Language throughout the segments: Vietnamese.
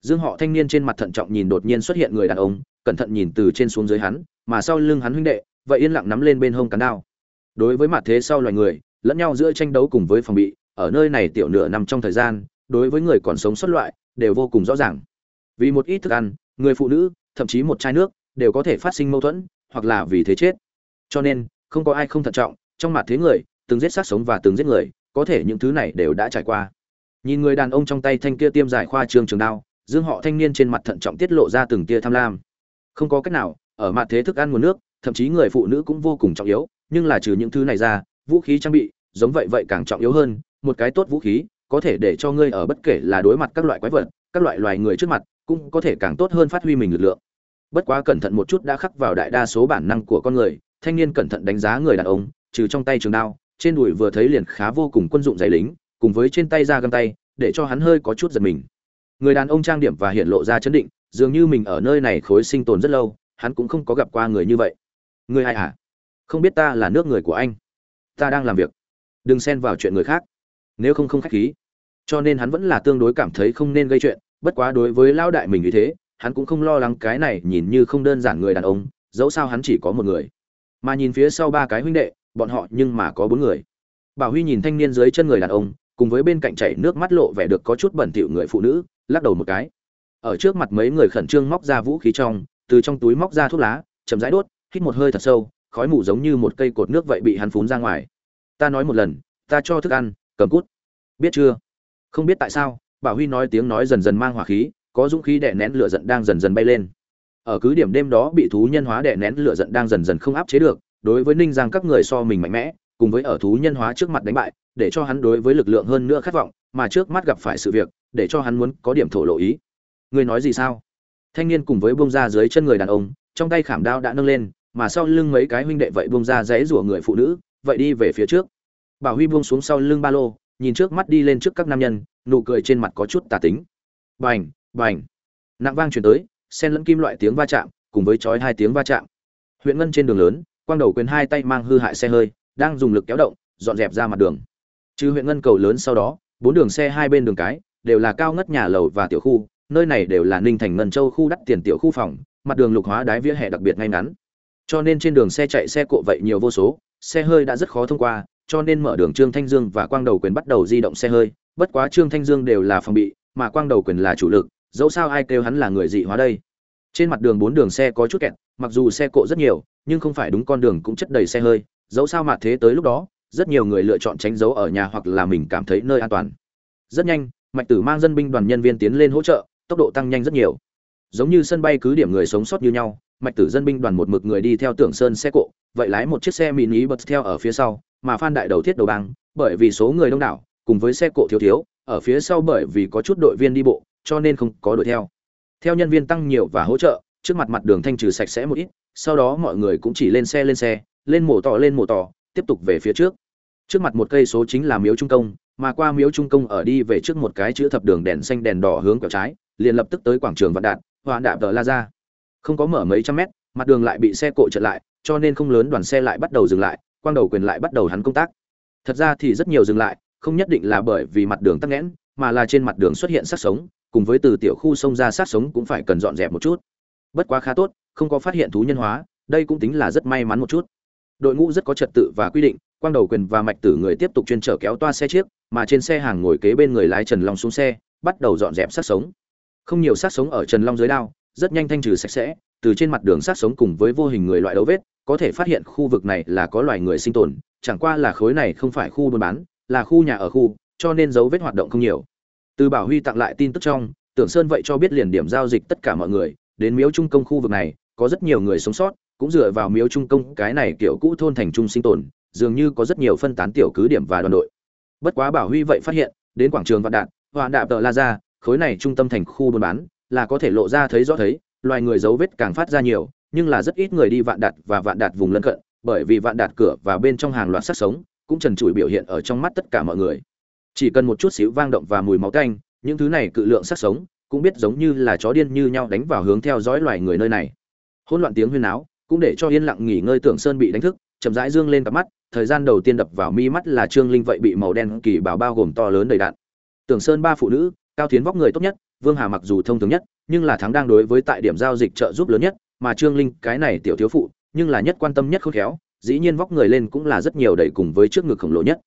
dương họ thanh niên trên mặt thận trọng nhìn đột nhiên xuất hiện người đàn ông, cẩn thận nhìn từ trên xuống dưới hắn, mà sau lưng hắn huynh đệ, vậy yên lặng nắm lên bên hông cán đao. Đối với mặt thế sau loài người, lẫn nhau giữa tranh đấu cùng với phòng bị, ở nơi này tiểu nửa năm trong thời gian, đối với người còn sống xuất loại, đều vô cùng rõ ràng. Vì một ít thức ăn, người phụ nữ, thậm chí một chai nước, đều có thể phát sinh mâu thuẫn, hoặc là vì thế chết. Cho nên, không có ai không thận trọng, trong mặt thế người, từng giết sát sống và từng giết người, có thể những thứ này đều đã trải qua. Nhìn người đàn ông trong tay thanh kia tiêm giải khoa trương trường đao dương họ thanh niên trên mặt thận trọng tiết lộ ra từng tia tham lam. Không có cách nào, ở mặt thế thức ăn nguồn nước, thậm chí người phụ nữ cũng vô cùng trọng yếu, nhưng là trừ những thứ này ra, vũ khí trang bị, giống vậy vậy càng trọng yếu hơn, một cái tốt vũ khí, có thể để cho ngươi ở bất kể là đối mặt các loại quái vật, các loại loài người trước mặt, cũng có thể càng tốt hơn phát huy mình lực lượng. Bất quá cẩn thận một chút đã khắc vào đại đa số bản năng của con người, thanh niên cẩn thận đánh giá người đàn ông, trừ trong tay trường đao, trên đùi vừa thấy liền khá vô cùng quân dụng giày lính, cùng với trên tay ra găng tay, để cho hắn hơi có chút giật mình người đàn ông trang điểm và hiện lộ ra chấn định, dường như mình ở nơi này khối sinh tồn rất lâu, hắn cũng không có gặp qua người như vậy. Người ai hả? không biết ta là nước người của anh. Ta đang làm việc. Đừng xen vào chuyện người khác. Nếu không không khách khí. Cho nên hắn vẫn là tương đối cảm thấy không nên gây chuyện, bất quá đối với lão đại mình như thế, hắn cũng không lo lắng cái này nhìn như không đơn giản người đàn ông, dẫu sao hắn chỉ có một người. Mà nhìn phía sau ba cái huynh đệ, bọn họ nhưng mà có bốn người. Bảo huy nhìn thanh niên dưới chân người đàn ông, cùng với bên cạnh chảy nước mắt lộ vẻ được có chút bẩn thỉu người phụ nữ lắc đầu một cái. Ở trước mặt mấy người khẩn trương móc ra vũ khí trong, từ trong túi móc ra thuốc lá, chậm rãi đốt, hít một hơi thật sâu, khói mù giống như một cây cột nước vậy bị hắn phún ra ngoài. Ta nói một lần, ta cho thức ăn, cầm cút. Biết chưa? Không biết tại sao bảo huy nói tiếng nói dần dần mang hỏa khí, có dũng khí đè nén lửa giận đang dần dần bay lên. Ở cứ điểm đêm đó bị thú nhân hóa đè nén lửa giận đang dần dần không áp chế được, đối với ninh giang các người so mình mạnh mẽ, cùng với ở thú nhân hóa trước mặt đánh bại, để cho hắn đối với lực lượng hơn nữa khát vọng, mà trước mắt gặp phải sự việc để cho hắn muốn có điểm thổ lộ ý. Người nói gì sao? Thanh niên cùng với bông ra dưới chân người đàn ông, trong tay khảm đao đã nâng lên, mà sau lưng mấy cái huynh đệ vậy bông ra dãy rủa người phụ nữ, vậy đi về phía trước. Bảo huy buông xuống sau lưng ba lô, nhìn trước mắt đi lên trước các nam nhân, nụ cười trên mặt có chút tà tính. Bành bành. Nặng vang chuyển tới, sen lẫn kim loại tiếng va chạm, cùng với chói hai tiếng va chạm. Huyện ngân trên đường lớn, quang đầu quyền hai tay mang hư hại xe hơi, đang dùng lực kéo động, dọn dẹp ra mặt đường. Trừ huyện ngân cầu lớn sau đó, bốn đường xe hai bên đường cái đều là cao ngất nhà lầu và tiểu khu, nơi này đều là ninh thành ngân châu khu đắt tiền tiểu khu phòng, mặt đường lục hóa đái vỉa hè đặc biệt ngay ngắn. Cho nên trên đường xe chạy xe cộ vậy nhiều vô số, xe hơi đã rất khó thông qua, cho nên mở đường trương thanh dương và quang đầu quyền bắt đầu di động xe hơi. Bất quá trương thanh dương đều là phòng bị, mà quang đầu quyền là chủ lực, dẫu sao ai kêu hắn là người dị hóa đây. Trên mặt đường bốn đường xe có chút kẹt, mặc dù xe cộ rất nhiều, nhưng không phải đúng con đường cũng chất đầy xe hơi, dẫu sao mà thế tới lúc đó, rất nhiều người lựa chọn tránh giấu ở nhà hoặc là mình cảm thấy nơi an toàn. Rất nhanh mạch tử mang dân binh đoàn nhân viên tiến lên hỗ trợ, tốc độ tăng nhanh rất nhiều. Giống như sân bay cứ điểm người sống sót như nhau, mạch tử dân binh đoàn một mực người đi theo tưởng sơn xe cộ, vậy lái một chiếc xe mini bật theo ở phía sau, mà phan đại đầu thiết đầu băng bởi vì số người đông đảo, cùng với xe cộ thiếu thiếu, ở phía sau bởi vì có chút đội viên đi bộ, cho nên không có đuổi theo. Theo nhân viên tăng nhiều và hỗ trợ, trước mặt mặt đường thanh trừ sạch sẽ một ít, sau đó mọi người cũng chỉ lên xe lên xe, lên mổ tỏ lên mổ tỏ tiếp tục về phía trước. Trước mặt một cây số chính là miếu trung công mà qua miếu trung công ở đi về trước một cái chữ thập đường đèn xanh đèn đỏ hướng quẹo trái, liền lập tức tới quảng trường vạn đạt hoạn đạp tờ la ra không có mở mấy trăm mét, mặt đường lại bị xe cộ chặn lại, cho nên không lớn đoàn xe lại bắt đầu dừng lại, quang đầu quyền lại bắt đầu hắn công tác. Thật ra thì rất nhiều dừng lại, không nhất định là bởi vì mặt đường tắc nghẽn, mà là trên mặt đường xuất hiện sát sống, cùng với từ tiểu khu sông ra sát sống cũng phải cần dọn dẹp một chút. Bất quá khá tốt, không có phát hiện thú nhân hóa, đây cũng tính là rất may mắn một chút. Đội ngũ rất có trật tự và quy định, quang đầu quyền và mạch tử người tiếp tục chuyên trở kéo toa xe chiếc mà trên xe hàng ngồi kế bên người lái trần long xuống xe, bắt đầu dọn dẹp sát sống. Không nhiều sát sống ở trần long dưới đao, rất nhanh thanh trừ sạch sẽ, từ trên mặt đường sát sống cùng với vô hình người loại dấu vết, có thể phát hiện khu vực này là có loài người sinh tồn, chẳng qua là khối này không phải khu buôn bán, là khu nhà ở khu, cho nên dấu vết hoạt động không nhiều. Từ bảo huy tặng lại tin tức trong, tưởng sơn vậy cho biết liền điểm giao dịch tất cả mọi người, đến miếu trung công khu vực này, có rất nhiều người sống sót, cũng dựa vào miếu trung công, cái này kiểu cũ thôn thành trung sinh tồn, dường như có rất nhiều phân tán tiểu cứ điểm và đoàn đội bất quá bảo huy vậy phát hiện, đến quảng trường vạn đạn hoạn đạp tờ la ra khối này trung tâm thành khu buôn bán, là có thể lộ ra thấy rõ thấy, loài người dấu vết càng phát ra nhiều, nhưng là rất ít người đi vạn đạt và vạn đạt vùng lân cận, bởi vì vạn đạt cửa và bên trong hàng loạt sát sống, cũng trần trụi biểu hiện ở trong mắt tất cả mọi người. Chỉ cần một chút xíu vang động và mùi máu tanh, những thứ này cự lượng sát sống, cũng biết giống như là chó điên như nhau đánh vào hướng theo dõi loài người nơi này. Hỗn loạn tiếng huyên náo, cũng để cho yên lặng nghỉ ngơi tưởng sơn bị đánh thức chậm rãi dương lên cặp mắt, thời gian đầu tiên đập vào mi mắt là trương linh vậy bị màu đen kỳ bảo bao gồm to lớn đầy đạn. Tưởng sơn ba phụ nữ, cao tiến vóc người tốt nhất, vương hà mặc dù thông thường nhất, nhưng là thắng đang đối với tại điểm giao dịch trợ giúp lớn nhất, mà trương linh, cái này tiểu thiếu phụ, nhưng là nhất quan tâm nhất khôn khéo, dĩ nhiên vóc người lên cũng là rất nhiều đầy cùng với trước ngực khổng lồ nhất.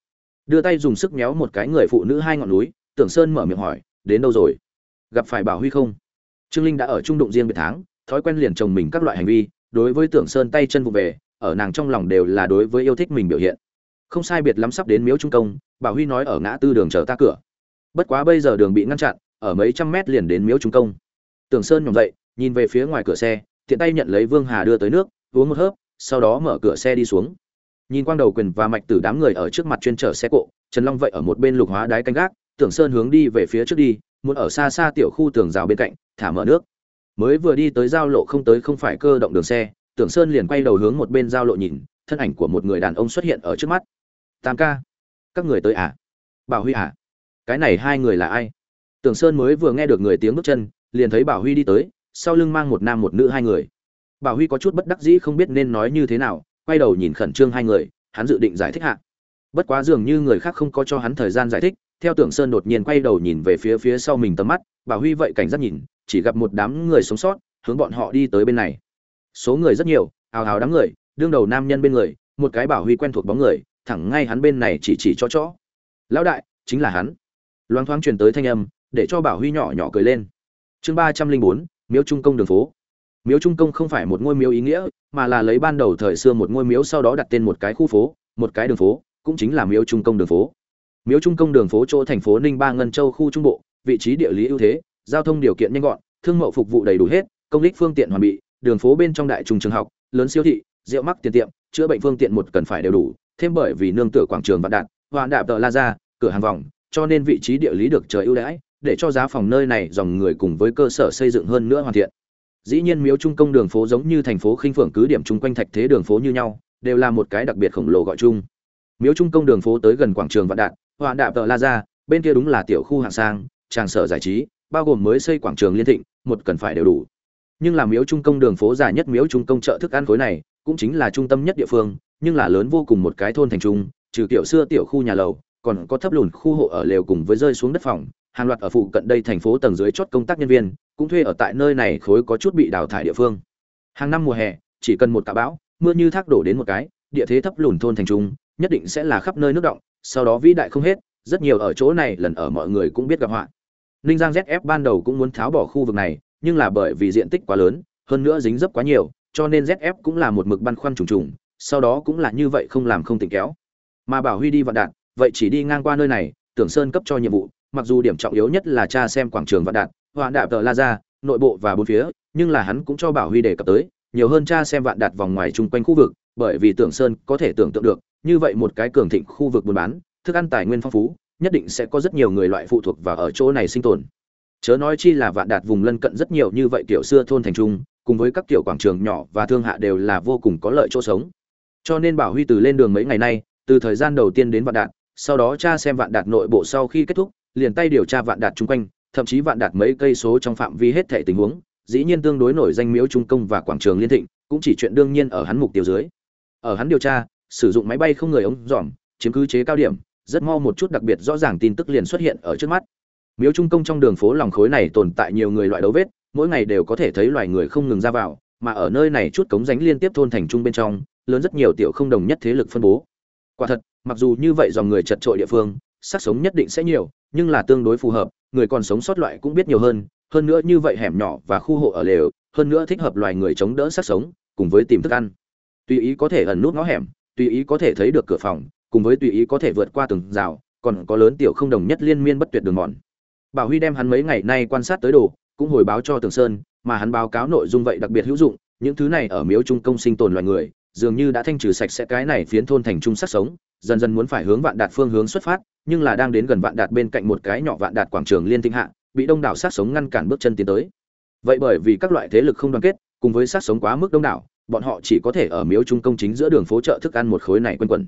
Đưa tay dùng sức méo một cái người phụ nữ hai ngọn núi, tưởng sơn mở miệng hỏi, đến đâu rồi? Gặp phải bảo huy không? Trương linh đã ở trung đụng riêng biệt tháng, thói quen liền chồng mình các loại hành vi, đối với tưởng sơn tay chân vụ về ở nàng trong lòng đều là đối với yêu thích mình biểu hiện. Không sai biệt lắm sắp đến miếu trung công bảo huy nói ở ngã tư đường chờ ta cửa. Bất quá bây giờ đường bị ngăn chặn, ở mấy trăm mét liền đến miếu trung công. Tưởng sơn nhỏm dậy, nhìn về phía ngoài cửa xe, tiện tay nhận lấy vương hà đưa tới nước, uống một hớp, sau đó mở cửa xe đi xuống. Nhìn quang đầu quyền và mạch tử đám người ở trước mặt chuyên chở xe cộ, trần long vậy ở một bên lục hóa đáy canh gác, tưởng sơn hướng đi về phía trước đi, muốn ở xa xa tiểu khu tường rào bên cạnh, thả mở nước. Mới vừa đi tới giao lộ không tới không phải cơ động đường xe tưởng sơn liền quay đầu hướng một bên giao lộ nhìn, thân ảnh của một người đàn ông xuất hiện ở trước mắt. Tam ca, các người tới à? Bảo huy à? Cái này hai người là ai? Tưởng sơn mới vừa nghe được người tiếng bước chân, liền thấy bảo huy đi tới, sau lưng mang một nam một nữ hai người. Bảo huy có chút bất đắc dĩ không biết nên nói như thế nào, quay đầu nhìn khẩn trương hai người, hắn dự định giải thích hạ. Bất quá dường như người khác không có cho hắn thời gian giải thích, theo tưởng sơn đột nhiên quay đầu nhìn về phía phía sau mình tầm mắt, bảo huy vậy cảnh giác nhìn, chỉ gặp một đám người sống sót, hướng bọn họ đi tới bên này số người rất nhiều ào ào đám người, đương đầu nam nhân bên người, một cái bảo huy quen thuộc bóng người, thẳng ngay hắn bên này chỉ chỉ cho chó. Lão đại, chính là hắn. Loáng thoáng truyền tới thanh âm, để cho bảo huy nhỏ nhỏ cười lên. Chương ba trăm linh bốn, miếu trung công đường phố. Miếu trung công không phải một ngôi miếu ý nghĩa, mà là lấy ban đầu thời xưa một ngôi miếu sau đó đặt tên một cái khu phố, một cái đường phố, cũng chính là miếu trung công đường phố. Miếu trung công đường phố chỗ thành phố ninh ba ngân châu khu trung bộ, vị trí địa lý ưu thế, giao thông điều kiện nhanh gọn, thương mậu phục vụ đầy đủ hết, công lích phương tiện hoàn bị đường phố bên trong đại trung trường học, lớn siêu thị, rượu mắc tiền tiệm, chữa bệnh phương tiện một cần phải đều đủ, thêm bởi vì nương tựa quảng trường vạn đạt hoàn đạp tờ la ra cửa hàng vòng, cho nên vị trí địa lý được trời ưu đãi, để cho giá phòng nơi này dòng người cùng với cơ sở xây dựng hơn nữa hoàn thiện. Dĩ nhiên miếu trung công đường phố giống như thành phố khinh phượng cứ điểm chung quanh thạch thế đường phố như nhau, đều là một cái đặc biệt khổng lồ gọi chung. Miếu trung công đường phố tới gần quảng trường vạn đạn hoàn đạp tờ la ra bên kia đúng là tiểu khu hạng sang, tràng sở giải trí, bao gồm mới xây quảng trường liên thịnh, một cần phải đều đủ nhưng là miếu trung công đường phố dài nhất miếu trung công chợ thức ăn khối này cũng chính là trung tâm nhất địa phương, nhưng là lớn vô cùng một cái thôn thành trung, trừ kiểu xưa tiểu khu nhà lầu, còn có thấp lùn khu hộ ở lều cùng với rơi xuống đất phòng, hàng loạt ở phụ cận đây thành phố tầng dưới chốt công tác nhân viên, cũng thuê ở tại nơi này khối có chút bị đào thải địa phương. Hàng năm mùa hè, chỉ cần một tạ bão, mưa như thác đổ đến một cái, địa thế thấp lùn thôn thành trung, nhất định sẽ là khắp nơi nước động, sau đó vĩ đại không hết, rất nhiều ở chỗ này lần ở mọi người cũng biết gặp họa. Ninh giang zf ban đầu cũng muốn tháo bỏ khu vực này nhưng là bởi vì diện tích quá lớn, hơn nữa dính dấp quá nhiều, cho nên zf cũng là một mực băn khoăn trùng trùng, sau đó cũng là như vậy không làm không tỉnh kéo. Mà bảo huy đi vạn đạn, vậy chỉ đi ngang qua nơi này, tưởng sơn cấp cho nhiệm vụ, mặc dù điểm trọng yếu nhất là tra xem quảng trường vạn đạn, hoạn đạp tờ la ra nội bộ và bốn phía, nhưng là hắn cũng cho bảo huy đề cập tới, nhiều hơn tra xem vạn đạt vòng ngoài chung quanh khu vực, bởi vì tưởng sơn có thể tưởng tượng được, như vậy một cái cường thịnh khu vực buôn bán, thức ăn tài nguyên phong phú, nhất định sẽ có rất nhiều người loại phụ thuộc vào ở chỗ này sinh tồn chớ nói chi là vạn đạt vùng lân cận rất nhiều như vậy kiểu xưa thôn thành trung, cùng với các kiểu quảng trường nhỏ và thương hạ đều là vô cùng có lợi chỗ sống. Cho nên bảo huy từ lên đường mấy ngày nay, từ thời gian đầu tiên đến vạn đạt, sau đó tra xem vạn đạt nội bộ sau khi kết thúc, liền tay điều tra vạn đạt chung quanh, thậm chí vạn đạt mấy cây số trong phạm vi hết thể tình huống, dĩ nhiên tương đối nổi danh miếu trung công và quảng trường liên thịnh, cũng chỉ chuyện đương nhiên ở hắn mục tiêu dưới. Ở hắn điều tra, sử dụng máy bay không người ống dòm, chiếm cứ chế cao điểm, rất mau một chút đặc biệt rõ ràng tin tức liền xuất hiện ở trước mắt miếu trung công trong đường phố lòng khối này tồn tại nhiều người loại đấu vết, mỗi ngày đều có thể thấy loài người không ngừng ra vào, mà ở nơi này chút cống ránh liên tiếp thôn thành trung bên trong, lớn rất nhiều tiểu không đồng nhất thế lực phân bố. Quả thật, mặc dù như vậy dòng người chật trội địa phương sắc sống nhất định sẽ nhiều, nhưng là tương đối phù hợp, người còn sống sót loại cũng biết nhiều hơn hơn nữa như vậy hẻm nhỏ và khu hộ ở lều, hơn nữa thích hợp loài người chống đỡ sắc sống, cùng với tìm thức ăn. Tùy ý có thể ẩn nút ngõ hẻm, tùy ý có thể thấy được cửa phòng, cùng với tùy ý có thể vượt qua từng rào, còn có lớn tiểu không đồng nhất liên miên bất tuyệt đường mòn bảo huy đem hắn mấy ngày nay quan sát tới đồ, cũng hồi báo cho tường sơn, mà hắn báo cáo nội dung vậy đặc biệt hữu dụng, những thứ này ở miếu trung công sinh tồn loài người, dường như đã thanh trừ sạch sẽ cái này phiến thôn thành trung sắc sống, dần dần muốn phải hướng vạn đạt phương hướng xuất phát, nhưng là đang đến gần vạn đạt bên cạnh một cái nhỏ vạn đạt quảng trường liên tinh hạ, bị đông đảo sát sống ngăn cản bước chân tiến tới. Vậy bởi vì các loại thế lực không đoàn kết, cùng với sát sống quá mức đông đảo, bọn họ chỉ có thể ở miếu trung công chính giữa đường phố chợ thức ăn một khối này quanh quẩn.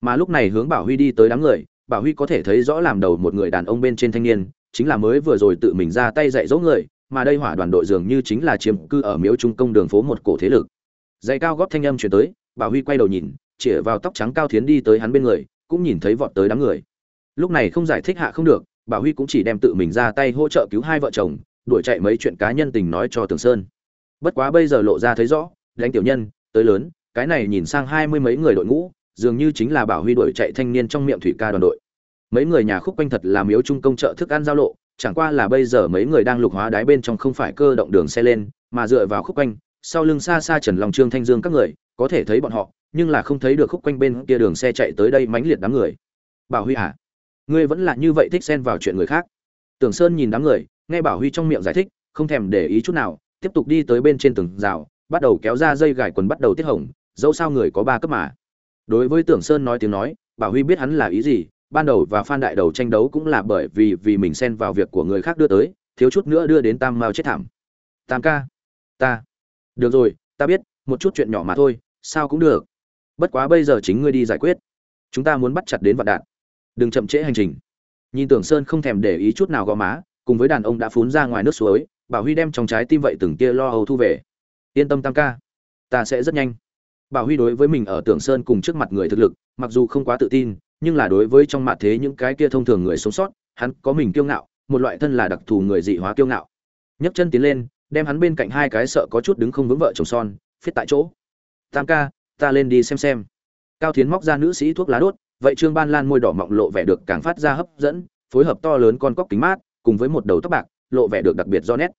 Mà lúc này hướng bảo huy đi tới đám người, bảo huy có thể thấy rõ làm đầu một người đàn ông bên trên thanh niên chính là mới vừa rồi tự mình ra tay dạy dỗ người, mà đây hỏa đoàn đội dường như chính là chiếm cư ở miếu trung công đường phố một cổ thế lực. Dạy cao góp thanh âm chuyển tới bảo huy quay đầu nhìn, chĩa vào tóc trắng cao thiến đi tới hắn bên người, cũng nhìn thấy vọt tới đám người. Lúc này không giải thích hạ không được bảo huy cũng chỉ đem tự mình ra tay hỗ trợ cứu hai vợ chồng, đuổi chạy mấy chuyện cá nhân tình nói cho tường sơn. Bất quá bây giờ lộ ra thấy rõ, đánh tiểu nhân, tới lớn, cái này nhìn sang hai mươi mấy người đội ngũ, dường như chính là bảo huy đuổi chạy thanh niên trong miệng thủy ca đoàn đội mấy người nhà khúc quanh thật làm miếu trung công trợ thức ăn giao lộ, chẳng qua là bây giờ mấy người đang lục hóa đáy bên trong không phải cơ động đường xe lên, mà dựa vào khúc quanh, sau lưng xa xa trần lòng trương thanh dương các người, có thể thấy bọn họ, nhưng là không thấy được khúc quanh bên kia đường xe chạy tới đây mãnh liệt đám người. Bảo huy à ngươi vẫn là như vậy thích xen vào chuyện người khác. Tưởng sơn nhìn đám người, nghe bảo huy trong miệng giải thích, không thèm để ý chút nào, tiếp tục đi tới bên trên tường rào, bắt đầu kéo ra dây gài quần bắt đầu tiết hồng, dẫu sao người có ba cấp mà. Đối với tưởng sơn nói tiếng nói, bảo huy biết hắn là ý gì ban đầu và phan đại đầu tranh đấu cũng là bởi vì vì mình xen vào việc của người khác đưa tới, thiếu chút nữa đưa đến tam mao chết thảm. Tam ca, ta. Được rồi, ta biết, một chút chuyện nhỏ mà thôi, sao cũng được. Bất quá bây giờ chính ngươi đi giải quyết. Chúng ta muốn bắt chặt đến vạn đạn. Đừng chậm trễ hành trình. Nhìn tưởng sơn không thèm để ý chút nào gõ má, cùng với đàn ông đã phún ra ngoài nước suối, bảo huy đem trong trái tim vậy từng tia lo âu thu về. Yên tâm tam ca, ta sẽ rất nhanh. Bảo huy đối với mình ở tưởng sơn cùng trước mặt người thực lực, mặc dù không quá tự tin nhưng là đối với trong mạ thế những cái kia thông thường người sống sót, hắn có mình kiêu ngạo, một loại thân là đặc thù người dị hóa kiêu ngạo. Nhấc chân tiến lên, đem hắn bên cạnh hai cái sợ có chút đứng không vững vợ chồng son, phiết tại chỗ. Tam ca, ta lên đi xem xem. Cao thiến móc ra nữ sĩ thuốc lá đốt, vậy trương ban lan môi đỏ mọng lộ vẻ được càng phát ra hấp dẫn, phối hợp to lớn con cóc kính mát, cùng với một đầu tóc bạc, lộ vẻ được đặc biệt do nét.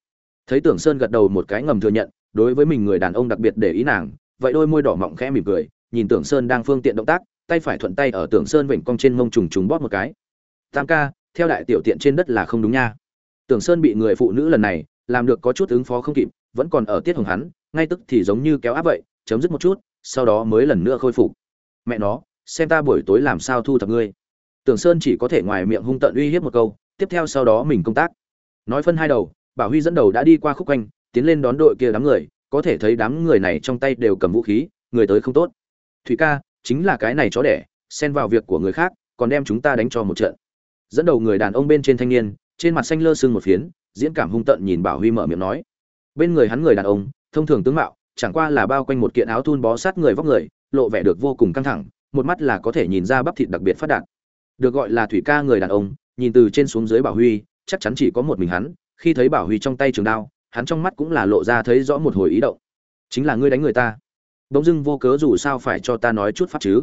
Thấy tưởng sơn gật đầu một cái ngầm thừa nhận, đối với mình người đàn ông đặc biệt để ý nàng, vậy đôi môi đỏ mọng khẽ mỉm cười, nhìn tưởng sơn đang phương tiện động tác tay phải thuận tay ở tưởng sơn vểnh cong trên mông trùng trùng bóp một cái. Tam ca, theo đại tiểu tiện trên đất là không đúng nha. Tưởng sơn bị người phụ nữ lần này làm được có chút ứng phó không kịp, vẫn còn ở tiết hồng hắn, ngay tức thì giống như kéo áp vậy, chấm dứt một chút, sau đó mới lần nữa khôi phục. Mẹ nó, xem ta buổi tối làm sao thu thập ngươi. Tưởng sơn chỉ có thể ngoài miệng hung tận uy hiếp một câu, tiếp theo sau đó mình công tác. Nói phân hai đầu, bảo huy dẫn đầu đã đi qua khúc quanh, tiến lên đón đội kia đám người, có thể thấy đám người này trong tay đều cầm vũ khí, người tới không tốt. Thủy ca chính là cái này chó đẻ, xen vào việc của người khác, còn đem chúng ta đánh cho một trận. Dẫn đầu người đàn ông bên trên thanh niên, trên mặt xanh lơ sưng một phiến, diễn cảm hung tận nhìn bảo huy mở miệng nói. Bên người hắn người đàn ông, thông thường tướng mạo, chẳng qua là bao quanh một kiện áo thun bó sát người vóc người, lộ vẻ được vô cùng căng thẳng, một mắt là có thể nhìn ra bắp thịt đặc biệt phát đạt. Được gọi là thủy ca người đàn ông, nhìn từ trên xuống dưới bảo huy, chắc chắn chỉ có một mình hắn, khi thấy bảo huy trong tay trường đao, hắn trong mắt cũng là lộ ra thấy rõ một hồi ý động. Chính là ngươi đánh người ta bỗng dưng vô cớ dù sao phải cho ta nói chút pháp chứ.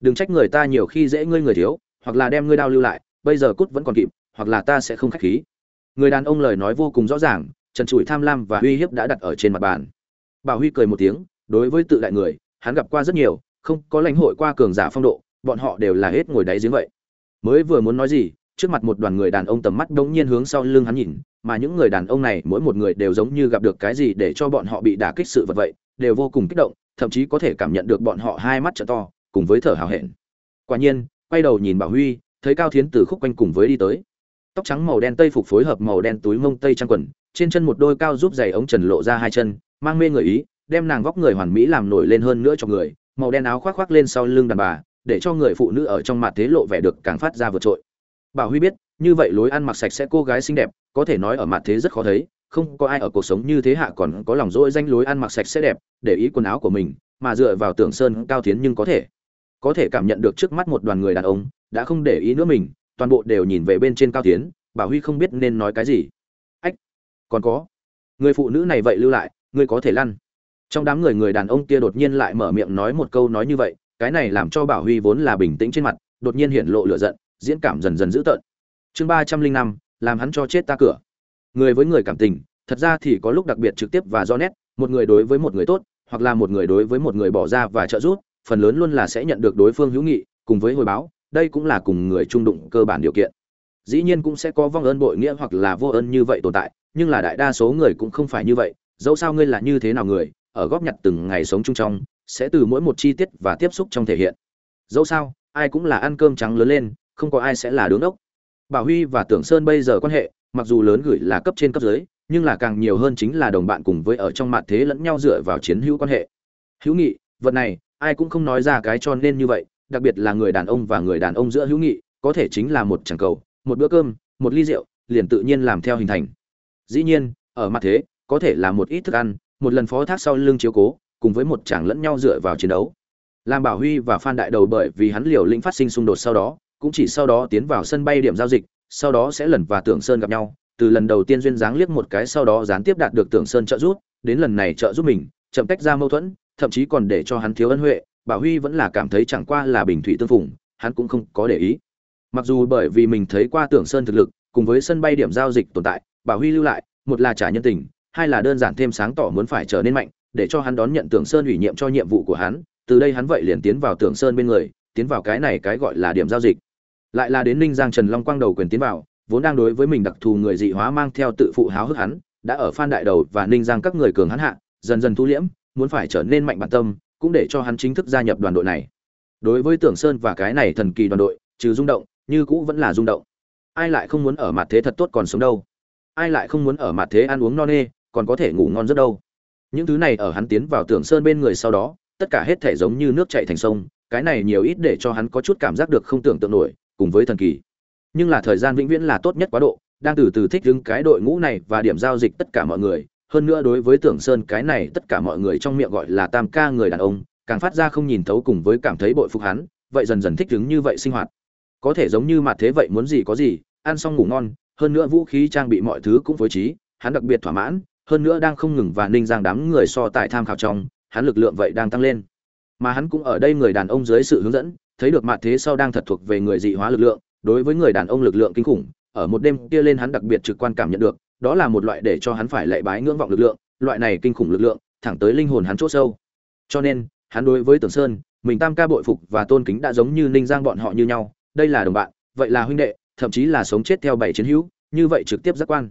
Đừng trách người ta nhiều khi dễ ngươi người thiếu, hoặc là đem ngươi đao lưu lại, bây giờ cút vẫn còn kịp, hoặc là ta sẽ không khách khí. Người đàn ông lời nói vô cùng rõ ràng, trần trụi tham lam và uy hiếp đã đặt ở trên mặt bàn. Bảo huy cười một tiếng, đối với tự đại người, hắn gặp qua rất nhiều, không có lãnh hội qua cường giả phong độ, bọn họ đều là hết ngồi đáy giếng vậy. Mới vừa muốn nói gì, trước mặt một đoàn người đàn ông tầm mắt đống nhiên hướng sau lưng hắn nhìn, mà những người đàn ông này, mỗi một người đều giống như gặp được cái gì để cho bọn họ bị đả kích sự vật vậy, đều vô cùng kích động thậm chí có thể cảm nhận được bọn họ hai mắt trợ to, cùng với thở hào hẹn. Quả nhiên, quay đầu nhìn bảo huy, thấy cao thiến từ khúc quanh cùng với đi tới. Tóc trắng màu đen tây phục phối hợp màu đen túi mông tây trang quần, trên chân một đôi cao giúp giày ống trần lộ ra hai chân, mang mê người ý, đem nàng vóc người hoàn mỹ làm nổi lên hơn nữa cho người, màu đen áo khoác khoác lên sau lưng đàn bà, để cho người phụ nữ ở trong mặt thế lộ vẻ được càng phát ra vượt trội. Bảo huy biết, như vậy lối ăn mặc sạch sẽ cô gái xinh đẹp, có thể nói ở mặt thế rất khó thấy không có ai ở cuộc sống như thế hạ còn có lòng dỗi danh lối ăn mặc sạch sẽ đẹp, để ý quần áo của mình, mà dựa vào tưởng sơn cao tiến nhưng có thể. Có thể cảm nhận được trước mắt một đoàn người đàn ông, đã không để ý nữa mình, toàn bộ đều nhìn về bên trên cao tiến bảo huy không biết nên nói cái gì. Ách, còn có. Người phụ nữ này vậy lưu lại ngươi có thể lăn. Trong đám người người đàn ông kia đột nhiên lại mở miệng nói một câu nói như vậy, cái này làm cho bảo huy vốn là bình tĩnh trên mặt, đột nhiên hiện lộ lửa giận, diễn cảm dần dần dữ tợn. Chương ba trăm linh năm, làm hắn cho chết ta cửa người với người cảm tình, thật ra thì có lúc đặc biệt trực tiếp và do nét, một người đối với một người tốt, hoặc là một người đối với một người bỏ ra và trợ giúp, phần lớn luôn là sẽ nhận được đối phương hữu nghị, cùng với hồi báo, đây cũng là cùng người trung đụng cơ bản điều kiện. Dĩ nhiên cũng sẽ có vong ơn bội nghĩa hoặc là vô ơn như vậy tồn tại, nhưng là đại đa số người cũng không phải như vậy, dẫu sao ngươi là như thế nào người, ở góp nhặt từng ngày sống chung trong, sẽ từ mỗi một chi tiết và tiếp xúc trong thể hiện. Dẫu sao, ai cũng là ăn cơm trắng lớn lên, không có ai sẽ là đứng đốc bảo huy và tưởng sơn bây giờ quan hệ mặc dù lớn gửi là cấp trên cấp dưới, nhưng là càng nhiều hơn chính là đồng bạn cùng với ở trong mặt thế lẫn nhau dựa vào chiến hữu quan hệ. Hữu nghị, vật này, ai cũng không nói ra cái cho nên như vậy, đặc biệt là người đàn ông và người đàn ông giữa hữu nghị, có thể chính là một chẳng cầu, một bữa cơm, một ly rượu, liền tự nhiên làm theo hình thành. Dĩ nhiên, ở mặt thế, có thể là một ít thức ăn, một lần phó thác sau lưng chiếu cố, cùng với một chàng lẫn nhau dựa vào chiến đấu. Làm bảo huy và phan đại đầu bởi vì hắn liều lĩnh phát sinh xung đột sau đó, cũng chỉ sau đó tiến vào sân bay điểm giao dịch sau đó sẽ lần và tưởng sơn gặp nhau, từ lần đầu tiên duyên dáng liếc một cái sau đó gián tiếp đạt được tưởng sơn trợ giúp, đến lần này trợ giúp mình, chậm tách ra mâu thuẫn, thậm chí còn để cho hắn thiếu ân huệ, bảo huy vẫn là cảm thấy chẳng qua là bình thủy tương phùng, hắn cũng không có để ý. Mặc dù bởi vì mình thấy qua tưởng sơn thực lực, cùng với sân bay điểm giao dịch tồn tại, bảo huy lưu lại, một là trả nhân tình, hai là đơn giản thêm sáng tỏ muốn phải trở nên mạnh, để cho hắn đón nhận tưởng sơn ủy nhiệm cho nhiệm vụ của hắn, từ đây hắn vậy liền tiến vào tưởng sơn bên người, tiến vào cái này cái gọi là điểm giao dịch lại là đến ninh giang trần long quang đầu quyền tiến vào, vốn đang đối với mình đặc thù người dị hóa mang theo tự phụ háo hức hắn, đã ở phan đại đầu và ninh giang các người cường hắn hạ, dần dần thu liễm, muốn phải trở nên mạnh bản tâm, cũng để cho hắn chính thức gia nhập đoàn đội này. Đối với tưởng sơn và cái này thần kỳ đoàn đội, trừ rung động, như cũ vẫn là rung động. Ai lại không muốn ở mặt thế thật tốt còn sống đâu? Ai lại không muốn ở mặt thế ăn uống no nê, còn có thể ngủ ngon rất đâu? Những thứ này ở hắn tiến vào tưởng sơn bên người sau đó, tất cả hết thể giống như nước chảy thành sông, cái này nhiều ít để cho hắn có chút cảm giác được không tưởng tượng nổi cùng với thần kỳ. Nhưng là thời gian vĩnh viễn là tốt nhất quá độ, đang từ từ thích đứng cái đội ngũ này và điểm giao dịch tất cả mọi người. Hơn nữa đối với tưởng sơn cái này tất cả mọi người trong miệng gọi là tam ca người đàn ông, càng phát ra không nhìn thấu cùng với cảm thấy bội phục hắn, vậy dần dần thích đứng như vậy sinh hoạt. Có thể giống như mặt thế vậy muốn gì có gì, ăn xong ngủ ngon, hơn nữa vũ khí trang bị mọi thứ cũng phối trí, hắn đặc biệt thỏa mãn, hơn nữa đang không ngừng và ninh giang đám người so tại tham khảo trong, hắn lực lượng vậy đang tăng lên. Mà hắn cũng ở đây người đàn ông dưới sự hướng dẫn thấy được mạ thế sau đang thật thuộc về người dị hóa lực lượng, đối với người đàn ông lực lượng kinh khủng, ở một đêm kia lên hắn đặc biệt trực quan cảm nhận được, đó là một loại để cho hắn phải lệ bái ngưỡng vọng lực lượng, loại này kinh khủng lực lượng, thẳng tới linh hồn hắn chỗ sâu. Cho nên, hắn đối với tưởng sơn, mình tam ca bội phục và tôn kính đã giống như ninh giang bọn họ như nhau, đây là đồng bạn, vậy là huynh đệ, thậm chí là sống chết theo bảy chiến hữu, như vậy trực tiếp giác quan.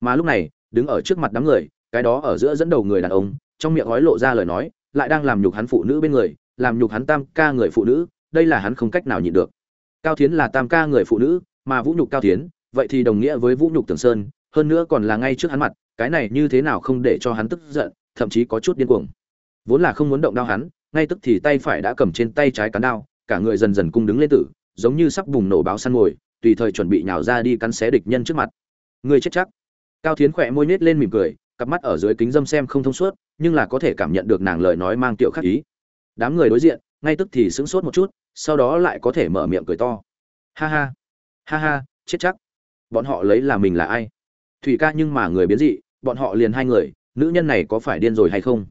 Mà lúc này, đứng ở trước mặt đám người, cái đó ở giữa dẫn đầu người đàn ông, trong miệng gói lộ ra lời nói, lại đang làm nhục hắn phụ nữ bên người, làm nhục hắn tam ca người phụ nữ đây là hắn không cách nào nhịn được. Cao thiến là tam ca người phụ nữ, mà vũ nhục cao thiến, vậy thì đồng nghĩa với vũ nhục tường sơn, hơn nữa còn là ngay trước hắn mặt, cái này như thế nào không để cho hắn tức giận, thậm chí có chút điên cuồng. Vốn là không muốn động đao hắn, ngay tức thì tay phải đã cầm trên tay trái cán đao, cả người dần dần cung đứng lên tử, giống như sắp bùng nổ báo săn ngồi, tùy thời chuẩn bị nhào ra đi cắn xé địch nhân trước mặt. Người chết chắc. Cao thiến khỏe môi nết lên mỉm cười, cặp mắt ở dưới kính dâm xem không thông suốt, nhưng là có thể cảm nhận được nàng lời nói mang tiểu khắc ý. Đám người đối diện ngay tức thì sững sốt một chút, sau đó lại có thể mở miệng cười to. Ha ha ha ha, chết chắc. Bọn họ lấy là mình là ai? Thủy ca nhưng mà người biến dị, bọn họ liền hai người, nữ nhân này có phải điên rồi hay không?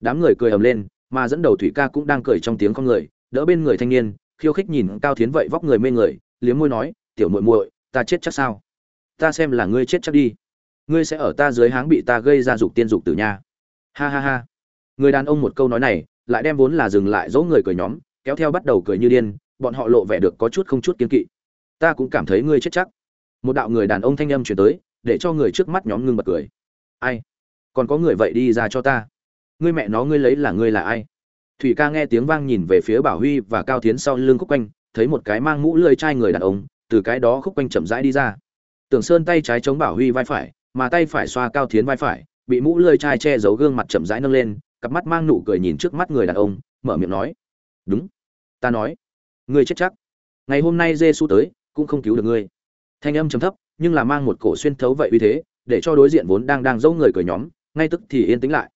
Đám người cười ầm lên, mà dẫn đầu thủy ca cũng đang cười trong tiếng con người, đỡ bên người thanh niên, khiêu khích nhìn cao thiến vậy vóc người mê người, liếm môi nói, tiểu muội muội, ta chết chắc sao? Ta xem là ngươi chết chắc đi. Ngươi sẽ ở ta dưới háng bị ta gây ra dục tiên dục tử nha. Ha ha ha. Người đàn ông một câu nói này lại đem vốn là dừng lại dỗ người cười nhóm, kéo theo bắt đầu cười như điên, bọn họ lộ vẻ được có chút không chút kiên kỵ. Ta cũng cảm thấy ngươi chết chắc. Một đạo người đàn ông thanh âm chuyển tới, để cho người trước mắt nhóm ngưng bật cười. Ai? Còn có người vậy đi ra cho ta. Ngươi mẹ nó, ngươi lấy là ngươi là ai? Thủy ca nghe tiếng vang nhìn về phía bảo huy và cao tiến sau lưng khúc quanh, thấy một cái mang mũ lưỡi chai người đàn ông, từ cái đó khúc quanh chậm rãi đi ra. Tưởng sơn tay trái chống bảo huy vai phải, mà tay phải xoa cao tiến vai phải, bị mũ lưỡi chai che giấu gương mặt chậm rãi nâng lên cặp mắt mang nụ cười nhìn trước mắt người đàn ông, mở miệng nói, đúng, ta nói, ngươi chết chắc. Ngày hôm nay giê xu tới, cũng không cứu được ngươi. Thanh âm trầm thấp, nhưng là mang một cổ xuyên thấu vậy uy thế, để cho đối diện vốn đang đang dâu người cười nhóm, ngay tức thì yên tĩnh lại.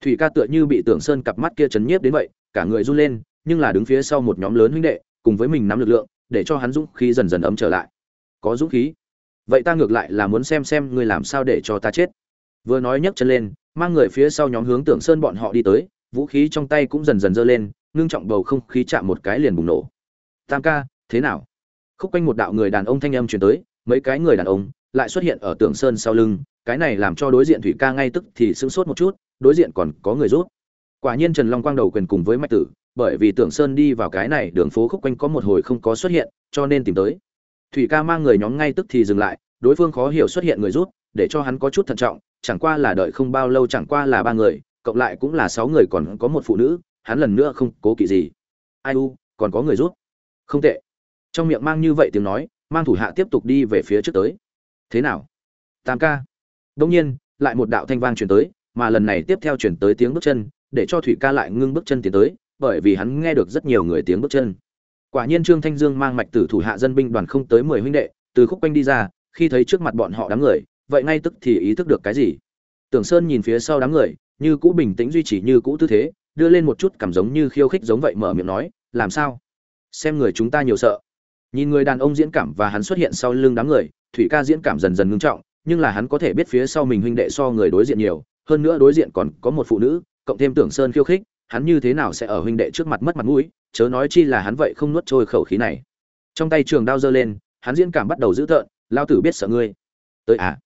Thủy ca tựa như bị tưởng sơn cặp mắt kia chấn nhiếp đến vậy, cả người run lên, nhưng là đứng phía sau một nhóm lớn huynh đệ, cùng với mình nắm lực lượng, để cho hắn dũng khí dần dần ấm trở lại. Có dũng khí? Vậy ta ngược lại là muốn xem xem ngươi làm sao để cho ta chết vừa nói nhấc chân lên, mang người phía sau nhóm hướng tưởng sơn bọn họ đi tới, vũ khí trong tay cũng dần dần dơ lên, ngưng trọng bầu không khí chạm một cái liền bùng nổ. Tam ca, thế nào? Khúc quanh một đạo người đàn ông thanh âm truyền tới, mấy cái người đàn ông lại xuất hiện ở tưởng sơn sau lưng, cái này làm cho đối diện thủy ca ngay tức thì sững sốt một chút, đối diện còn có người rút quả nhiên trần long quang đầu quyền cùng với mạch tử, bởi vì tưởng sơn đi vào cái này đường phố khúc quanh có một hồi không có xuất hiện, cho nên tìm tới. Thủy ca mang người nhóm ngay tức thì dừng lại, đối phương khó hiểu xuất hiện người rút để cho hắn có chút thận trọng, chẳng qua là đợi không bao lâu chẳng qua là ba người, cộng lại cũng là sáu người còn có một phụ nữ, hắn lần nữa không cố kỵ gì. Ai u, còn có người rút. Không tệ. Trong miệng mang như vậy tiếng nói, mang thủ hạ tiếp tục đi về phía trước tới. Thế nào? Tam ca. Đông nhiên, lại một đạo thanh vang chuyển tới, mà lần này tiếp theo chuyển tới tiếng bước chân, để cho thủy ca lại ngưng bước chân tiến tới, bởi vì hắn nghe được rất nhiều người tiếng bước chân. Quả nhiên trương thanh dương mang mạch tử thủ hạ dân binh đoàn không tới mười huynh đệ, từ khúc quanh đi ra, khi thấy trước mặt bọn họ đám người vậy ngay tức thì ý thức được cái gì? Tưởng sơn nhìn phía sau đám người, như cũ bình tĩnh duy trì như cũ tư thế, đưa lên một chút cảm giống như khiêu khích giống vậy mở miệng nói, làm sao? Xem người chúng ta nhiều sợ. Nhìn người đàn ông diễn cảm và hắn xuất hiện sau lưng đám người, thủy ca diễn cảm dần dần ngưng trọng, nhưng là hắn có thể biết phía sau mình huynh đệ so người đối diện nhiều, hơn nữa đối diện còn có một phụ nữ, cộng thêm tưởng sơn khiêu khích, hắn như thế nào sẽ ở huynh đệ trước mặt mất mặt mũi, chớ nói chi là hắn vậy không nuốt trôi khẩu khí này. Trong tay trường đao giơ lên, hắn diễn cảm bắt đầu dữ tợn lao tử biết sợ ngươi. Tới à?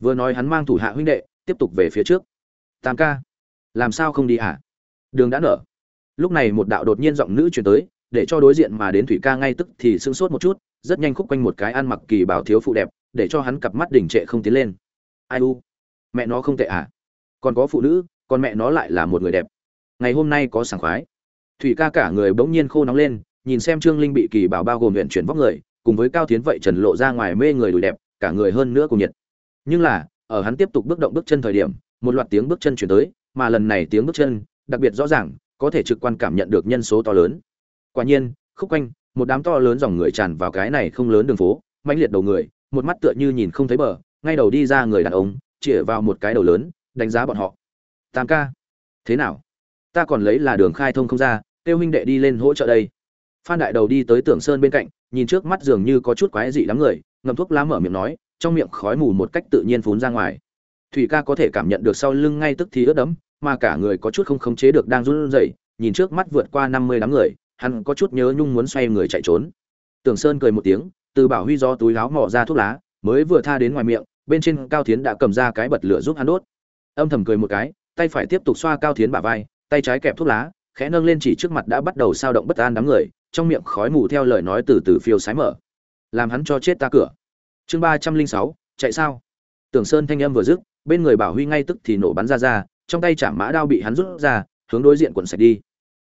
Vừa nói hắn mang thủ hạ huynh đệ, tiếp tục về phía trước. Tam ca, làm sao không đi à đường đã nở. Lúc này một đạo đột nhiên giọng nữ chuyển tới, để cho đối diện mà đến thủy ca ngay tức thì sưng sốt một chút, rất nhanh khúc quanh một cái ăn mặc kỳ bảo thiếu phụ đẹp, để cho hắn cặp mắt đỉnh trệ không tiến lên. Ai u? Mẹ nó không tệ à? Còn có phụ nữ, còn mẹ nó lại là một người đẹp. Ngày hôm nay có sảng khoái. Thủy ca cả người bỗng nhiên khô nóng lên, nhìn xem trương linh bị kỳ bảo bao gồm huyện chuyển vóc người, cùng với cao tiến vậy trần lộ ra ngoài mê người đùi đẹp, cả người hơn nữa cùng nhiệt nhưng là, ở hắn tiếp tục bước động bước chân thời điểm, một loạt tiếng bước chân chuyển tới, mà lần này tiếng bước chân, đặc biệt rõ ràng, có thể trực quan cảm nhận được nhân số to lớn. Quả nhiên, khúc quanh, một đám to lớn dòng người tràn vào cái này không lớn đường phố, mãnh liệt đầu người, một mắt tựa như nhìn không thấy bờ, ngay đầu đi ra người đàn ông, chĩa vào một cái đầu lớn, đánh giá bọn họ. Tam ca, thế nào? Ta còn lấy là đường khai thông không ra, kêu huynh đệ đi lên hỗ trợ đây. Phan đại đầu đi tới tưởng sơn bên cạnh, nhìn trước mắt dường như có chút quái dị đám người, ngậm thuốc lá mở miệng nói trong miệng khói mù một cách tự nhiên phún ra ngoài. Thủy ca có thể cảm nhận được sau lưng ngay tức thì ướt đẫm, mà cả người có chút không khống chế được đang run rẩy, nhìn trước mắt vượt qua năm mươi đám người, hắn có chút nhớ nhung muốn xoay người chạy trốn. Tưởng sơn cười một tiếng, từ bảo huy do túi áo mỏ ra thuốc lá, mới vừa tha đến ngoài miệng, bên trên cao thiến đã cầm ra cái bật lửa giúp hắn đốt. Âm thầm cười một cái, tay phải tiếp tục xoa cao thiến bả vai, tay trái kẹp thuốc lá, khẽ nâng lên chỉ trước mặt đã bắt đầu sao động bất an đám người, trong miệng khói mù theo lời nói từ từ phiêu sái mở. Làm hắn cho chết ta cửa chương ba trăm linh sáu, chạy sao? Tưởng sơn thanh âm vừa dứt, bên người bảo huy ngay tức thì nổ bắn ra ra, trong tay chạm mã đao bị hắn rút ra, hướng đối diện quận sạch đi.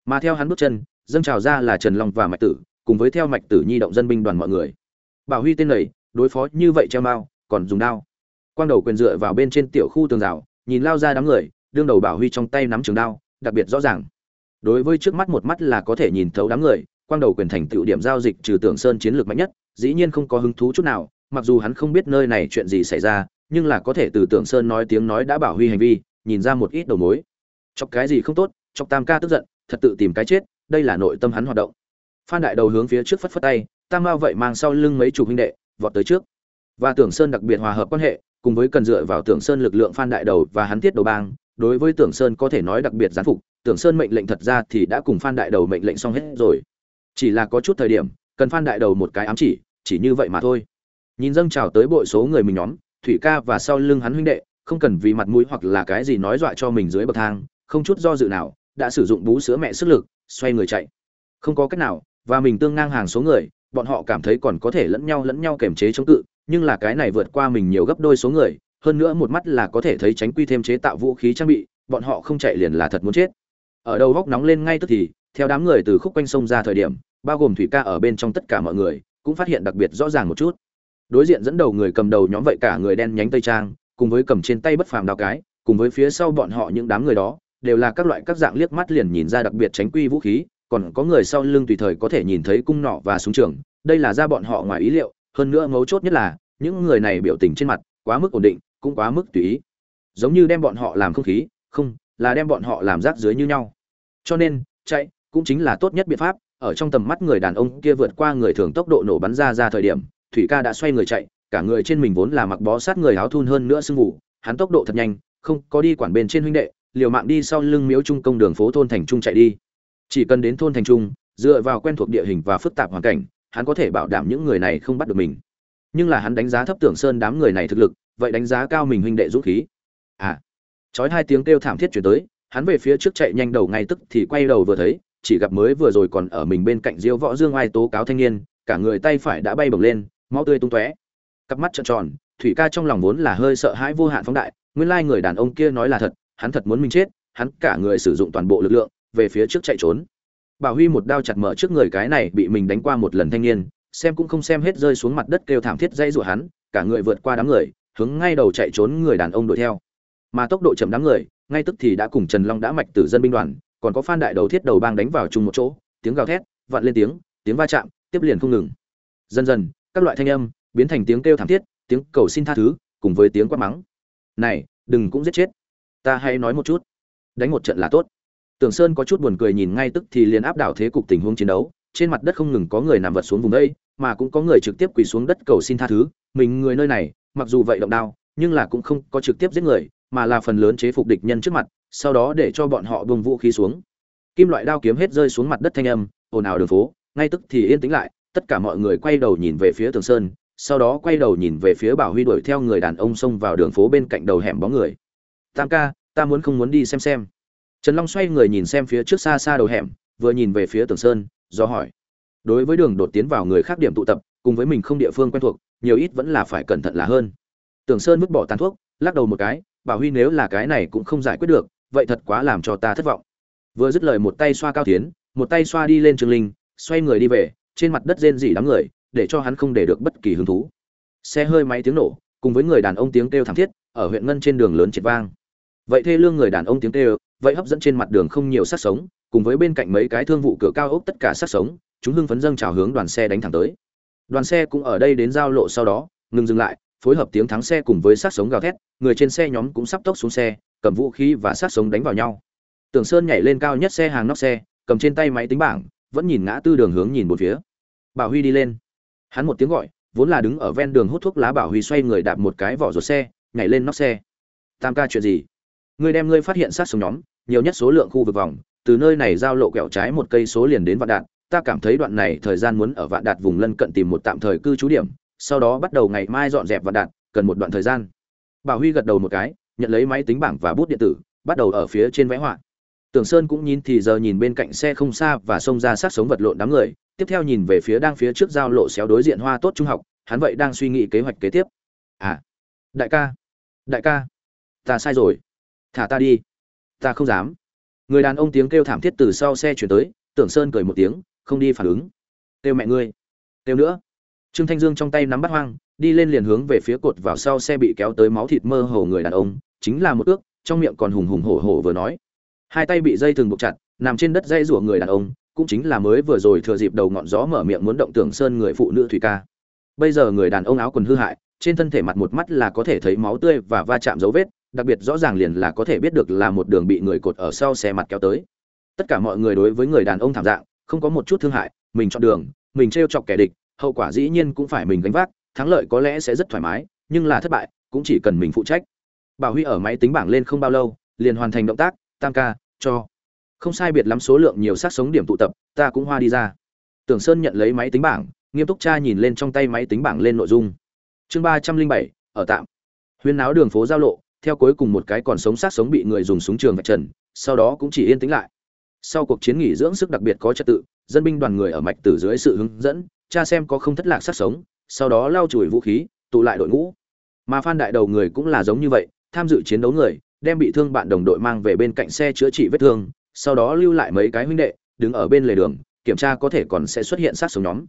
Mà theo hắn bước chân, dâng trào ra là trần long và mạch tử, cùng với theo mạch tử nhi động dân binh đoàn mọi người. Bảo huy tên này, đối phó như vậy treo mao, còn dùng đao. Quang đầu quyền dựa vào bên trên tiểu khu tường rào, nhìn lao ra đám người, đương đầu bảo huy trong tay nắm trường đao, đặc biệt rõ ràng. Đối với trước mắt một mắt là có thể nhìn thấu đám người, quang đầu quyền thành tựu điểm giao dịch trừ tưởng sơn chiến lược mạnh nhất, dĩ nhiên không có hứng thú chút nào mặc dù hắn không biết nơi này chuyện gì xảy ra, nhưng là có thể từ tưởng sơn nói tiếng nói đã bảo huy hành vi, nhìn ra một ít đầu mối. Chọc cái gì không tốt, chọc tam ca tức giận, thật tự tìm cái chết, đây là nội tâm hắn hoạt động. Phan đại đầu hướng phía trước phất phất tay, tam mao vậy mang sau lưng mấy chục huynh đệ, vọt tới trước. Và tưởng sơn đặc biệt hòa hợp quan hệ, cùng với cần dựa vào tưởng sơn lực lượng phan đại đầu và hắn tiết đầu bang, đối với tưởng sơn có thể nói đặc biệt gián phục, tưởng sơn mệnh lệnh thật ra thì đã cùng phan đại đầu mệnh lệnh xong hết rồi. Chỉ là có chút thời điểm, cần phan đại đầu một cái ám chỉ chỉ như vậy mà thôi nhìn dâng trào tới bội số người mình nhóm, thủy ca và sau lưng hắn huynh đệ, không cần vì mặt mũi hoặc là cái gì nói dọa cho mình dưới bậc thang, không chút do dự nào, đã sử dụng bú sữa mẹ sức lực, xoay người chạy. Không có cách nào, và mình tương ngang hàng số người, bọn họ cảm thấy còn có thể lẫn nhau lẫn nhau kềm chế chống cự, nhưng là cái này vượt qua mình nhiều gấp đôi số người, hơn nữa một mắt là có thể thấy tránh quy thêm chế tạo vũ khí trang bị, bọn họ không chạy liền là thật muốn chết. Ở đầu góc nóng lên ngay tức thì, theo đám người từ khúc quanh sông ra thời điểm, bao gồm thủy ca ở bên trong tất cả mọi người, cũng phát hiện đặc biệt rõ ràng một chút đối diện dẫn đầu người cầm đầu nhóm vậy cả người đen nhánh tây trang, cùng với cầm trên tay bất phàm đào cái, cùng với phía sau bọn họ những đám người đó, đều là các loại các dạng liếc mắt liền nhìn ra đặc biệt tránh quy vũ khí, còn có người sau lưng tùy thời có thể nhìn thấy cung nỏ và súng trường, đây là ra bọn họ ngoài ý liệu, hơn nữa mấu chốt nhất là, những người này biểu tình trên mặt, quá mức ổn định, cũng quá mức tùy ý. Giống như đem bọn họ làm không khí, không, là đem bọn họ làm rác dưới như nhau. Cho nên, chạy, cũng chính là tốt nhất biện pháp, ở trong tầm mắt người đàn ông kia vượt qua người thường tốc độ nổ bắn ra ra thời điểm thủy ca đã xoay người chạy, cả người trên mình vốn là mặc bó sát người áo thun hơn nữa sưng vụ hắn tốc độ thật nhanh, không có đi quản bên trên huynh đệ, liều mạng đi sau lưng miếu trung công đường phố thôn thành trung chạy đi. Chỉ cần đến thôn thành trung, dựa vào quen thuộc địa hình và phức tạp hoàn cảnh, hắn có thể bảo đảm những người này không bắt được mình. Nhưng là hắn đánh giá thấp tưởng sơn đám người này thực lực, vậy đánh giá cao mình huynh đệ dũng khí. À chói hai tiếng kêu thảm thiết chuyển tới, hắn về phía trước chạy nhanh đầu ngay tức thì quay đầu vừa thấy, chỉ gặp mới vừa rồi còn ở mình bên cạnh diêu võ dương ai tố cáo thanh niên, cả người tay phải đã bay bổng lên máu tươi tung tóe. Cặp mắt trợn tròn, thủy ca trong lòng vốn là hơi sợ hãi vô hạn phóng đại, nguyên lai người đàn ông kia nói là thật, hắn thật muốn mình chết, hắn cả người sử dụng toàn bộ lực lượng, về phía trước chạy trốn. Bảo huy một đao chặt mở trước người cái này bị mình đánh qua một lần thanh niên, xem cũng không xem hết rơi xuống mặt đất kêu thảm thiết dây rủa hắn, cả người vượt qua đám người, hướng ngay đầu chạy trốn người đàn ông đuổi theo. Mà tốc độ chậm đám người, ngay tức thì đã cùng trần long đã mạch tử dân binh đoàn, còn có phan đại đầu thiết đầu bang đánh vào chung một chỗ, tiếng gào thét, vặn lên tiếng tiếng va chạm, tiếp liền không ngừng. Dần dần các loại thanh âm biến thành tiếng kêu thảm thiết, tiếng cầu xin tha thứ, cùng với tiếng quát mắng. Này, đừng cũng giết chết. Ta hay nói một chút. Đánh một trận là tốt. Tưởng sơn có chút buồn cười nhìn ngay tức thì liền áp đảo thế cục tình huống chiến đấu. Trên mặt đất không ngừng có người nằm vật xuống vùng đây, mà cũng có người trực tiếp quỳ xuống đất cầu xin tha thứ. Mình người nơi này, mặc dù vậy động đao, nhưng là cũng không có trực tiếp giết người, mà là phần lớn chế phục địch nhân trước mặt, sau đó để cho bọn họ buông vũ khí xuống. Kim loại đao kiếm hết rơi xuống mặt đất thanh âm, ồn ào đường phố. Ngay tức thì yên tĩnh lại tất cả mọi người quay đầu nhìn về phía tường sơn, sau đó quay đầu nhìn về phía bảo huy đuổi theo người đàn ông xông vào đường phố bên cạnh đầu hẻm bóng người. Tam ca, ta muốn không muốn đi xem xem. Trần long xoay người nhìn xem phía trước xa xa đầu hẻm, vừa nhìn về phía tường sơn, do hỏi. Đối với đường đột tiến vào người khác điểm tụ tập, cùng với mình không địa phương quen thuộc, nhiều ít vẫn là phải cẩn thận là hơn. Tường sơn vứt bỏ tàn thuốc, lắc đầu một cái, bảo huy nếu là cái này cũng không giải quyết được, vậy thật quá làm cho ta thất vọng. Vừa dứt lời một tay xoa cao tiến, một tay xoa đi lên trường linh, xoay người đi về trên mặt đất rên rỉ đám người, để cho hắn không để được bất kỳ hứng thú. Xe hơi máy tiếng nổ, cùng với người đàn ông tiếng kêu thảm thiết, ở huyện ngân trên đường lớn triệt vang. Vậy thê lương người đàn ông tiếng kêu, vậy hấp dẫn trên mặt đường không nhiều sát sống, cùng với bên cạnh mấy cái thương vụ cửa cao ốc tất cả sát sống, chúng hưng phấn dâng chào hướng đoàn xe đánh thẳng tới. Đoàn xe cũng ở đây đến giao lộ sau đó, ngừng dừng lại, phối hợp tiếng thắng xe cùng với sát sống gào thét, người trên xe nhóm cũng sắp tốc xuống xe, cầm vũ khí và sát sống đánh vào nhau. Tưởng sơn nhảy lên cao nhất xe hàng nóc xe, cầm trên tay máy tính bảng vẫn nhìn ngã tư đường hướng nhìn một phía. Bảo huy đi lên. Hắn một tiếng gọi, vốn là đứng ở ven đường hút thuốc lá bảo huy xoay người đạp một cái vỏ ruột xe, nhảy lên nóc xe. Tam ca chuyện gì? Ngươi đem ngươi phát hiện sát sống nhóm, nhiều nhất số lượng khu vực vòng, từ nơi này giao lộ kẹo trái một cây số liền đến vạn đạt. Ta cảm thấy đoạn này thời gian muốn ở vạn đạt vùng lân cận tìm một tạm thời cư trú điểm, sau đó bắt đầu ngày mai dọn dẹp vạn đạt, cần một đoạn thời gian. Bảo huy gật đầu một cái, nhận lấy máy tính bảng và bút điện tử, bắt đầu ở phía trên vẽ họa tưởng sơn cũng nhìn thì giờ nhìn bên cạnh xe không xa và xông ra sát sống vật lộn đám người, tiếp theo nhìn về phía đang phía trước giao lộ xéo đối diện hoa tốt trung học, hắn vậy đang suy nghĩ kế hoạch kế tiếp. À đại ca đại ca, ta sai rồi. Thả ta đi. Ta không dám. Người đàn ông tiếng kêu thảm thiết từ sau xe chuyển tới, tưởng sơn cười một tiếng, không đi phản ứng. Tiêu mẹ ngươi. Tiêu nữa. Trương thanh dương trong tay nắm bắt hoang, đi lên liền hướng về phía cột vào sau xe bị kéo tới máu thịt mơ hồ người đàn ông, chính là một ước, trong miệng còn hùng hùng hổ hổ vừa nói hai tay bị dây thừng buộc chặt, nằm trên đất dây rủa người đàn ông, cũng chính là mới vừa rồi thừa dịp đầu ngọn gió mở miệng muốn động tưởng sơn người phụ nữ thủy ca. Bây giờ người đàn ông áo quần hư hại, trên thân thể mặt một mắt là có thể thấy máu tươi và va chạm dấu vết, đặc biệt rõ ràng liền là có thể biết được là một đường bị người cột ở sau xe mặt kéo tới. Tất cả mọi người đối với người đàn ông thảm dạng, không có một chút thương hại, mình chọn đường, mình t chọc kẻ địch, hậu quả dĩ nhiên cũng phải mình gánh vác, thắng lợi có lẽ sẽ rất thoải mái, nhưng là thất bại, cũng chỉ cần mình phụ trách. Bảo huy ở máy tính bảng lên không bao lâu, liền hoàn thành động tác, tam ca cho. Không sai biệt lắm số lượng nhiều sát sống điểm tụ tập, ta cũng hoa đi ra. Tưởng sơn nhận lấy máy tính bảng, nghiêm túc cha nhìn lên trong tay máy tính bảng lên nội dung. Chương ba trăm linh bảy, ở tạm. Huyên náo đường phố giao lộ, theo cuối cùng một cái còn sống sát sống bị người dùng súng trường vạch trần, sau đó cũng chỉ yên tĩnh lại. Sau cuộc chiến nghỉ dưỡng sức đặc biệt có trật tự, dân binh đoàn người ở mạch tử dưới sự hướng dẫn cha xem có không thất lạc sát sống, sau đó lau chùi vũ khí, tụ lại đội ngũ. Mà phan đại đầu người cũng là giống như vậy, tham dự chiến đấu người đem bị thương bạn đồng đội mang về bên cạnh xe chữa trị vết thương sau đó lưu lại mấy cái huynh đệ đứng ở bên lề đường kiểm tra có thể còn sẽ xuất hiện sát sống nhóm.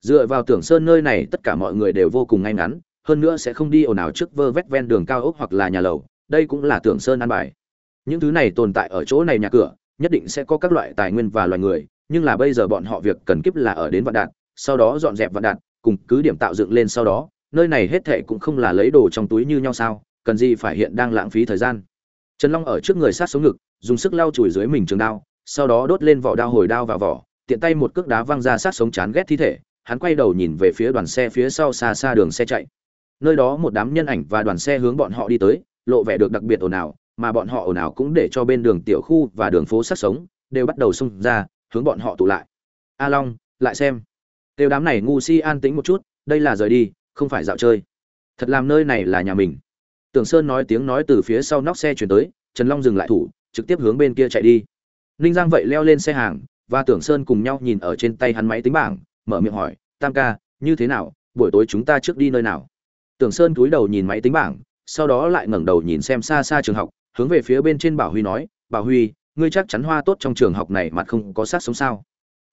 Dựa vào tưởng sơn nơi này tất cả mọi người đều vô cùng ngay ngắn hơn nữa sẽ không đi ồn ào trước vơ vét ven đường cao ốc hoặc là nhà lầu đây cũng là tưởng sơn an bài. Những thứ này tồn tại ở chỗ này nhà cửa nhất định sẽ có các loại tài nguyên và loài người nhưng là bây giờ bọn họ việc cần kiếp là ở đến vạn đạn, sau đó dọn dẹp vạn đạn, cùng cứ điểm tạo dựng lên sau đó nơi này hết thệ cũng không là lấy đồ trong túi như nhau sao cần gì phải hiện đang lãng phí thời gian trần long ở trước người sát sống ngực, dùng sức lau chùi dưới mình trường đao, sau đó đốt lên vỏ đao hồi đao vào vỏ, tiện tay một cước đá văng ra sát sống chán ghét thi thể, hắn quay đầu nhìn về phía đoàn xe phía sau xa xa đường xe chạy. Nơi đó một đám nhân ảnh và đoàn xe hướng bọn họ đi tới, lộ vẻ được đặc biệt ồn ào, mà bọn họ ồn ào cũng để cho bên đường tiểu khu và đường phố sát sống đều bắt đầu xung ra, hướng bọn họ tụ lại. A long, lại xem. Tiêu đám này ngu si an tĩnh một chút, đây là rời đi, không phải dạo chơi. Thật làm nơi này là nhà mình tưởng sơn nói tiếng nói từ phía sau nóc xe chuyển tới, trần long dừng lại thủ, trực tiếp hướng bên kia chạy đi. Ninh giang vậy leo lên xe hàng, và tưởng sơn cùng nhau nhìn ở trên tay hắn máy tính bảng, mở miệng hỏi, tam ca, như thế nào? Buổi tối chúng ta trước đi nơi nào? Tưởng sơn cúi đầu nhìn máy tính bảng, sau đó lại ngẩng đầu nhìn xem xa xa trường học, hướng về phía bên trên bảo huy nói, bảo huy, ngươi chắc chắn hoa tốt trong trường học này mặt không có sát sống sao?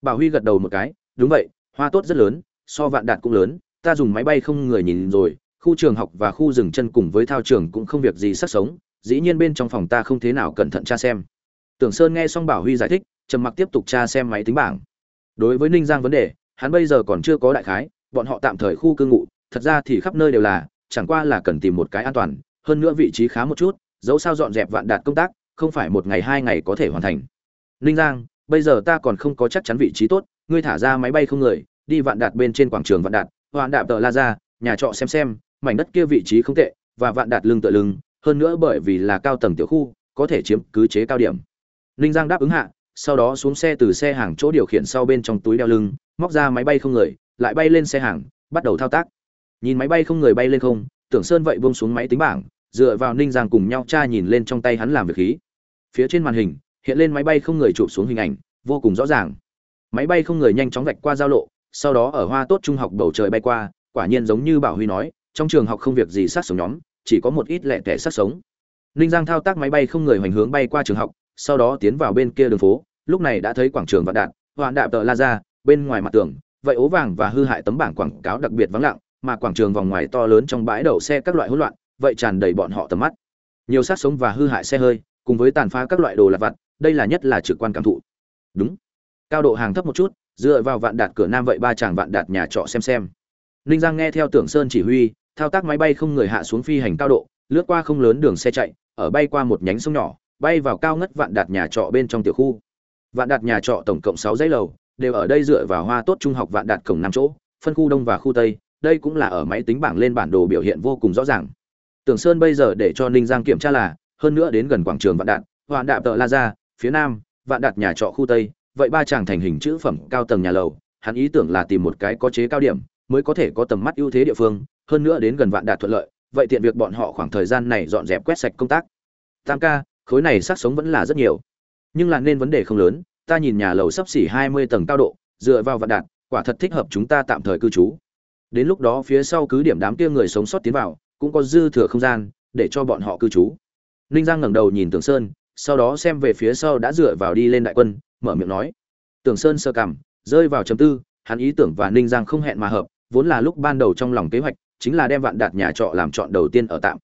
Bảo huy gật đầu một cái, đúng vậy, hoa tốt rất lớn, so vạn đạt cũng lớn, ta dùng máy bay không người nhìn rồi khu trường học và khu rừng chân cùng với thao trường cũng không việc gì sát sống, dĩ nhiên bên trong phòng ta không thế nào cẩn thận tra xem. Tưởng sơn nghe xong bảo huy giải thích, trầm mặc tiếp tục tra xem máy tính bảng. Đối với ninh giang vấn đề, hắn bây giờ còn chưa có đại khái, bọn họ tạm thời khu cư ngụ, thật ra thì khắp nơi đều là, chẳng qua là cần tìm một cái an toàn, hơn nữa vị trí khá một chút, dẫu sao dọn dẹp vạn đạt công tác, không phải một ngày hai ngày có thể hoàn thành. Ninh giang, bây giờ ta còn không có chắc chắn vị trí tốt, ngươi thả ra máy bay không người, đi vạn đạt bên trên quảng trường vạn đạt, hoạn đạp tờ la ra, nhà trọ xem xem mảnh đất kia vị trí không tệ, và vạn đạt lưng tựa lưng, hơn nữa bởi vì là cao tầng tiểu khu, có thể chiếm cứ chế cao điểm. Ninh giang đáp ứng hạ, sau đó xuống xe từ xe hàng chỗ điều khiển sau bên trong túi đeo lưng, móc ra máy bay không người, lại bay lên xe hàng, bắt đầu thao tác. Nhìn máy bay không người bay lên không, tưởng sơn vậy buông xuống máy tính bảng, dựa vào ninh giang cùng nhau cha nhìn lên trong tay hắn làm việc khí. Phía trên màn hình, hiện lên máy bay không người chụp xuống hình ảnh, vô cùng rõ ràng. Máy bay không người nhanh chóng vạch qua giao lộ, sau đó ở hoa tốt trung học bầu trời bay qua, quả nhiên giống như bảo huy nói trong trường học không việc gì sát sống nhóm, chỉ có một ít lẻ tẻ sát sống. Ninh giang thao tác máy bay không người hoành hướng bay qua trường học, sau đó tiến vào bên kia đường phố, lúc này đã thấy quảng trường vạn đạn hoạn đạp tợ la ra, bên ngoài mặt tường, vậy ố vàng và hư hại tấm bảng quảng cáo đặc biệt vắng lặng, mà quảng trường vòng ngoài to lớn trong bãi đậu xe các loại hỗn loạn, vậy tràn đầy bọn họ tầm mắt. Nhiều sát sống và hư hại xe hơi, cùng với tàn phá các loại đồ lặt vặt, đây là nhất là trực quan cảm thụ. Đúng. Cao độ hàng thấp một chút, dựa vào vạn đạt cửa nam vậy ba chàng vạn đạt nhà trọ xem xem. Ninh giang nghe theo tưởng sơn chỉ huy thao tác máy bay không người hạ xuống phi hành cao độ, lướt qua không lớn đường xe chạy, ở bay qua một nhánh sông nhỏ, bay vào cao ngất vạn đạt nhà trọ bên trong tiểu khu. Vạn đạt nhà trọ tổng cộng sáu dãy lầu, đều ở đây dựa vào hoa tốt trung học vạn đạt cổng năm chỗ, phân khu đông và khu tây, đây cũng là ở máy tính bảng lên bản đồ biểu hiện vô cùng rõ ràng. Tưởng sơn bây giờ để cho ninh giang kiểm tra là, hơn nữa đến gần quảng trường vạn đạt, vạn đạp tợ la ra phía nam, vạn đạt nhà trọ khu tây, vậy ba chàng thành hình chữ phẩm cao tầng nhà lầu, hắn ý tưởng là tìm một cái có chế cao điểm, mới có thể có tầm mắt ưu thế địa phương hơn nữa đến gần vạn đạt thuận lợi, vậy tiện việc bọn họ khoảng thời gian này dọn dẹp quét sạch công tác. Tam ca, khối này xác sống vẫn là rất nhiều. Nhưng là nên vấn đề không lớn, ta nhìn nhà lầu sắp xỉ hai mươi tầng cao độ, dựa vào vạn đạt, quả thật thích hợp chúng ta tạm thời cư trú. Đến lúc đó phía sau cứ điểm đám kia người sống sót tiến vào, cũng có dư thừa không gian, để cho bọn họ cư trú. Ninh giang ngẩng đầu nhìn tường sơn, sau đó xem về phía sau đã dựa vào đi lên đại quân, mở miệng nói. Tường sơn sơ cảm rơi vào chấm tư, hắn ý tưởng và ninh giang không hẹn mà hợp, vốn là lúc ban đầu trong lòng kế hoạch chính là đem vạn đạt nhà trọ làm chọn đầu tiên ở tạm.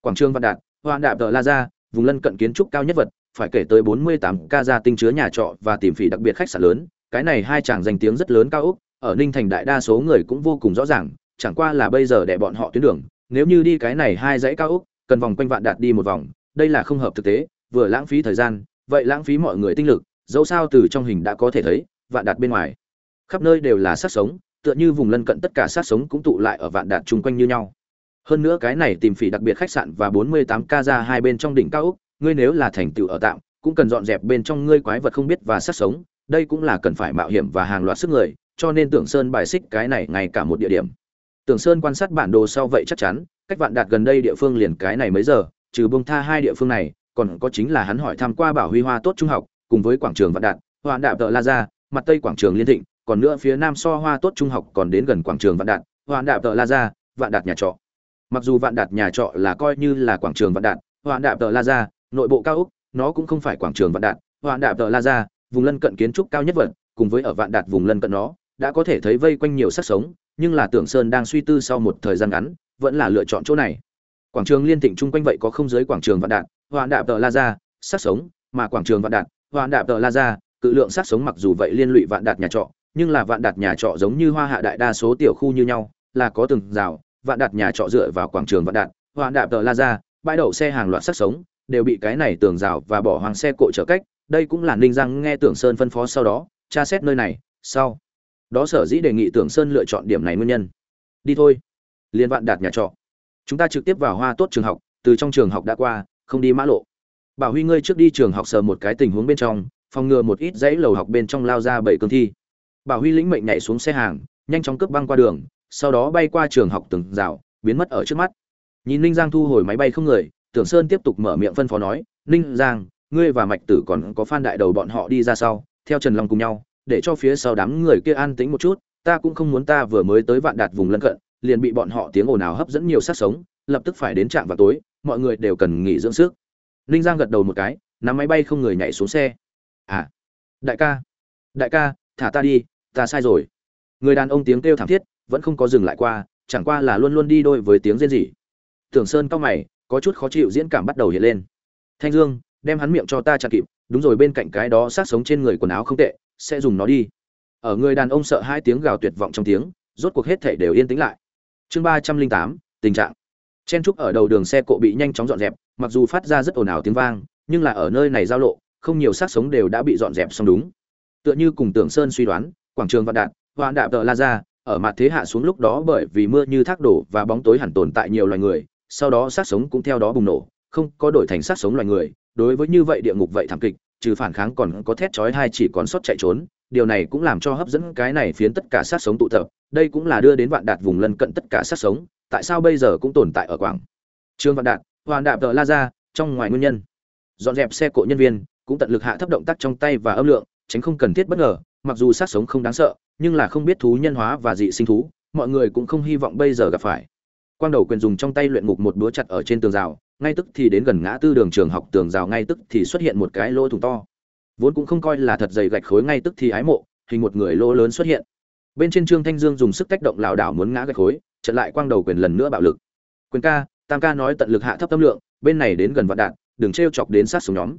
Quảng trường vạn đạt, hoạn đạp tờ la ra vùng lân cận kiến trúc cao nhất vật, phải kể tới 48 ca gia tinh chứa nhà trọ và tìm phỉ đặc biệt khách sạn lớn, cái này hai chàng danh tiếng rất lớn cao úc, ở ninh thành đại đa số người cũng vô cùng rõ ràng, chẳng qua là bây giờ để bọn họ tuyến đường, nếu như đi cái này hai dãy cao úc, cần vòng quanh vạn đạt đi một vòng, đây là không hợp thực tế, vừa lãng phí thời gian, vậy lãng phí mọi người tinh lực, dẫu sao từ trong hình đã có thể thấy, vạn đạt bên ngoài, khắp nơi đều là sát sống tựa như vùng lân cận tất cả sát sống cũng tụ lại ở vạn đạt chung quanh như nhau. Hơn nữa cái này tìm phỉ đặc biệt khách sạn và 48 ca ra hai bên trong đỉnh cao ốc, ngươi nếu là thành tựu ở tạm cũng cần dọn dẹp bên trong ngươi quái vật không biết và sát sống đây cũng là cần phải mạo hiểm và hàng loạt sức người cho nên tưởng sơn bài xích cái này ngay cả một địa điểm. Tưởng sơn quan sát bản đồ sau vậy chắc chắn cách vạn đạt gần đây địa phương liền cái này mấy giờ trừ bông tha hai địa phương này còn có chính là hắn hỏi tham qua bảo huy hoa tốt trung học cùng với quảng trường vạn đạt hoàn đạp tợ la ra mặt tây quảng trường liên thịnh còn nữa phía nam so hoa tốt trung học còn đến gần quảng trường vạn đạt, hoạn đạp tợ la ra vạn đạt nhà trọ. Mặc dù vạn đạt nhà trọ là coi như là quảng trường vạn đạt, hoạn đạp tợ la ra nội bộ cao úc nó cũng không phải quảng trường vạn đạt, hoạn đạp tợ la ra vùng lân cận kiến trúc cao nhất vật, cùng với ở vạn đạt vùng lân cận nó, đã có thể thấy vây quanh nhiều sắc sống, nhưng là tưởng sơn đang suy tư sau một thời gian ngắn, vẫn là lựa chọn chỗ này. Quảng trường liên thịnh chung quanh vậy có không giới quảng trường vạn đạt, hoạn đạp tờ la ra sắc sống, mà quảng trường vạn đạt, hoạn đạp tờ la ra cự lượng sắc sống mặc dù vậy liên lụy vạn đạt nhà trọ nhưng là vạn đạt nhà trọ giống như hoa hạ đại đa số tiểu khu như nhau, là có từng rào, vạn đạt nhà trọ dựa vào quảng trường vạn đạt vạn đạp tờ la ra, bãi đậu xe hàng loạt sắc sống, đều bị cái này tường rào và bỏ hoàng xe cộ trở cách, đây cũng là ninh giang nghe tưởng sơn phân phó sau đó, tra xét nơi này, sau. Đó sở dĩ đề nghị tưởng sơn lựa chọn điểm này nguyên nhân. Đi thôi. Liên vạn đạt nhà trọ. Chúng ta trực tiếp vào hoa tốt trường học, từ trong trường học đã qua, không đi mã lộ. Bảo huy ngươi trước đi trường học sờ một cái tình huống bên trong, phòng ngừa một ít dãy lầu học bên trong lao ra bảy cương thi bảo huy lĩnh mệnh nhảy xuống xe hàng, nhanh chóng cướp băng qua đường, sau đó bay qua trường học từng rào, biến mất ở trước mắt. Nhìn ninh giang thu hồi máy bay không người, tưởng sơn tiếp tục mở miệng phân phó nói, ninh giang, ngươi và mạch tử còn có phan đại đầu bọn họ đi ra sau, theo trần long cùng nhau, để cho phía sau đám người kia an tĩnh một chút, ta cũng không muốn ta vừa mới tới vạn đạt vùng lân cận, liền bị bọn họ tiếng ồn ào hấp dẫn nhiều sát sống, lập tức phải đến trạm vào tối, mọi người đều cần nghỉ dưỡng sức. Ninh giang gật đầu một cái, nắm máy bay không người nhảy xuống xe. À đại ca đại ca thả ta đi, ta sai rồi. Người đàn ông tiếng kêu thảm thiết, vẫn không có dừng lại qua, chẳng qua là luôn luôn đi đôi với tiếng rên rỉ. Tưởng sơn cao mày, có chút khó chịu diễn cảm bắt đầu hiện lên. Thanh dương, đem hắn miệng cho ta chặt kịp, đúng rồi bên cạnh cái đó sát sống trên người quần áo không tệ, sẽ dùng nó đi. Ở người đàn ông sợ hai tiếng gào tuyệt vọng trong tiếng, rốt cuộc hết thể đều yên tĩnh lại. Chương ba trăm linh tám, tình trạng. Chen trúc ở đầu đường xe cộ bị nhanh chóng dọn dẹp, mặc dù phát ra rất ồn ào tiếng vang, nhưng là ở nơi này giao lộ, không nhiều xác sống đều đã bị dọn dẹp xong đúng tựa như cùng tưởng sơn suy đoán, quảng trường vạn đạt hoạn đạp tờ la ra, ở mặt thế hạ xuống lúc đó bởi vì mưa như thác đổ và bóng tối hẳn tồn tại nhiều loài người, sau đó sát sống cũng theo đó bùng nổ, không có đổi thành sát sống loài người. Đối với như vậy địa ngục vậy thảm kịch, trừ phản kháng còn có thét chói hai chỉ còn sót chạy trốn, điều này cũng làm cho hấp dẫn cái này phiến tất cả sát sống tụ tập. Đây cũng là đưa đến vạn đạt vùng lân cận tất cả sát sống, tại sao bây giờ cũng tồn tại ở quảng trường vạn đạt hoàn đạp tờ la ra, trong ngoài nguyên nhân. Dọn dẹp xe cộ nhân viên, cũng tận lực hạ thấp động tác trong tay và âm lượng tránh không cần thiết bất ngờ, mặc dù sát sống không đáng sợ, nhưng là không biết thú nhân hóa và dị sinh thú, mọi người cũng không hy vọng bây giờ gặp phải. Quang đầu quyền dùng trong tay luyện ngục một búa chặt ở trên tường rào, ngay tức thì đến gần ngã tư đường trường học tường rào ngay tức thì xuất hiện một cái lỗ thủng to. Vốn cũng không coi là thật dày gạch khối ngay tức thì ái mộ, hình một người lỗ lớn xuất hiện. Bên trên trương thanh dương dùng sức tác động lảo đảo muốn ngã gạch khối, chặn lại quang đầu quyền lần nữa bạo lực. Quyền ca, tam ca nói tận lực hạ thấp tâm lượng, bên này đến gần vạn đạn, đừng t chọc đến sát sống nhóm.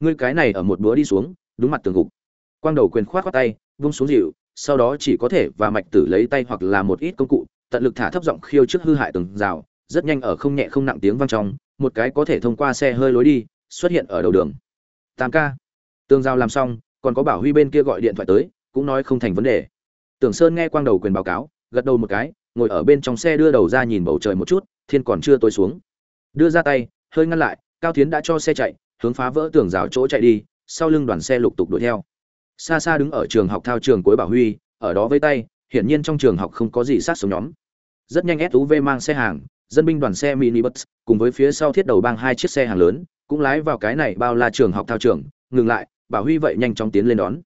Ngươi cái này ở một búa đi xuống, đúng mặt tường gục quang đầu quyền khoát khoát tay, vung xuống dịu sau đó chỉ có thể và mạch tử lấy tay hoặc là một ít công cụ, tận lực thả thấp giọng khiêu trước hư hại từng rào, rất nhanh ở không nhẹ không nặng tiếng vang trong, một cái có thể thông qua xe hơi lối đi, xuất hiện ở đầu đường. Tam ca tường rào làm xong, còn có bảo huy bên kia gọi điện thoại tới, cũng nói không thành vấn đề. Tưởng sơn nghe quang đầu quyền báo cáo, gật đầu một cái, ngồi ở bên trong xe đưa đầu ra nhìn bầu trời một chút, thiên còn chưa tối xuống. Đưa ra tay, hơi ngăn lại, cao tiến đã cho xe chạy, hướng phá vỡ tường rào chỗ chạy đi, sau lưng đoàn xe lục tục đuổi theo xa xa đứng ở trường học thao trường cuối bảo huy, ở đó với tay, hiển nhiên trong trường học không có gì sát sống nhóm. Rất nhanh suv mang xe hàng, dân binh đoàn xe mini bus cùng với phía sau thiết đầu bang hai chiếc xe hàng lớn, cũng lái vào cái này bao la trường học thao trường. Ngừng lại, bảo huy vậy nhanh chóng tiến lên đón.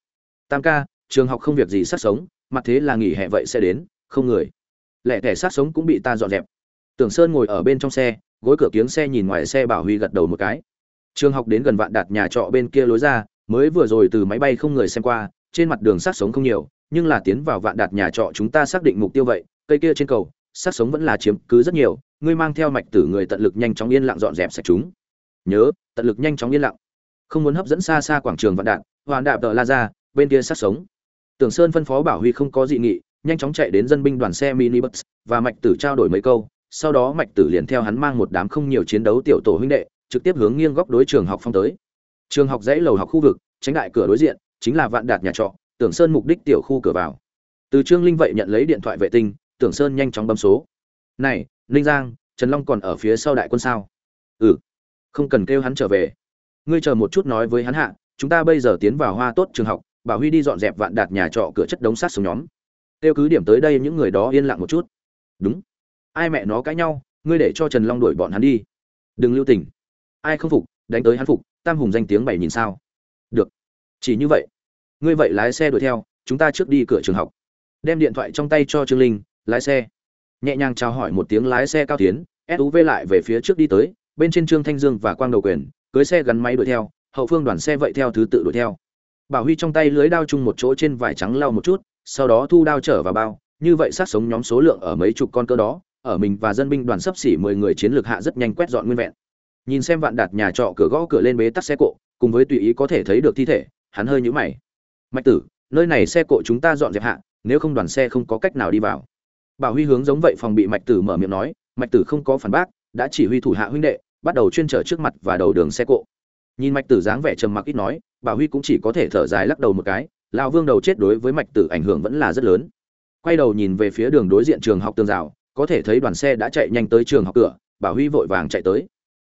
Tam ca, trường học không việc gì sát sống, mặt thế là nghỉ hè vậy sẽ đến, không người. Lẻ thẻ sát sống cũng bị ta dọn dẹp. Tưởng sơn ngồi ở bên trong xe, gối cửa kiếng xe nhìn ngoài xe bảo huy gật đầu một cái. Trường học đến gần vạn đạt nhà trọ bên kia lối ra mới vừa rồi từ máy bay không người xem qua, trên mặt đường sát sống không nhiều, nhưng là tiến vào vạn đạt nhà trọ chúng ta xác định mục tiêu vậy, cây kia trên cầu sát sống vẫn là chiếm cứ rất nhiều, ngươi mang theo mạch tử người tận lực nhanh chóng yên lặng dọn dẹp sạch chúng. Nhớ, tận lực nhanh chóng yên lặng. Không muốn hấp dẫn xa xa quảng trường vạn đạn hoàn đạp tờ la ra bên kia sát sống. Tưởng sơn phân phó bảo huy không có dị nghị, nhanh chóng chạy đến dân binh đoàn xe mini bus và mạch tử trao đổi mấy câu, sau đó mạch tử liền theo hắn mang một đám không nhiều chiến đấu tiểu tổ huynh đệ, trực tiếp hướng nghiêng góc đối trường học phong tới trường học dãy lầu học khu vực, tránh đại cửa đối diện, chính là vạn đạt nhà trọ, tưởng sơn mục đích tiểu khu cửa vào. Từ trương linh vậy nhận lấy điện thoại vệ tinh, tưởng sơn nhanh chóng bấm số. Này linh giang, trần long còn ở phía sau đại quân sao? Ừ. Không cần kêu hắn trở về. Ngươi chờ một chút nói với hắn hạ, chúng ta bây giờ tiến vào hoa tốt trường học, bảo huy đi dọn dẹp vạn đạt nhà trọ cửa chất đống sát xuống nhóm. Kêu cứ điểm tới đây những người đó yên lặng một chút. Đúng. Ai mẹ nó cãi nhau, ngươi để cho trần long đuổi bọn hắn đi. Đừng lưu tình. Ai không phục, đánh tới hắn phục tam hùng danh tiếng bảy nhìn sao. Được. Chỉ như vậy. Ngươi vậy lái xe đuổi theo, chúng ta trước đi cửa trường học. Đem điện thoại trong tay cho trương linh, lái xe. Nhẹ nhàng chào hỏi một tiếng lái xe cao tiến suv lại về phía trước đi tới, bên trên trương thanh dương và quang đầu quyền, cưới xe gắn máy đuổi theo, hậu phương đoàn xe vậy theo thứ tự đuổi theo. Bảo huy trong tay lưới đao chung một chỗ trên vải trắng lau một chút, sau đó thu đao trở vào bao, như vậy sát sống nhóm số lượng ở mấy chục con cơ đó, ở mình và dân binh đoàn sấp xỉ mười người chiến lược hạ rất nhanh quét dọn nguyên vẹn nhìn xem vạn đạt nhà trọ cửa gõ cửa lên bế tắc xe cộ, cùng với tùy ý có thể thấy được thi thể, hắn hơi nhũ mày. Mạch tử, nơi này xe cộ chúng ta dọn dẹp hạ, nếu không đoàn xe không có cách nào đi vào. Bảo huy hướng giống vậy phòng bị mạch tử mở miệng nói, mạch tử không có phản bác, đã chỉ huy thủ hạ huynh đệ, bắt đầu chuyên trở trước mặt và đầu đường xe cộ. Nhìn mạch tử dáng vẻ trầm mặc ít nói, bảo huy cũng chỉ có thể thở dài lắc đầu một cái, lão vương đầu chết đối với mạch tử ảnh hưởng vẫn là rất lớn. Quay đầu nhìn về phía đường đối diện trường học tường rào, có thể thấy đoàn xe đã chạy nhanh tới trường học cửa, bảo huy vội vàng chạy tới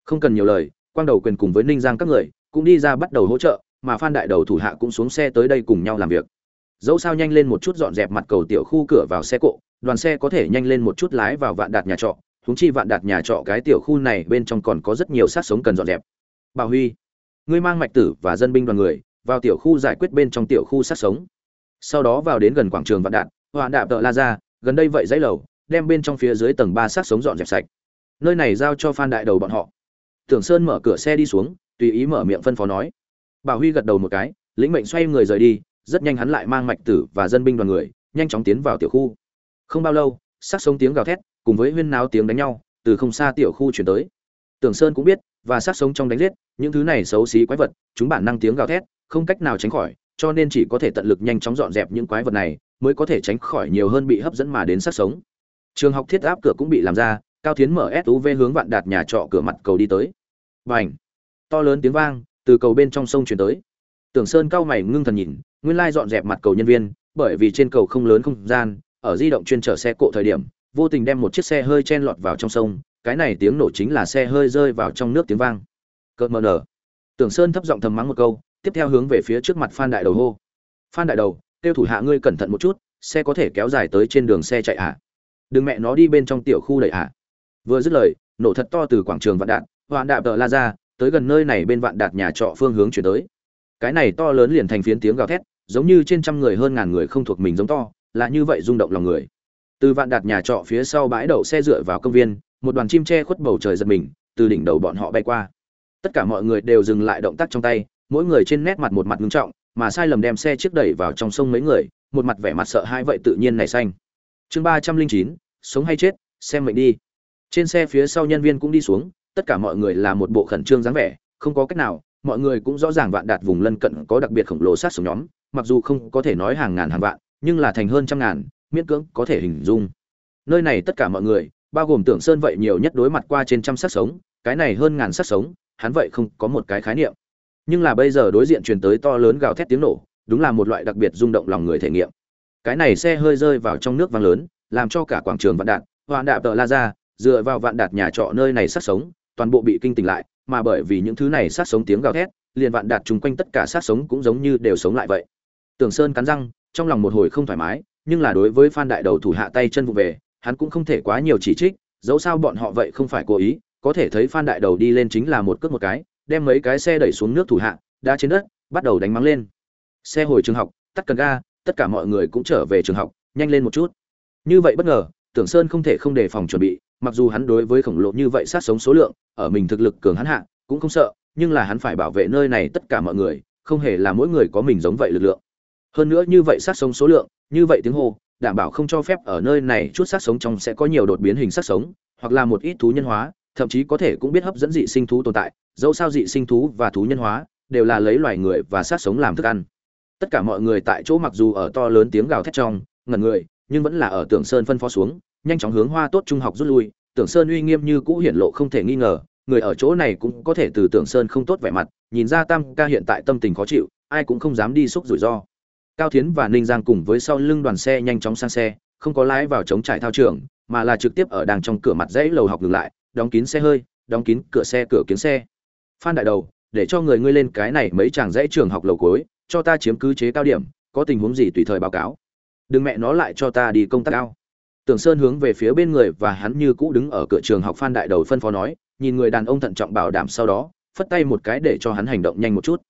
không cần nhiều lời, quang đầu quyền cùng với ninh giang các người cũng đi ra bắt đầu hỗ trợ, mà phan đại đầu thủ hạ cũng xuống xe tới đây cùng nhau làm việc. Dẫu sao nhanh lên một chút dọn dẹp mặt cầu tiểu khu cửa vào xe cộ, đoàn xe có thể nhanh lên một chút lái vào vạn đạt nhà trọ húng chi vạn đạt nhà trọ cái tiểu khu này bên trong còn có rất nhiều sát sống cần dọn dẹp. Bảo huy, ngươi mang mạch tử và dân binh đoàn người vào tiểu khu giải quyết bên trong tiểu khu sát sống. Sau đó vào đến gần quảng trường vạn đạt hoạn đạp tợ la ra gần đây vậy dãy lầu, đem bên trong phía dưới tầng ba sát sống dọn dẹp sạch. Nơi này giao cho phan đại đầu bọn họ tưởng sơn mở cửa xe đi xuống, tùy ý mở miệng phân phó nói. Bảo huy gật đầu một cái, lĩnh mệnh xoay người rời đi, rất nhanh hắn lại mang mạch tử và dân binh đoàn người, nhanh chóng tiến vào tiểu khu. Không bao lâu, sắc sống tiếng gào thét, cùng với huyên náo tiếng đánh nhau, từ không xa tiểu khu chuyển tới. Tưởng sơn cũng biết, và sát sống trong đánh giết, những thứ này xấu xí quái vật, chúng bản năng tiếng gào thét, không cách nào tránh khỏi, cho nên chỉ có thể tận lực nhanh chóng dọn dẹp những quái vật này, mới có thể tránh khỏi nhiều hơn bị hấp dẫn mà đến sát sống. Trường học thiết áp cửa cũng bị làm ra, cao Thiến mở suv hướng vạn đạt nhà trọ cửa mặt cầu đi tới và to lớn tiếng vang, từ cầu bên trong sông chuyển tới tưởng sơn cao mày ngưng thần nhìn, nguyên lai dọn dẹp mặt cầu nhân viên, bởi vì trên cầu không lớn không gian, ở di động chuyên chở xe cộ thời điểm, vô tình đem một chiếc xe hơi chen lọt vào trong sông, cái này tiếng nổ chính là xe hơi rơi vào trong nước tiếng vang cợt mờ nở tưởng sơn thấp giọng thầm mắng một câu, tiếp theo hướng về phía trước mặt phan đại đầu hô phan đại đầu, kêu thủ hạ ngươi cẩn thận một chút, xe có thể kéo dài tới trên đường xe chạy ạ à. đừng mẹ nó đi bên trong tiểu khu đẩy ạ à. vừa dứt lời, nổ thật to từ quảng trường vạn đạn hoạn đạp tờ la ra tới gần nơi này bên vạn đạt nhà trọ phương hướng chuyển tới. Cái này to lớn liền thành phiến tiếng gào thét, giống như trên trăm người hơn ngàn người không thuộc mình giống to, là như vậy rung động lòng người. Từ vạn đạt nhà trọ phía sau bãi đậu xe dựa vào công viên, một đoàn chim che khuất bầu trời giật mình, từ đỉnh đầu bọn họ bay qua. Tất cả mọi người đều dừng lại động tác trong tay, mỗi người trên nét mặt một mặt ngưng trọng, mà sai lầm đem xe trước đẩy vào trong sông mấy người, một mặt vẻ mặt sợ hãi vậy tự nhiên này xanh. Chương ba trăm linh chín, sống hay chết, xem mệnh đi. Trên xe phía sau nhân viên cũng đi xuống tất cả mọi người là một bộ khẩn trương dáng vẻ, không có cách nào, mọi người cũng rõ ràng vạn đạt vùng lân cận có đặc biệt khổng lồ sát sống nhóm, mặc dù không có thể nói hàng ngàn hàng vạn, nhưng là thành hơn trăm ngàn, miễn cưỡng có thể hình dung. Nơi này tất cả mọi người, bao gồm tưởng sơn vậy nhiều nhất đối mặt qua trên trăm sát sống, cái này hơn ngàn sát sống, hắn vậy không có một cái khái niệm. Nhưng là bây giờ đối diện truyền tới to lớn gào thét tiếng nổ, đúng là một loại đặc biệt rung động lòng người thể nghiệm. Cái này xe hơi rơi vào trong nước vang lớn, làm cho cả quảng trường vạn đạt, vạn đạp tờ la ra, dựa vào vạn đạt nhà trọ nơi này sát sống toàn bộ bị kinh tỉnh lại, mà bởi vì những thứ này sát sống tiếng gào thét, liền vạn đạt chung quanh tất cả sát sống cũng giống như đều sống lại vậy. Tưởng sơn cắn răng, trong lòng một hồi không thoải mái, nhưng là đối với phan đại đầu thủ hạ tay chân vụ về, hắn cũng không thể quá nhiều chỉ trích, dẫu sao bọn họ vậy không phải cố ý, có thể thấy phan đại đầu đi lên chính là một cước một cái, đem mấy cái xe đẩy xuống nước thủ hạ đã trên đất, bắt đầu đánh mắng lên. Xe hồi trường học, tắt cần ga, tất cả mọi người cũng trở về trường học, nhanh lên một chút. Như vậy bất ngờ, tưởng sơn không thể không đề phòng chuẩn bị mặc dù hắn đối với khổng lồ như vậy sát sống số lượng, ở mình thực lực cường hắn hạ, cũng không sợ, nhưng là hắn phải bảo vệ nơi này tất cả mọi người, không hề là mỗi người có mình giống vậy lực lượng. Hơn nữa như vậy sát sống số lượng, như vậy tiếng hô, đảm bảo không cho phép ở nơi này chút sát sống trong sẽ có nhiều đột biến hình sát sống, hoặc là một ít thú nhân hóa, thậm chí có thể cũng biết hấp dẫn dị sinh thú tồn tại, dẫu sao dị sinh thú và thú nhân hóa đều là lấy loài người và sát sống làm thức ăn. Tất cả mọi người tại chỗ mặc dù ở to lớn tiếng gào thét trong, ngẩn người, nhưng vẫn là ở tưởng sơn phân phó xuống nhanh chóng hướng hoa tốt trung học rút lui, tưởng sơn uy nghiêm như cũ hiển lộ không thể nghi ngờ, người ở chỗ này cũng có thể từ tưởng sơn không tốt vẻ mặt, nhìn ra tam ca hiện tại tâm tình khó chịu, ai cũng không dám đi xúc rủi ro. Cao thiến và ninh giang cùng với sau lưng đoàn xe nhanh chóng sang xe, không có lái vào chống trải thao trường, mà là trực tiếp ở đàng trong cửa mặt dãy lầu học ngừng lại, đóng kín xe hơi, đóng kín cửa xe cửa kiến xe. Phan đại đầu, để cho người ngươi lên cái này mấy chàng dãy trường học lầu cuối, cho ta chiếm cứ chế cao điểm, có tình huống gì tùy thời báo cáo. Đừng mẹ nó lại cho ta đi công tác cao tưởng sơn hướng về phía bên người và hắn như cũ đứng ở cửa trường học phan đại đầu phân phó nói, nhìn người đàn ông thận trọng bảo đảm sau đó, phất tay một cái để cho hắn hành động nhanh một chút.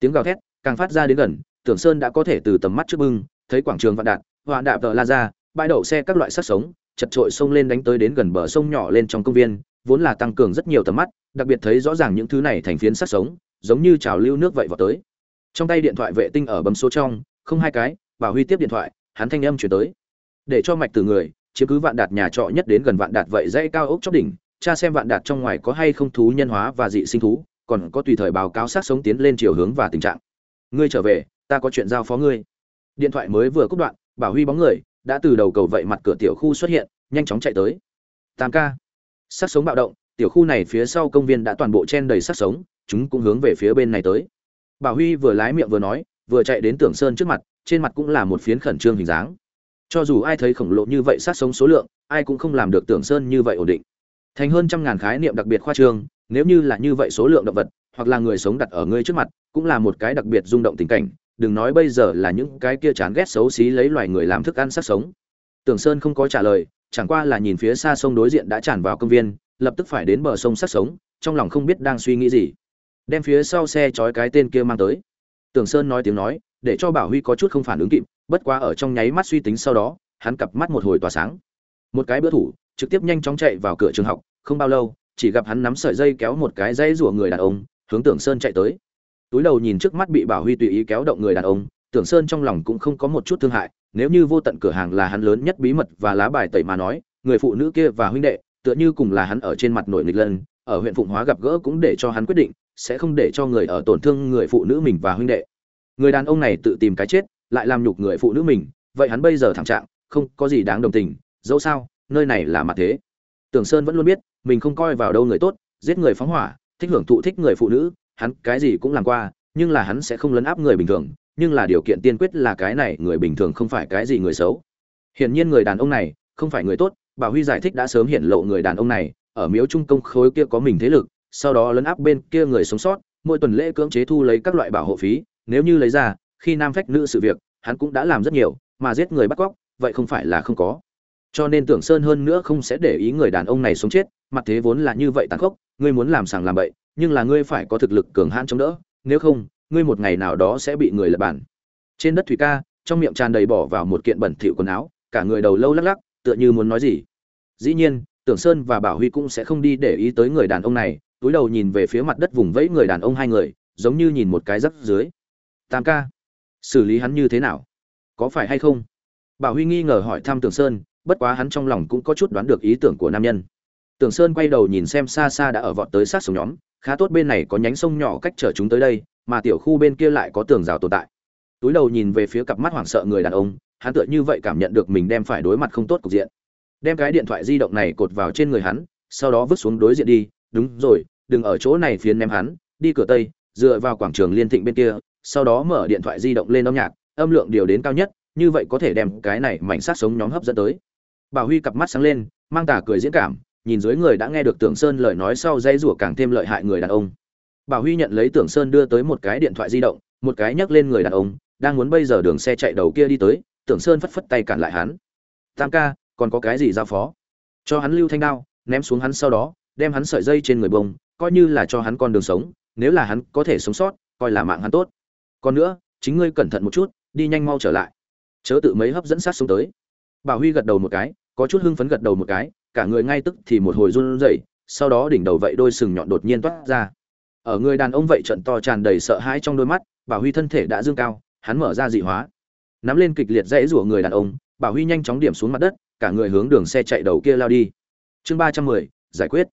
Tiếng gào thét càng phát ra đến gần, tưởng sơn đã có thể từ tầm mắt trước bưng, thấy quảng trường vạn đạt hoạn đạp tờ la ra, bãi đậu xe các loại sát sống, chật trội sông lên đánh tới đến gần bờ sông nhỏ lên trong công viên, vốn là tăng cường rất nhiều tầm mắt, đặc biệt thấy rõ ràng những thứ này thành phiến sát sống, giống như trào lưu nước vậy vào tới. Trong tay điện thoại vệ tinh ở bấm số trong, không hai cái, bảo huy tiếp điện thoại, hắn thanh âm chuyển tới. Để cho mạch từ người chiếm cứ vạn đạt nhà trọ nhất đến gần vạn đạt vậy dãy cao ốc chóp đỉnh, cha xem vạn đạt trong ngoài có hay không thú nhân hóa và dị sinh thú, còn có tùy thời báo cáo sát sống tiến lên chiều hướng và tình trạng. Ngươi trở về, ta có chuyện giao phó ngươi. Điện thoại mới vừa cúp đoạn, bảo huy bóng người, đã từ đầu cầu vậy mặt cửa tiểu khu xuất hiện, nhanh chóng chạy tới. Tam ca. Sát sống bạo động, tiểu khu này phía sau công viên đã toàn bộ chen đầy sát sống, chúng cũng hướng về phía bên này tới. Bảo huy vừa lái miệng vừa nói, vừa chạy đến tưởng sơn trước mặt, trên mặt cũng là một phiến khẩn trương hình dáng cho dù ai thấy khổng lồ như vậy sát sống số lượng, ai cũng không làm được tưởng sơn như vậy ổn định. Thành hơn trăm ngàn khái niệm đặc biệt khoa trương, nếu như là như vậy số lượng động vật, hoặc là người sống đặt ở ngươi trước mặt, cũng là một cái đặc biệt rung động tình cảnh. Đừng nói bây giờ là những cái kia chán ghét xấu xí lấy loài người làm thức ăn sát sống. Tưởng sơn không có trả lời, chẳng qua là nhìn phía xa sông đối diện đã tràn vào công viên, lập tức phải đến bờ sông sát sống, trong lòng không biết đang suy nghĩ gì. Đem phía sau xe trói cái tên kia mang tới. Tưởng sơn nói tiếng nói để cho bảo huy có chút không phản ứng kịp, bất quá ở trong nháy mắt suy tính sau đó, hắn cặp mắt một hồi tỏa sáng. Một cái bữa thủ, trực tiếp nhanh chóng chạy vào cửa trường học, không bao lâu, chỉ gặp hắn nắm sợi dây kéo một cái dây rủa người đàn ông, hướng tưởng sơn chạy tới. Túi đầu nhìn trước mắt bị bảo huy tùy ý kéo động người đàn ông, tưởng sơn trong lòng cũng không có một chút thương hại, nếu như vô tận cửa hàng là hắn lớn nhất bí mật và lá bài tẩy mà nói, người phụ nữ kia và huynh đệ, tựa như cùng là hắn ở trên mặt nổi nghịch lân ở huyện phụng hóa gặp gỡ cũng để cho hắn quyết định, sẽ không để cho người ở tổn thương người phụ nữ mình và huynh đệ người đàn ông này tự tìm cái chết, lại làm nhục người phụ nữ mình, vậy hắn bây giờ thảm trạng, không có gì đáng đồng tình, dẫu sao, nơi này là mặt thế. Tưởng sơn vẫn luôn biết, mình không coi vào đâu người tốt, giết người phóng hỏa, thích hưởng thụ thích người phụ nữ, hắn cái gì cũng làm qua, nhưng là hắn sẽ không lấn áp người bình thường, nhưng là điều kiện tiên quyết là cái này, người bình thường không phải cái gì người xấu. Hiển nhiên người đàn ông này, không phải người tốt, bảo huy giải thích đã sớm hiện lộ người đàn ông này, ở miếu trung công khối kia có mình thế lực, sau đó lấn áp bên kia người sống sót, mỗi tuần lễ cưỡng chế thu lấy các loại bảo hộ phí nếu như lấy ra, khi nam phách nữ sự việc, hắn cũng đã làm rất nhiều, mà giết người bắt cóc, vậy không phải là không có. Cho nên tưởng sơn hơn nữa không sẽ để ý người đàn ông này sống chết, mặt thế vốn là như vậy tàn khốc, ngươi muốn làm sàng làm bậy, nhưng là ngươi phải có thực lực cường hãn chống đỡ, nếu không, ngươi một ngày nào đó sẽ bị người lật bản trên đất thủy ca, trong miệng tràn đầy bỏ vào một kiện bẩn thỉu quần áo, cả người đầu lâu lắc lắc, tựa như muốn nói gì. Dĩ nhiên, tưởng sơn và bảo huy cũng sẽ không đi để ý tới người đàn ông này, túi đầu nhìn về phía mặt đất vùng vẫy người đàn ông hai người, giống như nhìn một cái rắc dưới tam ca. Xử lý hắn như thế nào? Có phải hay không? Bảo huy nghi ngờ hỏi thăm tưởng sơn, bất quá hắn trong lòng cũng có chút đoán được ý tưởng của nam nhân. Tưởng sơn quay đầu nhìn xem xa xa đã ở vọt tới sát sống nhóm, khá tốt bên này có nhánh sông nhỏ cách chở chúng tới đây, mà tiểu khu bên kia lại có tường rào tồn tại. Túi đầu nhìn về phía cặp mắt hoảng sợ người đàn ông, hắn tựa như vậy cảm nhận được mình đem phải đối mặt không tốt cục diện. Đem cái điện thoại di động này cột vào trên người hắn, sau đó vứt xuống đối diện đi. Đúng rồi, đừng ở chỗ này phiến ném hắn, đi cửa tây, dựa vào quảng trường liên thịnh bên kia sau đó mở điện thoại di động lên âm nhạc, âm lượng điều đến cao nhất, như vậy có thể đem cái này mảnh sát sống nhóm hấp dẫn tới. Bảo huy cặp mắt sáng lên, mang tả cười diễn cảm, nhìn dưới người đã nghe được tưởng sơn lời nói sau dây rủa càng thêm lợi hại người đàn ông. Bảo huy nhận lấy tưởng sơn đưa tới một cái điện thoại di động, một cái nhấc lên người đàn ông, đang muốn bây giờ đường xe chạy đầu kia đi tới, tưởng sơn phất phất tay cản lại hắn. Tam ca, còn có cái gì giao phó? Cho hắn lưu thanh đao, ném xuống hắn sau đó, đem hắn sợi dây trên người bông, coi như là cho hắn con đường sống, nếu là hắn có thể sống sót, coi là mạng hắn tốt còn nữa, chính ngươi cẩn thận một chút, đi nhanh mau trở lại. Chớ tự mấy hấp dẫn sát xuống tới. Bảo huy gật đầu một cái, có chút hưng phấn gật đầu một cái, cả người ngay tức thì một hồi run rẩy, sau đó đỉnh đầu vậy đôi sừng nhọn đột nhiên toát ra. Ở người đàn ông vậy trận to tràn đầy sợ hãi trong đôi mắt, bảo huy thân thể đã dương cao, hắn mở ra dị hóa. Nắm lên kịch liệt dãy rủa người đàn ông, bảo huy nhanh chóng điểm xuống mặt đất, cả người hướng đường xe chạy đầu kia lao đi. Chương ba trăm mười, giải quyết.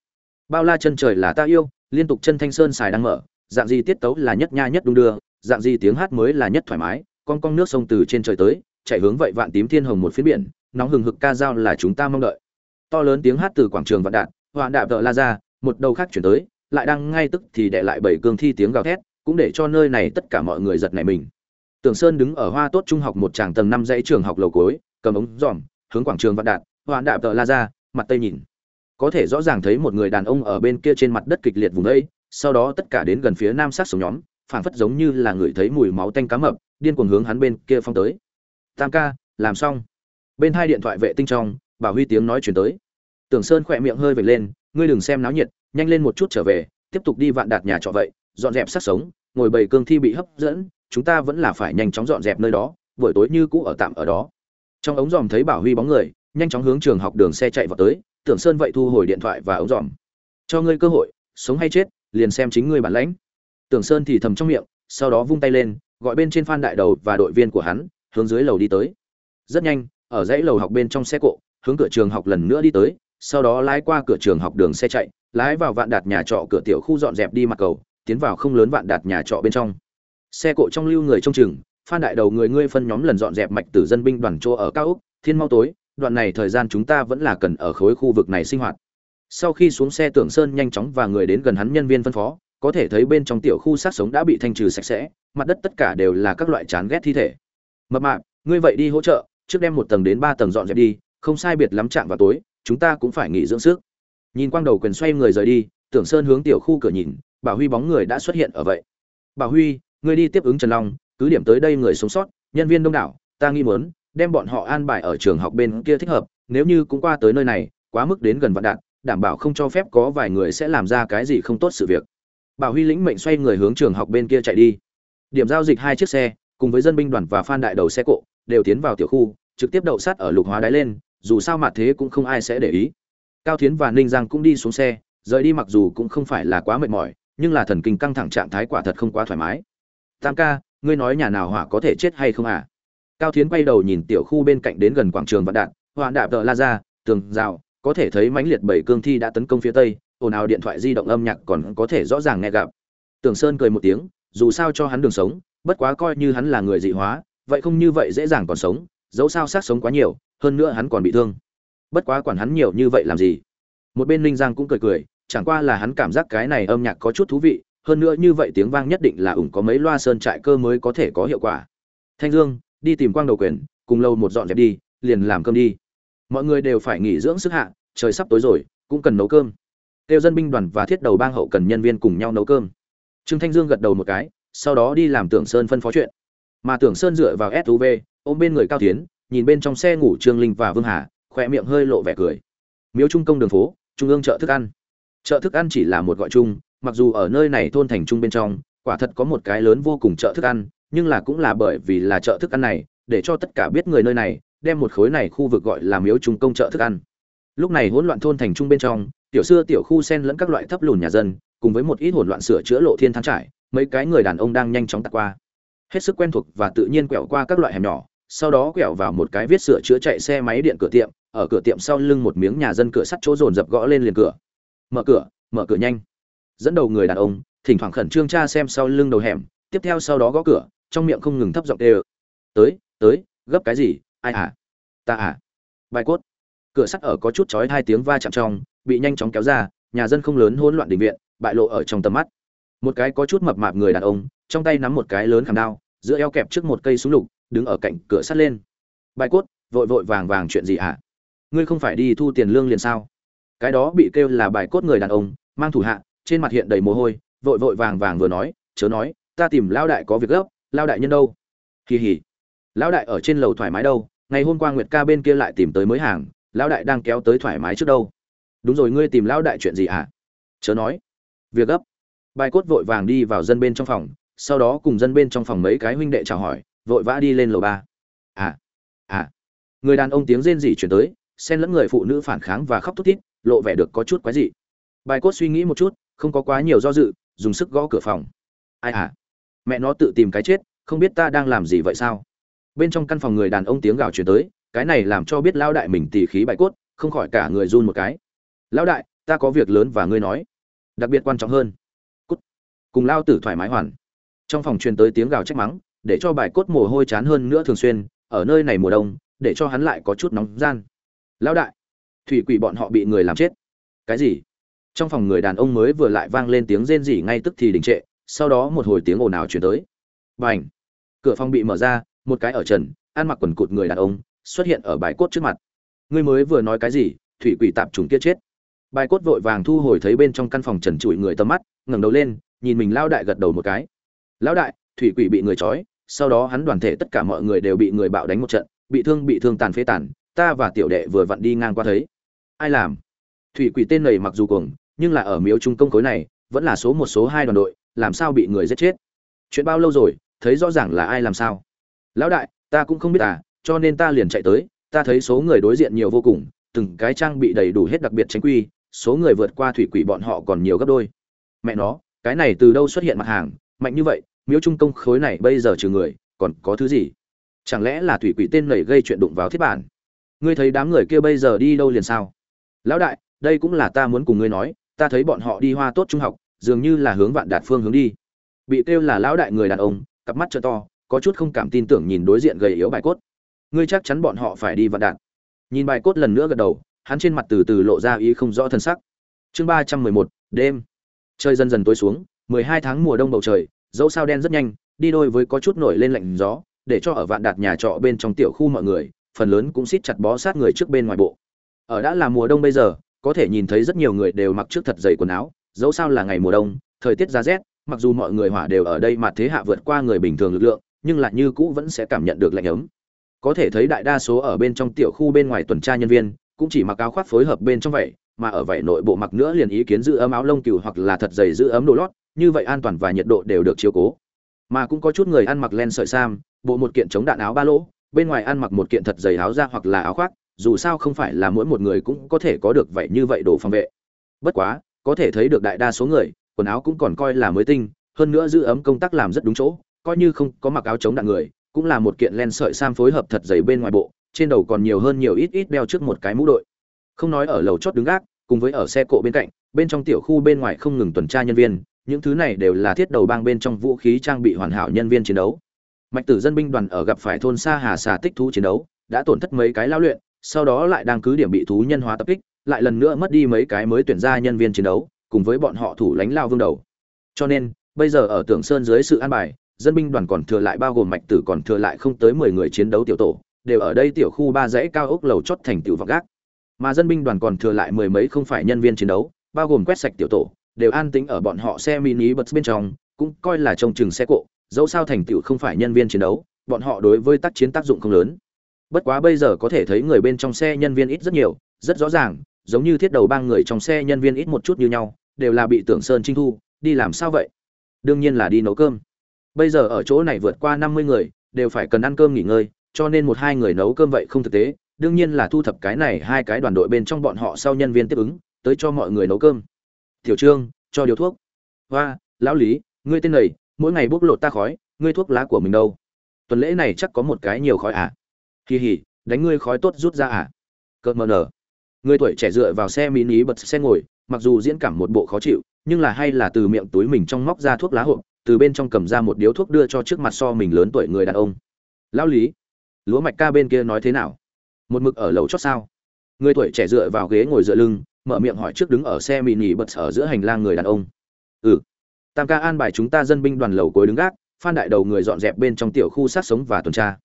Bao la chân trời là ta yêu, liên tục chân thanh sơn xài đang mở, dạng gì tiết tấu là nhất nha nhất đung đưa dạng gì tiếng hát mới là nhất thoải mái, con con nước sông từ trên trời tới, chạy hướng vậy vạn tím thiên hồng một phiến biển, nóng hừng hực ca dao là chúng ta mong đợi. To lớn tiếng hát từ quảng trường vạn đạn hoạn đạp vợ la ra, một đầu khác chuyển tới, lại đang ngay tức thì đệ lại bảy cương thi tiếng gào thét, cũng để cho nơi này tất cả mọi người giật nảy mình. Tưởng sơn đứng ở hoa tốt trung học một tràng tầng năm dãy trường học lầu cối cầm ống dòm hướng quảng trường vạn đạn hoạn đạp tợ la ra, mặt tây nhìn. Có thể rõ ràng thấy một người đàn ông ở bên kia trên mặt đất kịch liệt vùng đây, sau đó tất cả đến gần phía nam sát sống nhóm phảng phất giống như là người thấy mùi máu tanh cá mập, điên cuồng hướng hắn bên kia phong tới. Tam ca, làm xong. Bên hai điện thoại vệ tinh trong bảo huy tiếng nói truyền tới. Tưởng sơn khỏe miệng hơi vểnh lên, ngươi đừng xem náo nhiệt, nhanh lên một chút trở về, tiếp tục đi vạn đạt nhà trọ vậy, dọn dẹp sát sống, ngồi bầy cương thi bị hấp dẫn, chúng ta vẫn là phải nhanh chóng dọn dẹp nơi đó, buổi tối như cũ ở tạm ở đó. Trong ống dòm thấy bảo huy bóng người, nhanh chóng hướng trường học đường xe chạy vào tới, tưởng sơn vậy thu hồi điện thoại và ống dòm. Cho ngươi cơ hội, sống hay chết, liền xem chính ngươi bản lãnh tưởng sơn thì thầm trong miệng sau đó vung tay lên gọi bên trên phan đại đầu và đội viên của hắn hướng dưới lầu đi tới. Rất nhanh ở dãy lầu học bên trong xe cộ hướng cửa trường học lần nữa đi tới sau đó lái qua cửa trường học đường xe chạy lái vào vạn đạt nhà trọ cửa tiểu khu dọn dẹp đi mặt cầu tiến vào không lớn vạn đạt nhà trọ bên trong. Xe cộ trong lưu người trong trường, phan đại đầu người ngươi phân nhóm lần dọn dẹp mạch tử dân binh đoàn chỗ ở cao úc thiên mau tối đoạn này thời gian chúng ta vẫn là cần ở khối khu vực này sinh hoạt. Sau khi xuống xe tưởng sơn nhanh chóng và người đến gần hắn nhân viên phân phó có thể thấy bên trong tiểu khu sát sống đã bị thanh trừ sạch sẽ, mặt đất tất cả đều là các loại chán ghét thi thể. Mập mạp, ngươi vậy đi hỗ trợ, trước đem một tầng đến ba tầng dọn dẹp đi, không sai biệt lắm chạm vào tối, chúng ta cũng phải nghỉ dưỡng sức. Nhìn quang đầu quyền xoay người rời đi, tưởng sơn hướng tiểu khu cửa nhìn bà huy bóng người đã xuất hiện ở vậy. Bà huy, ngươi đi tiếp ứng trần long, cứ điểm tới đây người sống sót, nhân viên đông đảo, ta nghi muốn, đem bọn họ an bài ở trường học bên kia thích hợp, nếu như cũng qua tới nơi này, quá mức đến gần vạn đạn, đảm bảo không cho phép có vài người sẽ làm ra cái gì không tốt sự việc bảo huy lĩnh mệnh xoay người hướng trường học bên kia chạy đi. Điểm giao dịch hai chiếc xe, cùng với dân binh đoàn và phan đại đầu xe cộ, đều tiến vào tiểu khu, trực tiếp đậu sát ở lục hóa đáy lên, dù sao mặt thế cũng không ai sẽ để ý. Cao thiến và ninh giang cũng đi xuống xe, rời đi mặc dù cũng không phải là quá mệt mỏi, nhưng là thần kinh căng thẳng trạng thái quả thật không quá thoải mái. Tam ca, ngươi nói nhà nào hỏa có thể chết hay không à? Cao thiến quay đầu nhìn tiểu khu bên cạnh đến gần quảng trường vạn đạn hoạn đạp Đợ la ra tường rào có thể thấy mãnh liệt bảy cương thi đã tấn công phía tây ồn ào điện thoại di động âm nhạc còn có thể rõ ràng nghe gặp. Tường sơn cười một tiếng, dù sao cho hắn đường sống, bất quá coi như hắn là người dị hóa, vậy không như vậy dễ dàng còn sống, dẫu sao sát sống quá nhiều, hơn nữa hắn còn bị thương. Bất quá quản hắn nhiều như vậy làm gì? Một bên ninh giang cũng cười cười, chẳng qua là hắn cảm giác cái này âm nhạc có chút thú vị, hơn nữa như vậy tiếng vang nhất định là ủng có mấy loa sơn trại cơ mới có thể có hiệu quả. Thanh dương, đi tìm quang đầu quyền, cùng lâu một dọn dẹp đi, liền làm cơm đi. Mọi người đều phải nghỉ dưỡng sức hạ, trời sắp tối rồi, cũng cần nấu cơm kêu dân binh đoàn và thiết đầu bang hậu cần nhân viên cùng nhau nấu cơm. Trương thanh dương gật đầu một cái, sau đó đi làm tưởng sơn phân phó chuyện. Mà tưởng sơn dựa vào suv ôm bên người cao tiến, nhìn bên trong xe ngủ trương linh và vương hà khỏe miệng hơi lộ vẻ cười. Miếu trung công đường phố, trung ương chợ thức ăn. Chợ thức ăn chỉ là một gọi chung, mặc dù ở nơi này thôn thành trung bên trong, quả thật có một cái lớn vô cùng chợ thức ăn, nhưng là cũng là bởi vì là chợ thức ăn này, để cho tất cả biết người nơi này, đem một khối này khu vực gọi là miếu trung công chợ thức ăn. Lúc này hỗn loạn thôn thành trung bên trong tiểu xưa tiểu khu sen lẫn các loại thấp lùn nhà dân, cùng với một ít hỗn loạn sửa chữa lộ thiên thang trải, mấy cái người đàn ông đang nhanh chóng tạt qua. Hết sức quen thuộc và tự nhiên quẹo qua các loại hẻm nhỏ, sau đó quẹo vào một cái viết sửa chữa chạy xe máy điện cửa tiệm, ở cửa tiệm sau lưng một miếng nhà dân cửa sắt chỗ dồn dập gõ lên liền cửa. Mở cửa mở cửa nhanh. Dẫn đầu người đàn ông, thỉnh thoảng khẩn trương tra xem sau lưng đầu hẻm, tiếp theo sau đó gõ cửa, trong miệng không ngừng thấp giọng tê tới tới, gấp cái gì? Ai à? Ta à? Bài cốt. Cửa sắt ở có chút chói hai tiếng va chạm trong bị nhanh chóng kéo ra, nhà dân không lớn hỗn loạn đình viện, bại lộ ở trong tầm mắt. Một cái có chút mập mạp người đàn ông, trong tay nắm một cái lớn khảm đao, giữa eo kẹp trước một cây súng lục, đứng ở cạnh cửa sắt lên. Bài cốt, vội vội vàng vàng chuyện gì ạ à? ngươi không phải đi thu tiền lương liền sao? Cái đó bị kêu là bài cốt người đàn ông, mang thủ hạ, trên mặt hiện đầy mồ hôi, vội vội vàng vàng vừa nói, chớ nói, ta tìm lao đại có việc gấp lao đại nhân đâu? Kỳ hỉ lão đại ở trên lầu thoải mái đâu, ngày hôm qua nguyệt ca bên kia lại tìm tới mới hàng, lão đại đang kéo tới thoải mái trước đâu đúng rồi, ngươi tìm lão đại chuyện gì hả? À? chớ nói. Việc gấp. Bài cốt vội vàng đi vào dân bên trong phòng, sau đó cùng dân bên trong phòng mấy cái huynh đệ chào hỏi, vội vã đi lên lầu ba. À à. Người đàn ông tiếng rên rỉ chuyển tới, xen lẫn người phụ nữ phản kháng và khóc thút thít, lộ vẻ được có chút quái dị. Bài cốt suy nghĩ một chút, không có quá nhiều do dự, dùng sức gõ cửa phòng. Ai à? Mẹ nó tự tìm cái chết, không biết ta đang làm gì vậy sao? Bên trong căn phòng người đàn ông tiếng gào chuyển tới, cái này làm cho biết lao đại mình tỉ khí bài cốt, không khỏi cả người run một cái lão đại, ta có việc lớn và ngươi nói. Đặc biệt quan trọng hơn. Cút. Cùng lao tử thoải mái hoàn. Trong phòng truyền tới tiếng gào trách mắng, để cho bài cốt mồ hôi chán hơn nữa thường xuyên, ở nơi này mùa đông, để cho hắn lại có chút nóng gian. Lão đại. Thủy quỷ bọn họ bị người làm chết. Cái gì? Trong phòng người đàn ông mới vừa lại vang lên tiếng rên rỉ ngay tức thì đình trệ, sau đó một hồi tiếng ồn ào chuyển tới. B à n h cửa phòng bị mở ra, một cái ở trần, ăn mặc quần cụt người đàn ông, xuất hiện ở bài cốt trước mặt. Ngươi mới vừa nói cái gì? Thủy quỷ tạp trùng kia chết bài cốt vội vàng thu hồi thấy bên trong căn phòng trần trụi người tầm mắt, ngẩng đầu lên, nhìn mình lao đại gật đầu một cái. Lão đại, thủy quỷ bị người trói, sau đó hắn đoàn thể tất cả mọi người đều bị người bạo đánh một trận, bị thương bị thương tàn phế tàn, ta và tiểu đệ vừa vặn đi ngang qua thấy. Ai làm? Thủy quỷ tên này mặc dù cuồng, nhưng là ở miếu trung công khối này, vẫn là số một, số hai đoàn đội, làm sao bị người giết chết? Chuyện bao lâu rồi, thấy rõ ràng là ai làm sao? Lão đại, ta cũng không biết à cho nên ta liền chạy tới, ta thấy số người đối diện nhiều vô cùng, từng cái trang bị đầy đủ hết đặc biệt tránh quy số người vượt qua thủy quỷ bọn họ còn nhiều gấp đôi. Mẹ nó, cái này từ đâu xuất hiện mặt hàng, mạnh như vậy, miếu trung công khối này bây giờ trừ người, còn có thứ gì? Chẳng lẽ là thủy quỷ tên nảy gây chuyện đụng vào thiết bản? Ngươi thấy đám người kia bây giờ đi đâu liền sao? Lão đại, đây cũng là ta muốn cùng ngươi nói, ta thấy bọn họ đi hoa tốt trung học, dường như là hướng vạn đạt phương hướng đi. Bị kêu là lão đại người đàn ông, cặp mắt trợ to, có chút không cảm tin tưởng nhìn đối diện gầy yếu bài cốt. Ngươi chắc chắn bọn họ phải đi vạn đạt. Nhìn bài cốt lần nữa gật đầu hắn trên mặt từ từ lộ ra ý không rõ thân sắc. Chương ba trăm mười một, đêm. Trời dần dần tối xuống, mười hai tháng mùa đông bầu trời, dẫu sao đen rất nhanh, đi đôi với có chút nổi lên lạnh gió, để cho ở vạn đạt nhà trọ bên trong tiểu khu mọi người, phần lớn cũng xít chặt bó sát người trước bên ngoài bộ. Ở đã là mùa đông bây giờ, có thể nhìn thấy rất nhiều người đều mặc trước thật dày quần áo, dẫu sao là ngày mùa đông, thời tiết giá rét, mặc dù mọi người hỏa đều ở đây mà thế hạ vượt qua người bình thường lực lượng, nhưng lại như cũ vẫn sẽ cảm nhận được lạnh ấm. Có thể thấy đại đa số ở bên trong tiểu khu bên ngoài tuần tra nhân viên cũng chỉ mặc áo khoác phối hợp bên trong vậy, mà ở vậy nội bộ mặc nữa liền ý kiến giữ ấm áo lông cừu hoặc là thật dày giữ ấm đồ lót, như vậy an toàn và nhiệt độ đều được chiếu cố. Mà cũng có chút người ăn mặc len sợi sam, bộ một kiện chống đạn áo ba lỗ, bên ngoài ăn mặc một kiện thật dày áo da hoặc là áo khoác, dù sao không phải là mỗi một người cũng có thể có được vậy như vậy đồ phòng vệ. Bất quá, có thể thấy được đại đa số người, quần áo cũng còn coi là mới tinh, hơn nữa giữ ấm công tác làm rất đúng chỗ, coi như không có mặc áo chống đạn người, cũng là một kiện len sợi sam phối hợp thật dày bên ngoài bộ trên đầu còn nhiều hơn nhiều ít ít đeo trước một cái mũ đội. Không nói ở lầu chót đứng gác, cùng với ở xe cộ bên cạnh, bên trong tiểu khu bên ngoài không ngừng tuần tra nhân viên, những thứ này đều là thiết đầu bang bên trong vũ khí trang bị hoàn hảo nhân viên chiến đấu. Mạch tử dân binh đoàn ở gặp phải thôn xa hà xà tích thú chiến đấu, đã tổn thất mấy cái lao luyện, sau đó lại đang cứ điểm bị thú nhân hóa tập kích, lại lần nữa mất đi mấy cái mới tuyển ra nhân viên chiến đấu, cùng với bọn họ thủ lãnh lao vương đầu. Cho nên, bây giờ ở tưởng sơn dưới sự an bài, dân binh đoàn còn thừa lại bao gồm mạch tử còn thừa lại không tới mười người chiến đấu tiểu tổ đều ở đây tiểu khu ba dãy cao ốc lầu chót thành tiểu vọng gác. Mà dân binh đoàn còn thừa lại mười mấy không phải nhân viên chiến đấu, bao gồm quét sạch tiểu tổ, đều an tĩnh ở bọn họ xe mini bật bên trong, cũng coi là trông chừng xe cộ, dẫu sao thành tựu không phải nhân viên chiến đấu, bọn họ đối với tác chiến tác dụng không lớn. Bất quá bây giờ có thể thấy người bên trong xe nhân viên ít rất nhiều, rất rõ ràng, giống như thiết đầu ba người trong xe nhân viên ít một chút như nhau, đều là bị tưởng sơn trinh thu, đi làm sao vậy? Đương nhiên là đi nấu cơm. Bây giờ ở chỗ này vượt qua năm mươi người, đều phải cần ăn cơm nghỉ ngơi cho nên một hai người nấu cơm vậy không thực tế, đương nhiên là thu thập cái này hai cái đoàn đội bên trong bọn họ sau nhân viên tiếp ứng, tới cho mọi người nấu cơm. Tiểu trương, cho điều thuốc. Hoa, lão lý, ngươi tên này, mỗi ngày bốc lột ta khói, ngươi thuốc lá của mình đâu? Tuần lễ này chắc có một cái nhiều khói à? Kỳ hỉ, đánh ngươi khói tốt rút ra à? Cợt mờ nở. Người tuổi trẻ dựa vào xe mini bật xe ngồi, mặc dù diễn cảm một bộ khó chịu, nhưng là hay là từ miệng túi mình trong móc ra thuốc lá hộp, từ bên trong cầm ra một điếu thuốc đưa cho trước mặt so mình lớn tuổi người đàn ông. Lão lý lúa mạch ca bên kia nói thế nào? Một mực ở lầu chót sao? Người tuổi trẻ dựa vào ghế ngồi dựa lưng, mở miệng hỏi trước đứng ở xe mini bật ở giữa hành lang người đàn ông. Ừ. Tam ca an bài chúng ta dân binh đoàn lầu cuối đứng gác, phan đại đầu người dọn dẹp bên trong tiểu khu sát sống và tuần tra.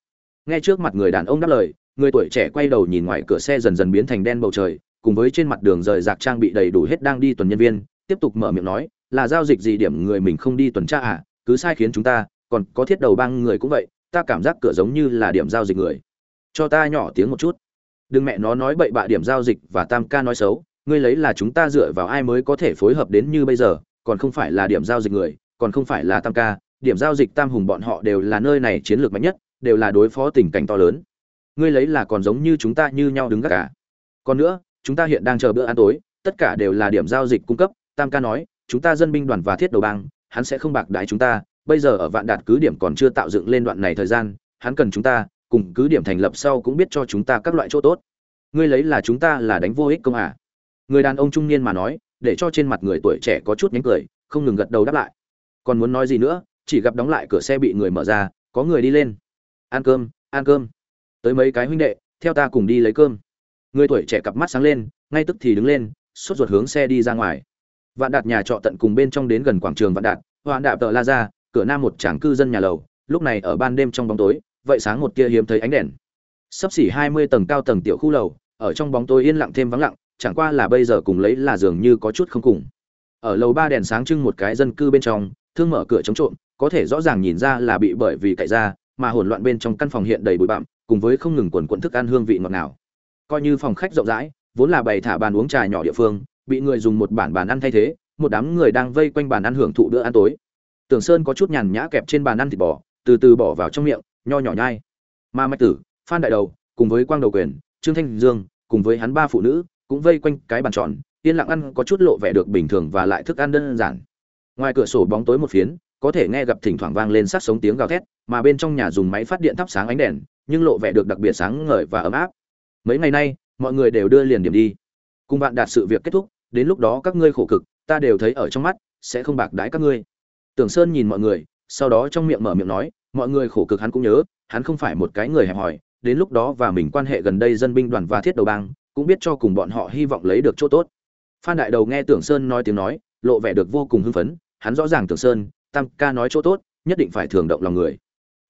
Nghe trước mặt người đàn ông đáp lời, người tuổi trẻ quay đầu nhìn ngoài cửa xe dần dần biến thành đen bầu trời, cùng với trên mặt đường rời rạc trang bị đầy đủ hết đang đi tuần nhân viên, tiếp tục mở miệng nói, là giao dịch gì điểm người mình không đi tuần tra à? Cứ sai khiến chúng ta, còn có thiết đầu băng người cũng vậy ta cảm giác cửa giống như là điểm giao dịch người. Cho ta nhỏ tiếng một chút. Đừng mẹ nó nói bậy bạ điểm giao dịch và tam ca nói xấu, ngươi lấy là chúng ta dựa vào ai mới có thể phối hợp đến như bây giờ, còn không phải là điểm giao dịch người, còn không phải là tam ca, điểm giao dịch tam hùng bọn họ đều là nơi này chiến lược mạnh nhất, đều là đối phó tình cảnh to lớn. Ngươi lấy là còn giống như chúng ta như nhau đứng gác cả. Còn nữa, chúng ta hiện đang chờ bữa ăn tối, tất cả đều là điểm giao dịch cung cấp, tam ca nói, chúng ta dân binh đoàn và thiết đầu bang, hắn sẽ không bạc đái chúng ta bây giờ ở vạn đạt cứ điểm còn chưa tạo dựng lên đoạn này thời gian, hắn cần chúng ta, cùng cứ điểm thành lập sau cũng biết cho chúng ta các loại chỗ tốt. Ngươi lấy là chúng ta là đánh vô ích công à? Người đàn ông trung niên mà nói, để cho trên mặt người tuổi trẻ có chút nhánh cười, không ngừng gật đầu đáp lại. Còn muốn nói gì nữa, chỉ gặp đóng lại cửa xe bị người mở ra, có người đi lên. Ăn cơm ăn cơm. Tới mấy cái huynh đệ, theo ta cùng đi lấy cơm. Người tuổi trẻ cặp mắt sáng lên, ngay tức thì đứng lên, sốt ruột hướng xe đi ra ngoài. Vạn đạt nhà trọ tận cùng bên trong đến gần quảng trường vạn đạt hoạn đạp tợ la ra cửa nam một tràng cư dân nhà lầu, lúc này ở ban đêm trong bóng tối, vậy sáng một kia hiếm thấy ánh đèn. Sấp xỉ hai mươi tầng cao tầng tiểu khu lầu, ở trong bóng tối yên lặng thêm vắng lặng, chẳng qua là bây giờ cùng lấy là dường như có chút không cùng. Ở lầu ba đèn sáng trưng một cái dân cư bên trong, thương mở cửa chống trộm, có thể rõ ràng nhìn ra là bị bởi vì cậy ra, mà hỗn loạn bên trong căn phòng hiện đầy bụi bặm, cùng với không ngừng quần quẫn thức ăn hương vị ngọt ngào. Coi như phòng khách rộng rãi, vốn là bày thả bàn uống trà nhỏ địa phương, bị người dùng một bản bàn ăn thay thế, một đám người đang vây quanh bàn ăn hưởng thụ bữa ăn tối tưởng sơn có chút nhàn nhã kẹp trên bàn ăn thịt bò, từ từ bỏ vào trong miệng, nho nhỏ nhai. Ma mạch tử, phan đại đầu, cùng với quang đầu quyền, trương thanh dương, cùng với hắn ba phụ nữ, cũng vây quanh cái bàn tròn, yên lặng ăn có chút lộ vẻ được bình thường và lại thức ăn đơn giản. Ngoài cửa sổ bóng tối một phiến, có thể nghe gặp thỉnh thoảng vang lên sát sống tiếng gào thét, mà bên trong nhà dùng máy phát điện thắp sáng ánh đèn, nhưng lộ vẻ được đặc biệt sáng ngời và ấm áp. Mấy ngày nay, mọi người đều đưa liền điểm đi. Cùng bạn đạt sự việc kết thúc, đến lúc đó các ngươi khổ cực, ta đều thấy ở trong mắt, sẽ không bạc đãi các ngươi tưởng sơn nhìn mọi người, sau đó trong miệng mở miệng nói, mọi người khổ cực hắn cũng nhớ, hắn không phải một cái người hẹp hòi, đến lúc đó và mình quan hệ gần đây dân binh đoàn và thiết đầu bang, cũng biết cho cùng bọn họ hy vọng lấy được chỗ tốt. Phan đại đầu nghe tưởng sơn nói tiếng nói, lộ vẻ được vô cùng hưng phấn, hắn rõ ràng tưởng sơn, tam ca nói chỗ tốt, nhất định phải thường động lòng người.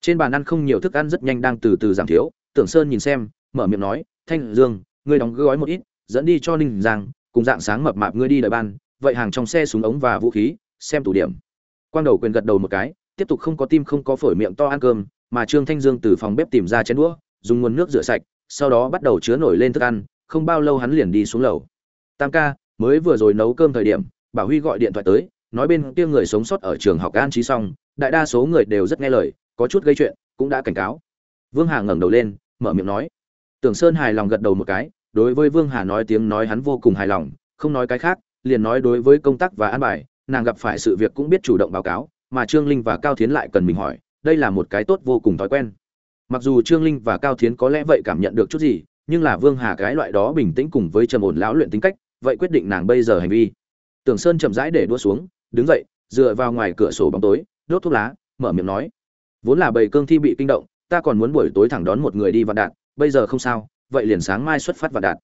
Trên bàn ăn không nhiều thức ăn rất nhanh đang từ từ giảm thiếu tưởng sơn nhìn xem, mở miệng nói, thanh dương, ngươi đóng gói một ít, dẫn đi cho ninh giang, cùng dạng sáng mập mạp ngươi đi đợi ban, vậy hàng trong xe súng ống và vũ khí, xem tủ điểm quang đầu quyền gật đầu một cái, tiếp tục không có tim không có phổi miệng to ăn cơm, mà trương thanh dương từ phòng bếp tìm ra chén đũa, dùng nguồn nước rửa sạch, sau đó bắt đầu chứa nổi lên thức ăn, không bao lâu hắn liền đi xuống lầu. Tam ca, mới vừa rồi nấu cơm thời điểm, bảo huy gọi điện thoại tới, nói bên kia người sống sót ở trường học an trí xong, đại đa số người đều rất nghe lời, có chút gây chuyện, cũng đã cảnh cáo. Vương hà ngẩng đầu lên, mở miệng nói. Tưởng sơn hài lòng gật đầu một cái, đối với vương hà nói tiếng nói hắn vô cùng hài lòng, không nói cái khác, liền nói đối với công tác và an bài nàng gặp phải sự việc cũng biết chủ động báo cáo, mà trương linh và cao thiến lại cần mình hỏi, đây là một cái tốt vô cùng thói quen. Mặc dù trương linh và cao thiến có lẽ vậy cảm nhận được chút gì, nhưng là vương hà cái loại đó bình tĩnh cùng với trầm ổn lão luyện tính cách, vậy quyết định nàng bây giờ hành vi. Tưởng sơn chậm rãi để đua xuống, đứng dậy, dựa vào ngoài cửa sổ bóng tối, đốt thuốc lá, mở miệng nói. Vốn là bầy cương thi bị kinh động, ta còn muốn buổi tối thẳng đón một người đi vạn đạn bây giờ không sao, vậy liền sáng mai xuất phát vạn đạn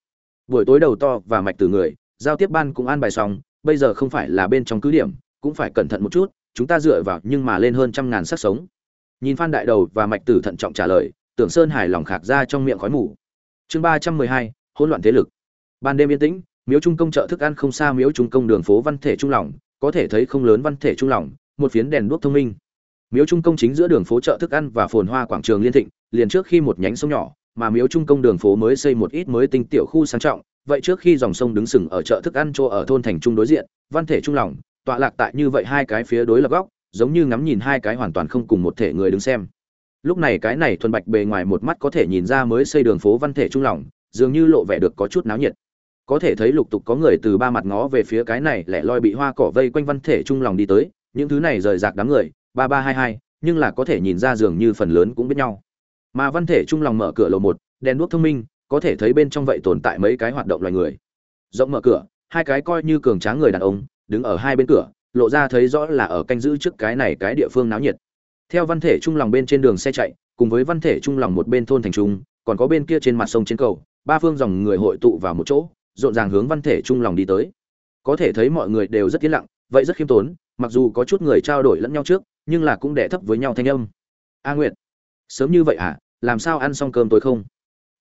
buổi tối đầu to và mạch từ người, giao tiếp ban cũng an bài xong bây giờ không phải là bên trong cứ điểm, cũng phải cẩn thận một chút, chúng ta dựa vào nhưng mà lên hơn trăm ngàn sắc sống. Nhìn phan đại đầu và mạch tử thận trọng trả lời, tưởng sơn hài lòng khạc ra trong miệng khói mù. Chương ba trăm mười hai, hỗn loạn thế lực. Ban đêm yên tĩnh, miếu trung công chợ thức ăn không xa miếu trung công đường phố văn thể trung lòng, có thể thấy không lớn văn thể trung lòng, một phiến đèn đuốc thông minh. Miếu trung công chính giữa đường phố chợ thức ăn và phồn hoa quảng trường liên thịnh, liền trước khi một nhánh sông nhỏ, mà miếu trung công đường phố mới xây một ít mới tinh tiểu khu sang trọng vậy trước khi dòng sông đứng sừng ở chợ thức ăn chỗ ở thôn thành trung đối diện, văn thể trung lòng, tọa lạc tại như vậy hai cái phía đối lập góc, giống như ngắm nhìn hai cái hoàn toàn không cùng một thể người đứng xem. Lúc này cái này thuần bạch bề ngoài một mắt có thể nhìn ra mới xây đường phố văn thể trung lòng, dường như lộ vẻ được có chút náo nhiệt. Có thể thấy lục tục có người từ ba mặt ngó về phía cái này lẻ loi bị hoa cỏ vây quanh văn thể trung lòng đi tới, những thứ này rời rạc đám người, ba ba hai hai, nhưng là có thể nhìn ra dường như phần lớn cũng biết nhau. Mà văn thể trung lòng mở cửa lầu một, đèn đuốc thông minh có thể thấy bên trong vậy tồn tại mấy cái hoạt động loài người. Rộng mở cửa, hai cái coi như cường tráng người đàn ông, đứng ở hai bên cửa, lộ ra thấy rõ là ở canh giữ trước cái này cái địa phương náo nhiệt. Theo văn thể trung lòng bên trên đường xe chạy, cùng với văn thể trung lòng một bên thôn thành trung, còn có bên kia trên mặt sông trên cầu, ba phương dòng người hội tụ vào một chỗ, rộn ràng hướng văn thể trung lòng đi tới. Có thể thấy mọi người đều rất yên lặng, vậy rất khiêm tốn, mặc dù có chút người trao đổi lẫn nhau trước, nhưng là cũng đẻ thấp với nhau thanh âm. A nguyệt, sớm như vậy à làm sao ăn xong cơm tối không?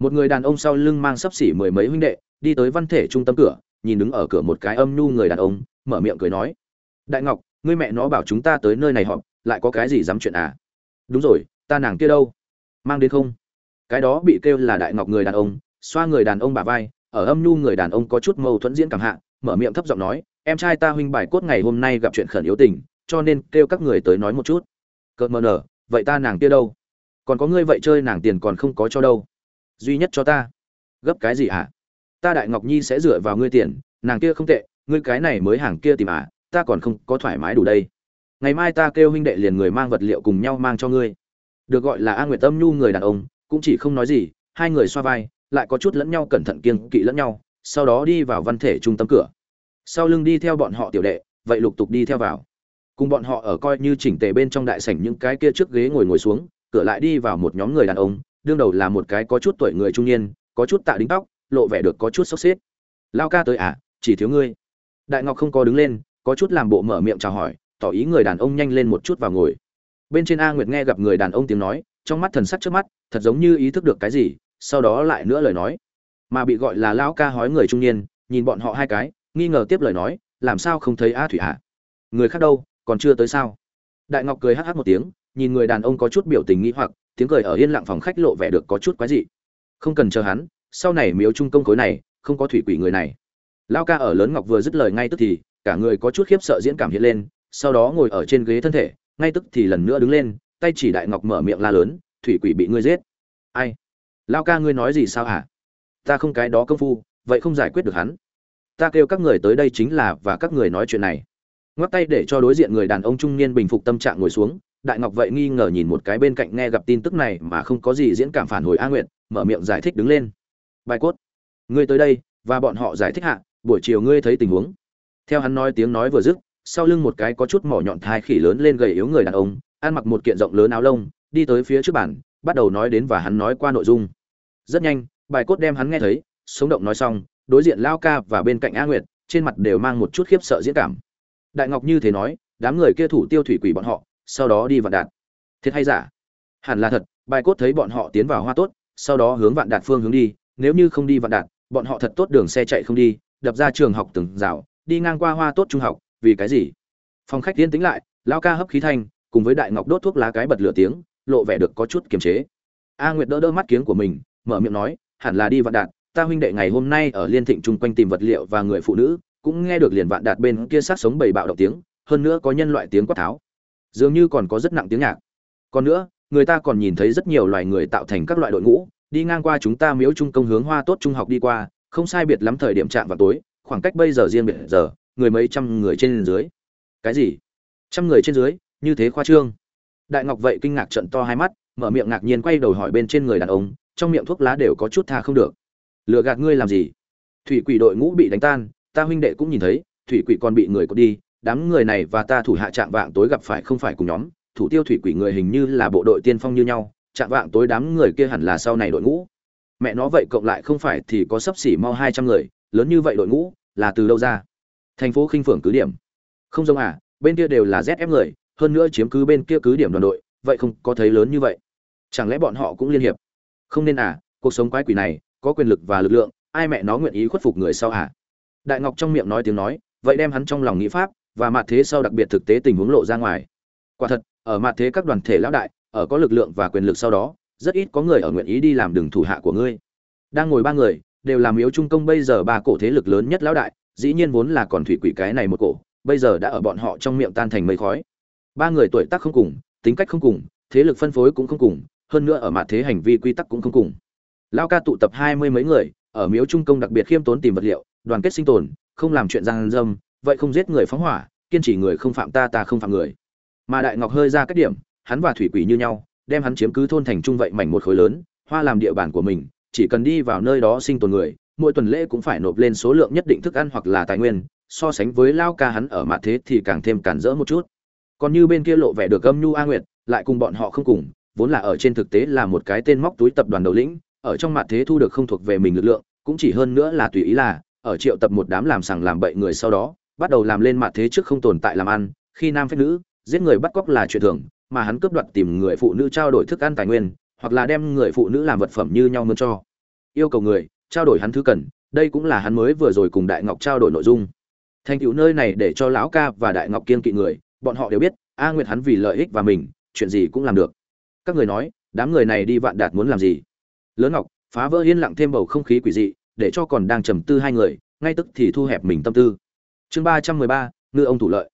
Một người đàn ông sau lưng mang sấp xỉ mười mấy huynh đệ, đi tới văn thể trung tâm cửa, nhìn đứng ở cửa một cái âm nhu người đàn ông, mở miệng cười nói. Đại ngọc, ngươi mẹ nó bảo chúng ta tới nơi này họp, lại có cái gì dám chuyện à? Đúng rồi, ta nàng kia đâu? Mang đến không? Cái đó bị kêu là đại ngọc người đàn ông, xoa người đàn ông bả vai, ở âm nhu người đàn ông có chút mâu thuẫn diễn cảm hạ, mở miệng thấp giọng nói, em trai ta huynh bài cốt ngày hôm nay gặp chuyện khẩn yếu tình, cho nên kêu các người tới nói một chút. Cợt mờ nở, vậy ta nàng kia đâu? Còn có ngươi vậy chơi nàng tiền còn không có cho đâu duy nhất cho ta. Gấp cái gì hả? Ta đại ngọc nhi sẽ dựa vào ngươi tiền, nàng kia không tệ, ngươi cái này mới hàng kia tìm à ta còn không có thoải mái đủ đây. Ngày mai ta kêu huynh đệ liền người mang vật liệu cùng nhau mang cho ngươi. Được gọi là a nguyệt tâm nhu người đàn ông, cũng chỉ không nói gì, hai người xoa vai, lại có chút lẫn nhau cẩn thận kiêng kỵ lẫn nhau, sau đó đi vào văn thể trung tâm cửa. Sau lưng đi theo bọn họ tiểu đệ, vậy lục tục đi theo vào. Cùng bọn họ ở coi như chỉnh tề bên trong đại sảnh những cái kia trước ghế ngồi ngồi xuống, cửa lại đi vào một nhóm người đàn ông đương đầu là một cái có chút tuổi người trung niên, có chút tạ đính tóc, lộ vẻ được có chút sốc xếp. Lao ca tới à chỉ thiếu ngươi. Đại ngọc không có đứng lên, có chút làm bộ mở miệng chào hỏi, tỏ ý người đàn ông nhanh lên một chút vào ngồi. Bên trên a nguyệt nghe gặp người đàn ông tiếng nói, trong mắt thần sắc trước mắt, thật giống như ý thức được cái gì, sau đó lại nữa lời nói. Mà bị gọi là lão ca hói người trung niên, nhìn bọn họ hai cái, nghi ngờ tiếp lời nói, làm sao không thấy a thủy hạ người khác đâu, còn chưa tới sao? Đại ngọc cười hắc hắc một tiếng, nhìn người đàn ông có chút biểu tình nghĩ hoặc tiếng cười ở yên lặng phòng khách lộ vẻ được có chút quái dị. Không cần chờ hắn, sau này miếu trung công khối này, không có thủy quỷ người này. Lao ca ở lớn ngọc vừa dứt lời ngay tức thì, cả người có chút khiếp sợ diễn cảm hiện lên, sau đó ngồi ở trên ghế thân thể, ngay tức thì lần nữa đứng lên, tay chỉ đại ngọc mở miệng la lớn, thủy quỷ bị ngươi giết. Ai? Lao ca ngươi nói gì sao hả? Ta không cái đó công phu, vậy không giải quyết được hắn. Ta kêu các người tới đây chính là và các người nói chuyện này. Ngoắc tay để cho đối diện người đàn ông trung niên bình phục tâm trạng ngồi xuống đại ngọc vậy nghi ngờ nhìn một cái bên cạnh nghe gặp tin tức này mà không có gì diễn cảm phản hồi a nguyện mở miệng giải thích đứng lên. Bài cốt. Ngươi tới đây, và bọn họ giải thích hạ, buổi chiều ngươi thấy tình huống. Theo hắn nói tiếng nói vừa dứt, sau lưng một cái có chút mỏ nhọn thai khỉ lớn lên gầy yếu người đàn ông, ăn mặc một kiện rộng lớn áo lông, đi tới phía trước bàn, bắt đầu nói đến và hắn nói qua nội dung. Rất nhanh, bài cốt đem hắn nghe thấy, sống động nói xong, đối diện lao ca và bên cạnh a nguyệt, trên mặt đều mang một chút khiếp sợ diễn cảm. Đại ngọc như thế nói, đám người kia thủ tiêu thủy quỷ bọn họ sau đó đi vạn đạt. Thiệt hay giả? Hẳn là thật, bài cốt thấy bọn họ tiến vào hoa tốt, sau đó hướng vạn đạt phương hướng đi, nếu như không đi vạn đạt, bọn họ thật tốt đường xe chạy không đi, đập ra trường học từng rào, đi ngang qua hoa tốt trung học, vì cái gì? Phòng khách tiến tính lại lao ca hấp khí thanh, cùng với đại ngọc đốt thuốc lá cái bật lửa tiếng, lộ vẻ được có chút kiềm chế. A nguyệt đỡ đỡ mắt kiếng của mình, mở miệng nói, hẳn là đi vạn đạt, ta huynh đệ ngày hôm nay ở liên thịnh chung quanh tìm vật liệu và người phụ nữ, cũng nghe được liền vạn đạt bên kia sát sống bầy bạo động tiếng, hơn nữa có nhân loại tiếng quát tháo dường như còn có rất nặng tiếng nhạc. Còn nữa, người ta còn nhìn thấy rất nhiều loài người tạo thành các loại đội ngũ, đi ngang qua chúng ta miếu trung công hướng hoa tốt trung học đi qua, không sai biệt lắm thời điểm chạm vào tối, khoảng cách bây giờ riêng biệt giờ, người mấy trăm người trên dưới. Cái gì? Trăm người trên dưới? Như thế khoa trương. Đại ngọc vậy kinh ngạc trận to hai mắt, mở miệng ngạc nhiên quay đầu hỏi bên trên người đàn ông, trong miệng thuốc lá đều có chút tha không được. Lừa gạt ngươi làm gì? Thủy quỷ đội ngũ bị đánh tan, ta huynh đệ cũng nhìn thấy, thủy quỷ còn bị người có đi đám người này và ta thủ hạ trạng vạng tối gặp phải không phải cùng nhóm, thủ tiêu thủy quỷ người hình như là bộ đội tiên phong như nhau trạng vạng tối đám người kia hẳn là sau này đội ngũ. Mẹ nó vậy cộng lại không phải thì có sấp xỉ mau hai trăm người, lớn như vậy đội ngũ là từ đâu ra? Thành phố khinh phượng cứ điểm. Không giống à bên kia đều là zf người, hơn nữa chiếm cứ bên kia cứ điểm đoàn đội, vậy không có thấy lớn như vậy. Chẳng lẽ bọn họ cũng liên hiệp? Không nên à cuộc sống quái quỷ này, có quyền lực và lực lượng, ai mẹ nó nguyện ý khuất phục người sau à? Đại ngọc trong miệng nói tiếng nói, vậy đem hắn trong lòng nghĩ pháp và mặt thế sau đặc biệt thực tế tình huống lộ ra ngoài. Quả thật, ở mặt thế các đoàn thể lão đại, ở có lực lượng và quyền lực sau đó, rất ít có người ở nguyện ý đi làm đường thủ hạ của ngươi. Đang ngồi ba người, đều làm yếu trung công bây giờ ba cổ thế lực lớn nhất lão đại, dĩ nhiên vốn là còn thủy quỷ cái này một cổ, bây giờ đã ở bọn họ trong miệng tan thành mây khói. Ba người tuổi tác không cùng, tính cách không cùng, thế lực phân phối cũng không cùng, hơn nữa ở mặt thế hành vi quy tắc cũng không cùng. Lão ca tụ tập hai mươi mấy người, ở miếu trung công đặc biệt khiêm tốn tìm vật liệu, đoàn kết sinh tồn, không làm chuyện gian dâm vậy không giết người phóng hỏa, kiên trì người không phạm ta ta không phạm người. Mà đại ngọc hơi ra các điểm, hắn và thủy quỷ như nhau, đem hắn chiếm cứ thôn thành trung vậy mảnh một khối lớn, hoa làm địa bàn của mình, chỉ cần đi vào nơi đó sinh tồn người, mỗi tuần lễ cũng phải nộp lên số lượng nhất định thức ăn hoặc là tài nguyên, so sánh với lao ca hắn ở mặt thế thì càng thêm cản rỡ một chút. Còn như bên kia lộ vẻ được âm nhu a nguyệt, lại cùng bọn họ không cùng, vốn là ở trên thực tế là một cái tên móc túi tập đoàn đầu lĩnh, ở trong mặt thế thu được không thuộc về mình lực lượng, cũng chỉ hơn nữa là tùy ý là, ở triệu tập một đám làm sằng làm bậy người sau đó bắt đầu làm lên mặt thế trước không tồn tại làm ăn, khi nam phép nữ, giết người bắt cóc là chuyện thường, mà hắn cướp đoạt tìm người phụ nữ trao đổi thức ăn tài nguyên, hoặc là đem người phụ nữ làm vật phẩm như nhau mơn cho. Yêu cầu người, trao đổi hắn thứ cần, đây cũng là hắn mới vừa rồi cùng đại ngọc trao đổi nội dung. Thành tựu nơi này để cho lão ca và đại ngọc kiên kỵ người, bọn họ đều biết, a nguyệt hắn vì lợi ích và mình, chuyện gì cũng làm được. Các người nói, đám người này đi vạn đạt muốn làm gì? Lớn ngọc, phá vỡ yên lặng thêm bầu không khí quỷ dị, để cho còn đang trầm tư hai người, ngay tức thì thu hẹp mình tâm tư chương ba trăm mười ba, ngư ông thủ lợi.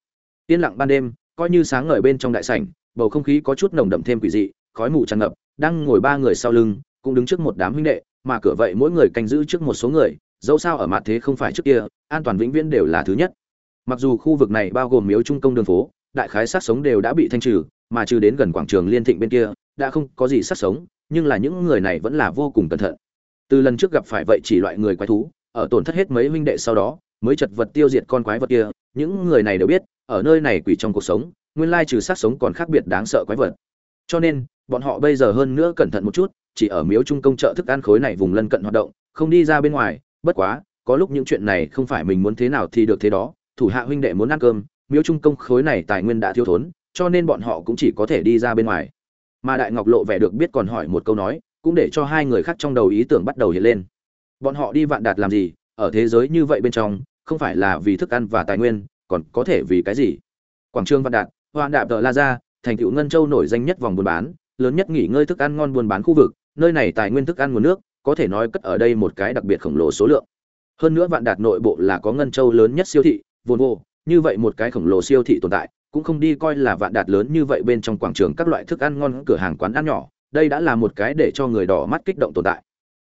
Yên lặng ban đêm, coi như sáng ngời bên trong đại sảnh, bầu không khí có chút nồng đậm thêm quỷ dị, khói mù tràn ngập, đang ngồi ba người sau lưng, cũng đứng trước một đám huynh đệ, mà cửa vậy mỗi người canh giữ trước một số người, dẫu sao ở mặt thế không phải trước kia, an toàn vĩnh viễn đều là thứ nhất. Mặc dù khu vực này bao gồm miếu trung công đường phố, đại khái sát sống đều đã bị thanh trừ, mà trừ đến gần quảng trường liên thịnh bên kia, đã không có gì sát sống, nhưng là những người này vẫn là vô cùng cẩn thận. Từ lần trước gặp phải vậy chỉ loại người quái thú, ở tổn thất hết mấy huynh đệ sau đó mới chật vật tiêu diệt con quái vật kia, những người này đều biết, ở nơi này quỷ trong cuộc sống, nguyên lai trừ sát sống còn khác biệt đáng sợ quái vật. Cho nên, bọn họ bây giờ hơn nữa cẩn thận một chút, chỉ ở miếu trung công chợ thức ăn khối này vùng lân cận hoạt động, không đi ra bên ngoài, bất quá, có lúc những chuyện này không phải mình muốn thế nào thì được thế đó, thủ hạ huynh đệ muốn ăn cơm, miếu trung công khối này tài nguyên đã thiếu thốn, cho nên bọn họ cũng chỉ có thể đi ra bên ngoài. Mà đại ngọc lộ vẻ được biết còn hỏi một câu nói, cũng để cho hai người khác trong đầu ý tưởng bắt đầu hiện lên. Bọn họ đi vạn đạt làm gì ở thế giới như vậy bên trong, không phải là vì thức ăn và tài nguyên, còn có thể vì cái gì? Quảng trường vạn đạt hoa đạp đợ la ra thành tựu ngân châu nổi danh nhất vòng buôn bán, lớn nhất nghỉ ngơi thức ăn ngon buôn bán khu vực, nơi này tài nguyên thức ăn nguồn nước, có thể nói cất ở đây một cái đặc biệt khổng lồ số lượng. Hơn nữa vạn đạt nội bộ là có ngân châu lớn nhất siêu thị vồn vô, như vậy một cái khổng lồ siêu thị tồn tại, cũng không đi coi là vạn đạt lớn như vậy bên trong quảng trường các loại thức ăn ngon cửa hàng quán ăn nhỏ, đây đã là một cái để cho người đỏ mắt kích động tồn tại.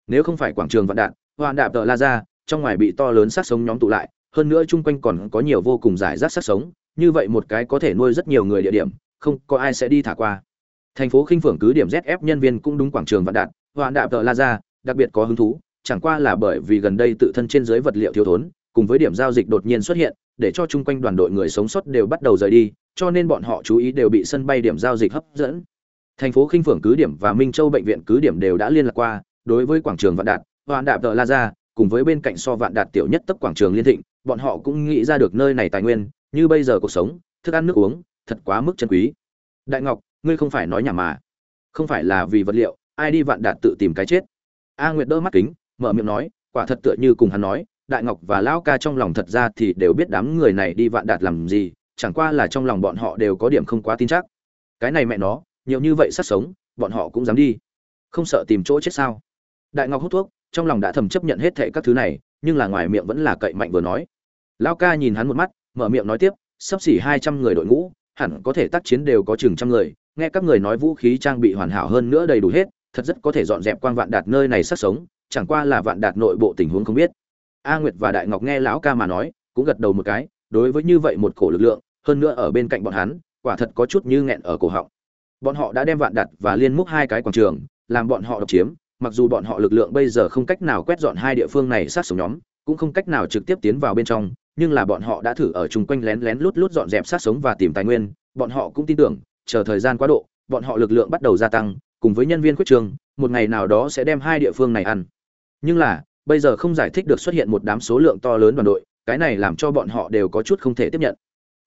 Nếu không phải quảng trường vạn đạt hoàn đạp đợ la ra trong ngoài bị to lớn sát sống nhóm tụ lại, hơn nữa chung quanh còn có nhiều vô cùng giải rác sát sống, như vậy một cái có thể nuôi rất nhiều người địa điểm, không có ai sẽ đi thả qua. Thành phố khinh phượng cứ điểm zf nhân viên cũng đúng quảng trường vạn đạt hoàn đạp tờ la ra đặc biệt có hứng thú, chẳng qua là bởi vì gần đây tự thân trên dưới vật liệu thiếu thốn, cùng với điểm giao dịch đột nhiên xuất hiện, để cho chung quanh đoàn đội người sống sót đều bắt đầu rời đi, cho nên bọn họ chú ý đều bị sân bay điểm giao dịch hấp dẫn. Thành phố khinh phượng cứ điểm và minh châu bệnh viện cứ điểm đều đã liên lạc qua, đối với quảng trường vạn đạt hoàn đạp tờ la ra cùng với bên cạnh so vạn đạt tiểu nhất tấp quảng trường liên thịnh, bọn họ cũng nghĩ ra được nơi này tài nguyên, như bây giờ cuộc sống, thức ăn nước uống, thật quá mức chân quý. Đại ngọc, ngươi không phải nói nhảm mà. Không phải là vì vật liệu, ai đi vạn đạt tự tìm cái chết. A nguyệt đỡ mắt kính, mở miệng nói, quả thật tựa như cùng hắn nói, đại ngọc và lão ca trong lòng thật ra thì đều biết đám người này đi vạn đạt làm gì, chẳng qua là trong lòng bọn họ đều có điểm không quá tin chắc. Cái này mẹ nó, nhiều như vậy sát sống, bọn họ cũng dám đi. Không sợ tìm chỗ chết sao? Đại ngọc hút thuốc trong lòng đã thầm chấp nhận hết thệ các thứ này, nhưng là ngoài miệng vẫn là cậy mạnh vừa nói. Lão ca nhìn hắn một mắt, mở miệng nói tiếp, sắp xỉ hai trăm người đội ngũ, hẳn có thể tác chiến đều có chừng trăm người, nghe các người nói vũ khí trang bị hoàn hảo hơn nữa đầy đủ hết, thật rất có thể dọn dẹp quang vạn đạt nơi này sát sống, chẳng qua là vạn đạt nội bộ tình huống không biết. A nguyệt và đại ngọc nghe lão ca mà nói, cũng gật đầu một cái, đối với như vậy một cổ lực lượng, hơn nữa ở bên cạnh bọn hắn, quả thật có chút như nghẹn ở cổ họng. Bọn họ đã đem vạn đạt và liên múc hai cái quảng trường, làm bọn họ độc chiếm mặc dù bọn họ lực lượng bây giờ không cách nào quét dọn hai địa phương này sát sống nhóm, cũng không cách nào trực tiếp tiến vào bên trong, nhưng là bọn họ đã thử ở chung quanh lén lén lút lút dọn dẹp sát sống và tìm tài nguyên, bọn họ cũng tin tưởng, chờ thời gian quá độ, bọn họ lực lượng bắt đầu gia tăng, cùng với nhân viên quyết trường, một ngày nào đó sẽ đem hai địa phương này ăn. Nhưng là, bây giờ không giải thích được xuất hiện một đám số lượng to lớn đoàn đội, cái này làm cho bọn họ đều có chút không thể tiếp nhận.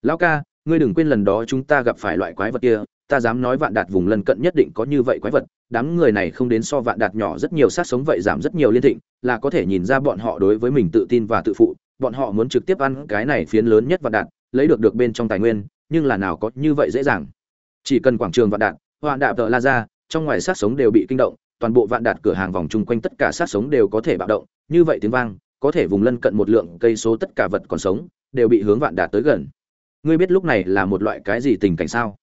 Lão ca, ngươi đừng quên lần đó chúng ta gặp phải loại quái vật kia, ta dám nói vạn đạt vùng lân cận nhất định có như vậy quái vật đám người này không đến so vạn đạt nhỏ rất nhiều sát sống vậy giảm rất nhiều liên thịnh, là có thể nhìn ra bọn họ đối với mình tự tin và tự phụ. Bọn họ muốn trực tiếp ăn cái này phiến lớn nhất vạn đạt, lấy được được bên trong tài nguyên, nhưng là nào có như vậy dễ dàng. Chỉ cần quảng trường vạn đạt hoạn đạt tợ la ra, trong ngoài sát sống đều bị kinh động, toàn bộ vạn đạt cửa hàng vòng chung quanh tất cả sát sống đều có thể bạo động. Như vậy tiếng vang, có thể vùng lân cận một lượng cây số tất cả vật còn sống, đều bị hướng vạn đạt tới gần. Ngươi biết lúc này là một loại cái gì tình cảnh sao?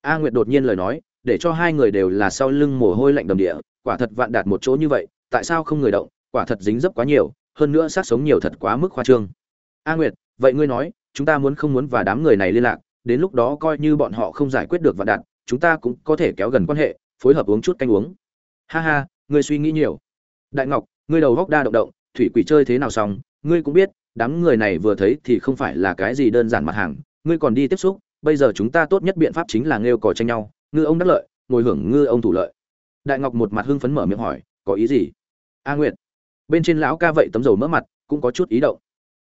A nguyệt đột nhiên lời nói để cho hai người đều là sau lưng mồ hôi lạnh đầm địa, quả thật vạn đạt một chỗ như vậy, tại sao không người động, quả thật dính dấp quá nhiều, hơn nữa sát sống nhiều thật quá mức khoa trương. A nguyệt, vậy ngươi nói, chúng ta muốn không muốn và đám người này liên lạc, đến lúc đó coi như bọn họ không giải quyết được vạn đạt, chúng ta cũng có thể kéo gần quan hệ, phối hợp uống chút canh uống. Ha ha, ngươi suy nghĩ nhiều. Đại ngọc, ngươi đầu góc đa động động, thủy quỷ chơi thế nào xong, ngươi cũng biết, đám người này vừa thấy thì không phải là cái gì đơn giản mặt hàng, ngươi còn đi tiếp xúc, bây giờ chúng ta tốt nhất biện pháp chính là nghêu cò tranh nhau ngư ông đắc lợi, ngồi hưởng ngư ông thủ lợi. Đại ngọc một mặt hưng phấn mở miệng hỏi, có ý gì? A nguyệt. Bên trên lão ca vậy tấm dầu mỡ mặt, cũng có chút ý động.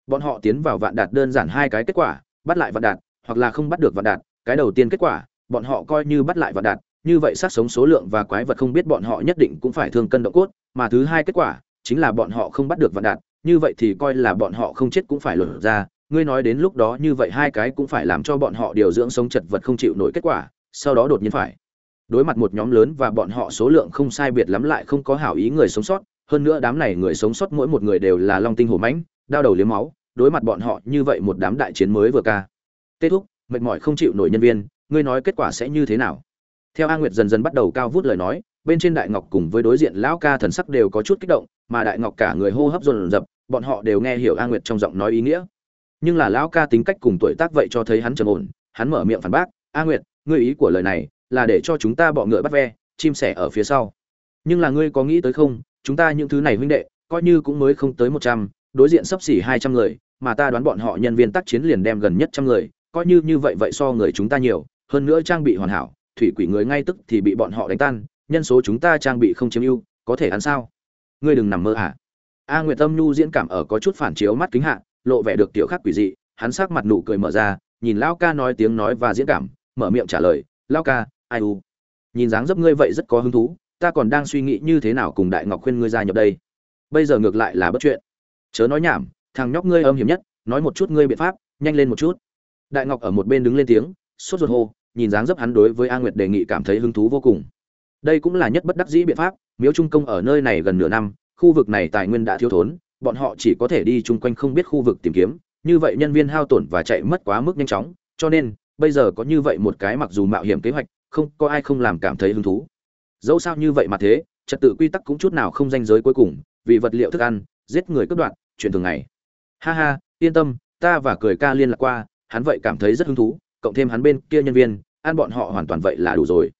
Bọn họ tiến vào vạn đạt đơn giản hai cái kết quả, bắt lại vạn đạt, hoặc là không bắt được vạn đạt, cái đầu tiên kết quả, bọn họ coi như bắt lại vạn đạt, như vậy sát sống số lượng và quái vật không biết bọn họ nhất định cũng phải thương cân độ cốt, mà thứ hai kết quả chính là bọn họ không bắt được vạn đạt, như vậy thì coi là bọn họ không chết cũng phải lột ra. Ngươi nói đến lúc đó như vậy hai cái cũng phải làm cho bọn họ điều dưỡng sống chật vật không chịu nổi kết quả sau đó đột nhiên phải. Đối mặt một nhóm lớn và bọn họ số lượng không sai biệt lắm lại không có hảo ý người sống sót, hơn nữa đám này người sống sót mỗi một người đều là long tinh hổ mãnh, đao đầu liếm máu, đối mặt bọn họ như vậy một đám đại chiến mới vừa ca. Kết thúc, mệt mỏi không chịu nổi nhân viên, ngươi nói kết quả sẽ như thế nào? Theo a nguyệt dần dần bắt đầu cao vút lời nói, bên trên đại ngọc cùng với đối diện lão ca thần sắc đều có chút kích động, mà đại ngọc cả người hô hấp dồn dập, bọn họ đều nghe hiểu a nguyệt trong giọng nói ý nghĩa. Nhưng là lão ca tính cách cùng tuổi tác vậy cho thấy hắn trầm ổn, hắn mở miệng phản bác, a nguyệt ngươi ý của lời này là để cho chúng ta bọ ngựa bắt ve, chim sẻ ở phía sau. Nhưng là ngươi có nghĩ tới không, chúng ta những thứ này huynh đệ, coi như cũng mới không tới một trăm, đối diện sắp xỉ hai trăm người, mà ta đoán bọn họ nhân viên tác chiến liền đem gần nhất trăm người, coi như như vậy vậy so người chúng ta nhiều, hơn nữa trang bị hoàn hảo, thủy quỷ người ngay tức thì bị bọn họ đánh tan, nhân số chúng ta trang bị không chiếm ưu, có thể ăn sao? Ngươi đừng nằm mơ hả a nguyệt tâm nhu diễn cảm ở có chút phản chiếu mắt kính hạ, lộ vẻ được tiểu khắc quỷ dị, hắn sắc mặt nụ cười mở ra, nhìn Lão ca nói tiếng nói và diễn cảm mở miệng trả lời, lao ca, ai u? Nhìn dáng dấp ngươi vậy rất có hứng thú, ta còn đang suy nghĩ như thế nào cùng đại ngọc khuyên ngươi gia nhập đây. Bây giờ ngược lại là bất chuyện. Chớ nói nhảm, thằng nhóc ngươi âm hiểm nhất, nói một chút ngươi biện pháp, nhanh lên một chút. Đại ngọc ở một bên đứng lên tiếng, sốt ruột hô, nhìn dáng dấp hắn đối với a nguyệt đề nghị cảm thấy hứng thú vô cùng. Đây cũng là nhất bất đắc dĩ biện pháp, miếu trung công ở nơi này gần nửa năm, khu vực này tài nguyên đã thiếu thốn, bọn họ chỉ có thể đi chung quanh không biết khu vực tìm kiếm, như vậy nhân viên hao tổn và chạy mất quá mức nhanh chóng, cho nên bây giờ có như vậy một cái mặc dù mạo hiểm kế hoạch, không, có ai không làm cảm thấy hứng thú. Dẫu sao như vậy mà thế, trật tự quy tắc cũng chút nào không danh giới cuối cùng, vì vật liệu thức ăn, giết người cướp đoạt, chuyện thường ngày. Ha ha, yên tâm, ta và cười ca liên lạc qua, hắn vậy cảm thấy rất hứng thú, cộng thêm hắn bên kia nhân viên, ăn bọn họ hoàn toàn vậy là đủ rồi.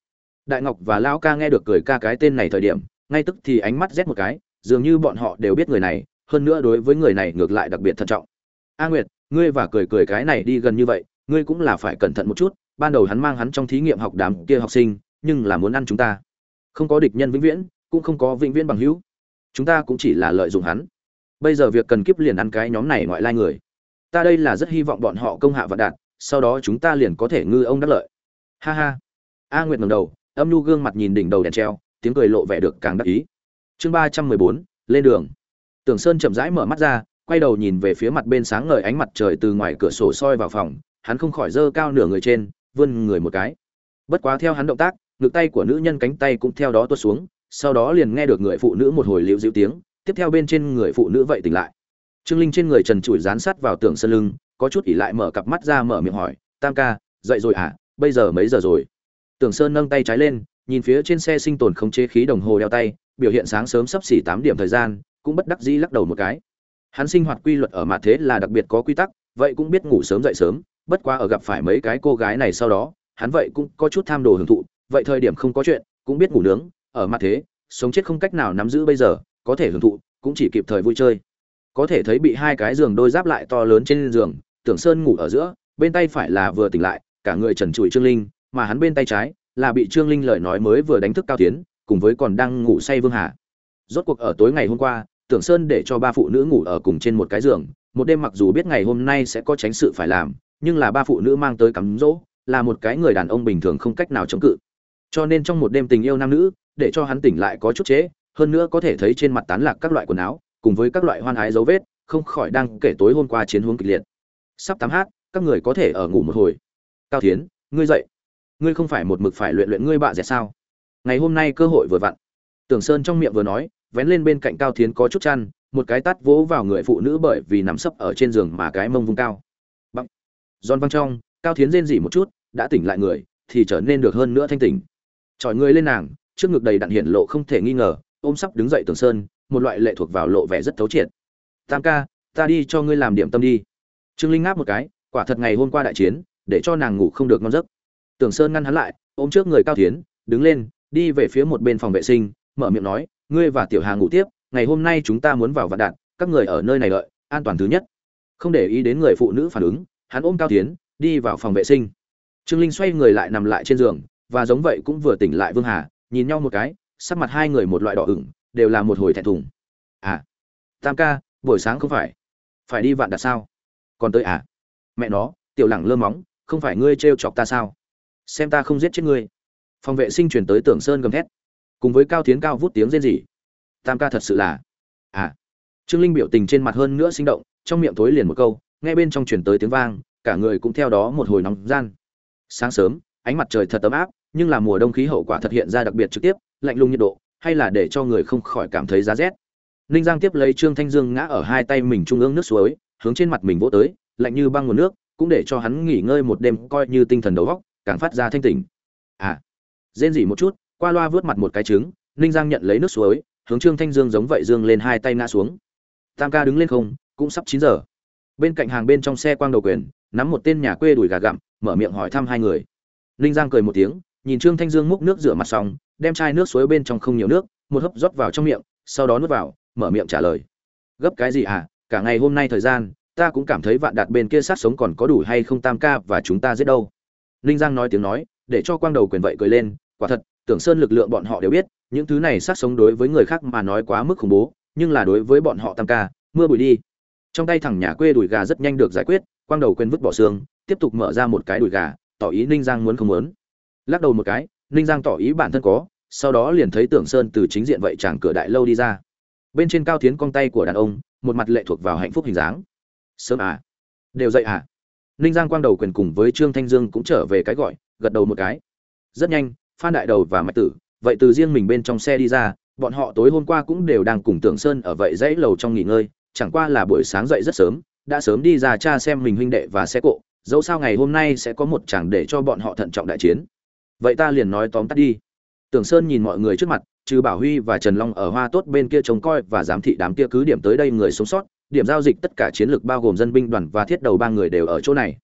Đại ngọc và lão ca nghe được cười ca cái tên này thời điểm, ngay tức thì ánh mắt rét một cái, dường như bọn họ đều biết người này, hơn nữa đối với người này ngược lại đặc biệt thận trọng. A nguyệt, ngươi và cười cười cái này đi gần như vậy ngươi cũng là phải cẩn thận một chút, ban đầu hắn mang hắn trong thí nghiệm học đám kia học sinh, nhưng là muốn ăn chúng ta. Không có địch nhân vĩnh viễn, cũng không có vĩnh viễn bằng hữu. Chúng ta cũng chỉ là lợi dụng hắn. Bây giờ việc cần kiếp liền ăn cái nhóm này ngoại lai người. Ta đây là rất hy vọng bọn họ công hạ vạn đạt, sau đó chúng ta liền có thể ngư ông đắc lợi. Ha ha. A nguyệt ngầm đầu, âm nhu gương mặt nhìn đỉnh đầu đèn treo, tiếng cười lộ vẻ được càng đắc ý. Chương ba trăm mười bốn, lên đường. Tưởng sơn chậm rãi mở mắt ra, quay đầu nhìn về phía mặt bên sáng ngời ánh mặt trời từ ngoài cửa sổ soi vào phòng hắn không khỏi dơ cao nửa người trên, vươn người một cái. Bất quá theo hắn động tác, ngực tay của nữ nhân cánh tay cũng theo đó tuốt xuống, sau đó liền nghe được người phụ nữ một hồi liễu dịu tiếng, tiếp theo bên trên người phụ nữ vậy tỉnh lại. Trương linh trên người trần trụi dán sát vào tường sân lưng, có chút ỉ lại mở cặp mắt ra mở miệng hỏi, tam ca, dậy rồi à? Bây giờ mấy giờ rồi? Tưởng sơn nâng tay trái lên, nhìn phía trên xe sinh tồn không chế khí đồng hồ đeo tay, biểu hiện sáng sớm sắp xỉ tám điểm thời gian, cũng bất đắc dĩ lắc đầu một cái. Hắn sinh hoạt quy luật ở mặt thế là đặc biệt có quy tắc, vậy cũng biết ngủ sớm dậy sớm bất quá ở gặp phải mấy cái cô gái này sau đó, hắn vậy cũng có chút tham đồ hưởng thụ, vậy thời điểm không có chuyện, cũng biết ngủ nướng, ở mặt thế, sống chết không cách nào nắm giữ bây giờ, có thể hưởng thụ, cũng chỉ kịp thời vui chơi. Có thể thấy bị hai cái giường đôi giáp lại to lớn trên giường, tưởng sơn ngủ ở giữa, bên tay phải là vừa tỉnh lại, cả người trần trụi trương linh, mà hắn bên tay trái là bị trương linh lời nói mới vừa đánh thức cao tiến, cùng với còn đang ngủ say vương hà. Rốt cuộc ở tối ngày hôm qua, tưởng sơn để cho ba phụ nữ ngủ ở cùng trên một cái giường, một đêm mặc dù biết ngày hôm nay sẽ có tránh sự phải làm nhưng là ba phụ nữ mang tới cắm rỗ là một cái người đàn ông bình thường không cách nào chống cự. Cho nên trong một đêm tình yêu nam nữ để cho hắn tỉnh lại có chút chế, hơn nữa có thể thấy trên mặt tán lạc các loại quần áo cùng với các loại hoan ái dấu vết không khỏi đang kể tối hôm qua chiến hướng kịch liệt. Sắp tắm hát các người có thể ở ngủ một hồi. Cao tiến ngươi dậy. Ngươi không phải một mực phải luyện luyện ngươi bạ dẹt sao? Ngày hôm nay cơ hội vừa vặn. Tưởng sơn trong miệng vừa nói vén lên bên cạnh cao tiến có chút chăn một cái tát vỗ vào người phụ nữ bởi vì nằm sấp ở trên giường mà cái mông vung cao giòn văng trong cao Thiến rên dỉ một chút đã tỉnh lại người thì trở nên được hơn nữa thanh tỉnh. Trỏi người lên nàng trước ngực đầy đặn hiện lộ không thể nghi ngờ ôm sắp đứng dậy tường sơn một loại lệ thuộc vào lộ vẻ rất thấu triệt. Tam ca ta đi cho ngươi làm điểm tâm đi. Trương linh ngáp một cái quả thật ngày hôm qua đại chiến để cho nàng ngủ không được ngon giấc. Tưởng sơn ngăn hắn lại ôm trước người cao tiến đứng lên đi về phía một bên phòng vệ sinh mở miệng nói ngươi và tiểu hà ngủ tiếp ngày hôm nay chúng ta muốn vào vạn đạn các người ở nơi này lợi, an toàn thứ nhất. Không để ý đến người phụ nữ phản ứng hắn ôm cao tiến, đi vào phòng vệ sinh. Trương linh xoay người lại nằm lại trên giường, và giống vậy cũng vừa tỉnh lại vương hà, nhìn nhau một cái, sắc mặt hai người một loại đỏ ửng, đều là một hồi thẹn thùng. À tam ca, buổi sáng không phải. Phải đi vạn đặt sao? Còn tới à? Mẹ nó, tiểu lẳng lơ móng, không phải ngươi trêu chọc ta sao? Xem ta không giết chết ngươi. Phòng vệ sinh chuyển tới tưởng sơn gầm thét. Cùng với cao tiến cao vút tiếng rên rỉ. Tam ca thật sự là à trương linh biểu tình trên mặt hơn nữa sinh động, trong miệng thối liền một câu nghe bên trong chuyển tới tiếng vang, cả người cũng theo đó một hồi nóng gian. Sáng sớm, ánh mặt trời thật ấm áp, nhưng là mùa đông khí hậu quả thật hiện ra đặc biệt trực tiếp, lạnh lùng nhiệt độ, hay là để cho người không khỏi cảm thấy giá rét. Ninh giang tiếp lấy trương thanh dương ngã ở hai tay mình trung ương nước suối, hướng trên mặt mình vỗ tới, lạnh như băng nguồn nước, cũng để cho hắn nghỉ ngơi một đêm coi như tinh thần đầu góc càng phát ra thanh tỉnh. À rên rỉ một chút, qua loa vớt mặt một cái trứng, ninh giang nhận lấy nước suối, hướng trương thanh dương giống vậy dương lên hai tay ngã xuống. Tam ca đứng lên không, cũng sắp chín giờ bên cạnh hàng bên trong xe quang đầu quyền, nắm một tên nhà quê đùi gà gặm, mở miệng hỏi thăm hai người. Ninh giang cười một tiếng, nhìn trương thanh dương múc nước rửa mặt xong, đem chai nước suối bên trong không nhiều nước, một hớp rót vào trong miệng, sau đó nuốt vào, mở miệng trả lời. Gấp cái gì à cả ngày hôm nay thời gian, ta cũng cảm thấy vạn đạt bên kia sát sống còn có đủ hay không tam ca và chúng ta giết đâu. Ninh giang nói tiếng nói, để cho quang đầu quyền vậy cười lên, quả thật, tưởng sơn lực lượng bọn họ đều biết, những thứ này sát sống đối với người khác mà nói quá mức khủng bố, nhưng là đối với bọn họ tam ca, mưa bụi đi trong tay thằng nhà quê đùi gà rất nhanh được giải quyết, quang đầu quên vứt bỏ xương, tiếp tục mở ra một cái đùi gà, tỏ ý ninh giang muốn không muốn. Lắc đầu một cái, ninh giang tỏ ý bản thân có, sau đó liền thấy tưởng sơn từ chính diện vậy chàng cửa đại lâu đi ra. Bên trên cao tiến con tay của đàn ông, một mặt lệ thuộc vào hạnh phúc hình dáng. Sớm à? Đều dậy à? Ninh giang quang đầu quyền cùng với trương thanh dương cũng trở về cái gọi, gật đầu một cái. Rất nhanh, phan đại đầu và mạch tử, vậy từ riêng mình bên trong xe đi ra, bọn họ tối hôm qua cũng đều đang cùng tưởng sơn ở vậy dãy lầu trong nghỉ ngơi chẳng qua là buổi sáng dậy rất sớm đã sớm đi ra cha xem mình huynh đệ và xe cộ dẫu sao ngày hôm nay sẽ có một chẳng để cho bọn họ thận trọng đại chiến. Vậy ta liền nói tóm tắt đi. Tưởng sơn nhìn mọi người trước mặt trừ bảo huy và trần long ở hoa tốt bên kia trông coi và giám thị đám kia cứ điểm tới đây người sống sót điểm giao dịch tất cả chiến lược bao gồm dân binh đoàn và thiết đầu ba người đều ở chỗ này.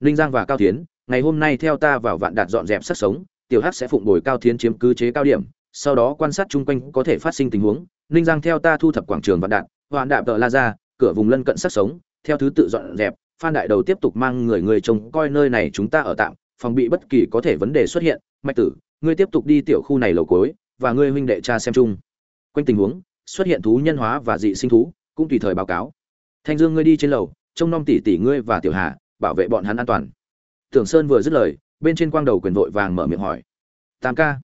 Linh giang và cao Thiến, ngày hôm nay theo ta vào vạn đạt dọn dẹp sắc sống tiểu hắc sẽ phụng bồi cao Thiến chiếm cứ chế cao điểm sau đó quan sát chung quanh có thể phát sinh tình huống. Ninh giang theo ta thu thập quảng trường vạn đạn hoàn đạp tờ la ra, cửa vùng lân cận sắc sống, theo thứ tự dọn dẹp, phan đại đầu tiếp tục mang người người trông coi nơi này chúng ta ở tạm, phòng bị bất kỳ có thể vấn đề xuất hiện. Mạch tử, ngươi tiếp tục đi tiểu khu này lầu cối và ngươi huynh đệ cha xem chung. Quanh tình huống, xuất hiện thú nhân hóa và dị sinh thú, cũng tùy thời báo cáo. Thanh dương ngươi đi trên lầu, trông nom tỷ tỷ ngươi và tiểu hà, bảo vệ bọn hắn an toàn. Tưởng sơn vừa dứt lời, bên trên quang đầu quyền vội vàng mở miệng hỏi. Tam ca,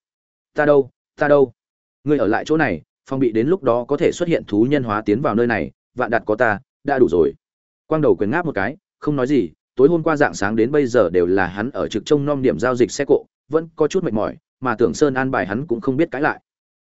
ta đâu ta đâu? Ngươi ở lại chỗ này Phong bị đến lúc đó có thể xuất hiện thú nhân hóa tiến vào nơi này, vạn đặt có ta, đã đủ rồi. Quang đầu quyền ngáp một cái, không nói gì, tối hôm qua dạng sáng đến bây giờ đều là hắn ở trực trông nom điểm giao dịch xe cộ, vẫn có chút mệt mỏi, mà tưởng sơn an bài hắn cũng không biết cãi lại.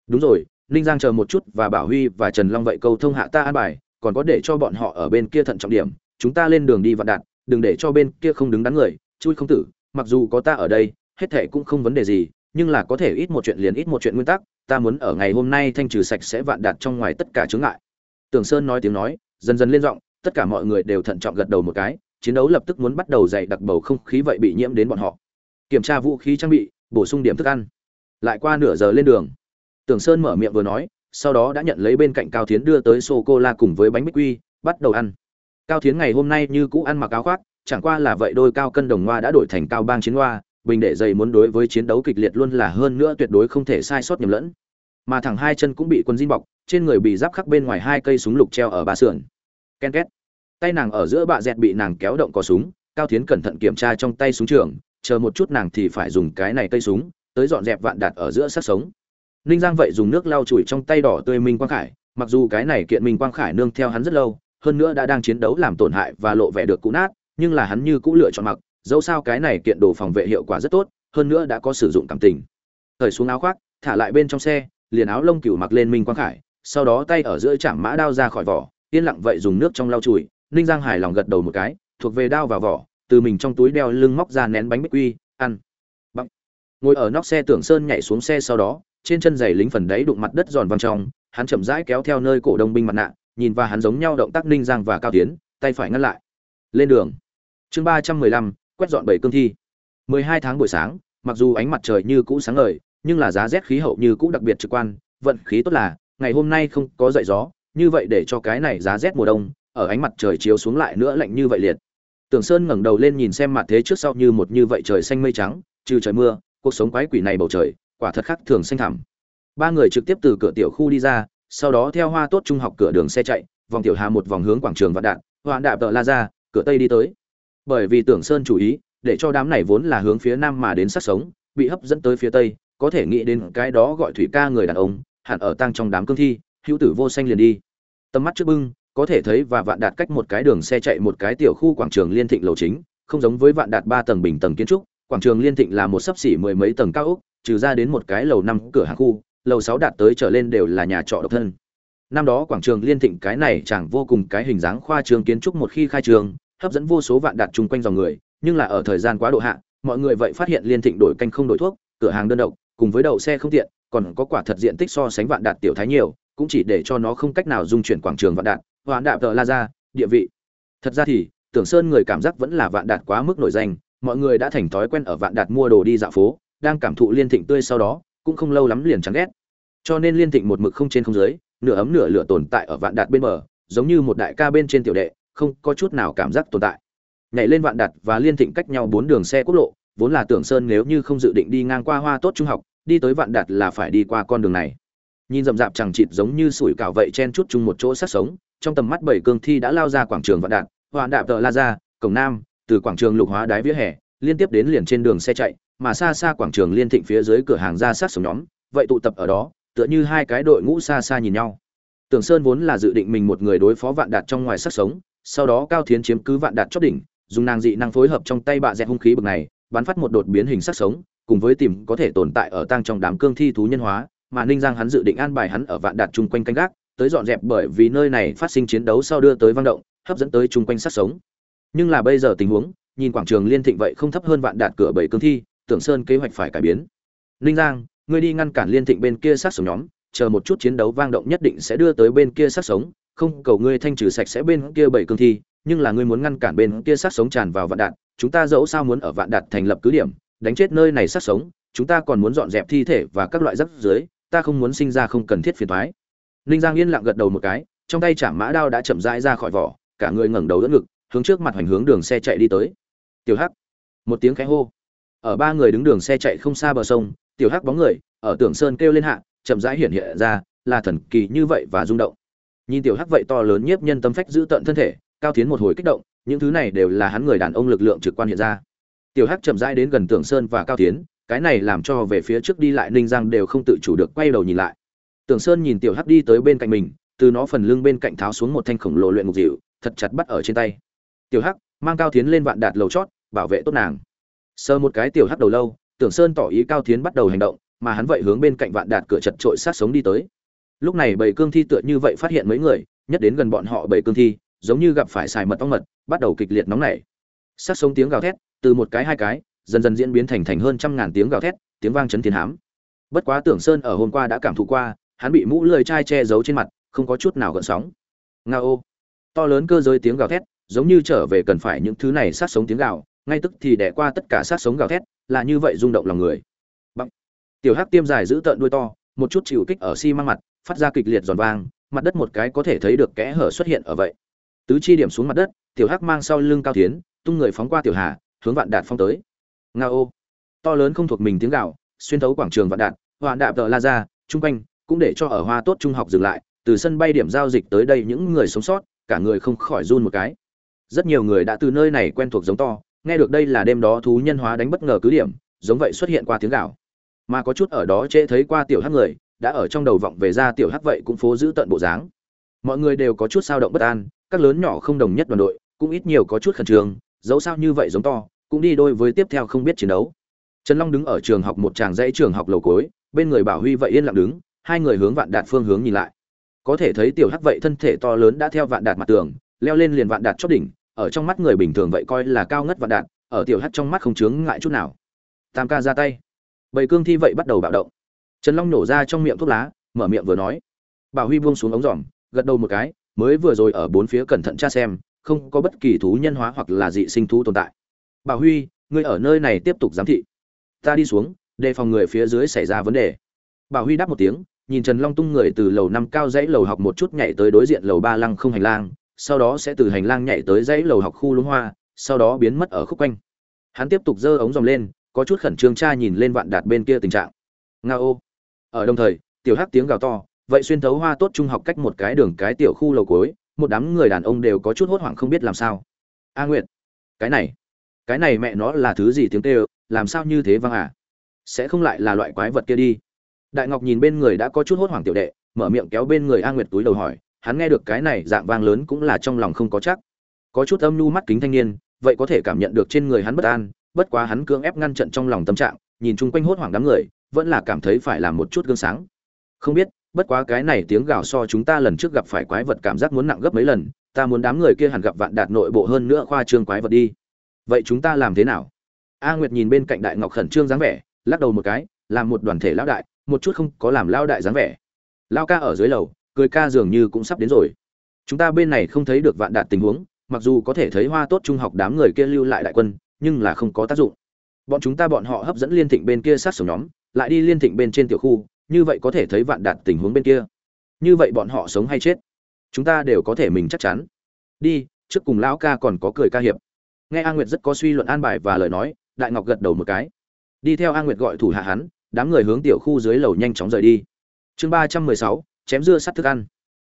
Đúng rồi, ninh giang chờ một chút và bảo huy và trần long vậy câu thông hạ ta an bài, còn có để cho bọn họ ở bên kia thận trọng điểm, chúng ta lên đường đi vạn đạt, đừng để cho bên kia không đứng đắn người, chui không tử, mặc dù có ta ở đây, hết thệ cũng không vấn đề gì nhưng là có thể ít một chuyện liền ít một chuyện nguyên tắc, ta muốn ở ngày hôm nay thanh trừ sạch sẽ vạn đạt trong ngoài tất cả chướng ngại. Tưởng sơn nói tiếng nói, dần dần lên giọng, tất cả mọi người đều thận trọng gật đầu một cái, chiến đấu lập tức muốn bắt đầu dày đặc bầu không khí vậy bị nhiễm đến bọn họ. Kiểm tra vũ khí trang bị, bổ sung điểm thức ăn. Lại qua nửa giờ lên đường tưởng sơn mở miệng vừa nói, sau đó đã nhận lấy bên cạnh cao thiến đưa tới sô cô la cùng với bánh bích quy, bắt đầu ăn. Cao thiến ngày hôm nay như cũ ăn mặc áo khoác, chẳng qua là vậy đôi cao cân đồng hoa đã đổi thành cao bang chiến hoa bình để dày muốn đối với chiến đấu kịch liệt luôn là hơn nữa tuyệt đối không thể sai sót nhầm lẫn. Mà thẳng hai chân cũng bị quân diên bọc, trên người bị giáp khắc bên ngoài hai cây súng lục treo ở ba sườn. Ken két. Tay nàng ở giữa bạ dẹt bị nàng kéo động có súng, cao thiến cẩn thận kiểm tra trong tay súng trường, chờ một chút nàng thì phải dùng cái này cây súng, tới dọn dẹp vạn đạt ở giữa sát sống. Ninh giang vậy dùng nước lau chùi trong tay đỏ tươi minh quang khải, mặc dù cái này kiện minh quang khải nương theo hắn rất lâu, hơn nữa đã đang chiến đấu làm tổn hại và lộ vẻ được cũ nát, nhưng là hắn như cũ lựa chọn mặc dẫu sao cái này kiện đồ phòng vệ hiệu quả rất tốt, hơn nữa đã có sử dụng cảm tình. Thời xuống áo khoác, thả lại bên trong xe, liền áo lông cừu mặc lên minh quang khải, sau đó tay ở giữa chạm mã đao ra khỏi vỏ, yên lặng vậy dùng nước trong lau chùi, ninh giang hài lòng gật đầu một cái, thuộc về đao vào vỏ, từ mình trong túi đeo lưng móc ra nén bánh bích quy, ăn. Bằng. ngồi ở nóc xe tưởng sơn nhảy xuống xe sau đó, trên chân giày lính phần đấy đụng mặt đất giòn văng trong, hắn chậm rãi kéo theo nơi cổ đông binh mặt nạ, nhìn và hắn giống nhau động tác ninh giang và cao tiến, tay phải ngăn lại. Lên đường. Chương ba trăm mười lăm quét dọn bảy cương thi. mười hai tháng buổi sáng, mặc dù ánh mặt trời như cũ sáng ngời, nhưng là giá rét khí hậu như cũ đặc biệt trực quan, vận khí tốt là, ngày hôm nay không có dậy gió, như vậy để cho cái này giá rét mùa đông, ở ánh mặt trời chiếu xuống lại nữa lạnh như vậy liệt. Tưởng sơn ngẩng đầu lên nhìn xem mặt thế trước sau như một như vậy trời xanh mây trắng, trừ trời mưa, cuộc sống quái quỷ này bầu trời, quả thật khác thường xanh thẳm. Ba người trực tiếp từ cửa tiểu khu đi ra, sau đó theo hoa tốt trung học cửa đường xe chạy, vòng tiểu hà một vòng hướng quảng trường vạn đạn hoạn đạp tợ la ra, cửa tây đi tới bởi vì tưởng sơn chủ ý, để cho đám này vốn là hướng phía nam mà đến sát sống, bị hấp dẫn tới phía tây, có thể nghĩ đến cái đó gọi thủy ca người đàn ông, hẳn ở tăng trong đám cương thi, hữu tử vô xanh liền đi. Tầm mắt trước bưng, có thể thấy và vạn đạt cách một cái đường xe chạy một cái tiểu khu quảng trường liên thịnh lầu chính, không giống với vạn đạt ba tầng bình tầng kiến trúc, quảng trường liên thịnh là một sấp xỉ mười mấy tầng cao ốc, trừ ra đến một cái lầu năm cửa hàng khu, lầu sáu đạt tới trở lên đều là nhà trọ độc thân. Năm đó quảng trường liên thịnh cái này chẳng vô cùng cái hình dáng khoa trường kiến trúc một khi khai trường hấp dẫn vô số vạn đạt chung quanh dòng người, nhưng là ở thời gian quá độ hạ, mọi người vậy phát hiện liên thịnh đổi canh không đổi thuốc, cửa hàng đơn độc, cùng với đậu xe không tiện, còn có quả thật diện tích so sánh vạn đạt tiểu thái nhiều, cũng chỉ để cho nó không cách nào dung chuyển quảng trường vạn đạt hoạn đạp tờ la ra, địa vị. Thật ra thì, tưởng sơn người cảm giác vẫn là vạn đạt quá mức nổi danh, mọi người đã thành thói quen ở vạn đạt mua đồ đi dạo phố, đang cảm thụ liên thịnh tươi sau đó, cũng không lâu lắm liền chán ghét. Cho nên liên thịnh một mực không trên không dưới, nửa ấm nửa lửa tồn tại ở vạn đạt bên bờ, giống như một đại ca bên trên tiểu đệ không có chút nào cảm giác tồn tại. Nhảy lên vạn đạt và liên thịnh cách nhau bốn đường xe quốc lộ, vốn là tưởng sơn nếu như không dự định đi ngang qua hoa tốt trung học, đi tới vạn đạt là phải đi qua con đường này. Nhìn rậm rạp chẳng chịt giống như sủi cảo vậy chen chút chung một chỗ sát sống, trong tầm mắt bảy cương thi đã lao ra quảng trường vạn đạt hoạn đạp tợ la ra, cổng nam, từ quảng trường lục hóa đái vỉa hè, liên tiếp đến liền trên đường xe chạy, mà xa xa quảng trường liên thịnh phía dưới cửa hàng ra sát sống nhóm, vậy tụ tập ở đó, tựa như hai cái đội ngũ xa xa nhìn nhau. Tưởng sơn vốn là dự định mình một người đối phó vạn đạt trong ngoài sát sống sau đó cao thiến chiếm cứ vạn đạt chót đỉnh, dùng nàng dị năng phối hợp trong tay bạ dẹt hung khí bực này, bắn phát một đột biến hình sát sống, cùng với tìm có thể tồn tại ở tang trong đám cương thi thú nhân hóa, mà ninh giang hắn dự định an bài hắn ở vạn đạt chung quanh canh gác, tới dọn dẹp bởi vì nơi này phát sinh chiến đấu sau đưa tới vang động, hấp dẫn tới chung quanh sát sống. Nhưng là bây giờ tình huống, nhìn quảng trường liên thịnh vậy không thấp hơn vạn đạt cửa bảy cương thi, tưởng sơn kế hoạch phải cải biến. Ninh giang, ngươi đi ngăn cản liên thịnh bên kia sát sống nhóm, chờ một chút chiến đấu vang động nhất định sẽ đưa tới bên kia sát sống không cầu ngươi thanh trừ sạch sẽ bên kia bảy cương thi, nhưng là ngươi muốn ngăn cản bên kia sát sống tràn vào vạn đạt chúng ta dẫu sao muốn ở vạn đạt thành lập cứ điểm, đánh chết nơi này sát sống, chúng ta còn muốn dọn dẹp thi thể và các loại rác dưới ta không muốn sinh ra không cần thiết phiền toái. Ninh giang yên lặng gật đầu một cái, trong tay chạm mã đao đã chậm rãi ra khỏi vỏ, cả người ngẩng đầu đỡ ngực, hướng trước mặt hoành hướng đường xe chạy đi tới. Tiểu hắc, một tiếng khẽ hô. Ở ba người đứng đường xe chạy không xa bờ sông, tiểu hắc bóng người, ở tưởng sơn kêu lên hạ, chậm rãi hiện hiện ra, là thần kỳ như vậy và rung động nhìn tiểu hắc vậy to lớn nhiếp nhân tâm phách giữ tận thân thể, cao tiến một hồi kích động, những thứ này đều là hắn người đàn ông lực lượng trực quan hiện ra. Tiểu hắc chậm rãi đến gần tưởng sơn và cao tiến, cái này làm cho về phía trước đi lại ninh giang đều không tự chủ được quay đầu nhìn lại. Tưởng sơn nhìn tiểu hắc đi tới bên cạnh mình, từ nó phần lưng bên cạnh tháo xuống một thanh khổng lồ luyện ngục dịu thật chặt bắt ở trên tay. Tiểu hắc, mang cao tiến lên vạn đạt lầu chót, bảo vệ tốt nàng. Sơ một cái tiểu hắc đầu lâu, tưởng sơn tỏ ý cao tiến bắt đầu hành động, mà hắn vậy hướng bên cạnh vạn đạt cửa chật trội sát sống đi tới lúc này bảy cương thi tựa như vậy phát hiện mấy người, nhất đến gần bọn họ bảy cương thi, giống như gặp phải xài mật ong mật, bắt đầu kịch liệt nóng nảy. Sát sống tiếng gào thét, từ một cái hai cái, dần dần diễn biến thành thành hơn trăm ngàn tiếng gào thét, tiếng vang chấn thiên hám. Bất quá tưởng sơn ở hôm qua đã cảm thụ qua, hắn bị mũ lười chai che giấu trên mặt, không có chút nào gợn sóng. Nga ô. To lớn cơ giới tiếng gào thét, giống như trở về cần phải những thứ này sát sống tiếng gào, ngay tức thì đẻ qua tất cả sát sống gào thét, là như vậy rung động lòng người. Bằng. tiểu hắc tiêm dài giữ tợn đuôi to, một chút chịu kích ở xi si măng mặt phát ra kịch liệt giòn vang mặt đất một cái có thể thấy được kẽ hở xuất hiện ở vậy. Tứ chi điểm xuống mặt đất tiểu hắc mang sau lưng cao tiến tung người phóng qua tiểu hà hướng vạn đạt phong tới. Ngao to lớn không thuộc mình tiếng gào, xuyên thấu quảng trường vạn đạt hoàn đạp tờ la ra trung quanh cũng để cho ở hoa tốt trung học dừng lại từ sân bay điểm giao dịch tới đây những người sống sót cả người không khỏi run một cái. Rất nhiều người đã từ nơi này quen thuộc giống to nghe được đây là đêm đó thú nhân hóa đánh bất ngờ cứ điểm giống vậy xuất hiện qua tiếng gào, mà có chút ở đó chế thấy qua tiểu hắc người đã ở trong đầu vọng về ra tiểu hắc vậy cũng phố giữ tận bộ dáng. Mọi người đều có chút sao động bất an, các lớn nhỏ không đồng nhất đoàn đội, cũng ít nhiều có chút khẩn trương, dẫu sao như vậy giống to, cũng đi đôi với tiếp theo không biết chiến đấu. Trần long đứng ở trường học một tràng dãy trường học lầu cối bên người bảo huy vậy yên lặng đứng, hai người hướng vạn đạt phương hướng nhìn lại. Có thể thấy tiểu hắc vậy thân thể to lớn đã theo vạn đạt mặt tường, leo lên liền vạn đạt chót đỉnh, ở trong mắt người bình thường vậy coi là cao ngất vạn đạt, ở tiểu hắc trong mắt không chướng ngại chút nào. Tam ca ra tay. Bầy cương thi vậy bắt đầu bạo động trần long nổ ra trong miệng thuốc lá, mở miệng vừa nói. Bảo huy buông xuống ống giỏm gật đầu một cái, mới vừa rồi ở bốn phía cẩn thận tra xem, không có bất kỳ thú nhân hóa hoặc là dị sinh thú tồn tại. Bảo huy, ngươi ở nơi này tiếp tục giám thị. Ta đi xuống, đề phòng người phía dưới xảy ra vấn đề. Bảo huy đáp một tiếng, nhìn trần long tung người từ lầu năm cao dãy lầu học một chút nhảy tới đối diện lầu ba lăng không hành lang, sau đó sẽ từ hành lang nhảy tới dãy lầu học khu lũng hoa, sau đó biến mất ở khúc quanh. Hắn tiếp tục giơ ống dòng lên, có chút khẩn trương tra nhìn lên vạn đạt bên kia tình trạng. Nga ô ở đồng thời, tiểu hắc tiếng gào to, vậy xuyên thấu hoa tốt trung học cách một cái đường cái tiểu khu lầu cối một đám người đàn ông đều có chút hốt hoảng không biết làm sao. A nguyệt, cái này cái này mẹ nó là thứ gì tiếng kêu, làm sao như thế văng à? Sẽ không lại là loại quái vật kia đi. Đại ngọc nhìn bên người đã có chút hốt hoảng tiểu đệ, mở miệng kéo bên người a nguyệt túi đầu hỏi, hắn nghe được cái này dạng vang lớn cũng là trong lòng không có chắc. Có chút âm nhu mắt kính thanh niên, vậy có thể cảm nhận được trên người hắn bất an, bất quá hắn cưỡng ép ngăn trận trong lòng tâm trạng, nhìn chung quanh hốt hoảng đám người vẫn là cảm thấy phải làm một chút gương sáng. Không biết, bất quá cái này tiếng gào so chúng ta lần trước gặp phải quái vật cảm giác muốn nặng gấp mấy lần, ta muốn đám người kia hẳn gặp vạn đạt nội bộ hơn nữa khoa trương quái vật đi. Vậy chúng ta làm thế nào? A nguyệt nhìn bên cạnh đại ngọc khẩn trương dáng vẻ, lắc đầu một cái, làm một đoàn thể lão đại, một chút không có làm lao đại dáng vẻ. Lao ca ở dưới lầu, cười ca dường như cũng sắp đến rồi. Chúng ta bên này không thấy được vạn đạt tình huống, mặc dù có thể thấy hoa tốt trung học đám người kia lưu lại đại quân, nhưng là không có tác dụng. Bọn chúng ta bọn họ hấp dẫn liên thịnh bên kia sát sổ nhóm lại đi liên thịnh bên trên tiểu khu, như vậy có thể thấy vạn đạt tình huống bên kia. Như vậy bọn họ sống hay chết, chúng ta đều có thể mình chắc chắn. Đi, trước cùng lão ca còn có cười ca hiệp. Nghe a nguyệt rất có suy luận an bài và lời nói, đại ngọc gật đầu một cái. Đi theo a nguyệt gọi thủ hạ hắn, đám người hướng tiểu khu dưới lầu nhanh chóng rời đi. Chương ba trăm mười sáu, chém dưa sắt thức ăn.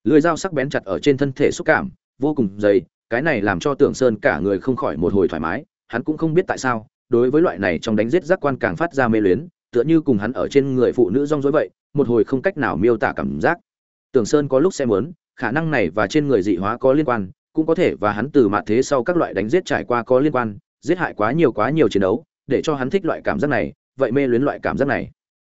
Lưỡi dao sắc bén chặt ở trên thân thể xúc cảm, vô cùng dày, cái này làm cho tưởng sơn cả người không khỏi một hồi thoải mái, hắn cũng không biết tại sao, đối với loại này trong đánh giết giác quan càng phát ra mê luyến tựa như cùng hắn ở trên người phụ nữ rong rối vậy, một hồi không cách nào miêu tả cảm giác. Tưởng sơn có lúc xem muốn, khả năng này và trên người dị hóa có liên quan, cũng có thể và hắn từ mặt thế sau các loại đánh giết trải qua có liên quan, giết hại quá nhiều quá nhiều chiến đấu, để cho hắn thích loại cảm giác này, vậy mê luyến loại cảm giác này.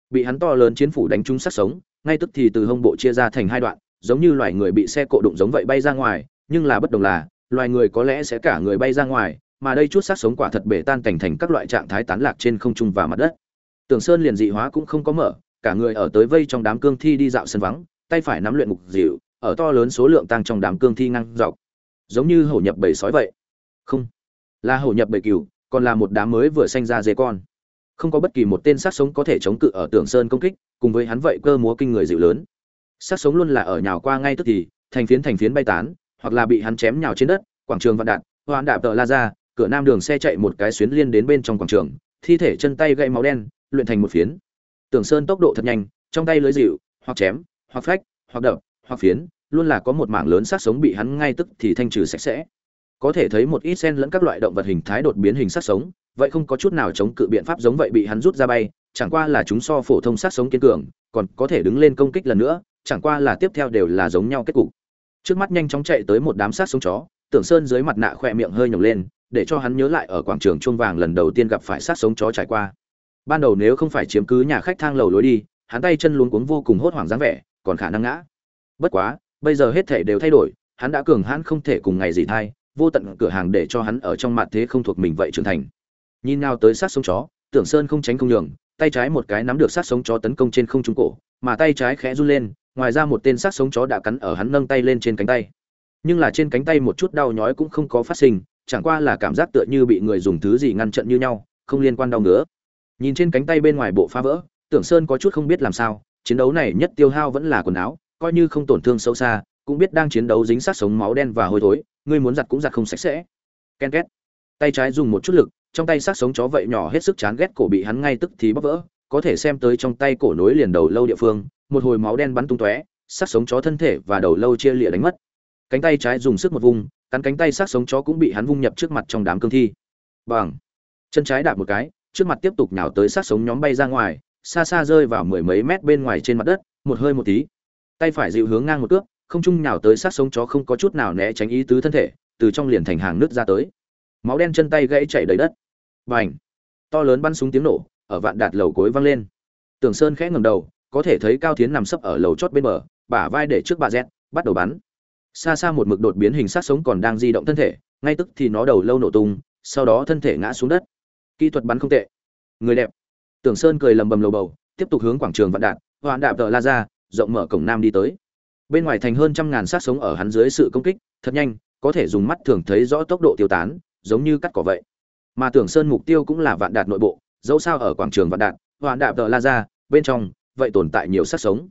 Bị hắn to lớn chiến phủ đánh trúng sát sống, ngay tức thì từ hông bộ chia ra thành hai đoạn, giống như loài người bị xe cộ đụng giống vậy bay ra ngoài, nhưng là bất đồng là, loài người có lẽ sẽ cả người bay ra ngoài, mà đây chút sát sống quả thật bể tan cảnh thành các loại trạng thái tán lạc trên không trung và mặt đất tưởng sơn liền dị hóa cũng không có mở, cả người ở tới vây trong đám cương thi đi dạo sân vắng, tay phải nắm luyện mục dịu, ở to lớn số lượng tăng trong đám cương thi ngang dọc. Giống như hổ nhập bầy sói vậy. Không, là hổ nhập bầy cừu, còn là một đám mới vừa sinh ra dê con. Không có bất kỳ một tên sát sống có thể chống cự ở tưởng sơn công kích, cùng với hắn vậy cơ múa kinh người dịu lớn. Sát sống luôn là ở nhào qua ngay tức thì, thành phiến thành phiến bay tán, hoặc là bị hắn chém nhào trên đất, quảng trường vạn đạn hoạn đạp tờ la ra, cửa nam đường xe chạy một cái xuyến liên đến bên trong quảng trường, thi thể chân tay gãy máu đen luyện thành một phiến. Tưởng sơn tốc độ thật nhanh, trong tay lưới dịu, hoặc chém, hoặc phách, hoặc đập, hoặc phiến, luôn là có một mảng lớn sát sống bị hắn ngay tức thì thanh trừ sạch sẽ. Có thể thấy một ít sen lẫn các loại động vật hình thái đột biến hình sát sống, vậy không có chút nào chống cự biện pháp giống vậy bị hắn rút ra bay, chẳng qua là chúng so phổ thông sát sống kiên cường, còn có thể đứng lên công kích lần nữa, chẳng qua là tiếp theo đều là giống nhau kết cục. Trước mắt nhanh chóng chạy tới một đám sát sống chó tưởng sơn dưới mặt nạ khỏe miệng hơi nhổng lên, để cho hắn nhớ lại ở quảng trường chuông vàng lần đầu tiên gặp phải sát sống chó trải qua ban đầu nếu không phải chiếm cứ nhà khách thang lầu lối đi, hắn tay chân luống cuống vô cùng hốt hoảng dáng vẻ, còn khả năng ngã. Bất quá, bây giờ hết thể đều thay đổi, hắn đã cường hãn không thể cùng ngày gì thay, vô tận cửa hàng để cho hắn ở trong mặt thế không thuộc mình vậy trưởng thành. Nhìn nào tới sát sống chó, tưởng sơn không tránh không nhường, tay trái một cái nắm được sát sống chó tấn công trên không trung cổ, mà tay trái khẽ run lên, ngoài ra một tên sát sống chó đã cắn ở hắn nâng tay lên trên cánh tay. Nhưng là trên cánh tay một chút đau nhói cũng không có phát sinh, chẳng qua là cảm giác tựa như bị người dùng thứ gì ngăn trận như nhau, không liên quan đau nữa nhìn trên cánh tay bên ngoài bộ phá vỡ, tưởng sơn có chút không biết làm sao, chiến đấu này nhất tiêu hao vẫn là quần áo, coi như không tổn thương sâu xa, cũng biết đang chiến đấu dính sát sống máu đen và hôi thối, ngươi muốn giặt cũng giặt không sạch sẽ. Ken két. Tay trái dùng một chút lực, trong tay sát sống chó vậy nhỏ hết sức chán ghét cổ bị hắn ngay tức thì bóc vỡ, có thể xem tới trong tay cổ nối liền đầu lâu địa phương, một hồi máu đen bắn tung tóe, sát sống chó thân thể và đầu lâu chia lịa đánh mất. Cánh tay trái dùng sức một vùng cắn cánh tay sát sống chó cũng bị hắn vung nhập trước mặt trong đám cương thi. Bằng chân trái đạp một cái trước mặt tiếp tục nhào tới sát sống nhóm bay ra ngoài, xa xa rơi vào mười mấy mét bên ngoài trên mặt đất, một hơi một tí. Tay phải dịu hướng ngang một cước, không trung nhào tới sát sống chó không có chút nào né tránh ý tứ thân thể, từ trong liền thành hàng nước ra tới. Máu đen chân tay gãy chảy đầy đất. Bành! To lớn bắn súng tiếng nổ, ở vạn đạt lầu cối vang lên. Tường sơn khẽ ngẩng đầu, có thể thấy cao thiến nằm sấp ở lầu chót bên bờ, bả vai để trước bà z, bắt đầu bắn. Xa xa một mực đột biến hình sát sống còn đang di động thân thể, ngay tức thì nó đầu lâu nổ tung, sau đó thân thể ngã xuống đất kỹ thuật bắn không tệ. Người đẹp. Tưởng sơn cười lầm bầm lầu bầu, tiếp tục hướng quảng trường vạn đạt, hoạn đạp tờ la ra, rộng mở cổng nam đi tới. Bên ngoài thành hơn trăm ngàn sát sống ở hắn dưới sự công kích, thật nhanh, có thể dùng mắt thường thấy rõ tốc độ tiêu tán, giống như cắt cỏ vậy. Mà tưởng sơn mục tiêu cũng là vạn đạt nội bộ, dẫu sao ở quảng trường vạn đạt, hoạn đạp tờ la ra, bên trong, vậy tồn tại nhiều sát sống.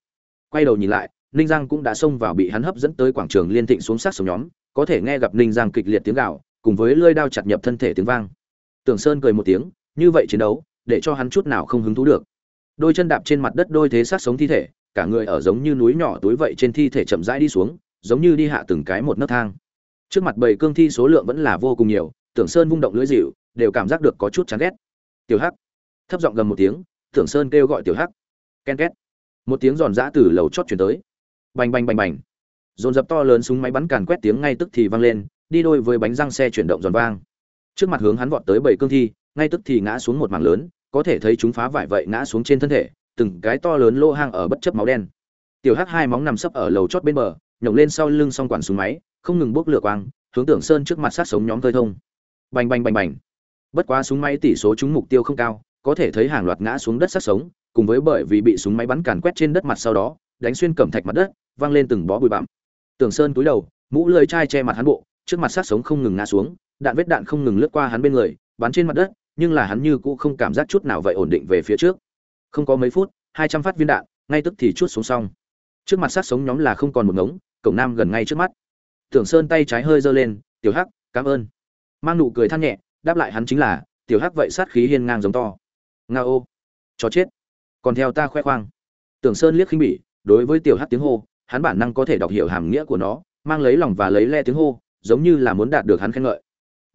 Quay đầu nhìn lại, ninh giang cũng đã xông vào bị hắn hấp dẫn tới quảng trường liên thịnh xuống sát sống nhóm, có thể nghe gặp ninh giang kịch liệt tiếng gạo cùng với lơi đao chặt nhập thân thể tiếng vang tưởng sơn cười một tiếng, như vậy chiến đấu, để cho hắn chút nào không hứng thú được. Đôi chân đạp trên mặt đất đôi thế sát sống thi thể, cả người ở giống như núi nhỏ túi vậy trên thi thể chậm rãi đi xuống, giống như đi hạ từng cái một nấc thang. Trước mặt bầy cương thi số lượng vẫn là vô cùng nhiều, tưởng sơn vung động lưỡi dịu, đều cảm giác được có chút chán ghét. Tiểu hắc. Thấp giọng gầm một tiếng, tưởng sơn kêu gọi tiểu hắc. Ken két. Một tiếng giòn giã từ lầu chót truyền tới. Bành bành bành bành. Dồn dập to lớn súng máy bắn càn quét tiếng ngay tức thì vang lên, đi đôi với bánh răng xe chuyển động giòn vang trước mặt hướng hắn vọt tới bảy cương thi, ngay tức thì ngã xuống một mảng lớn, có thể thấy chúng phá vải vậy ngã xuống trên thân thể, từng cái to lớn lô hang ở bất chấp máu đen. Tiểu hắc hai móng nằm sấp ở lầu chót bên bờ, nhổng lên sau lưng song quản súng máy, không ngừng bốc lửa quang, hướng tưởng sơn trước mặt sát sống nhóm tơi thông. Bành bành bành bành. Bất quá súng máy tỷ số trúng mục tiêu không cao, có thể thấy hàng loạt ngã xuống đất sát sống, cùng với bởi vì bị súng máy bắn càn quét trên đất mặt sau đó, đánh xuyên cẩm thạch mặt đất, văng lên từng bó bụi bặm. Tưởng sơn cúi đầu, mũ lưỡi chai che mặt hắn bộ, trước mặt sát sống không ngừng ngã xuống đạn vết đạn không ngừng lướt qua hắn bên người, bắn trên mặt đất, nhưng là hắn như cũ không cảm giác chút nào vậy ổn định về phía trước. Không có mấy phút, hai trăm phát viên đạn, ngay tức thì chút xuống xong. Trước mặt sát sống nhóm là không còn một ngống, cổng nam gần ngay trước mắt. Tưởng sơn tay trái hơi giơ lên, tiểu hắc, cảm ơn. Mang nụ cười than nhẹ, đáp lại hắn chính là, tiểu hắc vậy sát khí hiên ngang giống to. Nga ô, chó chết. Còn theo ta khoe khoang. Tưởng sơn liếc khinh bỉ, đối với tiểu hắc tiếng hô, hắn bản năng có thể đọc hiểu hàm nghĩa của nó, mang lấy lòng và lấy le tiếng hô, giống như là muốn đạt được hắn khen ngợi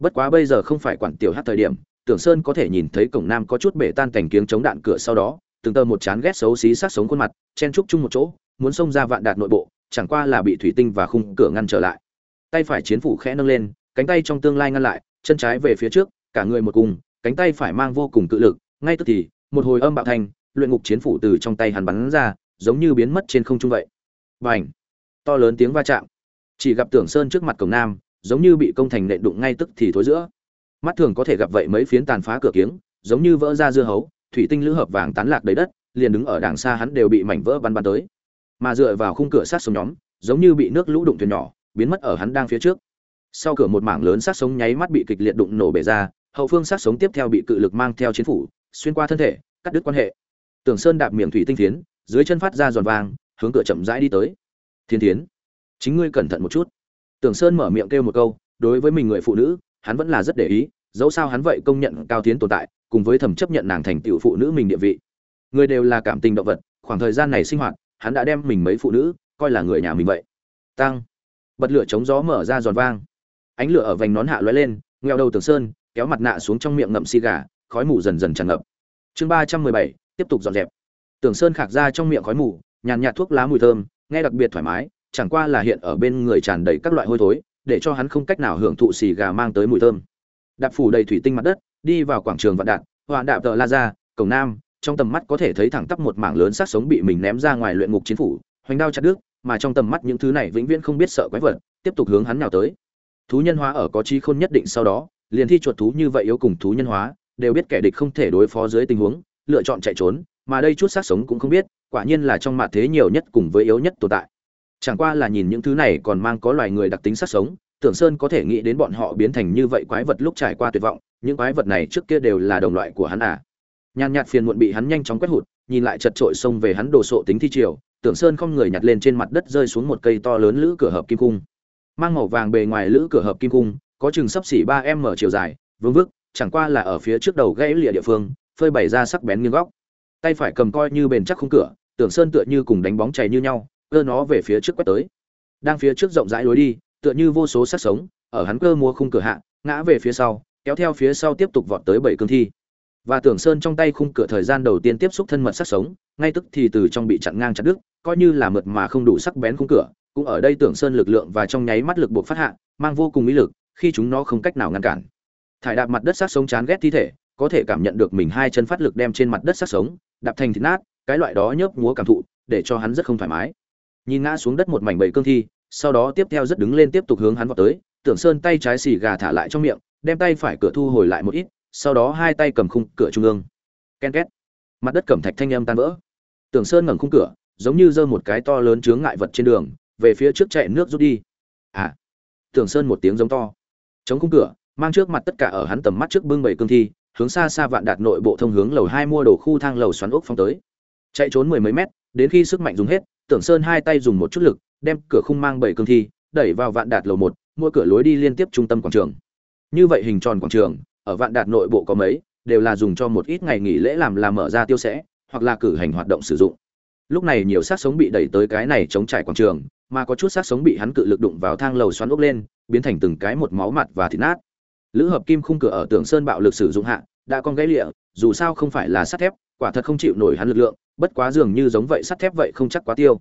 bất quá bây giờ không phải quản tiểu hát thời điểm, tưởng sơn có thể nhìn thấy cổng nam có chút bể tan cảnh kiếng chống đạn cửa sau đó, từng tờ một chán ghét xấu xí sát sống khuôn mặt, chen trúc chung một chỗ, muốn xông ra vạn đạt nội bộ, chẳng qua là bị thủy tinh và khung cửa ngăn trở lại. Tay phải chiến phủ khẽ nâng lên, cánh tay trong tương lai ngăn lại, chân trái về phía trước, cả người một cùng, cánh tay phải mang vô cùng cự lực, ngay tức thì, một hồi âm bạo thanh luyện ngục chiến phủ từ trong tay hắn bắn ra, giống như biến mất trên không trung vậy. Bành! To lớn tiếng va chạm. Chỉ gặp tưởng sơn trước mặt cổng nam giống như bị công thành nện đụng ngay tức thì thối giữa. Mắt thường có thể gặp vậy mấy phiến tàn phá cửa kiếng, giống như vỡ ra dưa hấu, thủy tinh lữ hợp vàng tán lạc đầy đất, liền đứng ở đàng xa hắn đều bị mảnh vỡ bắn bắn tới. Mà dựa vào khung cửa sát sống nhóm, giống như bị nước lũ đụng thuyền nhỏ, biến mất ở hắn đang phía trước. Sau cửa một mảng lớn sát sống nháy mắt bị kịch liệt đụng nổ bể ra, hậu phương sát sống tiếp theo bị cự lực mang theo chiến phủ, xuyên qua thân thể, cắt đứt quan hệ. Tưởng sơn đạp miệng thủy tinh phiến, dưới chân phát ra giòn vàng hướng cửa chậm rãi đi tới. Thiên tiến chính ngươi cẩn thận một chút tưởng sơn mở miệng kêu một câu, đối với mình người phụ nữ, hắn vẫn là rất để ý, dẫu sao hắn vậy công nhận cao tiến tồn tại, cùng với thầm chấp nhận nàng thành tiểu phụ nữ mình địa vị. Người đều là cảm tình động vật, khoảng thời gian này sinh hoạt, hắn đã đem mình mấy phụ nữ, coi là người nhà mình vậy. Tăng. Bật lửa chống gió mở ra giòn vang. Ánh lửa ở vành nón hạ lóe lên, ngheo đầu Tưởng sơn, kéo mặt nạ xuống trong miệng ngậm xì gà, khói mù dần dần tràn ngập. Chương ba trăm mười bảy, tiếp tục dọn dẹp. Tưởng sơn khạc ra trong miệng khói mù, nhàn nhạt thuốc lá mùi thơm, nghe đặc biệt thoải mái chẳng qua là hiện ở bên người tràn đầy các loại hôi thối, để cho hắn không cách nào hưởng thụ xì gà mang tới mùi thơm. Đạp phủ đầy thủy tinh mặt đất, đi vào quảng trường vạn đạn hoạn đạp tờ la ra, cổng nam, trong tầm mắt có thể thấy thẳng tắp một mảng lớn sát sống bị mình ném ra ngoài luyện ngục chiến phủ, hoành đao chặt đứt, mà trong tầm mắt những thứ này vĩnh viễn không biết sợ quái vật, tiếp tục hướng hắn nào tới. Thú nhân hóa ở có chi khôn nhất định sau đó, liền thi chuột thú như vậy yếu cùng thú nhân hóa, đều biết kẻ địch không thể đối phó dưới tình huống, lựa chọn chạy trốn, mà đây chút sát sống cũng không biết, quả nhiên là trong mạ thế nhiều nhất cùng với yếu nhất tồn tại chẳng qua là nhìn những thứ này còn mang có loài người đặc tính sát sống, tưởng sơn có thể nghĩ đến bọn họ biến thành như vậy quái vật lúc trải qua tuyệt vọng, những quái vật này trước kia đều là đồng loại của hắn à. Nhàn nhạt phiền muộn bị hắn nhanh chóng quét hụt, nhìn lại chật trội xông về hắn đồ sộ tính thi triều, tưởng sơn không người nhặt lên trên mặt đất rơi xuống một cây to lớn lữ cửa hợp kim cung. Mang màu vàng bề ngoài lữ cửa hợp kim cung, có chừng sắp xỉ ba m chiều dài, vương vức, chẳng qua là ở phía trước đầu gãy lìa địa phương, phơi bày ra sắc bén nghiêng góc. Tay phải cầm coi như bền chắc khung cửa, tưởng sơn tựa như cùng đánh bóng chảy như nhau cơ nó về phía trước quét tới. Đang phía trước rộng rãi lối đi, tựa như vô số sát sống, ở hắn cơ mua khung cửa hạ, ngã về phía sau, kéo theo phía sau tiếp tục vọt tới bảy cương thi. Và tưởng sơn trong tay khung cửa thời gian đầu tiên tiếp xúc thân mật sát sống, ngay tức thì từ trong bị chặn ngang chặt đứt, coi như là mượt mà không đủ sắc bén khung cửa, cũng ở đây tưởng sơn lực lượng và trong nháy mắt lực buộc phát hạ, mang vô cùng ý lực, khi chúng nó không cách nào ngăn cản. Thải đạp mặt đất sát sống chán ghét thi thể, có thể cảm nhận được mình hai chân phát lực đem trên mặt đất sát sống, đạp thành thịt nát, cái loại đó nhớp múa cảm thụ, để cho hắn rất không thoải mái nhìn ngã xuống đất một mảnh bầy cương thi, sau đó tiếp theo rất đứng lên tiếp tục hướng hắn vào tới, tưởng sơn tay trái xì gà thả lại trong miệng, đem tay phải cửa thu hồi lại một ít, sau đó hai tay cầm khung cửa trung ương. Ken két. Mặt đất cẩm thạch thanh âm tan vỡ. Tưởng sơn ngẩng khung cửa, giống như giơ một cái to lớn chướng ngại vật trên đường, về phía trước chạy nước rút đi. À. Tưởng sơn một tiếng giống to. Chống khung cửa, mang trước mặt tất cả ở hắn tầm mắt trước bưng bảy cương thi, hướng xa xa vạn đạt nội bộ thông hướng lầu hai mua đồ khu thang lầu xoắn ốc phong tới. Chạy trốn mười mấy mét, đến khi sức mạnh dùng hết tưởng sơn hai tay dùng một chút lực, đem cửa khung mang bảy cương thi, đẩy vào vạn đạt lầu một mua cửa lối đi liên tiếp trung tâm quảng trường. Như vậy hình tròn quảng trường, ở vạn đạt nội bộ có mấy, đều là dùng cho một ít ngày nghỉ lễ làm làm mở ra tiêu sẽ, hoặc là cử hành hoạt động sử dụng. Lúc này nhiều xác sống bị đẩy tới cái này chống trải quảng trường, mà có chút xác sống bị hắn cự lực đụng vào thang lầu xoắn ốc lên, biến thành từng cái một máu mặt và thịt nát. Lữ hợp kim khung cửa ở tường sơn bạo lực sử dụng hạ đã con gãy lịa, dù sao không phải là sắt thép, quả thật không chịu nổi hắn lực lượng, bất quá dường như giống vậy sắt thép vậy không chắc quá tiêu.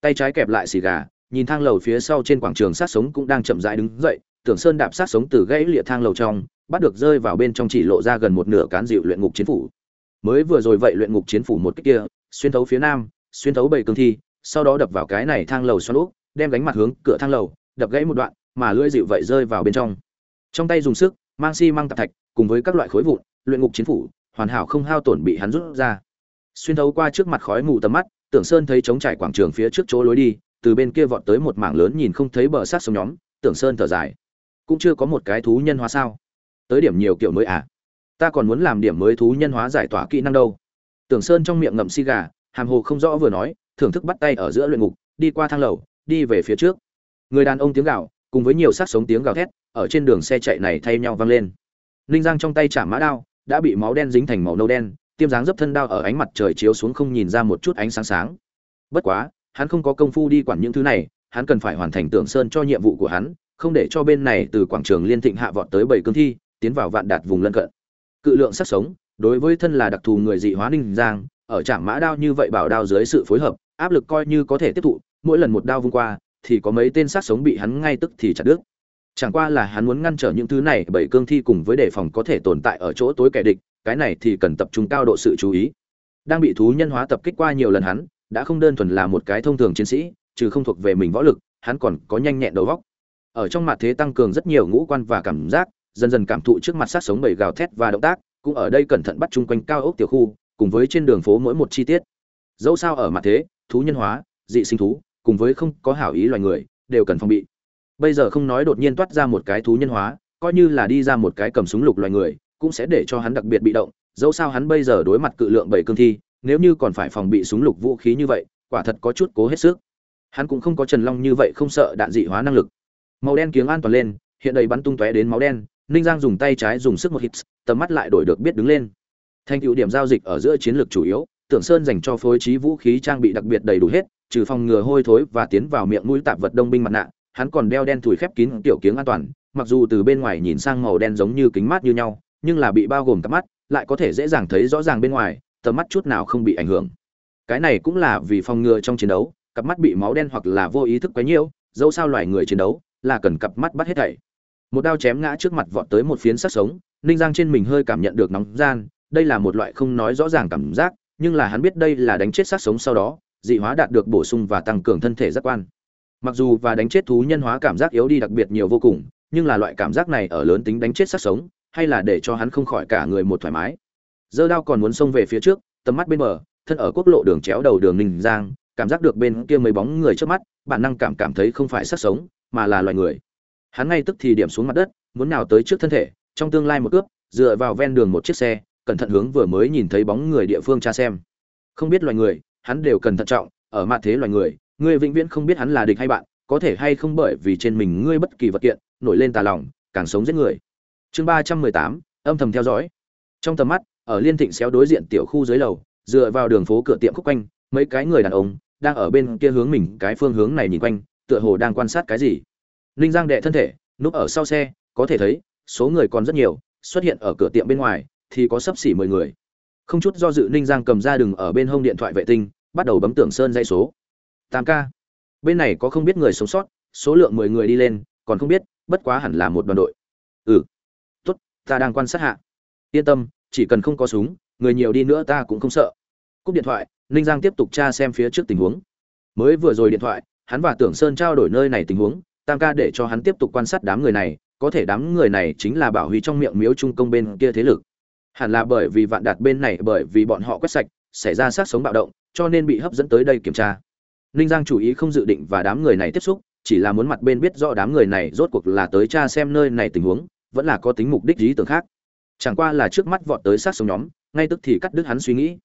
Tay trái kẹp lại xì gà, nhìn thang lầu phía sau trên quảng trường sát sống cũng đang chậm rãi đứng dậy, tưởng sơn đạp sát sống từ gãy lịa thang lầu trong, bắt được rơi vào bên trong chỉ lộ ra gần một nửa cán dịu luyện ngục chiến phủ. Mới vừa rồi vậy luyện ngục chiến phủ một cách kia, xuyên thấu phía nam, xuyên thấu bảy cương thi, sau đó đập vào cái này thang lầu xoắn úp, đem gánh mặt hướng cửa thang lầu, đập gãy một đoạn, mà lưỡi dịu vậy rơi vào bên trong. Trong tay dùng sức, mang xi si măng tạp thạch, cùng với các loại khối vụn luyện ngục chiến phủ, hoàn hảo không hao tổn bị hắn rút ra. Xuyên thấu qua trước mặt khói mù tầm mắt, tưởng sơn thấy trống trải quảng trường phía trước chỗ lối đi, từ bên kia vọt tới một mảng lớn nhìn không thấy bờ sát sông nhóm, tưởng sơn thở dài. Cũng chưa có một cái thú nhân hóa sao? Tới điểm nhiều kiểu mới à? Ta còn muốn làm điểm mới thú nhân hóa giải tỏa kỹ năng đâu. Tưởng sơn trong miệng ngậm xi gà, hàm hồ không rõ vừa nói, thưởng thức bắt tay ở giữa luyện ngục, đi qua thang lầu, đi về phía trước. Người đàn ông tiếng gạo cùng với nhiều sát sống tiếng gào thét, ở trên đường xe chạy này thay nhau vang lên. Ninh giang trong tay chả mã đao đã bị máu đen dính thành màu nâu đen, tiêm dáng dấp thân đao ở ánh mặt trời chiếu xuống không nhìn ra một chút ánh sáng sáng. Bất quá, hắn không có công phu đi quản những thứ này, hắn cần phải hoàn thành tưởng sơn cho nhiệm vụ của hắn, không để cho bên này từ quảng trường liên thịnh hạ vọt tới bảy cương thi, tiến vào vạn đạt vùng lân cận. Cự lượng sắc sống, đối với thân là đặc thù người dị hóa ninh giang, ở trạm mã đao như vậy bảo đao dưới sự phối hợp, áp lực coi như có thể tiếp thụ, mỗi lần một đao vung qua, thì có mấy tên sát sống bị hắn ngay tức thì chặt đứt chẳng qua là hắn muốn ngăn trở những thứ này bảy cương thi cùng với đề phòng có thể tồn tại ở chỗ tối kẻ địch, cái này thì cần tập trung cao độ sự chú ý. Đang bị thú nhân hóa tập kích qua nhiều lần hắn, đã không đơn thuần là một cái thông thường chiến sĩ, trừ không thuộc về mình võ lực, hắn còn có nhanh nhẹn đầu góc ở trong mặt thế tăng cường rất nhiều ngũ quan và cảm giác, dần dần cảm thụ trước mặt sát sống bảy gào thét và động tác, cũng ở đây cẩn thận bắt chung quanh cao ốc tiểu khu, cùng với trên đường phố mỗi một chi tiết. Dẫu sao ở mặt thế, thú nhân hóa, dị sinh thú, cùng với không có hảo ý loài người, đều cần phòng bị bây giờ không nói đột nhiên toát ra một cái thú nhân hóa, coi như là đi ra một cái cầm súng lục loài người, cũng sẽ để cho hắn đặc biệt bị động. Dẫu sao hắn bây giờ đối mặt cự lượng bảy cương thi, nếu như còn phải phòng bị súng lục vũ khí như vậy, quả thật có chút cố hết sức. Hắn cũng không có trần long như vậy không sợ đạn dị hóa năng lực. Màu đen kiếng an toàn lên, hiện đầy bắn tung tóe đến máu đen, ninh giang dùng tay trái dùng sức một hít, tầm mắt lại đổi được biết đứng lên. Thành tựu điểm giao dịch ở giữa chiến lược chủ yếu, tưởng sơn dành cho phối trí vũ khí trang bị đặc biệt đầy đủ hết, trừ phòng ngừa hôi thối và tiến vào miệng mũi tạp vật đông binh mặt nạ hắn còn đeo đen thủi khép kín tiểu kiếng an toàn mặc dù từ bên ngoài nhìn sang màu đen giống như kính mát như nhau nhưng là bị bao gồm cặp mắt lại có thể dễ dàng thấy rõ ràng bên ngoài tầm mắt chút nào không bị ảnh hưởng. Cái này cũng là vì phòng ngừa trong chiến đấu cặp mắt bị máu đen hoặc là vô ý thức quấy nhiều, dẫu sao loài người chiến đấu là cần cặp mắt bắt hết thảy. Một đao chém ngã trước mặt vọt tới một phiến sắc sống ninh giang trên mình hơi cảm nhận được nóng gian đây là một loại không nói rõ ràng cảm giác nhưng là hắn biết đây là đánh chết sát sống sau đó dị hóa đạt được bổ sung và tăng cường thân thể giác quan mặc dù và đánh chết thú nhân hóa cảm giác yếu đi đặc biệt nhiều vô cùng, nhưng là loại cảm giác này ở lớn tính đánh chết sắc sống, hay là để cho hắn không khỏi cả người một thoải mái. Dơ đao còn muốn xông về phía trước, tầm mắt bên bờ, thân ở quốc lộ đường chéo đầu đường ninh giang, cảm giác được bên kia mấy bóng người trước mắt, bản năng cảm cảm thấy không phải sắc sống, mà là loài người. Hắn ngay tức thì điểm xuống mặt đất, muốn nào tới trước thân thể, trong tương lai một cướp dựa vào ven đường một chiếc xe, cẩn thận hướng vừa mới nhìn thấy bóng người địa phương tra xem. Không biết loài người, hắn đều cần thận trọng, ở mặt thế loài người ngươi vĩnh viễn không biết hắn là địch hay bạn, có thể hay không bởi vì trên mình ngươi bất kỳ vật kiện, nổi lên tà lòng, càng sống giết người. Chương ba trăm mười tám, âm thầm theo dõi. Trong tầm mắt, ở liên thịnh xéo đối diện tiểu khu dưới lầu, dựa vào đường phố cửa tiệm khúc quanh, mấy cái người đàn ông đang ở bên kia hướng mình cái phương hướng này nhìn quanh, tựa hồ đang quan sát cái gì. Ninh giang đệ thân thể, núp ở sau xe, có thể thấy, số người còn rất nhiều, xuất hiện ở cửa tiệm bên ngoài, thì có sấp xỉ mười người. Không chút do dự ninh giang cầm ra đường ở bên hông điện thoại vệ tinh, bắt đầu bấm tưởng sơn dây số. Tam ca, bên này có không biết người sống sót số lượng mười người đi lên còn không biết bất quá hẳn là một đoàn đội. Ừ. Tốt ta đang quan sát hạ. Yên tâm chỉ cần không có súng người nhiều đi nữa ta cũng không sợ. Cúp điện thoại ninh giang tiếp tục tra xem phía trước tình huống. Mới vừa rồi điện thoại hắn và tưởng sơn trao đổi nơi này tình huống tam ca để cho hắn tiếp tục quan sát đám người này có thể đám người này chính là bảo huy trong miệng miếu trung công bên kia thế lực. Hẳn là bởi vì vạn đạt bên này bởi vì bọn họ quét sạch xảy ra sát sống bạo động cho nên bị hấp dẫn tới đây kiểm tra ninh giang chủ ý không dự định và đám người này tiếp xúc, chỉ là muốn mặt bên biết rõ đám người này rốt cuộc là tới tra xem nơi này tình huống, vẫn là có tính mục đích lý tưởng khác. Chẳng qua là trước mắt vọt tới sát sống nhóm, ngay tức thì cắt đứt hắn suy nghĩ.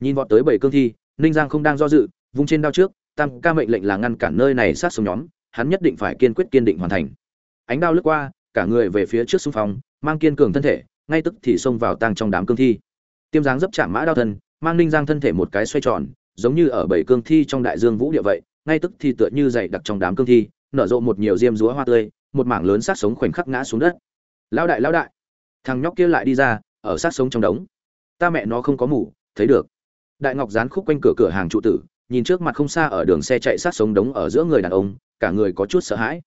Nhìn vọt tới bảy cương thi, ninh giang không đang do dự, vung trên đao trước, tam ca mệnh lệnh là ngăn cản nơi này sát sống nhóm, hắn nhất định phải kiên quyết kiên định hoàn thành. Ánh đao lướt qua, cả người về phía trước xung phong, mang kiên cường thân thể, ngay tức thì xông vào tăng trong đám cương thi. Tiêm dáng dấp chạm mã đao thân, mang ninh giang thân thể một cái xoay tròn giống như ở bảy cương thi trong đại dương vũ địa vậy, ngay tức thì tựa như dày đặc trong đám cương thi, nở rộ một nhiều diêm rúa hoa tươi, một mảng lớn sát sống khoảnh khắc ngã xuống đất. Lão đại lão đại! Thằng nhóc kia lại đi ra, ở sát sống trong đống. Ta mẹ nó không có mủ, thấy được. Đại ngọc dán khúc quanh cửa cửa hàng trụ tử, nhìn trước mặt không xa ở đường xe chạy sát sống đống ở giữa người đàn ông, cả người có chút sợ hãi.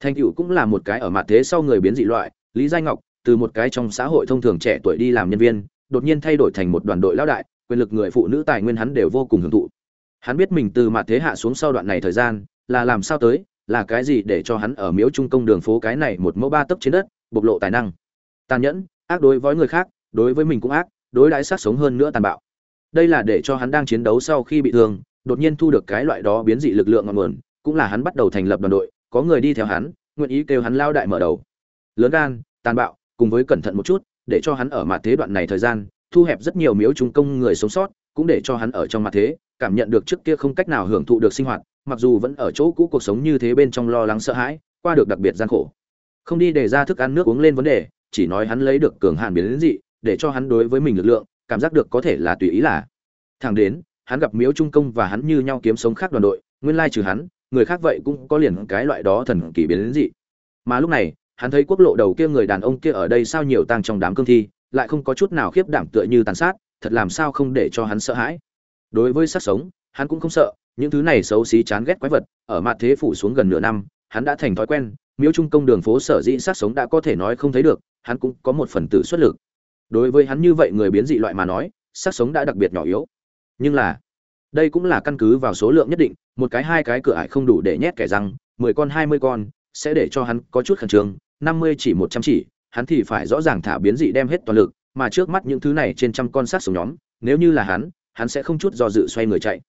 Thanh cựu cũng là một cái ở mặt thế sau người biến dị loại, lý giai ngọc, từ một cái trong xã hội thông thường trẻ tuổi đi làm nhân viên, đột nhiên thay đổi thành một đoàn đội lão đại quyền lực người phụ nữ tài nguyên hắn đều vô cùng hưởng thụ. Hắn biết mình từ mặt thế hạ xuống sau đoạn này thời gian, là làm sao tới, là cái gì để cho hắn ở miếu trung công đường phố cái này một mẫu ba tấc trên đất, bộc lộ tài năng. Tàn nhẫn, ác đối với người khác, đối với mình cũng ác, đối đãi sát sống hơn nữa tàn bạo. Đây là để cho hắn đang chiến đấu sau khi bị thương, đột nhiên thu được cái loại đó biến dị lực lượng ngọn nguồn, cũng là hắn bắt đầu thành lập đoàn đội, có người đi theo hắn, nguyện ý kêu hắn lao đại mở đầu. Lớn gan, tàn bạo, cùng với cẩn thận một chút, để cho hắn ở mặt thế đoạn này thời gian thu hẹp rất nhiều miếu trung công người sống sót, cũng để cho hắn ở trong mặt thế, cảm nhận được trước kia không cách nào hưởng thụ được sinh hoạt, mặc dù vẫn ở chỗ cũ cuộc sống như thế bên trong lo lắng sợ hãi, qua được đặc biệt gian khổ. Không đi để ra thức ăn nước uống lên vấn đề, chỉ nói hắn lấy được cường hạn biến đến dị, để cho hắn đối với mình lực lượng, cảm giác được có thể là tùy ý là. Thẳng đến, hắn gặp miếu trung công và hắn như nhau kiếm sống khác đoàn đội, nguyên lai trừ hắn, người khác vậy cũng có liền cái loại đó thần kỳ biến đến dị. Mà lúc này, hắn thấy quốc lộ đầu kia người đàn ông kia ở đây sao nhiều tang trong đám cương thi lại không có chút nào khiếp đảm tựa như tàn sát, thật làm sao không để cho hắn sợ hãi. Đối với sát sống, hắn cũng không sợ, những thứ này xấu xí chán ghét quái vật, ở mặt thế phủ xuống gần nửa năm, hắn đã thành thói quen, miếu trung công đường phố sở dĩ sát sống đã có thể nói không thấy được, hắn cũng có một phần tử xuất lực. Đối với hắn như vậy người biến dị loại mà nói, sát sống đã đặc biệt nhỏ yếu. Nhưng là, đây cũng là căn cứ vào số lượng nhất định, một cái hai cái cửa ải không đủ để nhét kẻ răng, mười con hai mươi con, sẽ để cho hắn có chút khẩn trương, năm mươi chỉ một trăm chỉ hắn thì phải rõ ràng thả biến dị đem hết toàn lực, mà trước mắt những thứ này trên trăm con sát sống nhóm, nếu như là hắn hắn sẽ không chút do dự xoay người chạy.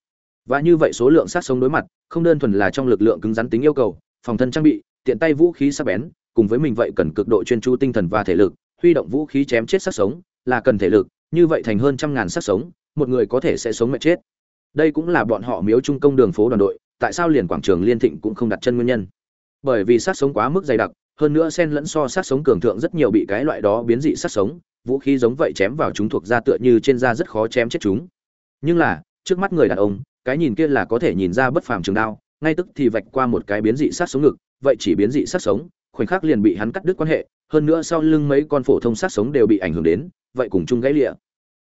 Và như vậy số lượng sát sống đối mặt, không đơn thuần là trong lực lượng cứng rắn tính yêu cầu, phòng thân trang bị, tiện tay vũ khí sắc bén, cùng với mình vậy cần cực độ chuyên chú tinh thần và thể lực, huy động vũ khí chém chết sát sống là cần thể lực, như vậy thành hơn trăm ngàn sát sống một người có thể sẽ sống mệt chết. Đây cũng là bọn họ miếu trung công đường phố đoàn đội, tại sao liền quảng trường liên thịnh cũng không đặt chân nguyên nhân. Bởi vì sát sống quá mức dày đặc hơn nữa sen lẫn so sát sống cường thượng rất nhiều bị cái loại đó biến dị sát sống, vũ khí giống vậy chém vào chúng thuộc da tựa như trên da rất khó chém chết chúng. Nhưng là, trước mắt người đàn ông, cái nhìn kia là có thể nhìn ra bất phàm trường đao, ngay tức thì vạch qua một cái biến dị sát sống ngực, vậy chỉ biến dị sát sống, khoảnh khắc liền bị hắn cắt đứt quan hệ, hơn nữa sau lưng mấy con phổ thông sát sống đều bị ảnh hưởng đến, vậy cùng chung gãy lịa.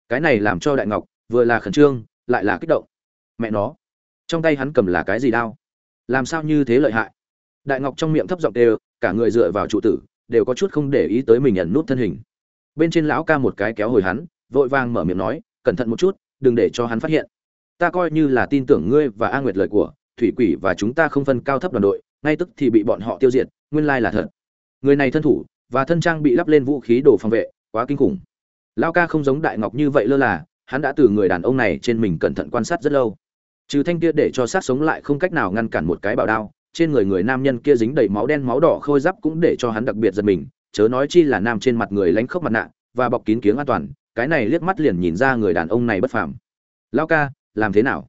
Cái này làm cho đại ngọc, vừa là khẩn trương, lại là kích động. Mẹ nó, trong tay hắn cầm là cái gì đao? Làm sao như thế lợi hại? Đại ngọc trong miệng thấp giọng đều cả người dựa vào trụ tử, đều có chút không để ý tới mình nhận nút thân hình. Bên trên lão ca một cái kéo hồi hắn, vội vàng mở miệng nói, cẩn thận một chút, đừng để cho hắn phát hiện. Ta coi như là tin tưởng ngươi và a nguyệt lời của, thủy quỷ và chúng ta không phân cao thấp đoàn đội, ngay tức thì bị bọn họ tiêu diệt, nguyên lai là thật. Người này thân thủ và thân trang bị lắp lên vũ khí đồ phòng vệ, quá kinh khủng. Lao ca không giống đại ngọc như vậy lơ là, hắn đã từ người đàn ông này trên mình cẩn thận quan sát rất lâu. Trừ thanh kia để cho sát sống lại không cách nào ngăn cản một cái bảo đao trên người người nam nhân kia dính đầy máu đen máu đỏ khôi giáp cũng để cho hắn đặc biệt giật mình, chớ nói chi là nam trên mặt người lánh khóc mặt nạ và bọc kín kiếng an toàn, cái này liếc mắt liền nhìn ra người đàn ông này bất phàm. Lao ca, làm thế nào?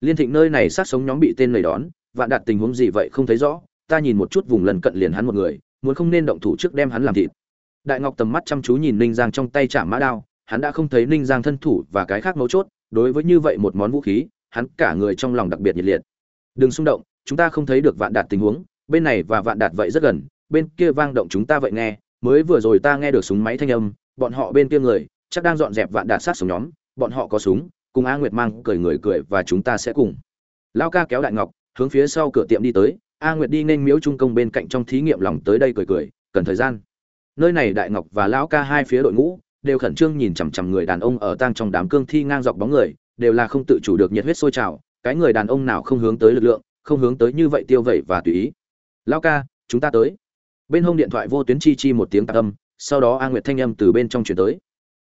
Liên thịnh nơi này sát sống nhóm bị tên lầy đón, vạn đạt tình huống gì vậy không thấy rõ, ta nhìn một chút vùng lần cận liền hắn một người, muốn không nên động thủ trước đem hắn làm thịt. Đại ngọc tầm mắt chăm chú nhìn ninh giang trong tay chạm mã đao, hắn đã không thấy ninh giang thân thủ và cái khác mấu chốt, đối với như vậy một món vũ khí, hắn cả người trong lòng đặc biệt nhiệt liệt. Đừng xung động chúng ta không thấy được vạn đạt tình huống, bên này và vạn đạt vậy rất gần, bên kia vang động chúng ta vậy nghe, mới vừa rồi ta nghe được súng máy thanh âm, bọn họ bên kia người, chắc đang dọn dẹp vạn đạt sát sống nhóm, bọn họ có súng, cùng a nguyệt mang cười người cười và chúng ta sẽ cùng. Lao ca kéo đại ngọc, hướng phía sau cửa tiệm đi tới, a nguyệt đi nên miếu trung công bên cạnh trong thí nghiệm lòng tới đây cười cười, cần thời gian. Nơi này đại ngọc và lão ca hai phía đội ngũ, đều khẩn trương nhìn chằm chằm người đàn ông ở tang trong đám cương thi ngang dọc bóng người, đều là không tự chủ được nhiệt huyết sôi trào, cái người đàn ông nào không hướng tới lực lượng không hướng tới như vậy tiêu vẩy và tùy ý. Lão ca, chúng ta tới. Bên hông điện thoại vô tuyến chi chi một tiếng tạc âm, sau đó a nguyệt thanh âm từ bên trong chuyển tới.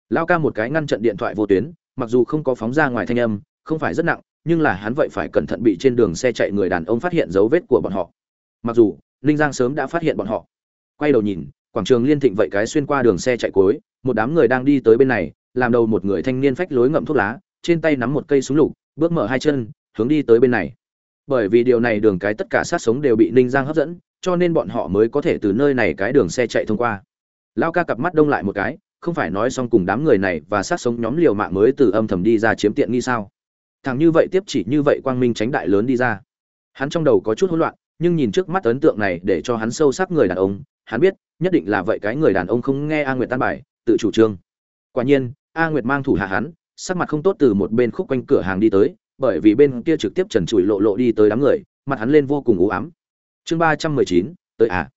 Lão ca một cái ngăn chặn điện thoại vô tuyến, mặc dù không có phóng ra ngoài thanh âm, không phải rất nặng, nhưng là hắn vậy phải cẩn thận bị trên đường xe chạy người đàn ông phát hiện dấu vết của bọn họ. Mặc dù, ninh giang sớm đã phát hiện bọn họ. Quay đầu nhìn, quảng trường liên thịnh vậy cái xuyên qua đường xe chạy cuối, một đám người đang đi tới bên này, làm đầu một người thanh niên phách lối ngậm thuốc lá, trên tay nắm một cây súng lục, bước mở hai chân, hướng đi tới bên này bởi vì điều này đường cái tất cả sát sống đều bị ninh giang hấp dẫn, cho nên bọn họ mới có thể từ nơi này cái đường xe chạy thông qua. Lao ca cặp mắt đông lại một cái, không phải nói xong cùng đám người này và sát sống nhóm liều mạng mới từ âm thầm đi ra chiếm tiện nghi sao? Thằng như vậy tiếp chỉ như vậy quang minh tránh đại lớn đi ra. Hắn trong đầu có chút hỗn loạn, nhưng nhìn trước mắt ấn tượng này để cho hắn sâu sắc người đàn ông, hắn biết, nhất định là vậy cái người đàn ông không nghe a nguyệt tan bài, tự chủ trương. Quả nhiên, a nguyệt mang thủ hạ hắn, sắc mặt không tốt từ một bên khúc quanh cửa hàng đi tới bởi vì bên kia trực tiếp trần trụi lộ lộ đi tới đám người, mặt hắn lên vô cùng u ám. Chương ba trăm mười chín, tới à.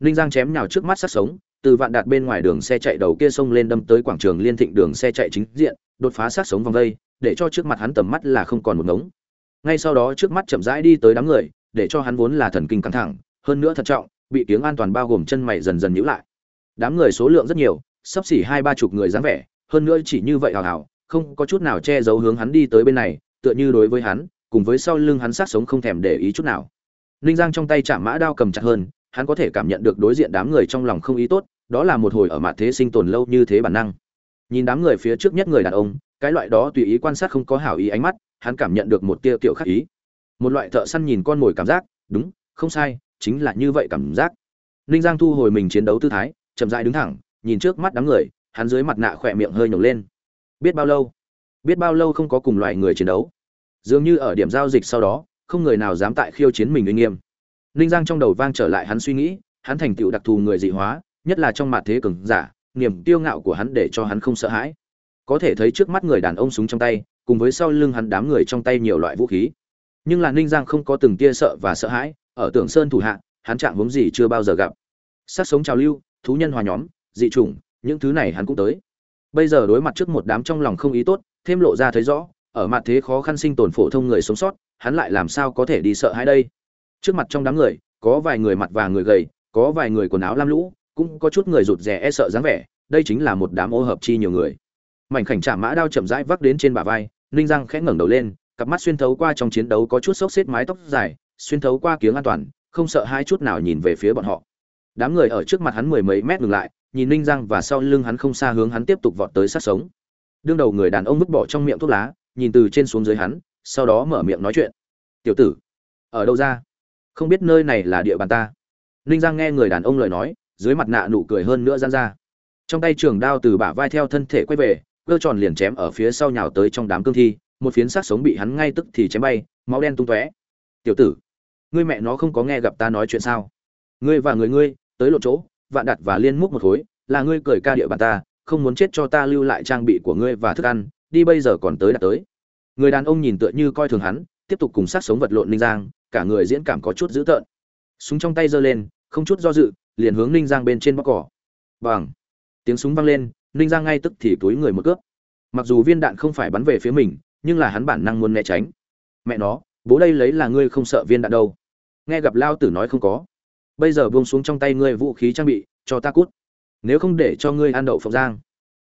Ninh giang chém nhào trước mắt sát sống, từ vạn đạt bên ngoài đường xe chạy đầu kia sông lên đâm tới quảng trường liên thịnh đường xe chạy chính diện, đột phá sát sống vòng vây để cho trước mặt hắn tầm mắt là không còn một ngống. Ngay sau đó trước mắt chậm rãi đi tới đám người, để cho hắn vốn là thần kinh căng thẳng, hơn nữa thận trọng, bị tiếng an toàn bao gồm chân mày dần dần nhíu lại. Đám người số lượng rất nhiều, sắp xỉ hai ba chục người dáng vẻ, hơn nữa chỉ như vậy hào hào, không có chút nào che giấu hướng hắn đi tới bên này tựa như đối với hắn, cùng với sau lưng hắn sát sống không thèm để ý chút nào. Ninh giang trong tay chạm mã đao cầm chặt hơn, hắn có thể cảm nhận được đối diện đám người trong lòng không ý tốt, đó là một hồi ở mặt thế sinh tồn lâu như thế bản năng. Nhìn đám người phía trước nhất người đàn ông, cái loại đó tùy ý quan sát không có hảo ý ánh mắt, hắn cảm nhận được một tia tiểu khắc ý. Một loại thợ săn nhìn con mồi cảm giác, đúng, không sai, chính là như vậy cảm giác. Ninh giang thu hồi mình chiến đấu tư thái, chậm rãi đứng thẳng, nhìn trước mắt đám người, hắn dưới mặt nạ khỏe miệng hơi nhổ lên. Biết bao lâu? Biết bao lâu không có cùng loại người chiến đấu. Dường như ở điểm giao dịch sau đó, không người nào dám tại khiêu chiến mình uy nghiêm. Ninh giang trong đầu vang trở lại hắn suy nghĩ, hắn thành tựu đặc thù người dị hóa, nhất là trong mặt thế cường giả, niềm tiêu ngạo của hắn để cho hắn không sợ hãi. Có thể thấy trước mắt người đàn ông súng trong tay, cùng với sau lưng hắn đám người trong tay nhiều loại vũ khí. Nhưng là ninh giang không có từng tia sợ và sợ hãi, ở tưởng sơn thủ hạ, hắn chạm hướng gì chưa bao giờ gặp. Sát sống trào lưu, thú nhân hòa nhóm, dị chủng, những thứ này hắn cũng tới. Bây giờ đối mặt trước một đám trong lòng không ý tốt thêm lộ ra thấy rõ, ở mặt thế khó khăn sinh tồn phổ thông người sống sót, hắn lại làm sao có thể đi sợ hãi đây? Trước mặt trong đám người, có vài người mặt và người gầy, có vài người quần áo lam lũ, cũng có chút người rụt rè e sợ dáng vẻ, đây chính là một đám ô hợp chi nhiều người. Mảnh khảnh trả mã đao chậm rãi vác đến trên bả vai, ninh răng khẽ ngẩng đầu lên, cặp mắt xuyên thấu qua trong chiến đấu có chút xốc xếp mái tóc dài, xuyên thấu qua kiếng an toàn, không sợ hai chút nào nhìn về phía bọn họ. Đám người ở trước mặt hắn mười mấy mét ngừng lại, nhìn ninh răng và sau lưng hắn không xa hướng hắn tiếp tục vọt tới sát sống đương đầu người đàn ông vứt bỏ trong miệng thuốc lá, nhìn từ trên xuống dưới hắn, sau đó mở miệng nói chuyện. Tiểu tử, ở đâu ra? Không biết nơi này là địa bàn ta. Ninh giang nghe người đàn ông lời nói, dưới mặt nạ nụ cười hơn nữa gian ra. Trong tay trường đao từ bả vai theo thân thể quay về, cơ tròn liền chém ở phía sau nhào tới trong đám cương thi, một phiến xác sống bị hắn ngay tức thì chém bay, máu đen tung tóe. Tiểu tử, ngươi mẹ nó không có nghe gặp ta nói chuyện sao? Ngươi và người ngươi, tới lộ chỗ, vạn đặt và liên múc một khối, là ngươi cười ca địa bàn ta không muốn chết cho ta lưu lại trang bị của ngươi và thức ăn, đi bây giờ còn tới đặt tới. Người đàn ông nhìn tựa như coi thường hắn, tiếp tục cùng sát sống vật lộn ninh giang, cả người diễn cảm có chút dữ tợn. Súng trong tay giơ lên, không chút do dự, liền hướng ninh giang bên trên bóc cỏ. Bằng tiếng súng vang lên, ninh giang ngay tức thì túi người một cướp mặc dù viên đạn không phải bắn về phía mình, nhưng là hắn bản năng muốn né tránh. Mẹ nó, bố đây lấy là ngươi không sợ viên đạn đâu. Nghe gặp lao tử nói không có. Bây giờ buông xuống trong tay ngươi vũ khí trang bị, cho ta cút nếu không để cho ngươi ăn đậu phộng giang.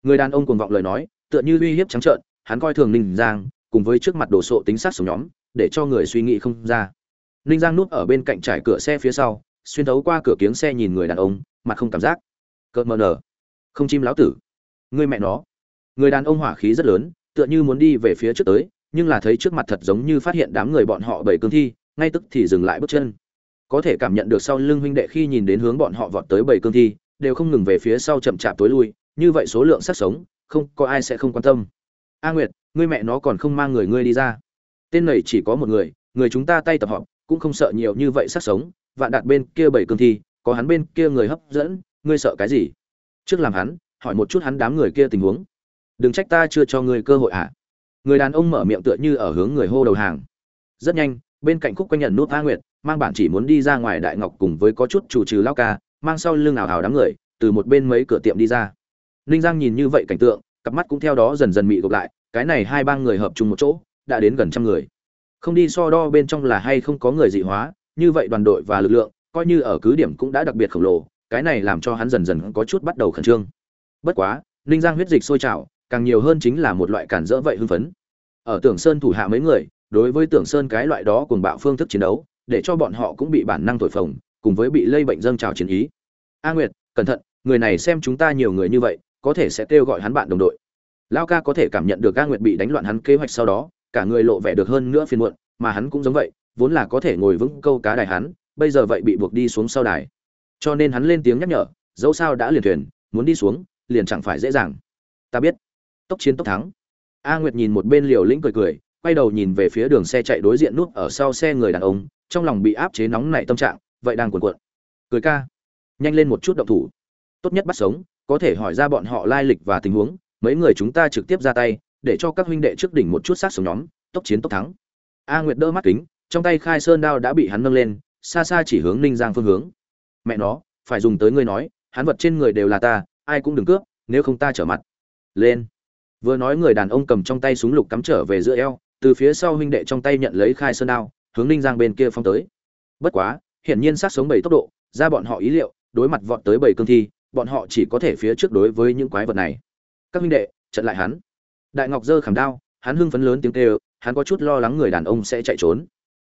Người đàn ông cuồng vọng lời nói, tựa như uy hiếp trắng trợn, hắn coi thường ninh giang, cùng với trước mặt đồ sộ tính sát sống nhóm, để cho người suy nghĩ không ra. Ninh giang núp ở bên cạnh trải cửa xe phía sau, xuyên thấu qua cửa kiếng xe nhìn người đàn ông, mặt không cảm giác. Cợt mờ nở. Không chim láo tử. Người mẹ nó. Người đàn ông hỏa khí rất lớn, tựa như muốn đi về phía trước tới, nhưng là thấy trước mặt thật giống như phát hiện đám người bọn họ bảy cương thi, ngay tức thì dừng lại bước chân. Có thể cảm nhận được sau lưng huynh đệ khi nhìn đến hướng bọn họ vọt tới bảy cương thi đều không ngừng về phía sau chậm chạp tối lui, như vậy số lượng sát sống, không có ai sẽ không quan tâm. A nguyệt, ngươi mẹ nó còn không mang người ngươi đi ra. Tên này chỉ có một người người chúng ta tay tập họp, cũng không sợ nhiều như vậy sát sống, vạn đạt bên kia bảy cương thi, có hắn bên kia người hấp dẫn, ngươi sợ cái gì? Trước làm hắn, hỏi một chút hắn đám người kia tình huống. Đừng trách ta chưa cho ngươi cơ hội ạ à. người đàn ông mở miệng tựa như ở hướng người hô đầu hàng. Rất nhanh, bên cạnh khúc quanh nhận nút a nguyệt, mang bản chỉ muốn đi ra ngoài đại ngọc cùng với có chút chủ trừ lao ca mang sau lưng ảo ảo đám người, từ một bên mấy cửa tiệm đi ra. Ninh giang nhìn như vậy cảnh tượng, cặp mắt cũng theo đó dần dần mị gộp lại, cái này hai ba người hợp chung một chỗ, đã đến gần trăm người. Không đi so đo bên trong là hay không có người dị hóa, như vậy đoàn đội và lực lượng, coi như ở cứ điểm cũng đã đặc biệt khổng lồ, cái này làm cho hắn dần dần có chút bắt đầu khẩn trương. Bất quá, ninh giang huyết dịch sôi trào, càng nhiều hơn chính là một loại cản dỡ vậy hưng phấn. Ở tưởng sơn thủ hạ mấy người, đối với tưởng sơn cái loại đó cùng bạo phương thức chiến đấu, để cho bọn họ cũng bị bản năng thổi phồng cùng với bị lây bệnh dâng trào chiến ý. A nguyệt, cẩn thận, người này xem chúng ta nhiều người như vậy, có thể sẽ kêu gọi hắn bạn đồng đội. Lao ca có thể cảm nhận được a nguyệt bị đánh loạn hắn kế hoạch sau đó, cả người lộ vẻ được hơn nữa phiền muộn, mà hắn cũng giống vậy, vốn là có thể ngồi vững câu cá đài hắn, bây giờ vậy bị buộc đi xuống sau đài. Cho nên hắn lên tiếng nhắc nhở, dẫu sao đã liền thuyền, muốn đi xuống, liền chẳng phải dễ dàng. Ta biết. Tốc chiến tốc thắng. A nguyệt nhìn một bên liều lĩnh cười cười, quay đầu nhìn về phía đường xe chạy đối diện nút ở sau xe người đàn ông, trong lòng bị áp chế nóng nảy tâm trạng vậy đang cuộn cuộn. Cười ca. Nhanh lên một chút động thủ. Tốt nhất bắt sống, có thể hỏi ra bọn họ lai lịch và tình huống, mấy người chúng ta trực tiếp ra tay, để cho các huynh đệ trước đỉnh một chút sát sống nhóm, tốc chiến tốc thắng. A nguyệt đỡ mắt kính, trong tay khai sơn đao đã bị hắn nâng lên, xa xa chỉ hướng ninh giang phương hướng. Mẹ nó, phải dùng tới ngươi nói, hắn vật trên người đều là ta, ai cũng đừng cướp, nếu không ta trở mặt. Lên. Vừa nói người đàn ông cầm trong tay súng lục cắm trở về giữa eo, từ phía sau huynh đệ trong tay nhận lấy khai sơn đao, hướng ninh giang bên kia phong tới. Bất quá hiển nhiên sát sống bảy tốc độ, ra bọn họ ý liệu, đối mặt vọt tới bảy cương thi, bọn họ chỉ có thể phía trước đối với những quái vật này. Các huynh đệ trận lại hắn. Đại ngọc giơ khảm đao, hắn hưng phấn lớn tiếng kêu, hắn có chút lo lắng người đàn ông sẽ chạy trốn.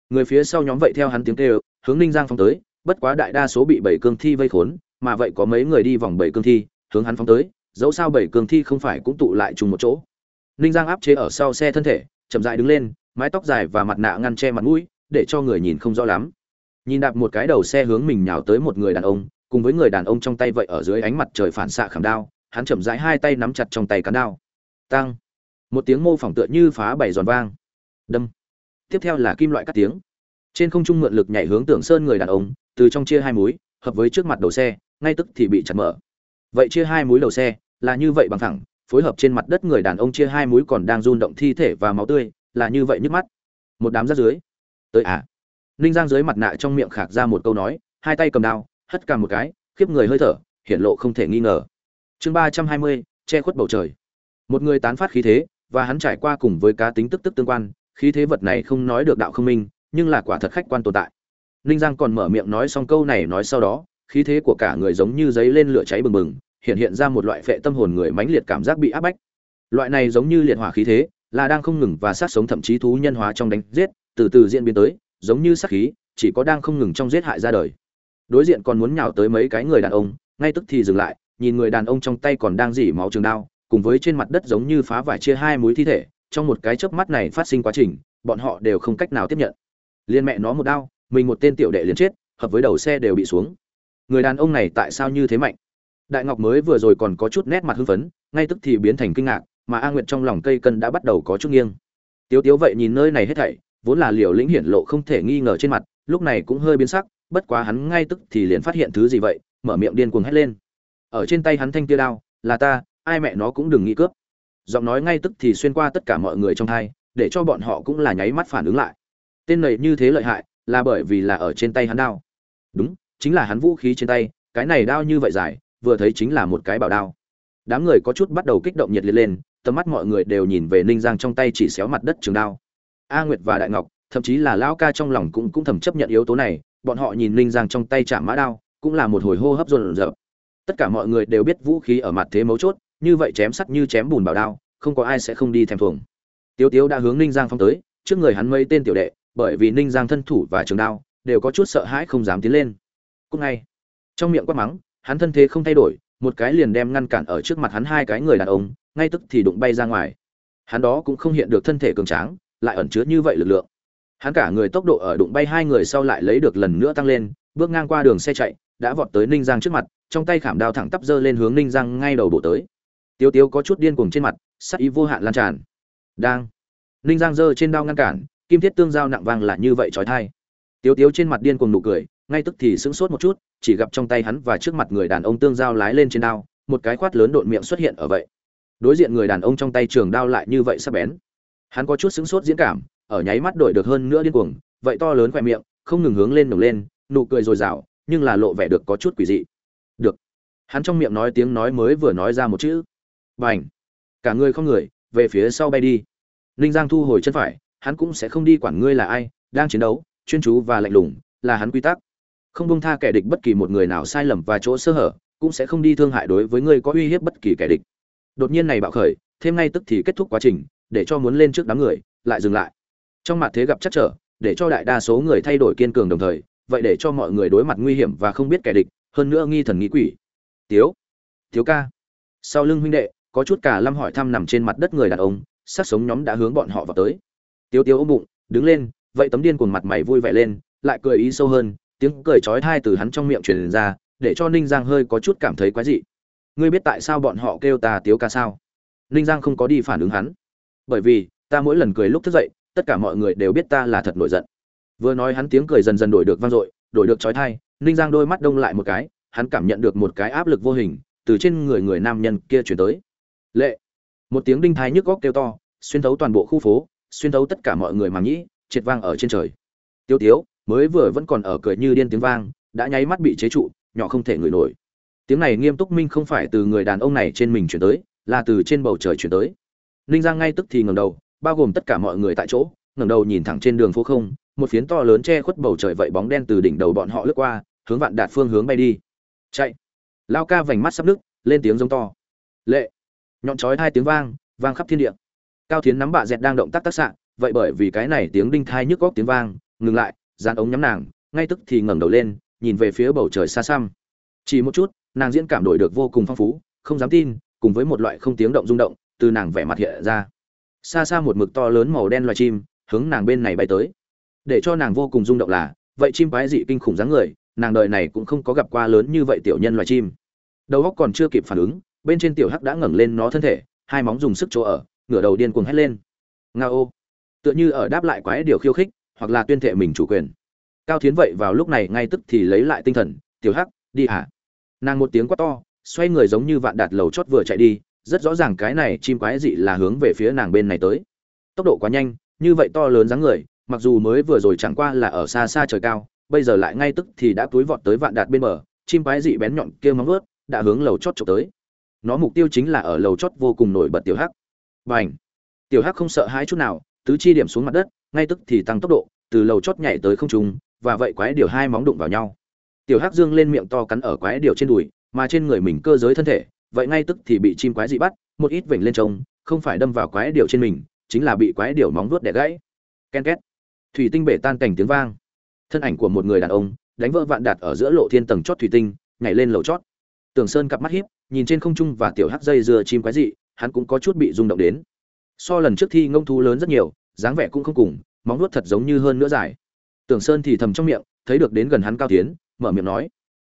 Người phía sau nhóm vậy theo hắn tiếng kêu, hướng ninh giang phóng tới, bất quá đại đa số bị bảy cương thi vây khốn, mà vậy có mấy người đi vòng bảy cương thi, hướng hắn phóng tới, dẫu sao bảy cương thi không phải cũng tụ lại chung một chỗ. Ninh giang áp chế ở sau xe thân thể, chậm rãi đứng lên, mái tóc dài và mặt nạ ngăn che mặt mũi, để cho người nhìn không rõ lắm nhìn đạp một cái đầu xe hướng mình nhào tới một người đàn ông, cùng với người đàn ông trong tay vậy ở dưới ánh mặt trời phản xạ khảm đao, hắn chậm rãi hai tay nắm chặt trong tay cán đao. Tăng một tiếng mô phỏng tựa như phá bảy giòn vang. Đâm! Tiếp theo là kim loại cắt tiếng. Trên không trung mượn lực nhảy hướng tưởng sơn người đàn ông, từ trong chia hai múi, hợp với trước mặt đầu xe, ngay tức thì bị chặt mở. Vậy chia hai múi đầu xe, là như vậy bằng thẳng, phối hợp trên mặt đất người đàn ông chia hai múi còn đang run động thi thể và máu tươi, là như vậy nhức mắt. Một đám rác dưới. Tới à? Ninh giang dưới mặt nạ trong miệng khạc ra một câu nói, hai tay cầm đao, hất cả một cái, khiếp người hơi thở hiện lộ không thể nghi ngờ. Chương ba trăm hai mươi, che khuất bầu trời. Một người tán phát khí thế, và hắn trải qua cùng với cá tính tức tức tương quan, khí thế vật này không nói được đạo không minh, nhưng là quả thật khách quan tồn tại. Ninh giang còn mở miệng nói xong câu này nói sau đó, khí thế của cả người giống như giấy lên lửa cháy bừng bừng, hiện hiện ra một loại phệ tâm hồn người mãnh liệt cảm giác bị áp bách. Loại này giống như liệt hỏa khí thế, là đang không ngừng và sát sống thậm chí thú nhân hóa trong đánh giết, từ từ diễn biến tới giống như sát khí, chỉ có đang không ngừng trong giết hại ra đời. Đối diện còn muốn nhào tới mấy cái người đàn ông, ngay tức thì dừng lại, nhìn người đàn ông trong tay còn đang dỉ máu trường đao, cùng với trên mặt đất giống như phá vải chia hai múi thi thể, trong một cái chớp mắt này phát sinh quá trình, bọn họ đều không cách nào tiếp nhận. Liên mẹ nó một đao, mình một tên tiểu đệ liền chết, hợp với đầu xe đều bị xuống. Người đàn ông này tại sao như thế mạnh? Đại ngọc mới vừa rồi còn có chút nét mặt hưng phấn, ngay tức thì biến thành kinh ngạc, mà a nguyệt trong lòng cây cân đã bắt đầu có chút nghiêng. Tiếu tiếu vậy nhìn nơi này hết thảy vốn là liều lĩnh hiển lộ không thể nghi ngờ trên mặt, lúc này cũng hơi biến sắc, bất quá hắn ngay tức thì liền phát hiện thứ gì vậy, mở miệng điên cuồng hét lên. Ở trên tay hắn thanh tia đao, là ta, ai mẹ nó cũng đừng nghĩ cướp. Giọng nói ngay tức thì xuyên qua tất cả mọi người trong thai để cho bọn họ cũng là nháy mắt phản ứng lại. Tên này như thế lợi hại, là bởi vì là ở trên tay hắn đao. Đúng, chính là hắn vũ khí trên tay, cái này đao như vậy dài, vừa thấy chính là một cái bảo đao. Đám người có chút bắt đầu kích động nhiệt liệt lên, tầm mắt mọi người đều nhìn về ninh giang trong tay chỉ xéo mặt đất trường đao a nguyệt và đại ngọc, thậm chí là lão ca trong lòng cũng cũng thầm chấp nhận yếu tố này, bọn họ nhìn Linh giang trong tay chạm mã đao, cũng là một hồi hô hấp rộn rợn. tất cả mọi người đều biết vũ khí ở mặt thế mấu chốt, như vậy chém sắt như chém bùn bảo đao, không có ai sẽ không đi thèm thuồng. Tiếu tiếu đã hướng ninh giang phong tới, trước người hắn mấy tên tiểu đệ, bởi vì ninh giang thân thủ và trường đao, đều có chút sợ hãi không dám tiến lên. Cúc ngay, trong miệng quát mắng, hắn thân thế không thay đổi, một cái liền đem ngăn cản ở trước mặt hắn hai cái người đàn ông, ngay tức thì đụng bay ra ngoài. Hắn đó cũng không hiện được thân thể cường tráng lại ẩn chứa như vậy lực lượng. Hắn cả người tốc độ ở đụng bay hai người sau lại lấy được lần nữa tăng lên, bước ngang qua đường xe chạy, đã vọt tới ninh giang trước mặt, trong tay khảm đao thẳng tắp dơ lên hướng ninh giang ngay đầu bộ tới. Tiêu tiếu có chút điên cuồng trên mặt, sắc ý vô hạn lan tràn. Đang. Ninh giang giơ trên đao ngăn cản, kim thiết tương giao nặng vang là như vậy trói thai. Tiếu tiếu trên mặt điên cuồng nụ cười, ngay tức thì sững sốt một chút, chỉ gặp trong tay hắn và trước mặt người đàn ông tương giao lái lên trên đao, một cái khoát lớn đột miệng xuất hiện ở vậy. Đối diện người đàn ông trong tay trường đao lại như vậy sắp bén hắn có chút sững sốt diễn cảm, ở nháy mắt đổi được hơn nữa điên cuồng, vậy to lớn khoe miệng, không ngừng hướng lên nổ lên, nụ cười dồi dào, nhưng là lộ vẻ được có chút quỷ dị. Được. Hắn trong miệng nói tiếng nói mới vừa nói ra một chữ. Bành. Cả người không người, về phía sau bay đi. Ninh giang thu hồi chân phải, hắn cũng sẽ không đi quản ngươi là ai, đang chiến đấu, chuyên chú và lạnh lùng, là hắn quy tắc. Không bông tha kẻ địch bất kỳ một người nào sai lầm và chỗ sơ hở, cũng sẽ không đi thương hại đối với ngươi có uy hiếp bất kỳ kẻ địch. Đột nhiên này bạo khởi, thêm ngay tức thì kết thúc quá trình để cho muốn lên trước đám người, lại dừng lại. Trong mặt thế gặp chắc trở, để cho đại đa số người thay đổi kiên cường đồng thời, vậy để cho mọi người đối mặt nguy hiểm và không biết kẻ địch, hơn nữa nghi thần nghĩ quỷ. Tiếu tiếu ca. Sau lưng huynh đệ, có chút cả lâm hỏi thăm nằm trên mặt đất người đàn ông, sát sống nhóm đã hướng bọn họ vào tới. Tiếu tiếu ôm bụng, đứng lên, vậy tấm điên cuồng mặt mày vui vẻ lên, lại cười ý sâu hơn, tiếng cười chói tai từ hắn trong miệng truyền ra, để cho ninh giang hơi có chút cảm thấy quái dị. Ngươi biết tại sao bọn họ kêu ta tiếu ca sao? Ninh giang không có đi phản ứng hắn bởi vì, ta mỗi lần cười lúc thức dậy, tất cả mọi người đều biết ta là thật nổi giận. Vừa nói hắn tiếng cười dần dần đổi được vang dội, đổi được trói thai ninh giang đôi mắt đông lại một cái, hắn cảm nhận được một cái áp lực vô hình từ trên người người nam nhân kia chuyển tới. Lệ! Một tiếng đinh thái nhức góc kêu to, xuyên thấu toàn bộ khu phố, xuyên thấu tất cả mọi người mà nhĩ triệt vang ở trên trời. Tiêu tiếu, mới vừa vẫn còn ở cười như điên tiếng vang, đã nháy mắt bị chế trụ, nhỏ không thể ngửi nổi. Tiếng này nghiêm túc minh không phải từ người đàn ông này trên mình chuyển tới, là từ trên bầu trời chuyển tới ninh giang ngay tức thì ngẩng đầu, bao gồm tất cả mọi người tại chỗ, ngẩng đầu nhìn thẳng trên đường phố không, một phiến to lớn che khuất bầu trời vậy bóng đen từ đỉnh đầu bọn họ lướt qua, hướng vạn đạt phương hướng bay đi. Chạy. Lao ca vành mắt sắp nước lên tiếng giống to. Lệ. Nhọn chói hai tiếng vang vang khắp thiên địa. Cao thiến nắm bạ dẹt đang động tác tác xạ, vậy bởi vì cái này tiếng đinh thai nhức góc tiếng vang, ngừng lại Gian ống nhắm nàng, ngay tức thì ngẩng đầu lên, nhìn về phía bầu trời xa xăm. Chỉ một chút, nàng diễn cảm đổi được vô cùng phong phú, không dám tin, cùng với một loại không tiếng động rung động từ nàng vẻ mặt hiện ra. Xa xa một mực to lớn màu đen loài chim hướng nàng bên này bay tới. Để cho nàng vô cùng rung động là, vậy chim quái dị kinh khủng dáng người, nàng đời này cũng không có gặp qua lớn như vậy tiểu nhân loài chim. Đầu óc còn chưa kịp phản ứng, bên trên tiểu hắc đã ngẩng lên nó thân thể, hai móng dùng sức chỗ ở, ngửa đầu điên cuồng hét lên. Nga ô. Tựa như ở đáp lại quái điều khiêu khích, hoặc là tuyên thệ mình chủ quyền. Cao thiến vậy vào lúc này ngay tức thì lấy lại tinh thần, tiểu hắc, đi hả? Nàng một tiếng quát to, xoay người giống như vạn đạt lầu chót vừa chạy đi rất rõ ràng cái này chim quái dị là hướng về phía nàng bên này tới. Tốc độ quá nhanh, như vậy to lớn dáng người, mặc dù mới vừa rồi chẳng qua là ở xa xa trời cao, bây giờ lại ngay tức thì đã túi vọt tới vạn đạt bên bờ, chim quái dị bén nhọn kia móng vuốt đã hướng lầu chót chụp tới. Nó mục tiêu chính là ở lầu chót vô cùng nổi bật tiểu hắc. Bành! Tiểu hắc không sợ hãi chút nào, tứ chi điểm xuống mặt đất, ngay tức thì tăng tốc độ, từ lầu chót nhảy tới không trung, và vậy quái điều hai móng đụng vào nhau. Tiểu hắc dương lên miệng to cắn ở quái điều trên đùi, mà trên người mình cơ giới thân thể vậy ngay tức thì bị chim quái dị bắt, một ít vểnh lên trông, không phải đâm vào quái điểu trên mình, chính là bị quái điểu móng vuốt đẻ gãy. Ken két. Thủy tinh bể tan cảnh tiếng vang. Thân ảnh của một người đàn ông đánh vỡ vạn đạt ở giữa lộ thiên tầng chót thủy tinh, nhảy lên lầu chót. Tường sơn cặp mắt hiếp nhìn trên không trung và tiểu hắc dây dưa chim quái dị, hắn cũng có chút bị rung động đến. So lần trước thi ngông thú lớn rất nhiều, dáng vẻ cũng không cùng, móng nuốt thật giống như hơn nữa dài. Tưởng sơn thì thầm trong miệng, thấy được đến gần hắn cao tiến, mở miệng nói,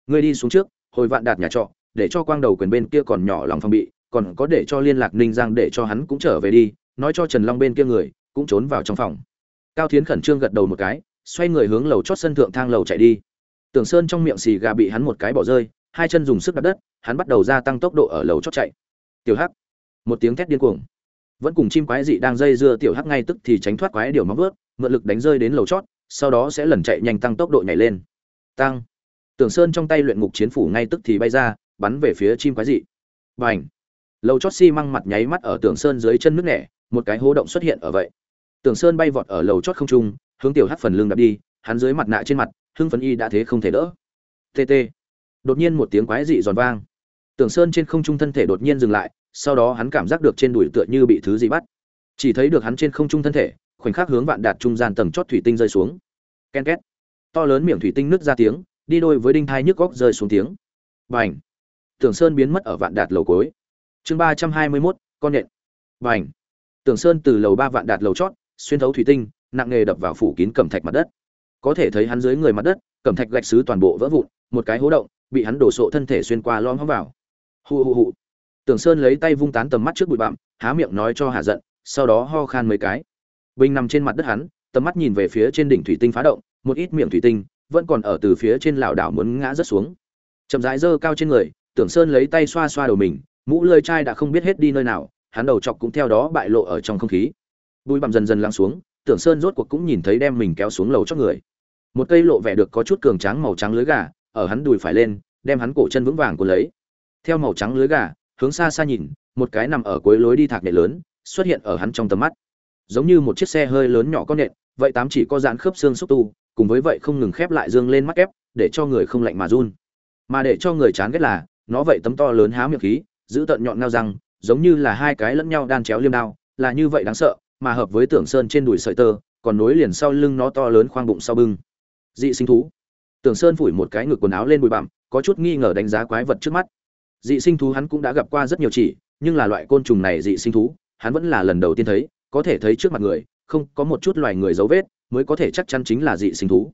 ngươi đi xuống trước, hồi vạn đạt nhà trọ để cho quang đầu quyền bên kia còn nhỏ lòng phòng bị, còn có để cho liên lạc ninh giang để cho hắn cũng trở về đi, nói cho trần long bên kia người, cũng trốn vào trong phòng. Cao thiến khẩn trương gật đầu một cái, xoay người hướng lầu chót sân thượng thang lầu chạy đi. Tưởng sơn trong miệng xì gà bị hắn một cái bỏ rơi, hai chân dùng sức đập đất, hắn bắt đầu gia tăng tốc độ ở lầu chót chạy. Tiểu hắc. Một tiếng thét điên cuồng. Vẫn cùng chim quái dị đang dây dưa tiểu hắc ngay tức thì tránh thoát quái điều móc vớt mượn lực đánh rơi đến lầu chót, sau đó sẽ lần chạy nhanh tăng tốc độ nhảy lên. Tăng. Tưởng sơn trong tay luyện ngục chiến phủ ngay tức thì bay ra bắn về phía chim quái dị. Bành! lầu chót xi、si、măng mặt nháy mắt ở tường sơn dưới chân nước nẻ, một cái hố động xuất hiện ở vậy. Tường sơn bay vọt ở lầu chót không trung, hướng tiểu hắc phần lưng đập đi, hắn dưới mặt nạ trên mặt, hưng phấn y đã thế không thể đỡ. Tt đột nhiên một tiếng quái dị giòn vang. Tường sơn trên không trung thân thể đột nhiên dừng lại, sau đó hắn cảm giác được trên đùi tựa như bị thứ gì bắt. Chỉ thấy được hắn trên không trung thân thể, khoảnh khắc hướng vạn đạt trung gian tầng chót thủy tinh rơi xuống. Ken két! To lớn miệng thủy tinh nứt ra tiếng, đi đôi với đinh thai nhức góc rơi xuống tiếng. Bành tưởng sơn biến mất ở vạn đạt lầu cuối. chương ba trăm hai mươi mốt, con nhện. Vành. tưởng sơn từ lầu ba vạn đạt lầu chót, xuyên thấu thủy tinh, nặng nghề đập vào phủ kín cẩm thạch mặt đất. Có thể thấy hắn dưới người mặt đất, cẩm thạch gạch xứ toàn bộ vỡ vụn, một cái hố động, bị hắn đổ sộ thân thể xuyên qua lõm vào. Hù hù hù. Tưởng sơn lấy tay vung tán tầm mắt trước bụi bặm, há miệng nói cho hạ giận, sau đó ho khan mấy cái. Bình nằm trên mặt đất hắn, tầm mắt nhìn về phía trên đỉnh thủy tinh phá động, một ít miệng thủy tinh vẫn còn ở từ phía trên lảo đảo muốn ngã rất xuống. Chậm rãi giơ cao trên người tưởng sơn lấy tay xoa xoa đầu mình, mũ lơi chai đã không biết hết đi nơi nào, hắn đầu chọc cũng theo đó bại lộ ở trong không khí. Bụi bặm dần dần lắng xuống, tưởng sơn rốt cuộc cũng nhìn thấy đem mình kéo xuống lầu cho người. Một cây lộ vẻ được có chút cường tráng màu trắng lưới gà, ở hắn đùi phải lên, đem hắn cổ chân vững vàng của lấy. Theo màu trắng lưới gà, hướng xa xa nhìn, một cái nằm ở cuối lối đi thạc nện lớn, xuất hiện ở hắn trong tầm mắt. Giống như một chiếc xe hơi lớn nhỏ con nện, vậy tám chỉ có dạn khớp xương xúc tu, cùng với vậy không ngừng khép lại dương lên mắt ép để cho người không lạnh mà run. Mà để cho người chán ghét là nó vậy tấm to lớn há miệng khí, giữ tận nhọn ngao răng, giống như là hai cái lẫn nhau đan chéo liêm đao, là như vậy đáng sợ, mà hợp với tưởng sơn trên đùi sợi tơ, còn nối liền sau lưng nó to lớn khoang bụng sau bưng. Dị sinh thú. Tưởng sơn phủi một cái ngực quần áo lên bụi bặm, có chút nghi ngờ đánh giá quái vật trước mắt. Dị sinh thú hắn cũng đã gặp qua rất nhiều chỉ, nhưng là loại côn trùng này dị sinh thú, hắn vẫn là lần đầu tiên thấy, có thể thấy trước mặt người, không có một chút loài người dấu vết, mới có thể chắc chắn chính là dị sinh thú.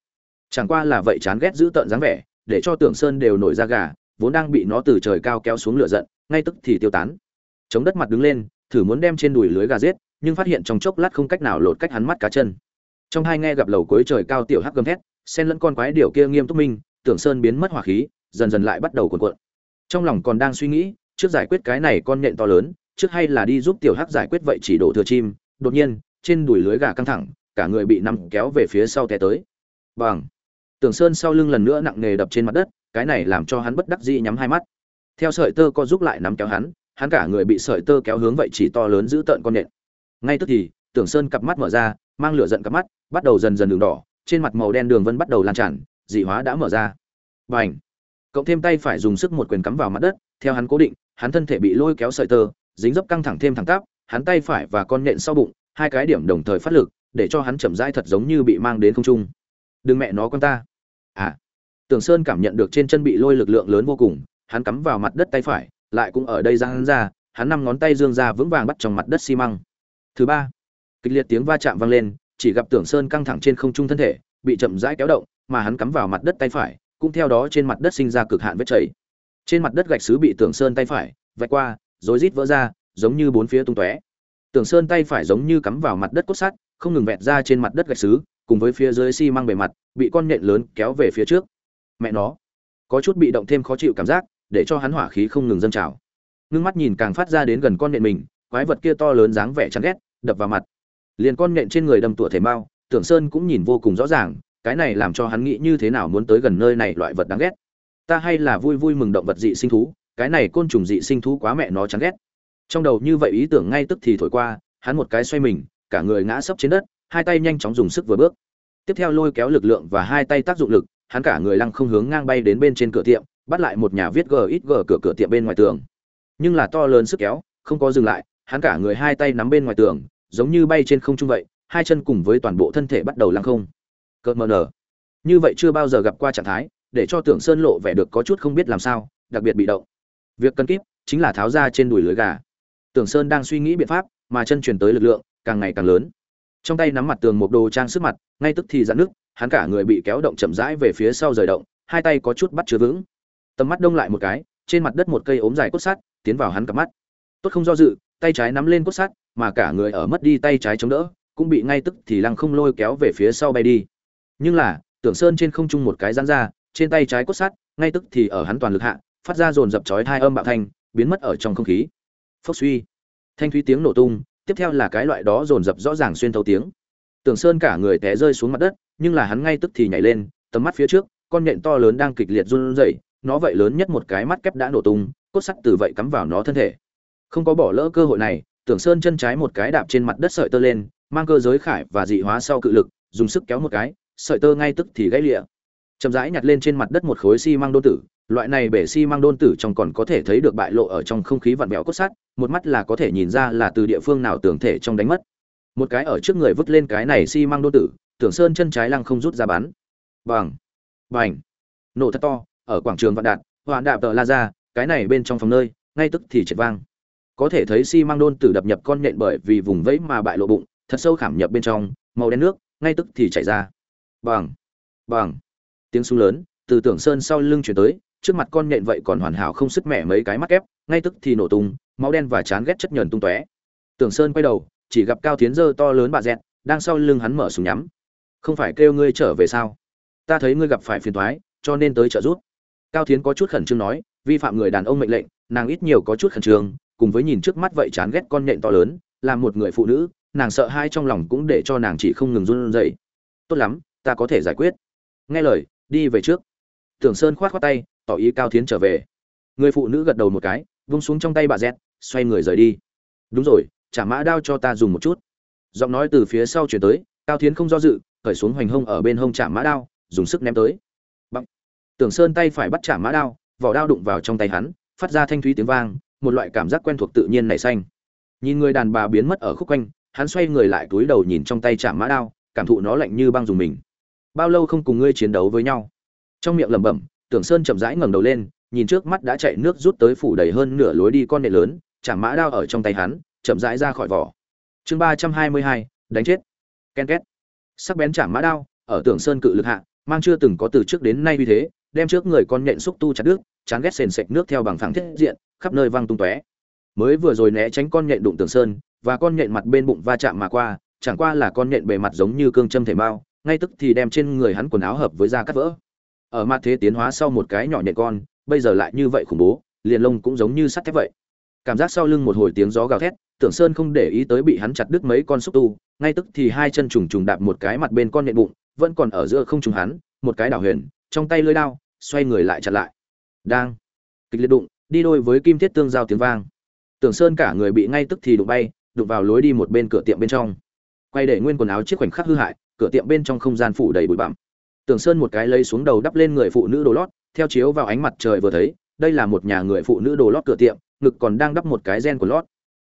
Chẳng qua là vậy chán ghét giữ tợn dáng vẻ, để cho tưởng sơn đều nổi ra gà vốn đang bị nó từ trời cao kéo xuống lửa giận, ngay tức thì tiêu tán. Chống đất mặt đứng lên, thử muốn đem trên đùi lưới gà giết, nhưng phát hiện trong chốc lát không cách nào lột cách hắn mắt cá chân. Trong hai nghe gặp lầu cuối trời cao tiểu hắc gầm thét, xen lẫn con quái điểu kia nghiêm túc minh, tưởng sơn biến mất hỏa khí, dần dần lại bắt đầu cuộn cuộn. Trong lòng còn đang suy nghĩ, trước giải quyết cái này con nhện to lớn, trước hay là đi giúp tiểu hắc giải quyết vậy chỉ đổ thừa chim, đột nhiên, trên đùi lưới gà căng thẳng, cả người bị nằm kéo về phía sau té tới. Bằng tưởng sơn sau lưng lần nữa nặng nề đập trên mặt đất cái này làm cho hắn bất đắc dĩ nhắm hai mắt. Theo sợi tơ co giúp lại nắm kéo hắn hắn cả người bị sợi tơ kéo hướng vậy chỉ to lớn giữ tợn con nện ngay tức thì, tưởng sơn cặp mắt mở ra, mang lửa giận cặp mắt, bắt đầu dần dần đường đỏ, trên mặt màu đen đường vân bắt đầu lan tràn, dị hóa đã mở ra. B à n h cộng thêm tay phải dùng sức một quyền cắm vào mặt đất, theo hắn cố định, hắn thân thể bị lôi kéo sợi tơ, dính dấp căng thẳng thêm thẳng tắp, hắn tay phải và con nện sau bụng, hai cái điểm đồng thời phát lực, để cho hắn chậm rãi thật giống như bị mang đến không trung. Đừng mẹ nó con ta. À! Tưởng sơn cảm nhận được trên chân bị lôi lực lượng lớn vô cùng hắn cắm vào mặt đất tay phải lại cũng ở đây ra hắn ra hắn năm ngón tay dương ra vững vàng bắt trong mặt đất xi măng. Thứ ba kịch liệt tiếng va chạm vang lên chỉ gặp tưởng sơn căng thẳng trên không trung thân thể bị chậm rãi kéo động mà hắn cắm vào mặt đất tay phải cũng theo đó trên mặt đất sinh ra cực hạn vết chảy. Trên mặt đất gạch sứ bị tưởng sơn tay phải vạch qua rồi rít vỡ ra giống như bốn phía tung tóe. Tưởng sơn tay phải giống như cắm vào mặt đất cốt sắt không ngừng vẹt ra trên mặt đất gạch sứ, cùng với phía dưới xi măng bề mặt bị con nhện lớn kéo về phía trước mẹ nó. Có chút bị động thêm khó chịu cảm giác, để cho hắn hỏa khí không ngừng dâng trào. Ngưng mắt nhìn càng phát ra đến gần con nện mình, quái vật kia to lớn dáng vẻ chán ghét, đập vào mặt. Liền con nện trên người đâm tủa thể mao tưởng sơn cũng nhìn vô cùng rõ ràng, cái này làm cho hắn nghĩ như thế nào muốn tới gần nơi này loại vật đáng ghét. Ta hay là vui vui mừng động vật dị sinh thú, cái này côn trùng dị sinh thú quá mẹ nó chán ghét. Trong đầu như vậy ý tưởng ngay tức thì thổi qua, hắn một cái xoay mình, cả người ngã sấp trên đất, hai tay nhanh chóng dùng sức vừa bước. Tiếp theo lôi kéo lực lượng và hai tay tác dụng lực hắn cả người lăng không hướng ngang bay đến bên trên cửa tiệm, bắt lại một nhà viết g ít g cửa cửa tiệm bên ngoài tường. Nhưng là to lớn sức kéo, không có dừng lại, hắn cả người hai tay nắm bên ngoài tường, giống như bay trên không trung vậy, hai chân cùng với toàn bộ thân thể bắt đầu lăng không. Cợt mờ nở. Như vậy chưa bao giờ gặp qua trạng thái, để cho tưởng sơn lộ vẻ được có chút không biết làm sao, đặc biệt bị động. Việc cần kíp chính là tháo ra trên đùi lưới gà. Tưởng sơn đang suy nghĩ biện pháp, mà chân truyền tới lực lượng, càng ngày càng lớn trong tay nắm mặt tường một đồ trang sức mặt, ngay tức thì dạn nước, hắn cả người bị kéo động chậm rãi về phía sau rời động, hai tay có chút bắt chưa vững. Tầm mắt đông lại một cái, trên mặt đất một cây ốm dài cốt sắt, tiến vào hắn cặp mắt. Tốt không do dự, tay trái nắm lên cốt sắt, mà cả người ở mất đi tay trái chống đỡ, cũng bị ngay tức thì lăng không lôi kéo về phía sau bay đi. Nhưng là, tưởng sơn trên không trung một cái giãn ra, trên tay trái cốt sắt, ngay tức thì ở hắn toàn lực hạ, phát ra dồn dập chói hai âm bạo thanh, biến mất ở trong không khí. Phốc suy. Thanh thúy tiếng nổ tung tiếp theo là cái loại đó dồn dập rõ ràng xuyên thấu tiếng. Tưởng sơn cả người té rơi xuống mặt đất, nhưng là hắn ngay tức thì nhảy lên, tầm mắt phía trước, con nhện to lớn đang kịch liệt run rẩy, nó vậy lớn nhất một cái mắt kép đã nổ tung, cốt sắt từ vậy cắm vào nó thân thể. Không có bỏ lỡ cơ hội này, tưởng sơn chân trái một cái đạp trên mặt đất sợi tơ lên, mang cơ giới khải và dị hóa sau cự lực, dùng sức kéo một cái, sợi tơ ngay tức thì gãy lịa. Chậm rãi nhặt lên trên mặt đất một khối xi măng đô tử loại này bể xi măng đôn tử trong còn có thể thấy được bại lộ ở trong không khí vặn vẹo cốt sắt, một mắt là có thể nhìn ra là từ địa phương nào tưởng thể trong đánh mất. Một cái ở trước người vứt lên cái này xi măng đôn tử, tưởng sơn chân trái lăng không rút ra bắn. Bằng bành! Nổ thật to, ở quảng trường vạn đạt, hoạn đạp tờ la ra, cái này bên trong phòng nơi, ngay tức thì triệt vang. Có thể thấy xi măng đôn tử đập nhập con nện bởi vì vùng vẫy mà bại lộ bụng, thật sâu khảm nhập bên trong, màu đen nước, ngay tức thì chảy ra. Bằng bằng tiếng súng lớn, từ tưởng sơn sau lưng chuyển tới trước mặt con nhện vậy còn hoàn hảo không sức mẹ mấy cái mắt ép ngay tức thì nổ tung, máu đen và chán ghét chất nhờn tung tóe. Tưởng sơn quay đầu, chỉ gặp cao tiến dơ to lớn bà dẹt, đang sau lưng hắn mở súng nhắm. Không phải kêu ngươi trở về sao? Ta thấy ngươi gặp phải phiền toái, cho nên tới trợ giúp. Cao thiến có chút khẩn trương nói, vi phạm người đàn ông mệnh lệnh, nàng ít nhiều có chút khẩn trương, cùng với nhìn trước mắt vậy chán ghét con nhện to lớn làm một người phụ nữ, nàng sợ hai trong lòng cũng để cho nàng chỉ không ngừng run rẩy. Tốt lắm, ta có thể giải quyết. Nghe lời, đi về trước. Tưởng sơn khoát khoát tay tỏ ý cao thiến trở về. Người phụ nữ gật đầu một cái, vung xuống trong tay bà dẹt xoay người rời đi. Đúng rồi, trả mã đao cho ta dùng một chút. Giọng nói từ phía sau chuyển tới, cao thiến không do dự khởi xuống hoành hông ở bên hông trả mã đao, dùng sức ném tới. Bằng tưởng sơn tay phải bắt trả mã đao, vỏ đao đụng vào trong tay hắn, phát ra thanh thúy tiếng vang, một loại cảm giác quen thuộc tự nhiên nảy xanh. Nhìn người đàn bà biến mất ở khúc quanh, hắn xoay người lại túi đầu nhìn trong tay trả mã đao, cảm thụ nó lạnh như băng dùng mình. Bao lâu không cùng ngươi chiến đấu với nhau? Trong miệng lẩm bẩm tưởng sơn chậm rãi ngẩng đầu lên, nhìn trước mắt đã chạy nước rút tới phủ đầy hơn nửa lối đi con nệ lớn, chả mã đao ở trong tay hắn, chậm rãi ra khỏi vỏ. Chương ba trăm hai mươi hai, đánh chết. Ken két. Sắc bén chả mã đao, ở tưởng sơn cự lực hạ, mang chưa từng có từ trước đến nay như thế, đem trước người con nhện xúc tu chặt đứt, chán ghét sền sệt nước theo bằng phẳng thiết diện, khắp nơi văng tung tóe. Mới vừa rồi né tránh con nhện đụng tưởng sơn, và con nhện mặt bên bụng va chạm mà qua, chẳng qua là con nhện bề mặt giống như cương châm thể mao ngay tức thì đem trên người hắn quần áo hợp với da cắt vỡ ở mặt thế tiến hóa sau một cái nhỏ nhẹ con, bây giờ lại như vậy khủng bố, liền lông cũng giống như sắt thép vậy. Cảm giác sau lưng một hồi tiếng gió gào thét, tưởng sơn không để ý tới bị hắn chặt đứt mấy con xúc tu, ngay tức thì hai chân trùng trùng đạp một cái mặt bên con nhện bụng, vẫn còn ở giữa không trùng hắn, một cái đảo huyền, trong tay lưỡi đao, xoay người lại chặt lại. Đang, kịch liệt đụng, đi đôi với kim thiết tương giao tiếng vang. Tưởng sơn cả người bị ngay tức thì đụng bay, đụng vào lối đi một bên cửa tiệm bên trong. Quay để nguyên quần áo chiếc khoảnh khắc hư hại, cửa tiệm bên trong không gian phủ đầy bụi bặm tưởng sơn một cái lấy xuống đầu đắp lên người phụ nữ đồ lót, theo chiếu vào ánh mặt trời vừa thấy, đây là một nhà người phụ nữ đồ lót cửa tiệm, ngực còn đang đắp một cái gen của lót.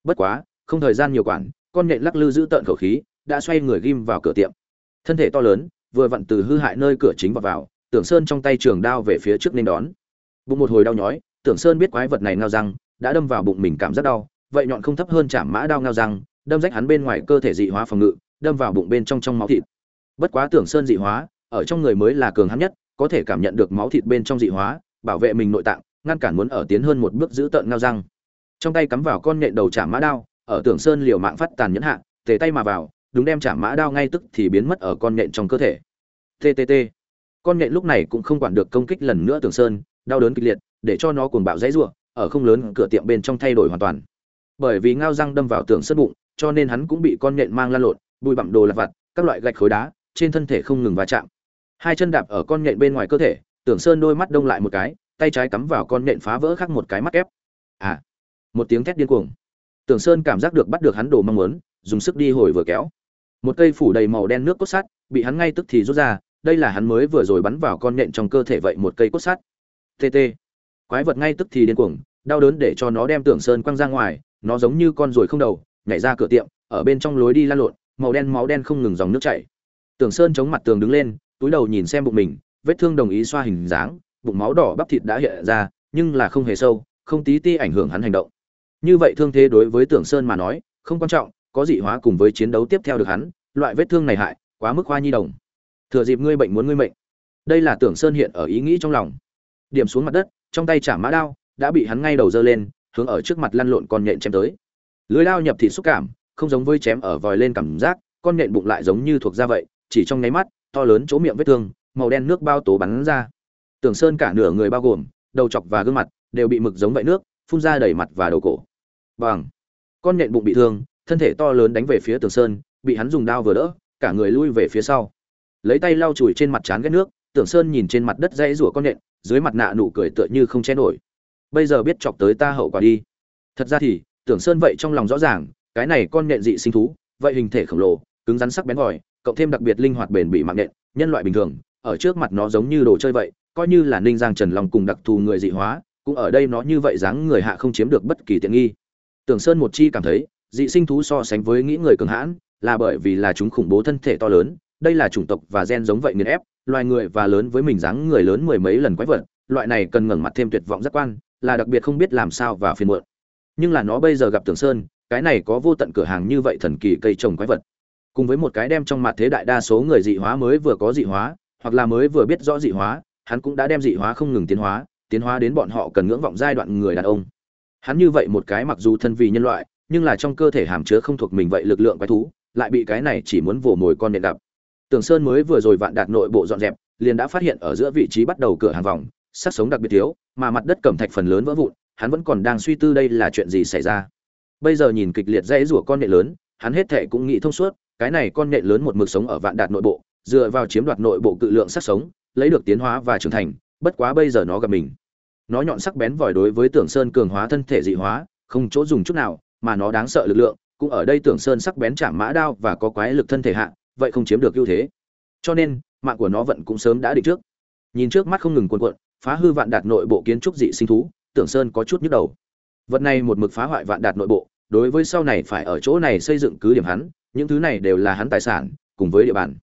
Bất quá, không thời gian nhiều quản, con nhện lắc lư giữ tợn khẩu khí, đã xoay người ghim vào cửa tiệm. Thân thể to lớn, vừa vặn từ hư hại nơi cửa chính vào vào tưởng sơn trong tay trường đao về phía trước nên đón. Bụng một hồi đau nhói tưởng sơn biết quái vật này ngao răng, đã đâm vào bụng mình cảm giác đau, vậy nhọn không thấp hơn chạm mã đao ngao răng, đâm rách hắn bên ngoài cơ thể dị hóa phòng ngự, đâm vào bụng bên trong trong máu thịt. Bất quá tưởng sơn dị hóa ở trong người mới là cường hãn nhất, có thể cảm nhận được máu thịt bên trong dị hóa, bảo vệ mình nội tạng, ngăn cản muốn ở tiến hơn một bước giữ tợn ngao răng. Trong tay cắm vào con nhện đầu chạm mã đao, ở tưởng sơn liều mạng phát tàn nhẫn hạ, tề tay mà vào, đúng đem chạm mã đao ngay tức thì biến mất ở con nhện trong cơ thể. Ttt con nhện lúc này cũng không quản được công kích lần nữa tưởng sơn, đau đớn kịch liệt, để cho nó cuồng bạo dãy rủa, ở không lớn cửa tiệm bên trong thay đổi hoàn toàn. Bởi vì ngao răng đâm vào tưởng sơn bụng, cho nên hắn cũng bị con nhện mang lan lộn, bụi bặm đồ lặt vặt, các loại gạch khối đá, trên thân thể không ngừng va chạm hai chân đạp ở con nhện bên ngoài cơ thể, tưởng sơn đôi mắt đông lại một cái, tay trái cắm vào con nhện phá vỡ khác một cái mắt ép à một tiếng thét điên cuồng. Tưởng sơn cảm giác được bắt được hắn đồ mong muốn, dùng sức đi hồi vừa kéo. Một cây phủ đầy màu đen nước cốt sắt, bị hắn ngay tức thì rút ra, đây là hắn mới vừa rồi bắn vào con nhện trong cơ thể vậy một cây cốt sắt. Tt quái vật ngay tức thì điên cuồng, đau đớn để cho nó đem tưởng sơn quăng ra ngoài, nó giống như con ruồi không đầu, nhảy ra cửa tiệm, ở bên trong lối đi lan lộn, màu đen máu đen không ngừng dòng nước chảy. Tưởng sơn chống mặt tường đứng lên túi đầu nhìn xem bụng mình, vết thương đồng ý xoa hình dáng, bụng máu đỏ bắp thịt đã hiện ra, nhưng là không hề sâu, không tí ti ảnh hưởng hắn hành động. Như vậy thương thế đối với tưởng sơn mà nói, không quan trọng, có dị hóa cùng với chiến đấu tiếp theo được hắn, loại vết thương này hại, quá mức hoa nhi đồng. Thừa dịp ngươi bệnh muốn ngươi mệnh. Đây là tưởng sơn hiện ở ý nghĩ trong lòng. Điểm xuống mặt đất, trong tay chả mã đao, đã bị hắn ngay đầu dơ lên, hướng ở trước mặt lăn lộn con nhện chém tới. Lưới đao nhập thịt xúc cảm, không giống với chém ở vòi lên cảm giác, con nhện bụng lại giống như thuộc da vậy, chỉ trong nháy mắt to lớn chỗ miệng vết thương, màu đen nước bao tố bắn ra. Tưởng sơn cả nửa người bao gồm, đầu chọc và gương mặt đều bị mực giống vậy nước, phun ra đầy mặt và đầu cổ. Bằng con nhện bụng bị thương, thân thể to lớn đánh về phía tường sơn, bị hắn dùng đao vừa đỡ, cả người lui về phía sau. Lấy tay lau chùi trên mặt trán ghét nước tưởng sơn nhìn trên mặt đất dãy rủa con nhện, dưới mặt nạ nụ cười tựa như không che nổi. Bây giờ biết chọc tới ta hậu quả đi. Thật ra thì tưởng sơn vậy trong lòng rõ ràng, cái này con nhện dị sinh thú, vậy hình thể khổng lồ, cứng rắn sắc bén vòi cộng thêm đặc biệt linh hoạt bền bị mạng nện, nhân loại bình thường, ở trước mặt nó giống như đồ chơi vậy, coi như là ninh giang trần long cùng đặc thù người dị hóa, cũng ở đây nó như vậy dáng người hạ không chiếm được bất kỳ tiện nghi. Tưởng sơn một chi cảm thấy, dị sinh thú so sánh với nghĩ người cường hãn, là bởi vì là chúng khủng bố thân thể to lớn, đây là chủng tộc và gen giống vậy nghiền ép, loài người và lớn với mình dáng người lớn mười mấy lần quái vật, loại này cần ngẩng mặt thêm tuyệt vọng giác quan, là đặc biệt không biết làm sao và phiền muộn. Nhưng là nó bây giờ gặp tưởng sơn, cái này có vô tận cửa hàng như vậy thần kỳ cây trồng quái vật cùng với một cái đem trong mặt thế đại đa số người dị hóa mới vừa có dị hóa, hoặc là mới vừa biết rõ dị hóa, hắn cũng đã đem dị hóa không ngừng tiến hóa tiến hóa đến bọn họ cần ngưỡng vọng giai đoạn người đàn ông. Hắn như vậy một cái mặc dù thân vì nhân loại, nhưng là trong cơ thể hàm chứa không thuộc mình vậy lực lượng quái thú, lại bị cái này chỉ muốn vồ mồi con nện đập tường sơn mới vừa rồi vạn đạt nội bộ dọn dẹp, liền đã phát hiện ở giữa vị trí bắt đầu cửa hàng vòng, sắc sống đặc biệt thiếu, mà mặt đất cẩm thạch phần lớn vỡ vụn, hắn vẫn còn đang suy tư đây là chuyện gì xảy ra. Bây giờ nhìn kịch liệt dãy rủa con nện lớn, hắn hết thệ cũng nghĩ thông suốt cái này con nhện lớn một mực sống ở vạn đạt nội bộ, dựa vào chiếm đoạt nội bộ cự lượng sắc sống, lấy được tiến hóa và trưởng thành, bất quá bây giờ nó gặp mình. Nó nhọn sắc bén vòi đối với tưởng sơn cường hóa thân thể dị hóa, không chỗ dùng chút nào, mà nó đáng sợ lực lượng, cũng ở đây tưởng sơn sắc bén chạm mã đao và có quái lực thân thể hạ, vậy không chiếm được ưu thế. Cho nên, mạng của nó vẫn cũng sớm đã định trước. Nhìn trước mắt không ngừng cuộn cuộn, phá hư vạn đạt nội bộ kiến trúc dị sinh thú, tưởng sơn có chút nhức đầu. Vật này một mực phá hoại vạn đạt nội bộ, đối với sau này phải ở chỗ này xây dựng cứ điểm hắn những thứ này đều là hắn tài sản, cùng với địa bàn.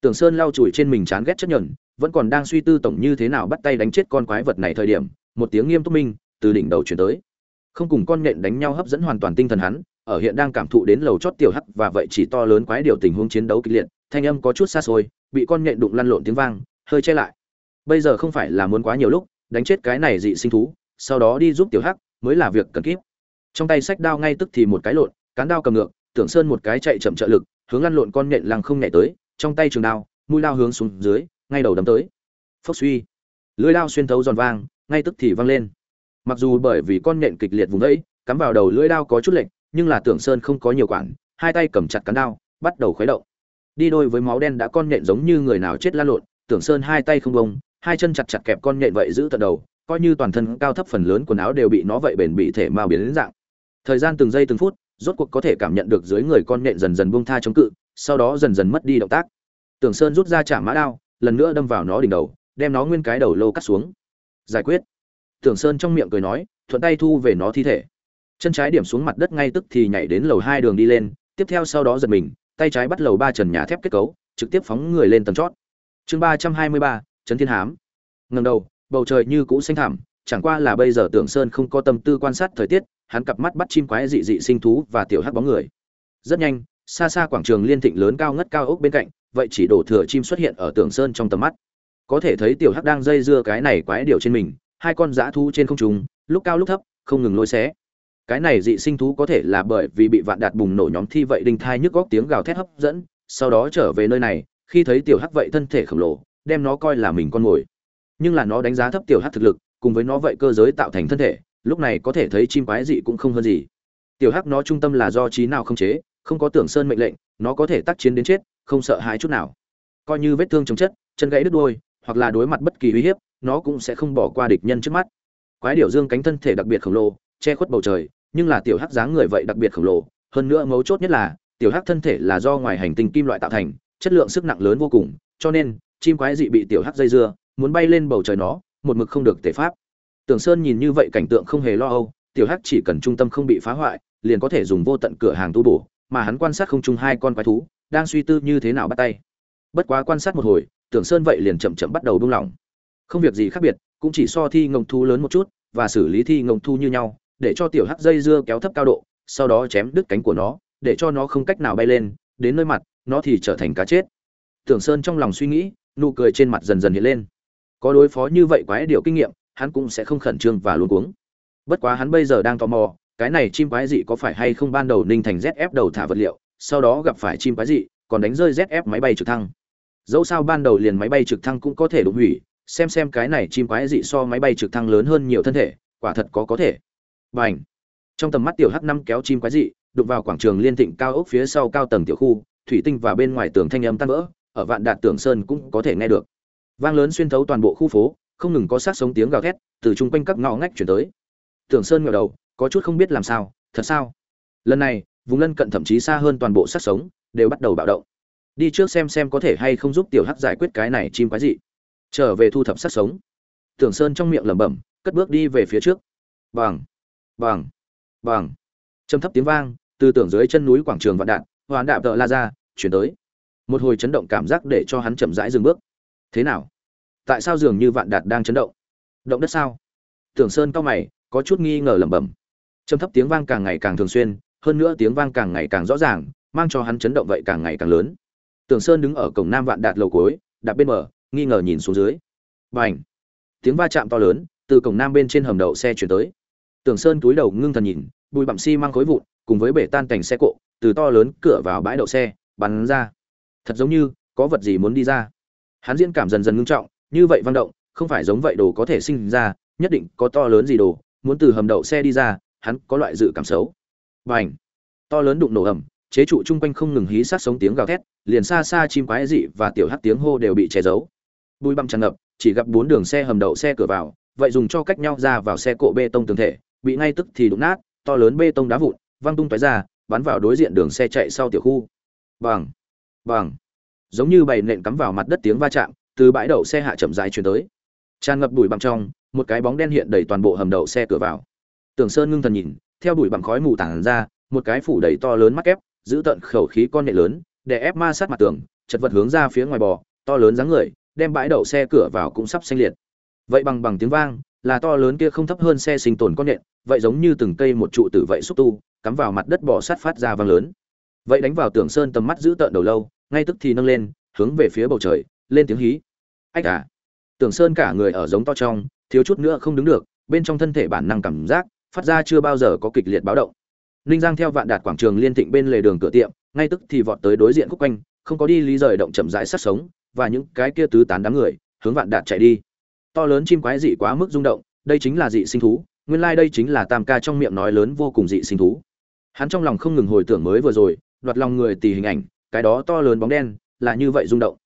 Tưởng sơn lau chùi trên mình chán ghét chất nhẫn, vẫn còn đang suy tư tổng như thế nào bắt tay đánh chết con quái vật này thời điểm, một tiếng nghiêm túc minh từ đỉnh đầu chuyển tới. Không cùng con nhện đánh nhau hấp dẫn hoàn toàn tinh thần hắn, ở hiện đang cảm thụ đến lầu chót tiểu hắc và vậy chỉ to lớn quái điều tình huống chiến đấu kịch liệt, thanh âm có chút xa xôi, bị con nhện đụng lăn lộn tiếng vang, hơi che lại. Bây giờ không phải là muốn quá nhiều lúc, đánh chết cái này dị sinh thú, sau đó đi giúp tiểu hắc mới là việc cần kíp trong tay sách đao ngay tức thì một cái lộn, cán đao cầm ngược tưởng sơn một cái chạy chậm trợ lực, hướng lăn lộn con nhện lăng không nhảy tới, trong tay trường đao, mũi đao hướng xuống dưới, ngay đầu đấm tới. Phốc suy. Lưỡi đao xuyên thấu giòn vang, ngay tức thì văng lên. Mặc dù bởi vì con nhện kịch liệt vùng đấy cắm vào đầu lưỡi đao có chút lệch, nhưng là tưởng sơn không có nhiều quản, hai tay cầm chặt cán đao, bắt đầu khuấy động. Đi đôi với máu đen đã con nhện giống như người nào chết lăn lộn, tưởng sơn hai tay không bông hai chân chặt chặt kẹp con nhện vậy giữ tận đầu, coi như toàn thân cao thấp phần lớn quần áo đều bị nó vậy bền bị thể mao biến đến dạng. Thời gian từng giây từng phút rốt cuộc có thể cảm nhận được dưới người con nện dần dần buông tha chống cự, sau đó dần dần mất đi động tác. Tưởng sơn rút ra chả mã đao, lần nữa đâm vào nó đỉnh đầu, đem nó nguyên cái đầu lâu cắt xuống. Giải quyết. Tưởng sơn trong miệng cười nói, thuận tay thu về nó thi thể. Chân trái điểm xuống mặt đất ngay tức thì nhảy đến lầu hai đường đi lên, tiếp theo sau đó giật mình, tay trái bắt lầu ba trần nhà thép kết cấu, trực tiếp phóng người lên tầng chót. Chương ba trăm hai mươi ba, trấn thiên hám. Ngẩng đầu, bầu trời như cũ xanh thẳm, chẳng qua là bây giờ tưởng sơn không có tâm tư quan sát thời tiết hắn cặp mắt bắt chim quái dị dị sinh thú và tiểu hắc bóng người. Rất nhanh, xa xa quảng trường liên thịnh lớn cao ngất cao ốc bên cạnh, vậy chỉ đổ thừa chim xuất hiện ở tưởng sơn trong tầm mắt. Có thể thấy tiểu hắc đang dây dưa cái này quái điều trên mình, hai con dã thú trên không trung, lúc cao lúc thấp, không ngừng lôi xé. Cái này dị sinh thú có thể là bởi vì bị vạn đạt bùng nổ nhóm thi vậy đinh thai nhức góc tiếng gào thét hấp dẫn, sau đó trở về nơi này, khi thấy tiểu hắc vậy thân thể khổng lồ, đem nó coi là mình con ngồi. nhưng là nó đánh giá thấp tiểu hắc thực lực, cùng với nó vậy cơ giới tạo thành thân thể lúc này có thể thấy chim quái dị cũng không hơn gì. Tiểu hắc nó trung tâm là do trí nào không chế, không có tưởng sơn mệnh lệnh, nó có thể tác chiến đến chết, không sợ hãi chút nào. Coi như vết thương chống chất, chân gãy đứt đuôi hoặc là đối mặt bất kỳ uy hiếp, nó cũng sẽ không bỏ qua địch nhân trước mắt. Quái điểu dương cánh thân thể đặc biệt khổng lồ, che khuất bầu trời, nhưng là tiểu hắc dáng người vậy đặc biệt khổng lồ, hơn nữa mấu chốt nhất là, tiểu hắc thân thể là do ngoài hành tinh kim loại tạo thành, chất lượng sức nặng lớn vô cùng, cho nên, chim quái dị bị tiểu hắc dây dưa, muốn bay lên bầu trời nó, một mực không được thể pháp tưởng sơn nhìn như vậy cảnh tượng không hề lo âu, tiểu hắc chỉ cần trung tâm không bị phá hoại, liền có thể dùng vô tận cửa hàng tu bổ, mà hắn quan sát không chung hai con quái thú, đang suy tư như thế nào bắt tay. Bất quá quan sát một hồi, tưởng sơn vậy liền chậm chậm bắt đầu buông lỏng. Không việc gì khác biệt, cũng chỉ so thi ngông thu lớn một chút, và xử lý thi ngông thu như nhau, để cho tiểu hắc dây dưa kéo thấp cao độ, sau đó chém đứt cánh của nó, để cho nó không cách nào bay lên, đến nơi mặt, nó thì trở thành cá chết. Tưởng sơn trong lòng suy nghĩ, nụ cười trên mặt dần dần hiện lên. Có đối phó như vậy quái điều kinh nghiệm hắn cũng sẽ không khẩn trương và luống cuống. Bất quá hắn bây giờ đang tò mò cái này chim quái dị có phải hay không ban đầu ninh thành zf đầu thả vật liệu sau đó gặp phải chim quái dị còn đánh rơi zf máy bay trực thăng. Dẫu sao ban đầu liền máy bay trực thăng cũng có thể đụng hủy xem xem cái này chim quái dị so máy bay trực thăng lớn hơn nhiều thân thể quả thật có có thể. Bành, trong tầm mắt tiểu h năm kéo chim quái dị đụng vào quảng trường liên thịnh cao ốc phía sau cao tầng tiểu khu thủy tinh và bên ngoài tường thanh âm tan vỡ ở vạn đạt tường sơn cũng có thể nghe được. Vang lớn xuyên thấu toàn bộ khu phố không ngừng có sát sống tiếng gào thét từ chung quanh các ngõ ngách chuyển tới. Tưởng sơn ngẩng đầu, có chút không biết làm sao, thật sao? Lần này, vùng lân cận thậm chí xa hơn toàn bộ sát sống, đều bắt đầu bạo động. Đi trước xem xem có thể hay không giúp tiểu hắc giải quyết cái này chim quái dị. Trở về thu thập sát sống. Tưởng sơn trong miệng lẩm bẩm, cất bước đi về phía trước. Bằng bằng bằng. Trầm thấp tiếng vang, từ tưởng dưới chân núi quảng trường vạn đạn hoàn đạp tợ la ra, chuyển tới. Một hồi chấn động cảm giác để cho hắn chậm rãi dừng bước. Thế nào? Tại sao dường như vạn đạt đang chấn động? Động đất sao? Tưởng sơn cao mày, có chút nghi ngờ lẩm bẩm. Trầm thấp tiếng vang càng ngày càng thường xuyên, hơn nữa tiếng vang càng ngày càng rõ ràng, mang cho hắn chấn động vậy càng ngày càng lớn. Tưởng sơn đứng ở cổng nam vạn đạt lầu cối đạp bên mở nghi ngờ nhìn xuống dưới. B à n h tiếng va chạm to lớn, từ cổng nam bên trên hầm đậu xe chuyển tới. Tưởng sơn túi đầu ngưng thần nhìn, bụi bặm xi、si、mang khối vụn, cùng với bể tan cành xe cộ, từ to lớn cửa vào bãi đậu xe, bắn ra. Thật giống như, có vật gì muốn đi ra. Hắn diễn cảm dần dần ngưng trọng như vậy văn động, không phải giống vậy đồ có thể sinh ra, nhất định có to lớn gì đồ, muốn từ hầm đậu xe đi ra, hắn có loại dự cảm xấu. Và ảnh to lớn đụng nổ ầm, chế trụ chung quanh không ngừng hí sát sống tiếng gào thét, liền xa xa chim quái dị và tiểu hắc tiếng hô đều bị che giấu. Bụi bặm tràn ngập, chỉ gặp bốn đường xe hầm đậu xe cửa vào, vậy dùng cho cách nhau ra vào xe cộ bê tông tường thể, bị ngay tức thì đụng nát, to lớn bê tông đá vụn, văng tung tóe ra, bắn vào đối diện đường xe chạy sau tiểu khu. Bằng bằng giống như bầy nện cắm vào mặt đất tiếng va chạm từ bãi đậu xe hạ chậm dài chuyển tới. Tràn ngập bụi bặm trong, một cái bóng đen hiện đầy toàn bộ hầm đậu xe cửa vào. Tưởng sơn ngưng thần nhìn, theo bụi bặm khói mù tản ra, một cái phủ đầy to lớn mắt ép giữ tận khẩu khí con nệ lớn, để ép ma sát mặt tường, chật vật hướng ra phía ngoài bò, to lớn dáng người, đem bãi đậu xe cửa vào cũng sắp xanh liệt. Vậy bằng bằng tiếng vang, là to lớn kia không thấp hơn xe sinh tồn con nện vậy giống như từng cây một trụ tử vậy xúc tu, cắm vào mặt đất bò sát phát ra vang lớn. Vậy đánh vào tưởng sơn tầm mắt giữ tợn đầu lâu, ngay tức thì nâng lên, hướng về phía bầu trời lên tiếng hí. Ách à tưởng sơn cả người ở giống to trong, thiếu chút nữa không đứng được, bên trong thân thể bản năng cảm giác, phát ra chưa bao giờ có kịch liệt báo động. Ninh giang theo vạn đạt quảng trường liên thịnh bên lề đường cửa tiệm, ngay tức thì vọt tới đối diện khúc quanh, không có đi lý rời động chậm rãi sát sống, và những cái kia tứ tán đám người, hướng vạn đạt chạy đi. To lớn chim quái dị quá mức rung động, đây chính là dị sinh thú, nguyên lai đây chính là tam ca trong miệng nói lớn vô cùng dị sinh thú. Hắn trong lòng không ngừng hồi tưởng mới vừa rồi, đoạt lòng người tì hình ảnh, cái đó to lớn bóng đen, là như vậy rung động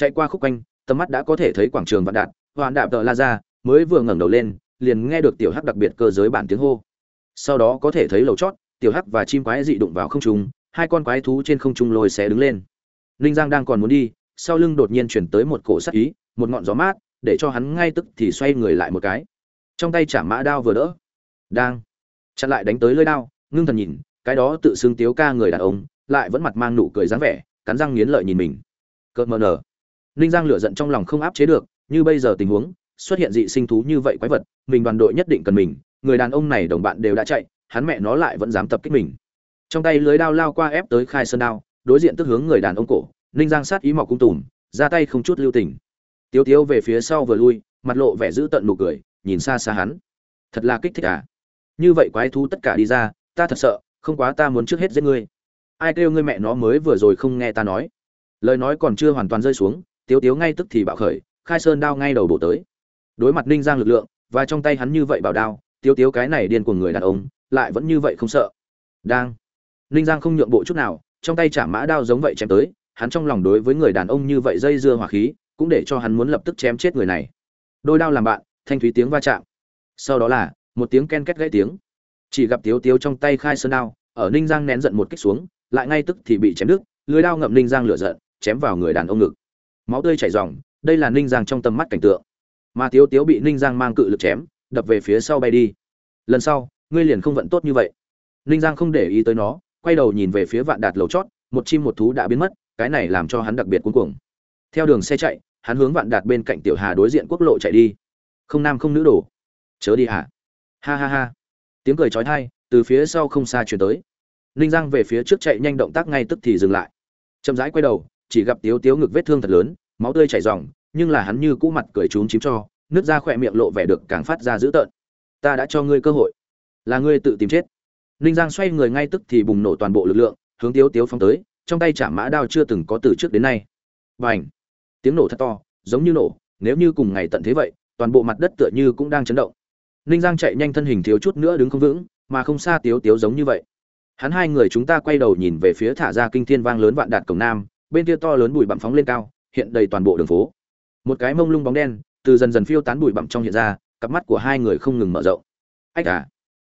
chạy qua khúc quanh, tầm mắt đã có thể thấy quảng trường vạn đạt hoàn đạp tờ la ra, mới vừa ngẩng đầu lên, liền nghe được tiểu hắc đặc biệt cơ giới bản tiếng hô. Sau đó có thể thấy lầu chót, tiểu hắc và chim quái dị đụng vào không trung, hai con quái thú trên không trung lôi xé đứng lên. Ninh giang đang còn muốn đi, sau lưng đột nhiên chuyển tới một cổ sắt ý, một ngọn gió mát, để cho hắn ngay tức thì xoay người lại một cái. Trong tay chả mã đao vừa đỡ. Đang. Chặn lại đánh tới lưỡi đao, ngưng thần nhìn, cái đó tự xưng tiếu ca người đàn ông, lại vẫn mặt mang nụ cười dáng vẻ, cắn răng nghiến lợi nhìn mình. Cợt mờ nở ninh giang lửa giận trong lòng không áp chế được, như bây giờ tình huống, xuất hiện dị sinh thú như vậy quái vật, mình đoàn đội nhất định cần mình, người đàn ông này đồng bạn đều đã chạy, hắn mẹ nó lại vẫn dám tập kích mình. Trong tay lưới đao lao qua ép tới khai sơn đao, đối diện tức hướng người đàn ông cổ, ninh giang sát ý mọc cung tùm, ra tay không chút lưu tình. Tiếu tiếu về phía sau vừa lui, mặt lộ vẻ giữ tận nụ cười, nhìn xa xa hắn. Thật là kích thích à? Như vậy quái thú tất cả đi ra, ta thật sợ, không quá ta muốn trước hết giết ngươi. Ai kêu ngươi mẹ nó mới vừa rồi không nghe ta nói? Lời nói còn chưa hoàn toàn rơi xuống tiếu tiếu ngay tức thì bạo khởi, khai sơn đao ngay đầu bổ tới. Đối mặt ninh giang lực lượng, và trong tay hắn như vậy bảo đao, tiếu tiếu cái này điên của người đàn ông, lại vẫn như vậy không sợ. Đang. Ninh giang không nhượng bộ chút nào, trong tay chả mã đao giống vậy chém tới, hắn trong lòng đối với người đàn ông như vậy dây dưa hỏa khí, cũng để cho hắn muốn lập tức chém chết người này. Đôi đao làm bạn, thanh thúy tiếng va chạm. Sau đó là, một tiếng ken két gãy tiếng. Chỉ gặp tiếu tiếu trong tay khai sơn đao, ở ninh giang nén giận một kích xuống, lại ngay tức thì bị chém đứt, lưới đao ngậm ninh giang lửa giận, chém vào người đàn ông ngực máu tươi chảy ròng, đây là ninh giang trong tầm mắt cảnh tượng. Mà tiếu tiếu bị ninh giang mang cự lực chém, đập về phía sau bay đi. Lần sau, ngươi liền không vận tốt như vậy. Ninh giang không để ý tới nó, quay đầu nhìn về phía vạn đạt lầu chót, một chim một thú đã biến mất, cái này làm cho hắn đặc biệt cuống cuồng. Theo đường xe chạy, hắn hướng vạn đạt bên cạnh tiểu hà đối diện quốc lộ chạy đi. Không nam không nữ đổ. Chớ đi hả? Ha ha ha. Tiếng cười chói tai từ phía sau không xa truyền tới. Ninh giang về phía trước chạy nhanh động tác ngay tức thì dừng lại. Chậm rãi quay đầu chỉ gặp tiếu tiếu ngực vết thương thật lớn, máu tươi chảy ròng, nhưng là hắn như cũ mặt cười trúng chím cho, nước ra khỏe miệng lộ vẻ được càng phát ra dữ tợn. Ta đã cho ngươi cơ hội. Là ngươi tự tìm chết. Ninh giang xoay người ngay tức thì bùng nổ toàn bộ lực lượng, hướng tiếu tiếu phóng tới, trong tay chả mã đao chưa từng có từ trước đến nay. Và ảnh tiếng nổ thật to, giống như nổ, nếu như cùng ngày tận thế vậy, toàn bộ mặt đất tựa như cũng đang chấn động. Ninh giang chạy nhanh thân hình thiếu chút nữa đứng không vững, mà không xa tiếu tiếu giống như vậy. Hắn hai người chúng ta quay đầu nhìn về phía thả ra kinh thiên vang lớn vạn đạt cổng nam bên kia to lớn bụi bặm phóng lên cao, hiện đầy toàn bộ đường phố. Một cái mông lung bóng đen, từ dần dần phiêu tán bụi bặm trong hiện ra, cặp mắt của hai người không ngừng mở rộng. Ách à!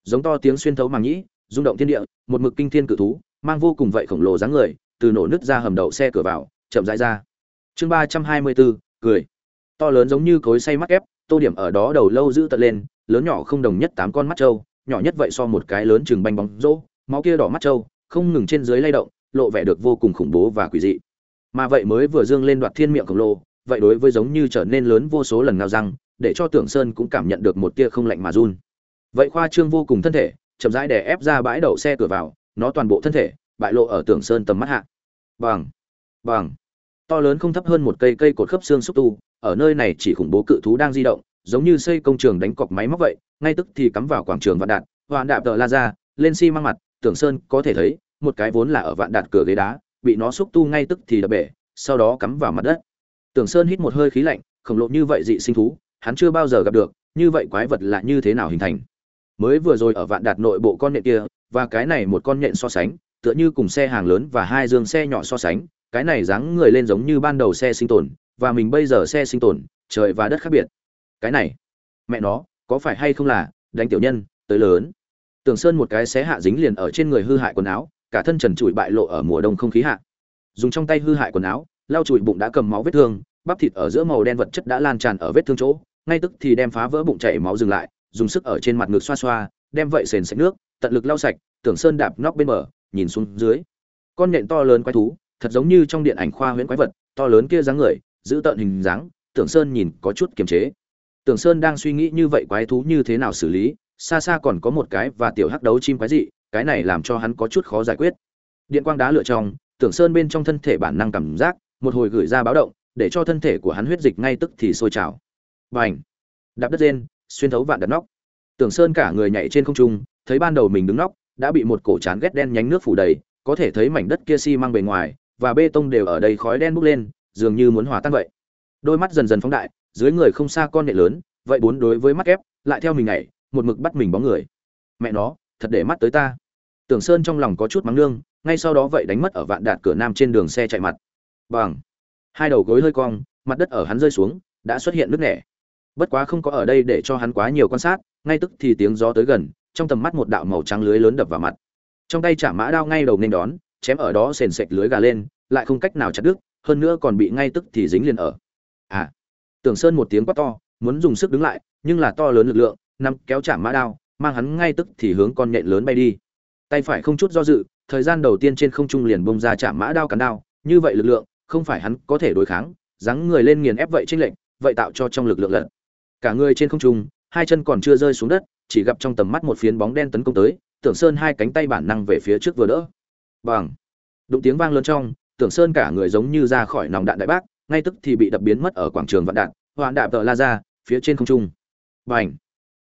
Giống to tiếng xuyên thấu màng nhĩ, rung động thiên địa, một mực kinh thiên cự thú, mang vô cùng vậy khổng lồ dáng người, từ nổ nứt ra hầm đậu xe cửa vào, chậm rãi ra. Chương ba trăm hai mươi bốn, cười. To lớn giống như cối say mắc ép, tô điểm ở đó đầu lâu giữ tận lên, lớn nhỏ không đồng nhất tám con mắt trâu, nhỏ nhất vậy so một cái lớn chừng banh bóng rỗ, máu kia đỏ mắt trâu, không ngừng trên dưới lay động lộ vẻ được vô cùng khủng bố và quỷ dị. Mà vậy mới vừa dương lên đoạt thiên miệng khổng lồ, vậy đối với giống như trở nên lớn vô số lần nào răng, để cho tưởng sơn cũng cảm nhận được một tia không lạnh mà run. Vậy khoa trương vô cùng thân thể, chậm rãi để ép ra bãi đậu xe cửa vào, nó toàn bộ thân thể, bại lộ ở tưởng sơn tầm mắt hạ. Bằng bằng. To lớn không thấp hơn một cây cây cột khớp xương xúc tu, ở nơi này chỉ khủng bố cự thú đang di động, giống như xây công trường đánh cọc máy móc vậy, ngay tức thì cắm vào quảng trường vạn đạn hoàn đạp tờ la ra, lên xi măng mặt, tưởng sơn có thể thấy một cái vốn là ở vạn đạt cửa ghế đá, bị nó xúc tu ngay tức thì đập bể, sau đó cắm vào mặt đất. Tưởng sơn hít một hơi khí lạnh, khổng lồ như vậy dị sinh thú, hắn chưa bao giờ gặp được, như vậy quái vật là như thế nào hình thành? Mới vừa rồi ở vạn đạt nội bộ con nhện kia, và cái này một con nhện so sánh, tựa như cùng xe hàng lớn và hai dương xe nhỏ so sánh, cái này dáng người lên giống như ban đầu xe sinh tồn, và mình bây giờ xe sinh tồn, trời và đất khác biệt. Cái này, mẹ nó, có phải hay không là, đánh tiểu nhân, tới lớn. Tưởng sơn một cái xé hạ dính liền ở trên người hư hại quần áo cả thân trần trụi bại lộ ở mùa đông không khí hạ. Dùng trong tay hư hại quần áo, lau chùi bụng đã cầm máu vết thương, bắp thịt ở giữa màu đen vật chất đã lan tràn ở vết thương chỗ, ngay tức thì đem phá vỡ bụng chảy máu dừng lại, dùng sức ở trên mặt ngực xoa xoa, đem vậy sền sạch nước, tận lực lau sạch, tưởng sơn đạp nóc bên bờ, nhìn xuống dưới. Con nhện to lớn quái thú, thật giống như trong điện ảnh khoa huyễn quái vật, to lớn kia dáng người, giữ tợn hình dáng, tưởng sơn nhìn có chút kiềm chế. Tưởng sơn đang suy nghĩ như vậy quái thú như thế nào xử lý, xa xa còn có một cái và tiểu hắc đấu chim quái dị cái này làm cho hắn có chút khó giải quyết. Điện quang đá lựa trong tưởng sơn bên trong thân thể bản năng cảm giác một hồi gửi ra báo động để cho thân thể của hắn huyết dịch ngay tức thì sôi trào. Bành! Đạp đất lên, xuyên thấu vạn đặt nóc. Tưởng sơn cả người nhảy trên không trung thấy ban đầu mình đứng nóc đã bị một cổ chán ghét đen nhánh nước phủ đầy có thể thấy mảnh đất kia xi si mang bề ngoài và bê tông đều ở đây khói đen bốc lên dường như muốn hòa tan vậy. Đôi mắt dần dần phóng đại dưới người không xa con nệ lớn vậy bốn đối với mắt ép lại theo mình nhảy một mực bắt mình bóng người. Mẹ nó thật để mắt tới ta tưởng sơn trong lòng có chút mắng nương, ngay sau đó vậy đánh mất ở vạn đạt cửa nam trên đường xe chạy mặt. Bằng. Hai đầu gối hơi cong, mặt đất ở hắn rơi xuống, đã xuất hiện nước nẻ. Bất quá không có ở đây để cho hắn quá nhiều quan sát, ngay tức thì tiếng gió tới gần, trong tầm mắt một đạo màu trắng lưới lớn đập vào mặt. Trong tay chả mã đao ngay đầu nên đón, chém ở đó sền sệt lưới gà lên, lại không cách nào chặt đứt, hơn nữa còn bị ngay tức thì dính liền ở. À. Tưởng sơn một tiếng quát to, muốn dùng sức đứng lại, nhưng là to lớn lực lượng năm kéo chả mã đao, mang hắn ngay tức thì hướng con nhện lớn bay đi tay phải không chút do dự, thời gian đầu tiên trên không trung liền bông ra chạm mã đao cắn đao, như vậy lực lượng, không phải hắn có thể đối kháng rắn người lên nghiền ép vậy trên lệnh vậy tạo cho trong lực lượng lận. Cả người trên không trung, hai chân còn chưa rơi xuống đất, chỉ gặp trong tầm mắt một phiến bóng đen tấn công tới, tưởng sơn hai cánh tay bản năng về phía trước vừa đỡ. Bằng đụng tiếng vang lớn trong, tưởng sơn cả người giống như ra khỏi nòng đạn đại bác, ngay tức thì bị đập biến mất ở quảng trường vạn đạn, hoạn đạp tờ la ra, phía trên không trung. Bành!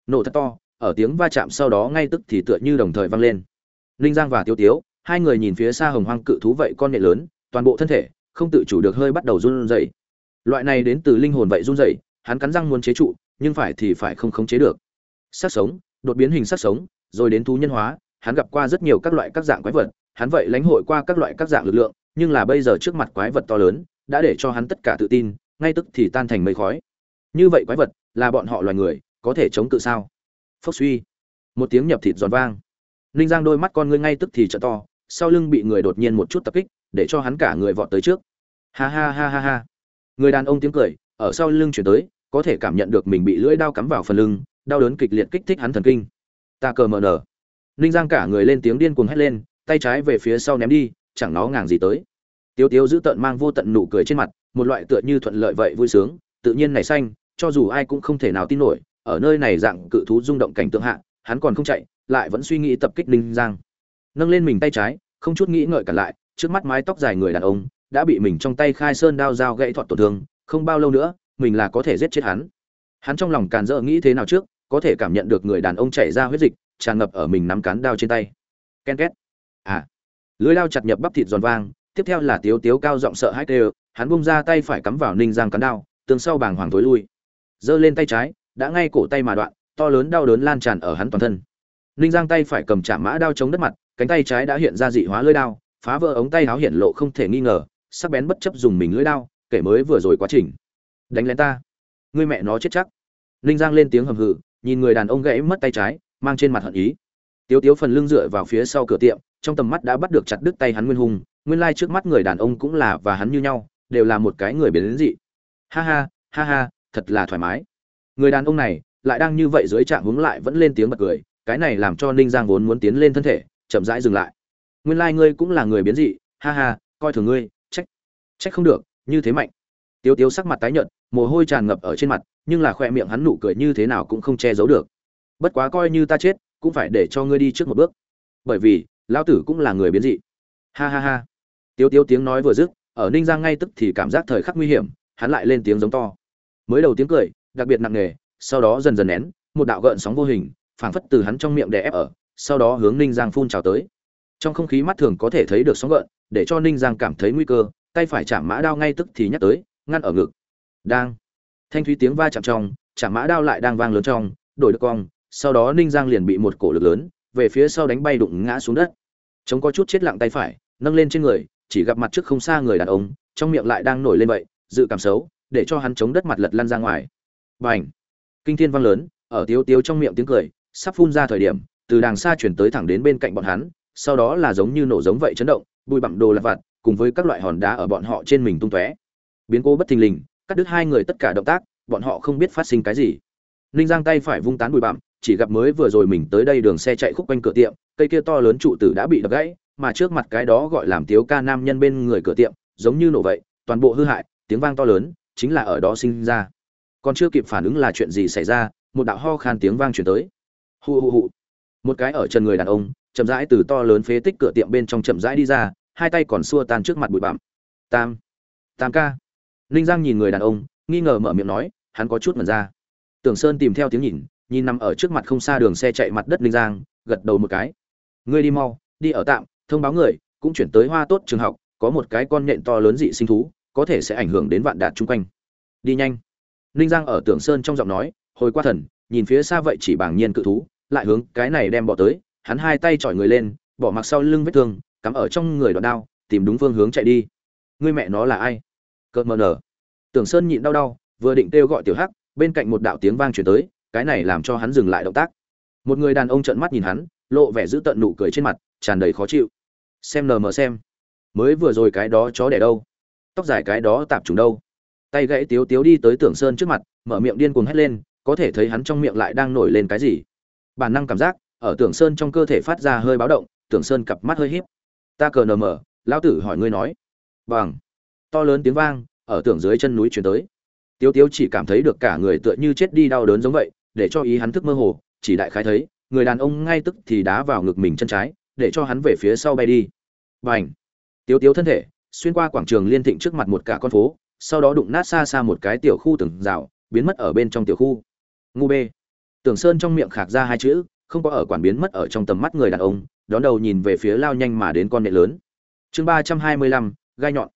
Nổ thật to, ở tiếng va chạm sau đó ngay tức thì tựa như đồng thời vang lên ninh giang và tiêu tiếu, hai người nhìn phía xa hồng hoang cự thú vậy con nhện lớn, toàn bộ thân thể, không tự chủ được hơi bắt đầu run rẩy. Loại này đến từ linh hồn vậy run rẩy, hắn cắn răng muốn chế trụ, nhưng phải thì phải không khống chế được. Sát sống, đột biến hình sát sống, rồi đến thú nhân hóa, hắn gặp qua rất nhiều các loại các dạng quái vật, hắn vậy lãnh hội qua các loại các dạng lực lượng, nhưng là bây giờ trước mặt quái vật to lớn, đã để cho hắn tất cả tự tin, ngay tức thì tan thành mây khói. Như vậy quái vật là bọn họ loài người, có thể chống cự sao? Phốc suy. Một tiếng nhập thịt giòn vang ninh giang đôi mắt con ngươi ngay tức thì trợ to, sau lưng bị người đột nhiên một chút tập kích, để cho hắn cả người vọt tới trước. Ha ha ha ha ha. Người đàn ông tiếng cười, ở sau lưng chuyển tới, có thể cảm nhận được mình bị lưỡi đao cắm vào phần lưng, đau đớn kịch liệt kích thích hắn thần kinh. Ta cờ mờ nở. Ninh giang cả người lên tiếng điên cuồng hét lên, tay trái về phía sau ném đi, chẳng nó ngàng gì tới. Tiếu tiếu giữ tận mang vô tận nụ cười trên mặt, một loại tựa như thuận lợi vậy vui sướng, tự nhiên này xanh, cho dù ai cũng không thể nào tin nổi, ở nơi này dạng cự thú rung động cảnh tượng hạ, hắn còn không chạy lại vẫn suy nghĩ tập kích ninh giang. Nâng lên mình tay trái, không chút nghĩ ngợi cả lại, trước mắt mái tóc dài người đàn ông, đã bị mình trong tay khai sơn đao dao gãy thọt tổn thương, không bao lâu nữa, mình là có thể giết chết hắn. Hắn trong lòng càn rỡ nghĩ thế nào trước, có thể cảm nhận được người đàn ông chảy ra huyết dịch, tràn ngập ở mình nắm cán đao trên tay. Ken két. À. Lưới đao chặt nhập bắp thịt giòn vang, tiếp theo là tiếu tiếu cao giọng sợ hãi đều hắn bung ra tay phải cắm vào ninh giang cán đao tương sau bàng hoàng tối lui. Giơ lên tay trái, đã ngay cổ tay mà đoạn, to lớn đau đớn lan tràn ở hắn toàn thân ninh giang tay phải cầm chạm mã đao chống đất mặt, cánh tay trái đã hiện ra dị hóa lưỡi đao, phá vỡ ống tay áo hiện lộ không thể nghi ngờ, sắc bén bất chấp dùng mình lưỡi đao, kể mới vừa rồi quá trình. Đánh lén ta. Ngươi mẹ nó chết chắc. Ninh giang lên tiếng hầm hừ, nhìn người đàn ông gãy mất tay trái, mang trên mặt hận ý. Tiếu tiếu phần lưng dựa vào phía sau cửa tiệm, trong tầm mắt đã bắt được chặt đứt tay hắn nguyên hùng, nguyên lai trước mắt người đàn ông cũng là và hắn như nhau, đều là một cái người biến đến dị. Ha ha ha ha, thật là thoải mái. Người đàn ông này, lại đang như vậy dưới trạng hướng lại vẫn lên tiếng bật cười cái này làm cho ninh giang vốn muốn tiến lên thân thể, chậm rãi dừng lại. Nguyên lai ngươi cũng là người biến dị, ha ha, coi thường ngươi, trách trách không được, như thế mạnh. Tiêu tiêu sắc mặt tái nhợt, mồ hôi tràn ngập ở trên mặt, nhưng là khoe miệng hắn nụ cười như thế nào cũng không che giấu được. Bất quá coi như ta chết, cũng phải để cho ngươi đi trước một bước. Bởi vì, lão tử cũng là người biến dị. Ha ha ha. Tiêu tiêu tiếng nói vừa dứt, ở ninh giang ngay tức thì cảm giác thời khắc nguy hiểm, hắn lại lên tiếng giống to. Mới đầu tiếng cười, đặc biệt nặng nề, sau đó dần dần nén, một đạo gợn sóng vô hình phảng phất từ hắn trong miệng đè ép ở, sau đó hướng ninh giang phun trào tới. Trong không khí mắt thường có thể thấy được sóng gợn, để cho ninh giang cảm thấy nguy cơ, tay phải chạm mã đao ngay tức thì nhắc tới, ngăn ở ngực. Đang. Thanh thúy tiếng va chạm trong, chạm mã đao lại đang vang lớn trong, đổi được cong, sau đó ninh giang liền bị một cổ lực lớn, về phía sau đánh bay đụng ngã xuống đất. Chống có chút chết lặng tay phải, nâng lên trên người, chỉ gặp mặt trước không xa người đàn ông, trong miệng lại đang nổi lên vậy, dự cảm xấu, để cho hắn chống đất mặt lật lăn ra ngoài. Bành. Kinh thiên vang lớn, ở tiếu tiếu trong miệng tiếng cười sắp phun ra thời điểm, từ đàng xa chuyển tới thẳng đến bên cạnh bọn hắn, sau đó là giống như nổ giống vậy chấn động, bụi bặm đồ lặt vặt, cùng với các loại hòn đá ở bọn họ trên mình tung tóe. Biến cố bất thình lình, cắt đứt hai người tất cả động tác, bọn họ không biết phát sinh cái gì. Ninh giang tay phải vung tán bụi bặm, chỉ gặp mới vừa rồi mình tới đây đường xe chạy khúc quanh cửa tiệm, cây kia to lớn trụ tử đã bị đập gãy, mà trước mặt cái đó gọi làm tiếu ca nam nhân bên người cửa tiệm, giống như nổ vậy, toàn bộ hư hại, tiếng vang to lớn, chính là ở đó sinh ra. Còn chưa kịp phản ứng là chuyện gì xảy ra, một đạo ho khan tiếng vang chuyển tới hù hù hù một cái ở chân người đàn ông, chậm rãi từ to lớn phế tích cửa tiệm bên trong chậm rãi đi ra, hai tay còn xua tan trước mặt bụi bặm. Tam tam ca. Ninh giang nhìn người đàn ông, nghi ngờ mở miệng nói, hắn có chút mật ra. Tưởng sơn tìm theo tiếng nhìn nhìn nằm ở trước mặt không xa đường xe chạy mặt đất ninh giang, gật đầu một cái. Ngươi đi mau, đi ở tạm, thông báo người, cũng chuyển tới hoa tốt trường học, có một cái con nhện to lớn dị sinh thú, có thể sẽ ảnh hưởng đến vạn đạt chung quanh. Đi nhanh. Ninh giang ở tưởng sơn trong giọng nói, hồi qua thần nhìn phía xa vậy chỉ bảng nhiên cự thú, lại hướng cái này đem bỏ tới, hắn hai tay chọi người lên, bỏ mặc sau lưng vết thương, cắm ở trong người đoạn đao, tìm đúng phương hướng chạy đi. Ngươi mẹ nó là ai? Cợt mờ nở. Tưởng sơn nhịn đau đau, vừa định kêu gọi tiểu hắc, bên cạnh một đạo tiếng vang truyền tới, cái này làm cho hắn dừng lại động tác. Một người đàn ông trợn mắt nhìn hắn, lộ vẻ giữ tận nụ cười trên mặt, tràn đầy khó chịu. Xem nờ mờ xem. Mới vừa rồi cái đó chó đẻ đâu? Tóc dài cái đó tạp trùng đâu? Tay gãy tiếu tiếu đi tới tưởng sơn trước mặt, mở miệng điên cuồng hét lên có thể thấy hắn trong miệng lại đang nổi lên cái gì. Bản năng cảm giác, ở tưởng sơn trong cơ thể phát ra hơi báo động, tưởng sơn cặp mắt hơi híp. Ta cờ nờ mờ, lão tử hỏi ngươi nói. Bằng. To lớn tiếng vang, ở tưởng dưới chân núi chuyển tới. Tiếu tiếu chỉ cảm thấy được cả người tựa như chết đi đau đớn giống vậy, để cho ý hắn thức mơ hồ, chỉ đại khái thấy, người đàn ông ngay tức thì đá vào ngực mình chân trái, để cho hắn về phía sau bay đi. Và ảnh tiếu tiếu thân thể, xuyên qua quảng trường liên thịnh trước mặt một cả con phố, sau đó đụng nát xa xa một cái tiểu khu từng rào, biến mất ở bên trong tiểu khu ngu bê. Tưởng sơn trong miệng khạc ra hai chữ, không có ở quản biến mất ở trong tầm mắt người đàn ông, đón đầu nhìn về phía lao nhanh mà đến con nện lớn. Chương ba trăm hai mươi lăm, gai nhọn.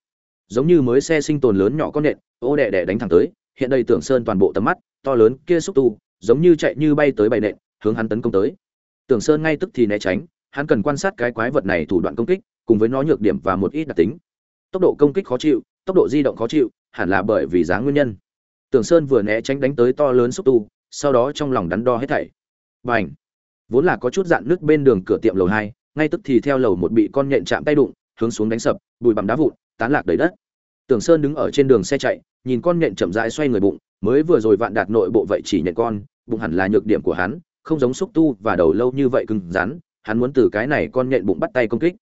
Giống như mới xe sinh tồn lớn nhỏ con nện, ô đẻ đẻ đánh thẳng tới, hiện đây tưởng sơn toàn bộ tầm mắt, to lớn kia xúc tu, giống như chạy như bay tới bày nện, hướng hắn tấn công tới. Tưởng sơn ngay tức thì né tránh, hắn cần quan sát cái quái vật này thủ đoạn công kích, cùng với nó nhược điểm và một ít đặc tính. Tốc độ công kích khó chịu, tốc độ di động khó chịu, hẳn là bởi vì giá nguyên nhân. Tưởng sơn vừa né tránh đánh tới to lớn xúc tu sau đó trong lòng đắn đo hết thảy. Bành! Vốn là có chút dạn nước bên đường cửa tiệm lầu hai, ngay tức thì theo lầu một bị con nhện chạm tay đụng, hướng xuống đánh sập, bụi bặm đá vụn, tán lạc đầy đất. Tưởng sơn đứng ở trên đường xe chạy, nhìn con nhện chậm rãi xoay người bụng, mới vừa rồi vạn đạt nội bộ vậy chỉ nhện con, bụng hẳn là nhược điểm của hắn, không giống xúc tu và đầu lâu như vậy cứng rắn, hắn muốn từ cái này con nhện bụng bắt tay công kích.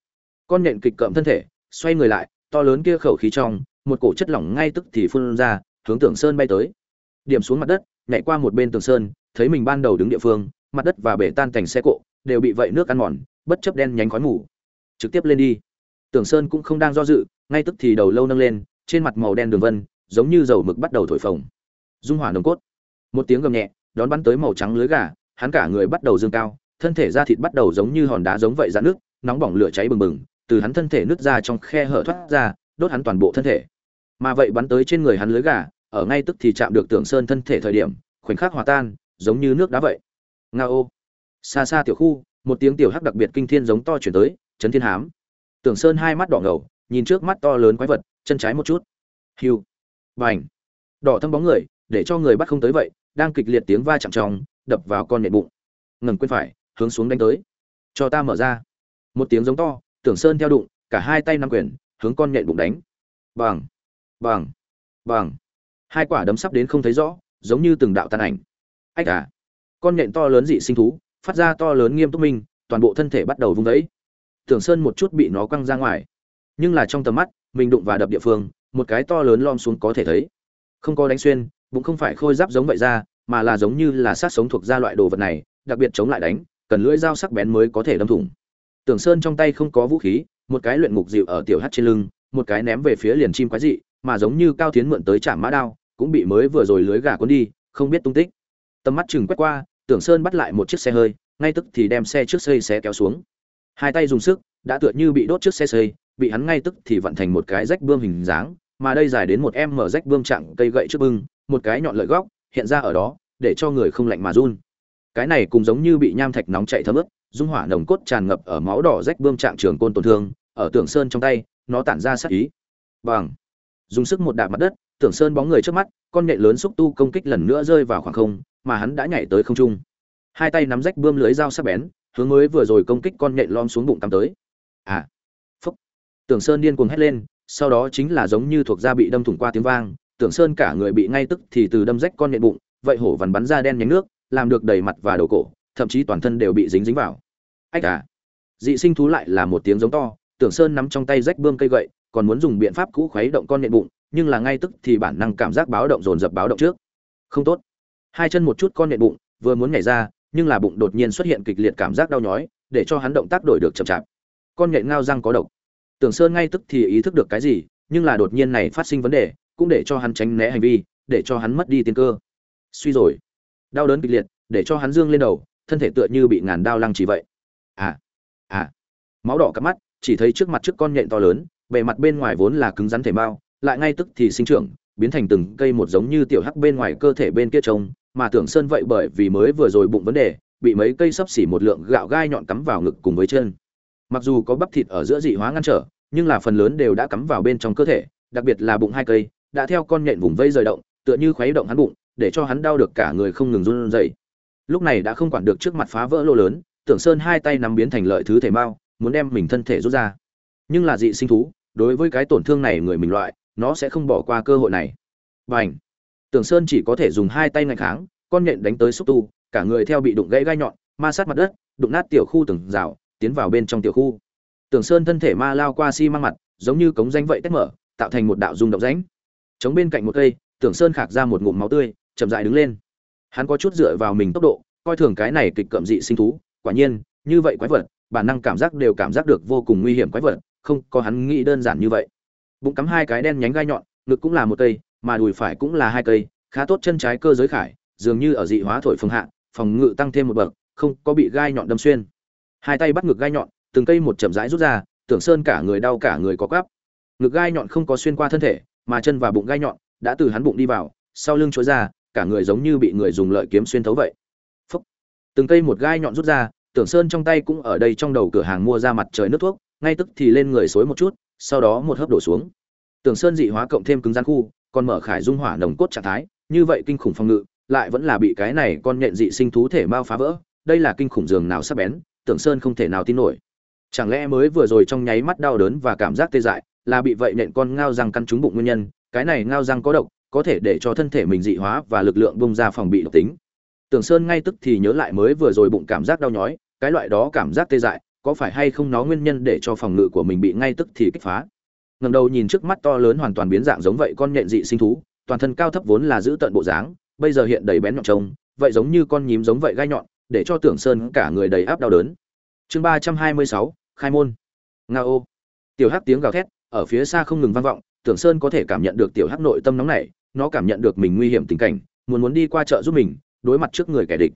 Con nhện kịch cậm thân thể, xoay người lại, to lớn kia khẩu khí trong, một cổ chất lỏng ngay tức thì phun ra, hướng tưởng sơn bay tới. Điểm xuống mặt đất nhảy qua một bên tường sơn, thấy mình ban đầu đứng địa phương, mặt đất và bể tan thành xe cộ, đều bị vậy nước ăn mòn, bất chấp đen nhánh khói mù. Trực tiếp lên đi. Tường sơn cũng không đang do dự, ngay tức thì đầu lâu nâng lên, trên mặt màu đen đường vân, giống như dầu mực bắt đầu thổi phồng. Dung hỏa nồng cốt. Một tiếng gầm nhẹ, đón bắn tới màu trắng lưới gà, hắn cả người bắt đầu dương cao, thân thể da thịt bắt đầu giống như hòn đá giống vậy dạn nước nóng bỏng lửa cháy bừng bừng, từ hắn thân thể nứt ra trong khe hở thoát ra, đốt hắn toàn bộ thân thể. Mà vậy bắn tới trên người hắn lưới gà ở ngay tức thì chạm được tưởng sơn thân thể thời điểm, khoảnh khắc hòa tan, giống như nước đá vậy. Nga ô. Xa xa tiểu khu, một tiếng tiểu hắc đặc biệt kinh thiên giống to chuyển tới, chấn thiên hám. Tưởng sơn hai mắt đỏ ngầu, nhìn trước mắt to lớn quái vật, chân trái một chút. Hiu. Vành đỏ thâm bóng người, để cho người bắt không tới vậy, đang kịch liệt tiếng va chạm tròng đập vào con nện bụng. Ngẩng quên phải, hướng xuống đánh tới. Cho ta mở ra. Một tiếng giống to, tưởng sơn theo đụng, cả hai tay nắm quyền, hướng con nhện bụng đánh. Bằng. Bằng. Bằng hai quả đấm sắp đến không thấy rõ, giống như từng đạo tàn ảnh. Ách à con nhện to lớn dị sinh thú, phát ra to lớn nghiêm túc minh, toàn bộ thân thể bắt đầu vung vẫy tưởng sơn một chút bị nó quăng ra ngoài. Nhưng là trong tầm mắt, mình đụng và đập địa phương, một cái to lớn lom xuống có thể thấy. Không có đánh xuyên, bụng không phải khôi giáp giống vậy ra, mà là giống như là sát sống thuộc ra loại đồ vật này, đặc biệt chống lại đánh, cần lưỡi dao sắc bén mới có thể đâm thủng. Tưởng sơn trong tay không có vũ khí, một cái luyện ngục dịu ở tiểu hát trên lưng, một cái ném về phía liền chim quái dị, mà giống như cao tiến mượn tới chạm mã đao cũng bị mới vừa rồi lưới gà cuốn đi, không biết tung tích. Tầm mắt chừng quét qua, tưởng sơn bắt lại một chiếc xe hơi, ngay tức thì đem xe trước xây xé kéo xuống. Hai tay dùng sức, đã tựa như bị đốt trước xe xây, bị hắn ngay tức thì vận thành một cái rách bươm hình dáng, mà đây dài đến một em mở rách bươm trạng cây gậy trước bưng, một cái nhọn lợi góc, hiện ra ở đó, để cho người không lạnh mà run. Cái này cũng giống như bị nham thạch nóng chạy thấm ướt, dung hỏa nồng cốt tràn ngập ở máu đỏ rách bươm trạng trường côn tổn thương, ở tưởng sơn trong tay, nó tản ra sát ý. Bằng dùng sức một đạp mặt đất, tưởng sơn bóng người trước mắt, con nhện lớn xúc tu công kích lần nữa rơi vào khoảng không, mà hắn đã nhảy tới không trung. Hai tay nắm rách bươm lưới dao sắc bén, hướng mới vừa rồi công kích con nhện lom xuống bụng tắm tới. À phúc. Tưởng sơn điên cuồng hét lên, sau đó chính là giống như thuộc da bị đâm thủng qua tiếng vang, tưởng sơn cả người bị ngay tức thì từ đâm rách con nhện bụng, vậy hổ vằn bắn ra đen nhánh nước, làm được đầy mặt và đầu cổ, thậm chí toàn thân đều bị dính dính vào. Ách à. Dị sinh thú lại là một tiếng giống to, tưởng sơn nắm trong tay rách bươm cây gậy còn muốn dùng biện pháp cũ khuấy động con nhện bụng, nhưng là ngay tức thì bản năng cảm giác báo động dồn dập báo động trước. Không tốt. Hai chân một chút con nhện bụng, vừa muốn nhảy ra, nhưng là bụng đột nhiên xuất hiện kịch liệt cảm giác đau nhói, để cho hắn động tác đổi được chậm chạp. Con nhện ngao răng có độc. Tưởng sơn ngay tức thì ý thức được cái gì, nhưng là đột nhiên này phát sinh vấn đề, cũng để cho hắn tránh né hành vi, để cho hắn mất đi tiên cơ. Suy rồi. Đau đớn kịch liệt, để cho hắn dương lên đầu, thân thể tựa như bị ngàn đao lăng chỉ vậy. À à. Máu đỏ cắp mắt, chỉ thấy trước mặt trước con nhện to lớn bề mặt bên ngoài vốn là cứng rắn thể mao lại ngay tức thì sinh trưởng, biến thành từng cây một giống như tiểu hắc bên ngoài cơ thể bên kia trông, mà tưởng sơn vậy bởi vì mới vừa rồi bụng vấn đề, bị mấy cây sấp xỉ một lượng gạo gai nhọn cắm vào ngực cùng với chân. Mặc dù có bắp thịt ở giữa dị hóa ngăn trở, nhưng là phần lớn đều đã cắm vào bên trong cơ thể, đặc biệt là bụng hai cây, đã theo con nhện vùng vây rời động, tựa như khuấy động hắn bụng, để cho hắn đau được cả người không ngừng run rẩy. Lúc này đã không quản được trước mặt phá vỡ lô lớn, tưởng sơn hai tay nắm biến thành lợi thứ thể mao muốn đem mình thân thể rút ra. Nhưng là dị sinh thú đối với cái tổn thương này người mình loại, nó sẽ không bỏ qua cơ hội này. Và ảnh tưởng sơn chỉ có thể dùng hai tay ngạch kháng, con nhện đánh tới xúc tu, cả người theo bị đụng gãy gai nhọn, ma sát mặt đất, đụng nát tiểu khu từng rào, tiến vào bên trong tiểu khu. Tưởng sơn thân thể ma lao qua xi mặt, giống như cống danh vậy tách mở, tạo thành một đạo rung động rãnh. Chống bên cạnh một cây, tưởng sơn khạc ra một ngụm máu tươi, chậm dại đứng lên. Hắn có chút dựa vào mình tốc độ, coi thường cái này kịch cậm dị sinh thú, quả nhiên, như vậy quái vật, bản năng cảm giác đều cảm giác được vô cùng nguy hiểm quái vật không có hắn nghĩ đơn giản như vậy. Bụng cắm hai cái đen nhánh gai nhọn, ngực cũng là một cây, mà đùi phải cũng là hai cây, khá tốt chân trái cơ giới khải, dường như ở dị hóa thổi phương hạ, phòng ngự tăng thêm một bậc, không có bị gai nhọn đâm xuyên. Hai tay bắt ngực gai nhọn, từng cây một chậm rãi rút ra, tưởng sơn cả người đau cả người có cắp ngực gai nhọn không có xuyên qua thân thể, mà chân và bụng gai nhọn đã từ hắn bụng đi vào, sau lưng chối ra, cả người giống như bị người dùng lợi kiếm xuyên thấu vậy. Phúc. từng cây một gai nhọn rút ra, tưởng sơn trong tay cũng ở đây trong đầu cửa hàng mua ra mặt trời nước thuốc ngay tức thì lên người xối một chút, sau đó một hớp đổ xuống. Tưởng sơn dị hóa cộng thêm cứng gian khu, còn mở khải dung hỏa nồng cốt trạng thái, như vậy kinh khủng phòng ngự, lại vẫn là bị cái này con nhện dị sinh thú thể mau phá vỡ, đây là kinh khủng giường nào sắp bén tưởng sơn không thể nào tin nổi. Chẳng lẽ mới vừa rồi trong nháy mắt đau đớn và cảm giác tê dại, là bị vậy nện con ngao răng căn trúng bụng nguyên nhân, cái này ngao răng có độc, có thể để cho thân thể mình dị hóa và lực lượng bung ra phòng bị độc tính. Tưởng sơn ngay tức thì nhớ lại mới vừa rồi bụng cảm giác đau nhói, cái loại đó cảm giác tê dại có phải hay không nó nguyên nhân để cho phòng ngự của mình bị ngay tức thì kích phá? Ngầm đầu nhìn trước mắt to lớn hoàn toàn biến dạng giống vậy con nhện dị sinh thú, toàn thân cao thấp vốn là giữ tận bộ dáng, bây giờ hiện đầy bén nhọn trông, vậy giống như con nhím giống vậy gai nhọn, để cho tưởng sơn cả người đầy áp đau đớn. Chương ba trăm hai mươi sáu, khai môn. Nga ô tiểu hắc tiếng gào thét, ở phía xa không ngừng vang vọng, tưởng sơn có thể cảm nhận được tiểu hắc nội tâm nóng nảy, nó cảm nhận được mình nguy hiểm tình cảnh, muốn muốn đi qua chợ giúp mình, đối mặt trước người kẻ địch.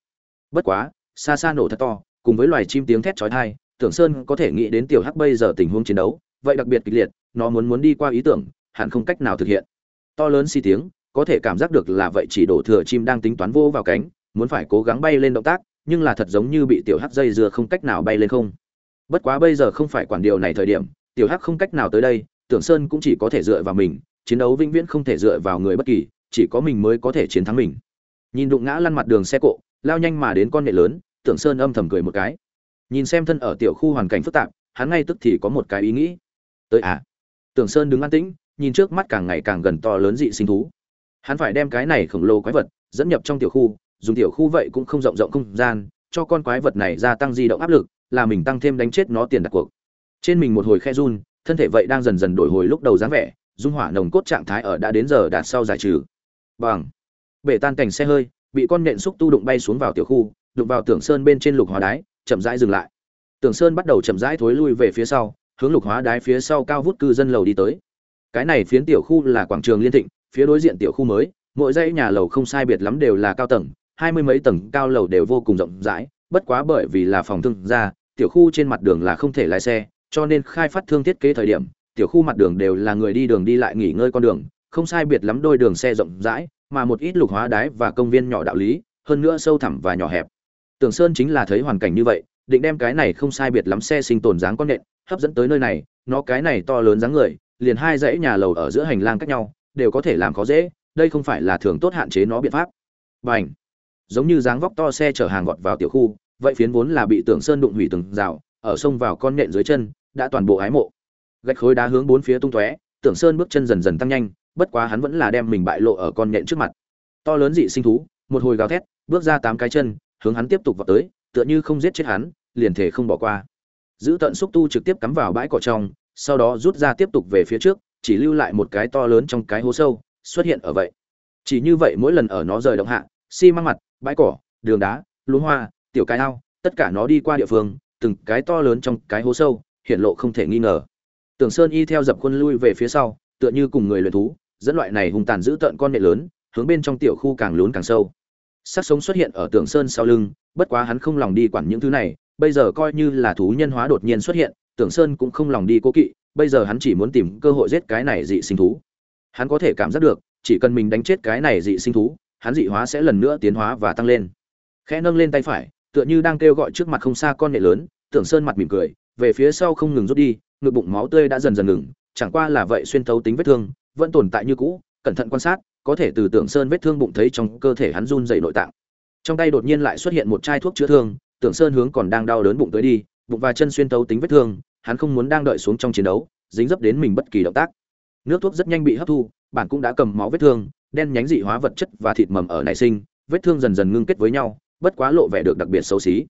Bất quá, xa xa nổ thật to, cùng với loài chim tiếng thét chói tai tưởng sơn có thể nghĩ đến tiểu hắc bây giờ tình huống chiến đấu, vậy đặc biệt kịch liệt, nó muốn muốn đi qua ý tưởng, hẳn không cách nào thực hiện. To lớn xi tiếng, có thể cảm giác được là vậy chỉ đổ thừa chim đang tính toán vô vào cánh, muốn phải cố gắng bay lên động tác, nhưng là thật giống như bị tiểu hắc dây dưa không cách nào bay lên không. Bất quá bây giờ không phải quản điều này thời điểm, tiểu hắc không cách nào tới đây, tưởng sơn cũng chỉ có thể dựa vào mình, chiến đấu vĩnh viễn không thể dựa vào người bất kỳ, chỉ có mình mới có thể chiến thắng mình. Nhìn đụng ngã lăn mặt đường xe cộ, lao nhanh mà đến con nhện lớn, tưởng sơn âm thầm cười một cái nhìn xem thân ở tiểu khu hoàn cảnh phức tạp, hắn ngay tức thì có một cái ý nghĩ. Tới à? Tưởng sơn đứng an tĩnh, nhìn trước mắt càng ngày càng gần to lớn dị sinh thú. Hắn phải đem cái này khổng lồ quái vật dẫn nhập trong tiểu khu, dùng tiểu khu vậy cũng không rộng rộng không gian, cho con quái vật này gia tăng di động áp lực, là mình tăng thêm đánh chết nó tiền đặt cuộc. Trên mình một hồi khe run, thân thể vậy đang dần dần đổi hồi lúc đầu dáng vẻ, dung hỏa nồng cốt trạng thái ở đã đến giờ đạt sau giải trừ. Bằng bể tan cảnh xe hơi, bị con nện xúc tu đụng bay xuống vào tiểu khu, đụng vào tưởng sơn bên trên lục hóa đái chậm rãi dừng lại. Tưởng sơn bắt đầu chậm rãi thối lui về phía sau, hướng lục hóa đái phía sau cao vút cư dân lầu đi tới. Cái này phiến tiểu khu là quảng trường liên thịnh, phía đối diện tiểu khu mới, mỗi dãy nhà lầu không sai biệt lắm đều là cao tầng, hai mươi mấy tầng cao lầu đều vô cùng rộng rãi, bất quá bởi vì là phòng thương gia, tiểu khu trên mặt đường là không thể lái xe, cho nên khai phát thương thiết kế thời điểm, tiểu khu mặt đường đều là người đi đường đi lại nghỉ ngơi con đường, không sai biệt lắm đôi đường xe rộng rãi, mà một ít lục hóa đái và công viên nhỏ đạo lý, hơn nữa sâu thẳm và nhỏ hẹp tưởng sơn chính là thấy hoàn cảnh như vậy, định đem cái này không sai biệt lắm xe sinh tồn dáng con nện, hấp dẫn tới nơi này, nó cái này to lớn dáng người, liền hai dãy nhà lầu ở giữa hành lang cách nhau, đều có thể làm khó dễ, đây không phải là thường tốt hạn chế nó biện pháp. Bành. giống như dáng vóc to xe chở hàng gọt vào tiểu khu, vậy phiến vốn là bị tưởng sơn đụng hủy từng rào, ở sông vào con nện dưới chân, đã toàn bộ ái mộ. Gạch khối đá hướng bốn phía tung tóe, tưởng sơn bước chân dần dần tăng nhanh, bất quá hắn vẫn là đem mình bại lộ ở con nện trước mặt. To lớn dị sinh thú, một hồi gào thét, bước ra tám cái chân hướng hắn tiếp tục vào tới, tựa như không giết chết hắn, liền thể không bỏ qua. Giữ tận xúc tu trực tiếp cắm vào bãi cỏ trong, sau đó rút ra tiếp tục về phía trước, chỉ lưu lại một cái to lớn trong cái hố sâu, xuất hiện ở vậy. Chỉ như vậy mỗi lần ở nó rời động hạ, xi măng mặt, bãi cỏ, đường đá lúa hoa, tiểu cái ao, tất cả nó đi qua địa phương, từng cái to lớn trong cái hố sâu hiện lộ không thể nghi ngờ. Tưởng sơn y theo dập quân lui về phía sau, tựa như cùng người luyện thú, dẫn loại này hung tàn giữ tợn con nệ lớn, hướng bên trong tiểu khu càng lún càng sâu. Sát sống xuất hiện ở tưởng sơn sau lưng, bất quá hắn không lòng đi quản những thứ này, bây giờ coi như là thú nhân hóa đột nhiên xuất hiện tưởng sơn cũng không lòng đi cố kỵ, bây giờ hắn chỉ muốn tìm cơ hội giết cái này dị sinh thú. Hắn có thể cảm giác được, chỉ cần mình đánh chết cái này dị sinh thú, hắn dị hóa sẽ lần nữa tiến hóa và tăng lên. Khẽ nâng lên tay phải, tựa như đang kêu gọi trước mặt không xa con nghệ lớn tưởng sơn mặt mỉm cười, về phía sau không ngừng rút đi, ngực bụng máu tươi đã dần dần ngừng, chẳng qua là vậy xuyên thấu tính vết thương, vẫn tồn tại như cũ, cẩn thận quan sát có thể từ tưởng sơn vết thương bụng thấy trong cơ thể hắn run dày nội tạng. Trong tay đột nhiên lại xuất hiện một chai thuốc chữa thương tưởng sơn hướng còn đang đau đớn bụng tới đi, bụng và chân xuyên tấu tính vết thương, hắn không muốn đang đợi xuống trong chiến đấu, dính dấp đến mình bất kỳ động tác. Nước thuốc rất nhanh bị hấp thu bản cũng đã cầm máu vết thương, đen nhánh dị hóa vật chất và thịt mầm ở nảy sinh, vết thương dần dần ngưng kết với nhau, bất quá lộ vẻ được đặc biệt xấu xí.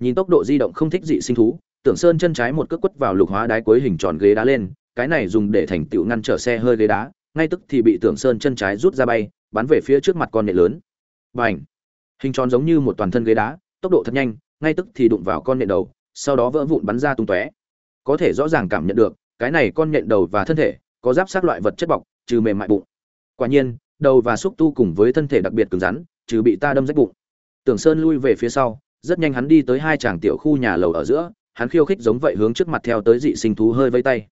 Nhìn tốc độ di động không thích dị sinh thú tưởng sơn chân trái một cước quất vào lục hóa đáy cuối hình tròn ghế đá lên, cái này dùng để thành tựu ngăn trở xe hơi ghế đá ngay tức thì bị tưởng sơn chân trái rút ra bay bắn về phía trước mặt con nện lớn. Bành, hình tròn giống như một toàn thân ghế đá tốc độ thật nhanh ngay tức thì đụng vào con nện đầu sau đó vỡ vụn bắn ra tung tóe. Có thể rõ ràng cảm nhận được cái này con nện đầu và thân thể có giáp sát loại vật chất bọc trừ mềm mại bụng. Quả nhiên đầu và xúc tu cùng với thân thể đặc biệt cứng rắn trừ bị ta đâm rách bụng. Tưởng sơn lui về phía sau rất nhanh hắn đi tới hai chàng tiểu khu nhà lầu ở giữa hắn khiêu khích giống vậy hướng trước mặt theo tới dị sinh thú hơi vây tay.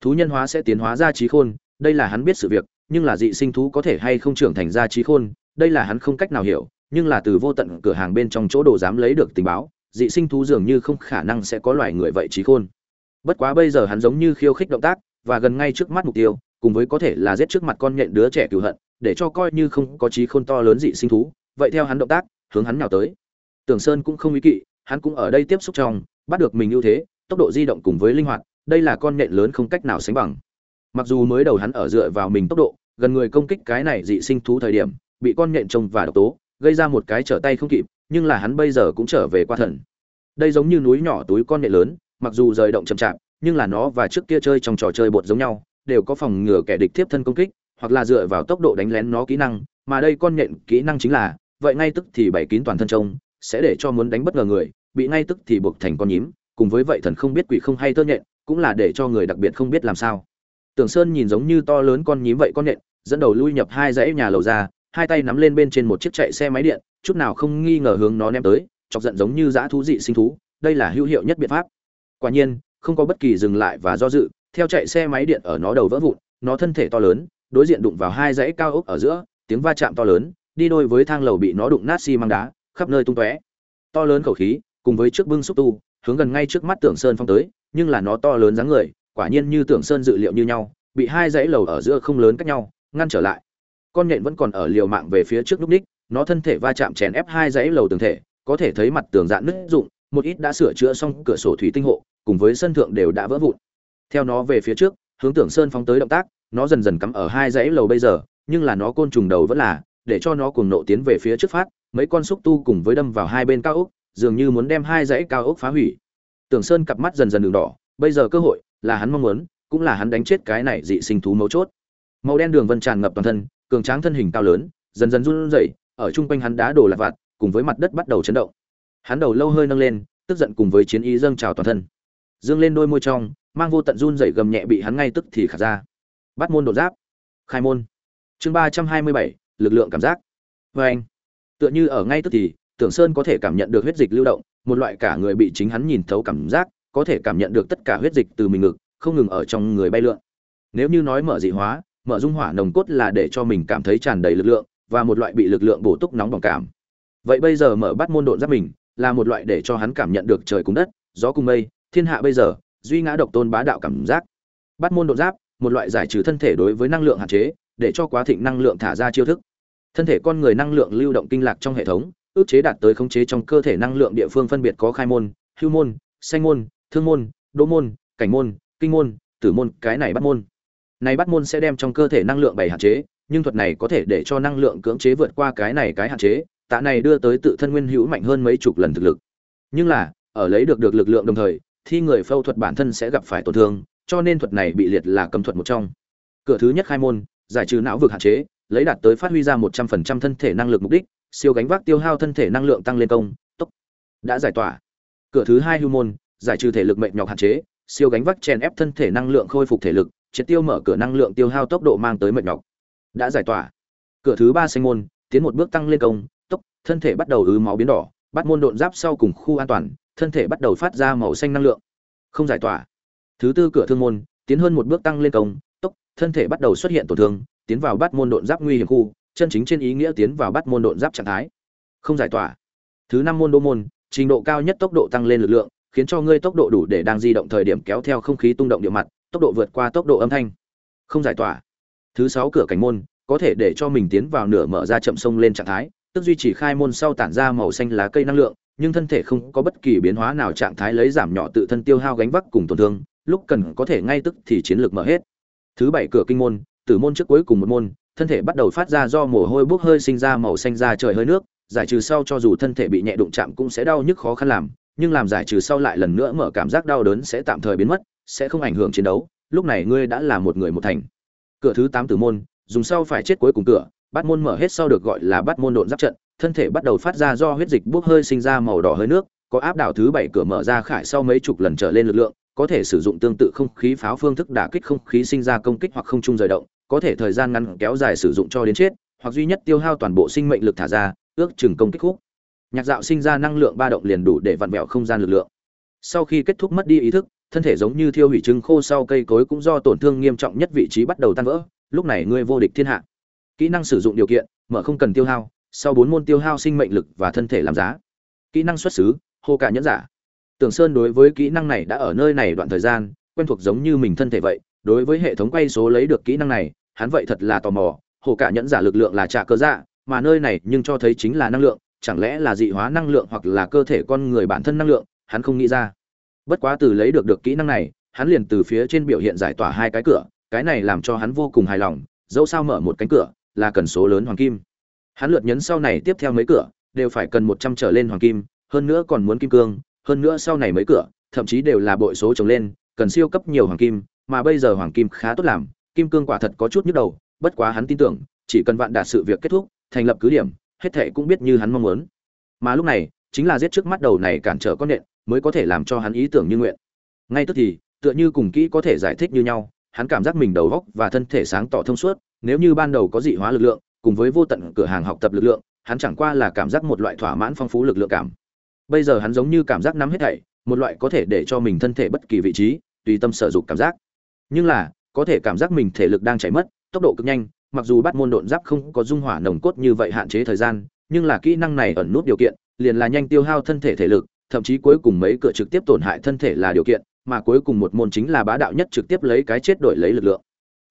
Thú nhân hóa sẽ tiến hóa ra trí khôn đây là hắn biết sự việc, nhưng là dị sinh thú có thể hay không trưởng thành ra trí khôn, đây là hắn không cách nào hiểu, nhưng là từ vô tận cửa hàng bên trong chỗ đồ dám lấy được tình báo, dị sinh thú dường như không khả năng sẽ có loài người vậy trí khôn. Bất quá bây giờ hắn giống như khiêu khích động tác, và gần ngay trước mắt mục tiêu, cùng với có thể là giết trước mặt con nhện đứa trẻ cựu hận, để cho coi như không có trí khôn to lớn dị sinh thú, vậy theo hắn động tác, hướng hắn nào tới. Tưởng sơn cũng không ý kỵ, hắn cũng ở đây tiếp xúc trong, bắt được mình ưu thế, tốc độ di động cùng với linh hoạt, đây là con nhện lớn không cách nào sánh bằng mặc dù mới đầu hắn ở dựa vào mình tốc độ, gần người công kích cái này dị sinh thú thời điểm, bị con nhện trông và độc tố, gây ra một cái trở tay không kịp, nhưng là hắn bây giờ cũng trở về qua thần. Đây giống như núi nhỏ túi con nhện lớn, mặc dù rời động chậm chạp, nhưng là nó và trước kia chơi trong trò chơi bột giống nhau, đều có phòng ngừa kẻ địch tiếp thân công kích, hoặc là dựa vào tốc độ đánh lén nó kỹ năng, mà đây con nhện kỹ năng chính là, vậy ngay tức thì bảy kín toàn thân trông, sẽ để cho muốn đánh bất ngờ người, bị ngay tức thì buộc thành con nhím, cùng với vậy thần không biết quỷ không hay tơ nhện, cũng là để cho người đặc biệt không biết làm sao tưởng sơn nhìn giống như to lớn con nhím vậy con nện, dẫn đầu lui nhập hai dãy nhà lầu ra hai tay nắm lên bên trên một chiếc chạy xe máy điện chút nào không nghi ngờ hướng nó ném tới chọc giận giống như dã thú dị sinh thú đây là hữu hiệu nhất biện pháp. Quả nhiên không có bất kỳ dừng lại và do dự theo chạy xe máy điện ở nó đầu vỡ vụn nó thân thể to lớn đối diện đụng vào hai dãy cao ốc ở giữa tiếng va chạm to lớn đi đôi với thang lầu bị nó đụng nát xi măng đá khắp nơi tung tóe. To lớn khẩu khí cùng với trước bưng xúc tu hướng gần ngay trước mắt tưởng sơn phong tới nhưng là nó to lớn dáng người quả nhiên như tưởng sơn dự liệu như nhau, bị hai dãy lầu ở giữa không lớn cách nhau, ngăn trở lại. Con nhện vẫn còn ở liều mạng về phía trước núp ních, nó thân thể va chạm chèn ép hai dãy lầu tường thể, có thể thấy mặt tường dạn nứt rụng, một ít đã sửa chữa xong cửa sổ thủy tinh hộ, cùng với sân thượng đều đã vỡ vụn. Theo nó về phía trước, hướng tưởng sơn phóng tới động tác, nó dần dần cắm ở hai dãy lầu bây giờ, nhưng là nó côn trùng đầu vẫn là, để cho nó cuồng nộ tiến về phía trước phát, mấy con xúc tu cùng với đâm vào hai bên cao ốc, dường như muốn đem hai dãy cao ốc phá hủy. Tưởng sơn cặp mắt dần dần đường đỏ, bây giờ cơ hội là hắn mong muốn, cũng là hắn đánh chết cái này dị sinh thú mấu chốt. Màu đen đường vân tràn ngập toàn thân, cường tráng thân hình cao lớn, dần dần run rẩy, ở trung quanh hắn đá đổ lạc vặt, cùng với mặt đất bắt đầu chấn động. Hắn đầu lâu hơi nâng lên, tức giận cùng với chiến ý dâng trào toàn thân. Dương lên đôi môi trong, mang vô tận run rẩy gầm nhẹ bị hắn ngay tức thì khả ra. Bắt môn đột giáp. Khai môn. Chương ba trăm hai mươi bảy, lực lượng cảm giác. Vê anh, tựa như ở ngay tức thì, tưởng sơn có thể cảm nhận được huyết dịch lưu động, một loại cả người bị chính hắn nhìn thấu cảm giác có thể cảm nhận được tất cả huyết dịch từ mình ngực, không ngừng ở trong người bay lượn. Nếu như nói mở dị hóa, mở dung hỏa nồng cốt là để cho mình cảm thấy tràn đầy lực lượng và một loại bị lực lượng bổ túc nóng bỏng cảm. Vậy bây giờ mở bắt môn độn giáp mình là một loại để cho hắn cảm nhận được trời cùng đất, gió cùng mây, thiên hạ bây giờ, duy ngã độc tôn bá đạo cảm giác. Bắt môn độn giáp, một loại giải trừ thân thể đối với năng lượng hạn chế, để cho quá thịnh năng lượng thả ra chiêu thức. Thân thể con người năng lượng lưu động kinh lạc trong hệ thống, ước chế đạt tới khống chế trong cơ thể năng lượng địa phương phân biệt có khai môn, hưu môn xanh môn thương môn đỗ môn, cảnh môn, kinh môn, tử môn, cái này bắt môn. Này bắt môn sẽ đem trong cơ thể năng lượng bày hạn chế, nhưng thuật này có thể để cho năng lượng cưỡng chế vượt qua cái này cái hạn chế, tạ này đưa tới tự thân nguyên hữu mạnh hơn mấy chục lần thực lực. Nhưng là, ở lấy được được lực lượng đồng thời thì người phẫu thuật bản thân sẽ gặp phải tổn thương, cho nên thuật này bị liệt là cấm thuật một trong. Cửa thứ nhất khai môn, giải trừ não vực hạn chế, lấy đạt tới phát huy ra một trăm phần trăm thân thể năng lực mục đích, siêu gánh vác tiêu hao thân thể năng lượng tăng lên công, tốc, đã giải tỏa. Cửa thứ hai hưu môn giải trừ thể lực mệnh nhọc hạn chế, siêu gánh vác chèn ép thân thể năng lượng khôi phục thể lực, triệt tiêu mở cửa năng lượng tiêu hao tốc độ mang tới mệnh nhọc. Đã giải tỏa. Cửa thứ ba xanh môn, tiến một bước tăng lên công, tốc, thân thể bắt đầu ứ máu biến đỏ, bắt môn độn giáp sau cùng khu an toàn, thân thể bắt đầu phát ra màu xanh năng lượng. Không giải tỏa. Thứ tư cửa thương môn, tiến hơn một bước tăng lên công, tốc, thân thể bắt đầu xuất hiện tổn thương, tiến vào bắt môn độn giáp nguy hiểm khu, chân chính trên ý nghĩa tiến vào bắt môn độn giáp trạng thái. Không giải tỏa. Thứ năm môn đô môn, trình độ cao nhất tốc độ tăng lên lực lượng khiến cho ngươi tốc độ đủ để đang di động thời điểm kéo theo không khí tung động địa mặt, tốc độ vượt qua tốc độ âm thanh. Không giải tỏa. Thứ sáu cửa cảnh môn, có thể để cho mình tiến vào nửa mở ra chậm sông lên trạng thái, tức duy trì khai môn sau tản ra màu xanh lá cây năng lượng, nhưng thân thể không có bất kỳ biến hóa nào, trạng thái lấy giảm nhỏ tự thân tiêu hao gánh vác cùng tổn thương, lúc cần có thể ngay tức thì chiến lược mở hết. Thứ bảy cửa kinh môn, tử môn trước cuối cùng một môn, thân thể bắt đầu phát ra do mồ hôi bốc hơi sinh ra màu xanh ra trời hơi nước, giải trừ sau cho dù thân thể bị nhẹ đụng chạm cũng sẽ đau nhức khó khăn làm nhưng làm giải trừ sau lại lần nữa mở cảm giác đau đớn sẽ tạm thời biến mất, sẽ không ảnh hưởng chiến đấu, lúc này ngươi đã là một người một thành. Cửa thứ tám tử môn, dùng sau phải chết cuối cùng cửa, bắt môn mở hết sau được gọi là bắt môn độn giáp trận, thân thể bắt đầu phát ra do huyết dịch bốc hơi sinh ra màu đỏ hơi nước, có áp đảo thứ bảy cửa mở ra khải sau mấy chục lần trở lên lực lượng, có thể sử dụng tương tự không khí pháo phương thức đả kích không khí sinh ra công kích hoặc không trung rời động, có thể thời gian ngắn kéo dài sử dụng cho đến chết, hoặc duy nhất tiêu hao toàn bộ sinh mệnh lực thả ra, ước chừng công kích khúc nhạc dạo sinh ra năng lượng ba động liền đủ để vặn vẹo không gian lực lượng. Sau khi kết thúc mất đi ý thức, thân thể giống như thiêu hủy trứng khô sau cây cối cũng do tổn thương nghiêm trọng nhất vị trí bắt đầu tan vỡ, lúc này ngươi vô địch thiên hạ. Kỹ năng sử dụng điều kiện, mở không cần tiêu hao, sau bốn môn tiêu hao sinh mệnh lực và thân thể làm giá. Kỹ năng xuất xứ, hô cả nhẫn giả. Tưởng sơn đối với kỹ năng này đã ở nơi này đoạn thời gian, quen thuộc giống như mình thân thể vậy, đối với hệ thống quay số lấy được kỹ năng này, hắn vậy thật là tò mò hồ cả nhẫn giả lực lượng là trả cơ dạ mà nơi này nhưng cho thấy chính là năng lượng chẳng lẽ là dị hóa năng lượng hoặc là cơ thể con người bản thân năng lượng, hắn không nghĩ ra. Bất quá từ lấy được được kỹ năng này, hắn liền từ phía trên biểu hiện giải tỏa hai cái cửa, cái này làm cho hắn vô cùng hài lòng, dẫu sao mở một cánh cửa, là cần số lớn hoàng kim. Hắn lượt nhấn sau này tiếp theo mấy cửa, đều phải cần một trăm trở lên hoàng kim, hơn nữa còn muốn kim cương, hơn nữa sau này mấy cửa, thậm chí đều là bội số trồng lên, cần siêu cấp nhiều hoàng kim, mà bây giờ hoàng kim khá tốt làm, kim cương quả thật có chút nhức đầu, bất quá hắn tin tưởng, chỉ cần vạn đạt sự việc kết thúc, thành lập cứ điểm hết thệ cũng biết như hắn mong muốn. Mà lúc này, chính là giết trước mắt đầu này cản trở con nện, mới có thể làm cho hắn ý tưởng như nguyện. Ngay tức thì, tựa như cùng kỹ có thể giải thích như nhau, hắn cảm giác mình đầu óc và thân thể sáng tỏ thông suốt, nếu như ban đầu có dị hóa lực lượng, cùng với vô tận cửa hàng học tập lực lượng, hắn chẳng qua là cảm giác một loại thỏa mãn phong phú lực lượng cảm. Bây giờ hắn giống như cảm giác nắm hết thảy, một loại có thể để cho mình thân thể bất kỳ vị trí, tùy tâm sở dục cảm giác. Nhưng là, có thể cảm giác mình thể lực đang chảy mất, tốc độ cực nhanh mặc dù bắt môn độn giáp không có dung hỏa nồng cốt như vậy hạn chế thời gian, nhưng là kỹ năng này ẩn nút điều kiện, liền là nhanh tiêu hao thân thể thể lực, thậm chí cuối cùng mấy cửa trực tiếp tổn hại thân thể là điều kiện, mà cuối cùng một môn chính là bá đạo nhất trực tiếp lấy cái chết đổi lấy lực lượng.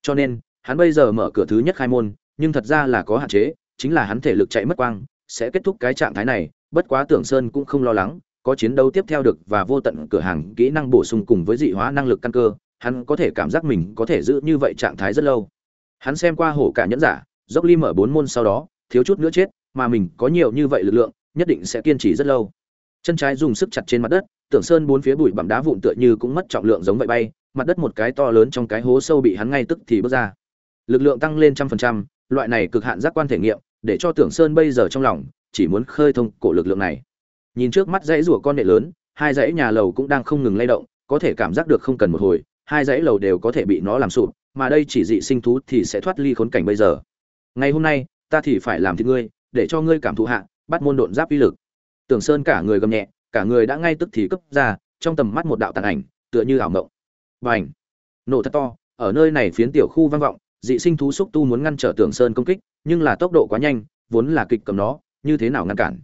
Cho nên, hắn bây giờ mở cửa thứ nhất khai môn, nhưng thật ra là có hạn chế, chính là hắn thể lực chạy mất quang, sẽ kết thúc cái trạng thái này, bất quá tưởng sơn cũng không lo lắng, có chiến đấu tiếp theo được và vô tận cửa hàng kỹ năng bổ sung cùng với dị hóa năng lực căn cơ, hắn có thể cảm giác mình có thể giữ như vậy trạng thái rất lâu hắn xem qua hổ cả nhẫn giả, dốc ly mở bốn môn sau đó, thiếu chút nữa chết, mà mình có nhiều như vậy lực lượng, nhất định sẽ kiên trì rất lâu. Chân trái dùng sức chặt trên mặt đất, tưởng sơn bốn phía bụi bặm đá vụn tựa như cũng mất trọng lượng giống vậy bay, mặt đất một cái to lớn trong cái hố sâu bị hắn ngay tức thì bước ra. Lực lượng tăng lên trăm phần trăm, loại này cực hạn giác quan thể nghiệm, để cho tưởng sơn bây giờ trong lòng, chỉ muốn khơi thông cổ lực lượng này. Nhìn trước mắt dãy rủa con nệ lớn, hai dãy nhà lầu cũng đang không ngừng lay động, có thể cảm giác được không cần một hồi, hai dãy lầu đều có thể bị nó làm sụp mà đây chỉ dị sinh thú thì sẽ thoát ly khốn cảnh bây giờ. Ngày hôm nay, ta thì phải làm thịt ngươi, để cho ngươi cảm thụ hạ, bắt môn độn giáp uy lực. Tưởng sơn cả người gầm nhẹ, cả người đã ngay tức thì cấp ra, trong tầm mắt một đạo tàn ảnh, tựa như ảo mộng. Bành! ảnh nổ thật to, ở nơi này phiến tiểu khu vang vọng, dị sinh thú xúc tu muốn ngăn trở tưởng sơn công kích, nhưng là tốc độ quá nhanh, vốn là kịch cầm nó, như thế nào ngăn cản?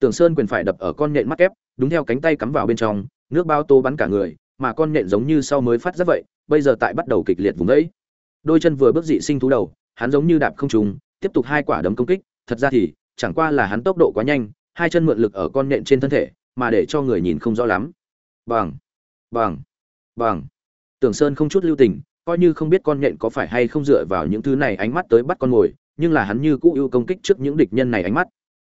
Tưởng sơn quyền phải đập ở con nhện mắt kép, đúng theo cánh tay cắm vào bên trong, nước bao tô bắn cả người, mà con nhện giống như sau mới phát ra vậy bây giờ tại bắt đầu kịch liệt vùng đấy đôi chân vừa bước dị sinh thú đầu, hắn giống như đạp không trùng tiếp tục hai quả đấm công kích. Thật ra thì, chẳng qua là hắn tốc độ quá nhanh, hai chân mượn lực ở con nện trên thân thể, mà để cho người nhìn không rõ lắm. Bằng bằng bằng. Tưởng sơn không chút lưu tình, coi như không biết con nện có phải hay không dựa vào những thứ này ánh mắt tới bắt con ngồi nhưng là hắn như cũ ưu công kích trước những địch nhân này ánh mắt.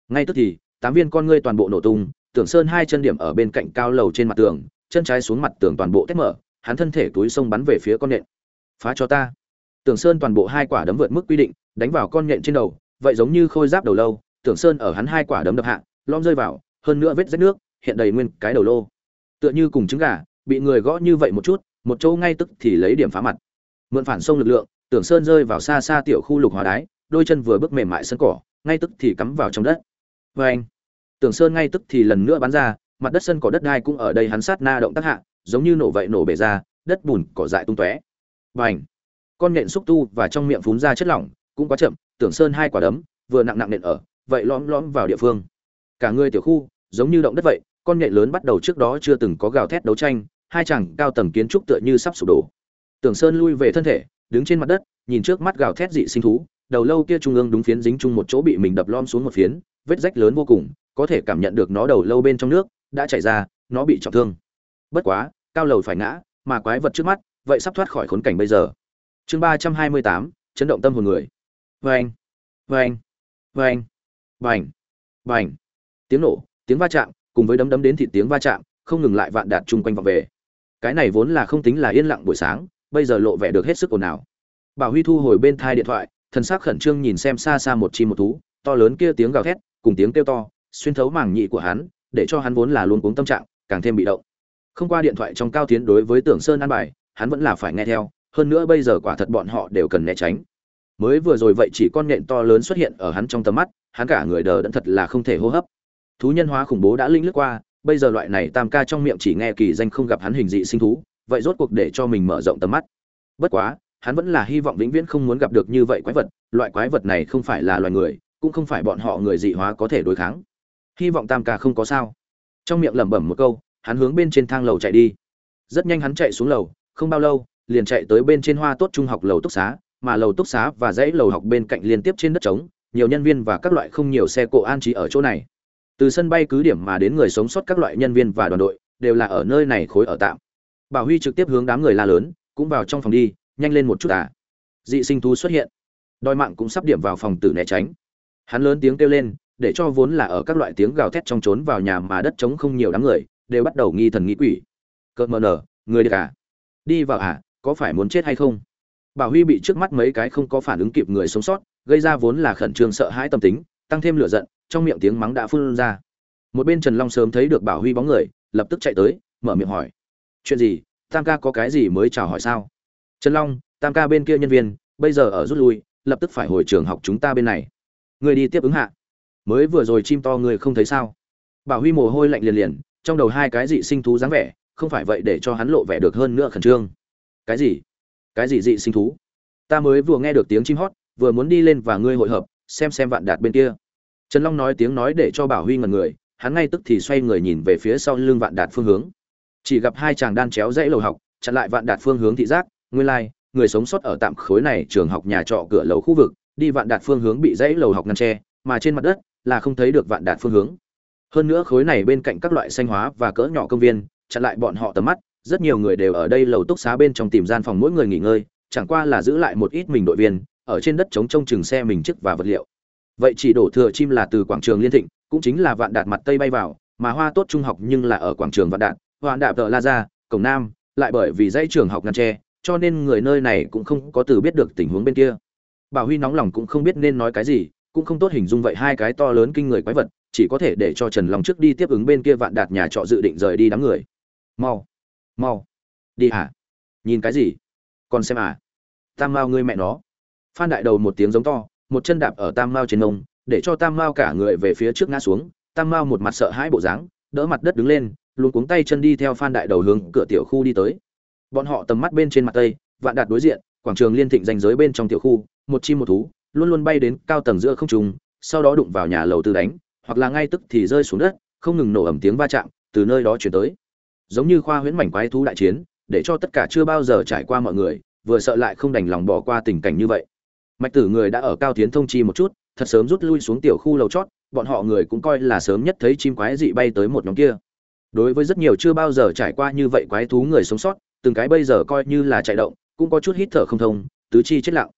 Ngay tức thì, tám viên con ngươi toàn bộ nổ tung, tưởng sơn hai chân điểm ở bên cạnh cao lầu trên mặt tường, chân trái xuống mặt tường toàn bộ tét mở hắn thân thể túi sông bắn về phía con nhện. Phá cho ta. Tưởng sơn toàn bộ hai quả đấm vượt mức quy định, đánh vào con nhện trên đầu, vậy giống như khôi giáp đầu lâu, tưởng sơn ở hắn hai quả đấm đập hạ lom rơi vào, hơn nữa vết rách nước, hiện đầy nguyên cái đầu lô. Tựa như cùng trứng gà, bị người gõ như vậy một chút, một chỗ ngay tức thì lấy điểm phá mặt. Mượn phản sông lực lượng, tưởng sơn rơi vào xa xa tiểu khu lục hóa đái, đôi chân vừa bước mềm mại sân cỏ, ngay tức thì cắm vào trong đất. Vê anh tưởng sơn ngay tức thì lần nữa bắn ra, mặt đất sân cỏ đất đai cũng ở đây hắn sát na động tác hạ giống như nổ vậy nổ bể ra, đất bùn cỏ dại tung tóe. Bành! Con nhện xúc tu và trong miệng phún ra chất lỏng, cũng quá chậm, tưởng sơn hai quả đấm, vừa nặng nặng nện ở, vậy lõm lõm vào địa phương. Cả người tiểu khu, giống như động đất vậy, con nhện lớn bắt đầu trước đó chưa từng có gào thét đấu tranh, hai chàng cao tầng kiến trúc tựa như sắp sụp đổ. Tưởng sơn lui về thân thể, đứng trên mặt đất, nhìn trước mắt gào thét dị sinh thú, đầu lâu kia trung ương đúng phiến dính chung một chỗ bị mình đập lom xuống một phiến, vết rách lớn vô cùng, có thể cảm nhận được nó đầu lâu bên trong nước, đã chảy ra, nó bị trọng thương. Bất quá cao lầu phải ngã, mà quái vật trước mắt, vậy sắp thoát khỏi khốn cảnh bây giờ. Chương ba trăm hai mươi tám, chấn động tâm hồn người. Vâng vâng vâng bành bành tiếng nổ, tiếng va chạm, cùng với đấm đấm đến thịt tiếng va chạm, không ngừng lại vạn đạt chung quanh vọng về. Cái này vốn là không tính là yên lặng buổi sáng, bây giờ lộ vẻ được hết sức ồn ào. Bảo huy thu hồi bên thai điện thoại, thần sắc khẩn trương nhìn xem xa xa một chim một thú, to lớn kia tiếng gào thét, cùng tiếng kêu to, xuyên thấu màng nhị của hắn, để cho hắn vốn là luôn cuống tâm trạng, càng thêm bị động không qua điện thoại trong cao tiến đối với tưởng sơn an bài, hắn vẫn là phải nghe theo, hơn nữa bây giờ quả thật bọn họ đều cần né tránh. Mới vừa rồi vậy chỉ con nện to lớn xuất hiện ở hắn trong tầm mắt, hắn cả người đờ đẫn thật là không thể hô hấp. Thú nhân hóa khủng bố đã linh lướt qua, bây giờ loại này tam ca trong miệng chỉ nghe kỳ danh không gặp hắn hình dị sinh thú, vậy rốt cuộc để cho mình mở rộng tầm mắt. Bất quá, hắn vẫn là hy vọng vĩnh viễn không muốn gặp được như vậy quái vật, loại quái vật này không phải là loài người, cũng không phải bọn họ người dị hóa có thể đối kháng. Hy vọng tam ca không có sao. Trong miệng lẩm bẩm một câu hắn hướng bên trên thang lầu chạy đi. Rất nhanh hắn chạy xuống lầu, không bao lâu, liền chạy tới bên trên hoa tốt trung học lầu túc xá, mà lầu túc xá và dãy lầu học bên cạnh liên tiếp trên đất trống, nhiều nhân viên và các loại không nhiều xe cộ an trí ở chỗ này. Từ sân bay cứ điểm mà đến người sống sót các loại nhân viên và đoàn đội, đều là ở nơi này khối ở tạm. Bảo huy trực tiếp hướng đám người la lớn, cũng vào trong phòng đi, nhanh lên một chút à. Dị sinh thú xuất hiện. Đòi mạng cũng sắp điểm vào phòng tử né tránh. Hắn lớn tiếng kêu lên, để cho vốn là ở các loại tiếng gào thét trong trốn vào nhà mà đất trống không nhiều đám người đều bắt đầu nghi thần nghi quỷ. Cợt mờ nở, người đi à? Đi vào à có phải muốn chết hay không? Bảo huy bị trước mắt mấy cái không có phản ứng kịp người sống sót, gây ra vốn là khẩn trương sợ hãi tâm tính, tăng thêm lửa giận, trong miệng tiếng mắng đã phun ra. Một bên trần long sớm thấy được bảo huy bóng người, lập tức chạy tới, mở miệng hỏi. Chuyện gì? Tam ca có cái gì mới chào hỏi sao? Trần long, tam ca bên kia nhân viên, bây giờ ở rút lui, lập tức phải hồi trường học chúng ta bên này. Người đi tiếp ứng hạ. Mới vừa rồi chim to người không thấy sao? Bảo huy mồ hôi lạnh liền liền trong đầu hai cái dị sinh thú dáng vẻ, không phải vậy để cho hắn lộ vẻ được hơn nữa khẩn trương. Cái gì? Cái gì dị sinh thú? Ta mới vừa nghe được tiếng chim hót, vừa muốn đi lên và ngươi hội hợp, xem xem vạn đạt bên kia. Trần long nói tiếng nói để cho bảo huy ngần người, hắn ngay tức thì xoay người nhìn về phía sau lưng vạn đạt phương hướng. Chỉ gặp hai chàng đan chéo dãy lầu học, chặn lại vạn đạt phương hướng thị giác, nguyên lai, người sống sót ở tạm khối này trường học nhà trọ cửa lầu khu vực, đi vạn đạt phương hướng bị dãy lầu học ngăn tre mà trên mặt đất là không thấy được vạn đạt phương hướng hơn nữa khối này bên cạnh các loại xanh hóa và cỡ nhỏ công viên, chặn lại bọn họ tầm mắt, rất nhiều người đều ở đây lầu túc xá bên trong tìm gian phòng mỗi người nghỉ ngơi, chẳng qua là giữ lại một ít mình đội viên, ở trên đất chống trông chừng xe mình chức và vật liệu. Vậy chỉ đổ thừa chim là từ quảng trường liên thịnh, cũng chính là vạn đạt mặt tây bay vào, mà hoa tốt trung học nhưng là ở quảng trường vạn đạt hoạn đạp vợ la ra cổng nam, lại bởi vì dãy trường học ngăn tre, cho nên người nơi này cũng không có từ biết được tình huống bên kia. Bảo huy nóng lòng cũng không biết nên nói cái gì, cũng không tốt hình dung vậy hai cái to lớn kinh người quái vật chỉ có thể để cho trần long trước đi tiếp ứng bên kia vạn đạt nhà trọ dự định rời đi đám người. Mau mau, đi hả? Nhìn cái gì? Còn xem à? Tam mao ngươi mẹ nó. Phan đại đầu một tiếng giống to, một chân đạp ở tam mao trên nông để cho tam mao cả người về phía trước ngã xuống. Tam mao một mặt sợ hãi bộ dáng, đỡ mặt đất đứng lên luôn cuống tay chân đi theo phan đại đầu hướng cửa tiểu khu đi tới. Bọn họ tầm mắt bên trên mặt tây, vạn đạt đối diện, quảng trường liên thịnh danh giới bên trong tiểu khu, một chim một thú, luôn luôn bay đến cao tầng giữa không trung, sau đó đụng vào nhà lầu tư đánh hoặc là ngay tức thì rơi xuống đất, không ngừng nổ ẩm tiếng va chạm, từ nơi đó chuyển tới. Giống như khoa huyễn mảnh quái thú đại chiến, để cho tất cả chưa bao giờ trải qua mọi người, vừa sợ lại không đành lòng bỏ qua tình cảnh như vậy. Mạch tử người đã ở cao tiến thông chi một chút, thật sớm rút lui xuống tiểu khu lầu chót, bọn họ người cũng coi là sớm nhất thấy chim quái dị bay tới một nhóm kia. Đối với rất nhiều chưa bao giờ trải qua như vậy quái thú người sống sót, từng cái bây giờ coi như là chạy động, cũng có chút hít thở không thông, tứ chi chết lặng.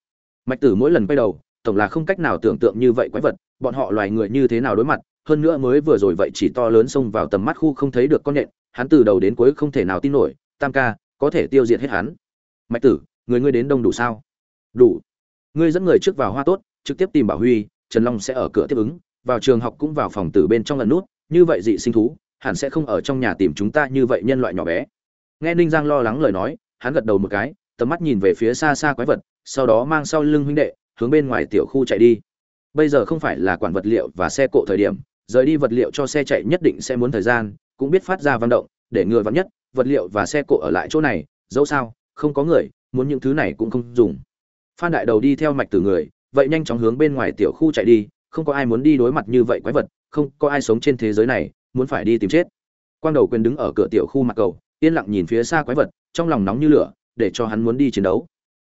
Mạch tử mỗi lần quay đầu tổng là không cách nào tưởng tượng như vậy quái vật, bọn họ loài người như thế nào đối mặt, hơn nữa mới vừa rồi vậy chỉ to lớn xông vào tầm mắt khu không thấy được con nhện, hắn từ đầu đến cuối không thể nào tin nổi, tam ca, có thể tiêu diệt hết hắn. Mạch tử, người ngươi đến đông đủ sao? Đủ. Ngươi dẫn người trước vào hoa tốt, trực tiếp tìm bảo huy, trần long sẽ ở cửa tiếp ứng, vào trường học cũng vào phòng tử bên trong lần nút, như vậy dị sinh thú, hẳn sẽ không ở trong nhà tìm chúng ta như vậy nhân loại nhỏ bé. Nghe ninh giang lo lắng lời nói, hắn gật đầu một cái, tầm mắt nhìn về phía xa xa quái vật, sau đó mang sau lưng huynh đệ hướng bên ngoài tiểu khu chạy đi. Bây giờ không phải là quản vật liệu và xe cộ thời điểm, rời đi vật liệu cho xe chạy nhất định sẽ muốn thời gian, cũng biết phát ra vận động, để ngừa vắn nhất, vật liệu và xe cộ ở lại chỗ này, dẫu sao, không có người, muốn những thứ này cũng không dùng. Phan đại đầu đi theo mạch từ người, vậy nhanh chóng hướng bên ngoài tiểu khu chạy đi, không có ai muốn đi đối mặt như vậy quái vật, không có ai sống trên thế giới này, muốn phải đi tìm chết. Quang đầu quyền đứng ở cửa tiểu khu mặt cầu, yên lặng nhìn phía xa quái vật, trong lòng nóng như lửa, để cho hắn muốn đi chiến đấu.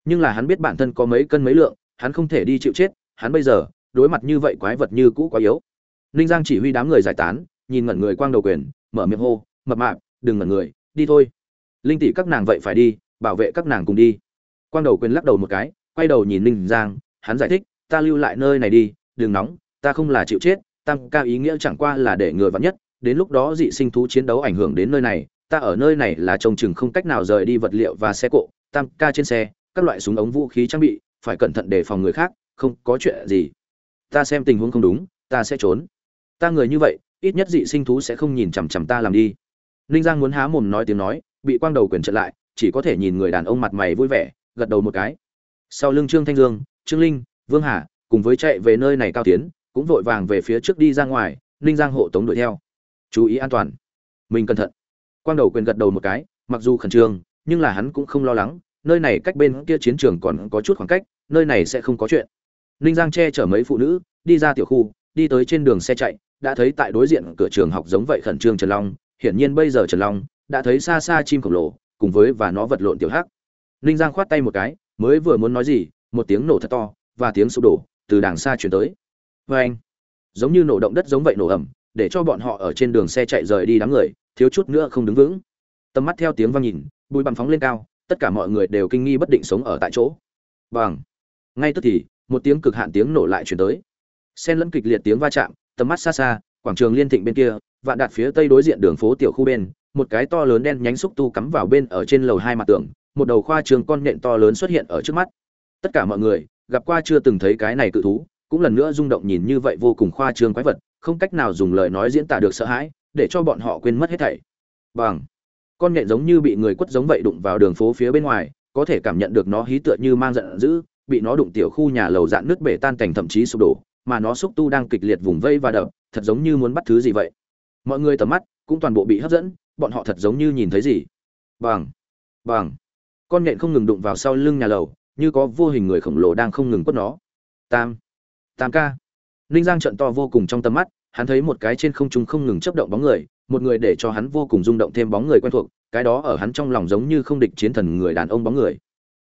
Nhưng là hắn biết bản thân có mấy cân mấy lượng hắn không thể đi chịu chết, hắn bây giờ, đối mặt như vậy quái vật như cũ quá yếu. Ninh giang chỉ huy đám người giải tán, nhìn ngẩn người quang đầu quyền, mở miệng hô, mập mạp, đừng ngẩn người, đi thôi. Linh tỷ các nàng vậy phải đi, bảo vệ các nàng cùng đi. Quang đầu quyền lắc đầu một cái, quay đầu nhìn ninh giang, hắn giải thích, ta lưu lại nơi này đi, đừng nóng, ta không là chịu chết tăng ca ý nghĩa chẳng qua là để người vắn nhất, đến lúc đó dị sinh thú chiến đấu ảnh hưởng đến nơi này, ta ở nơi này là trông chừng không cách nào rời đi vật liệu và xe cộ, tam ca trên xe, các loại súng ống vũ khí trang bị phải cẩn thận đề phòng người khác, không có chuyện gì. Ta xem tình huống không đúng, ta sẽ trốn. Ta người như vậy, ít nhất dị sinh thú sẽ không nhìn chằm chằm ta làm đi. Ninh giang muốn há mồm nói tiếng nói, bị quang đầu quyền trận lại, chỉ có thể nhìn người đàn ông mặt mày vui vẻ, gật đầu một cái. Sau lưng trương thanh dương, trương linh, vương hà, cùng với chạy về nơi này cao tiến, cũng vội vàng về phía trước đi ra ngoài, ninh giang hộ tống đuổi theo. Chú ý an toàn. Mình cẩn thận. Quang đầu quyền gật đầu một cái, mặc dù khẩn trương, nhưng là hắn cũng không lo lắng nơi này cách bên kia chiến trường còn có chút khoảng cách, nơi này sẽ không có chuyện. Ninh giang che chở mấy phụ nữ, đi ra tiểu khu, đi tới trên đường xe chạy, đã thấy tại đối diện cửa trường học giống vậy khẩn trương trần long, hiển nhiên bây giờ trần long đã thấy xa xa chim khổng lồ, cùng với và nó vật lộn tiểu hắc. Ninh giang khoát tay một cái, mới vừa muốn nói gì, một tiếng nổ thật to, và tiếng sụp đổ từ đàng xa chuyển tới. Vê anh, giống như nổ động đất giống vậy nổ ẩm để cho bọn họ ở trên đường xe chạy rời đi đám người, thiếu chút nữa không đứng vững. Tầm mắt theo tiếng vang nhìn, bụi bặm phóng lên cao tất cả mọi người đều kinh nghi bất định sống ở tại chỗ. Bằng. Ngay tức thì, một tiếng cực hạn tiếng nổ lại chuyển tới. Xen lẫn kịch liệt tiếng va chạm, tầm mắt xa xa, quảng trường liên thịnh bên kia, vạn đạt phía tây đối diện đường phố tiểu khu bên, một cái to lớn đen nhánh xúc tu cắm vào bên ở trên lầu hai mặt tường, một đầu khoa trường con nhện to lớn xuất hiện ở trước mắt. Tất cả mọi người, gặp qua chưa từng thấy cái này cự thú, cũng lần nữa rung động nhìn như vậy vô cùng khoa trương quái vật, không cách nào dùng lời nói diễn tả được sợ hãi, để cho bọn họ quên mất hết thảy. Bằng con nhện giống như bị người quất giống vậy đụng vào đường phố phía bên ngoài, có thể cảm nhận được nó hí tựa như mang giận dữ, bị nó đụng tiểu khu nhà lầu dạn nước bể tan cảnh thậm chí sụp đổ, mà nó xúc tu đang kịch liệt vùng vây và đập, thật giống như muốn bắt thứ gì vậy. Mọi người tầm mắt cũng toàn bộ bị hấp dẫn, bọn họ thật giống như nhìn thấy gì. Bằng bằng. Con nhện không ngừng đụng vào sau lưng nhà lầu, như có vô hình người khổng lồ đang không ngừng quất nó. Tam tam ca. Ninh giang trận to vô cùng trong tầm mắt, hắn thấy một cái trên không trung không ngừng chấp động bóng người một người để cho hắn vô cùng rung động thêm bóng người quen thuộc, cái đó ở hắn trong lòng giống như không địch chiến thần người đàn ông bóng người.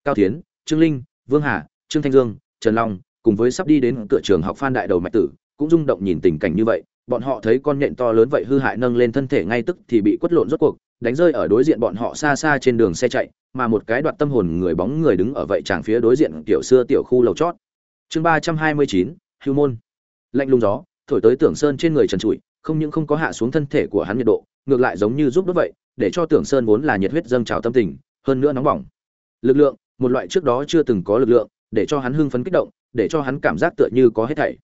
Cao tiến trương linh, vương hà, trương thanh dương, trần long, cùng với sắp đi đến cửa trường học phan đại đầu mạch tử, cũng rung động nhìn tình cảnh như vậy, bọn họ thấy con nhện to lớn vậy hư hại nâng lên thân thể ngay tức thì bị quất lộn rốt cuộc, đánh rơi ở đối diện bọn họ xa xa trên đường xe chạy, mà một cái đoạt tâm hồn người bóng người đứng ở vậy chàng phía đối diện tiểu xưa tiểu khu lầu chót. Chương ba trăm hai mươi chín, hưu môn. Lạnh lùng gió, thổi tới tưởng sơn trên người trần trụi không những không có hạ xuống thân thể của hắn nhiệt độ, ngược lại giống như giúp đỡ vậy, để cho tưởng sơn vốn là nhiệt huyết dâng trào tâm tình, hơn nữa nóng bỏng. Lực lượng, một loại trước đó chưa từng có lực lượng, để cho hắn hưng phấn kích động, để cho hắn cảm giác tựa như có hết thảy.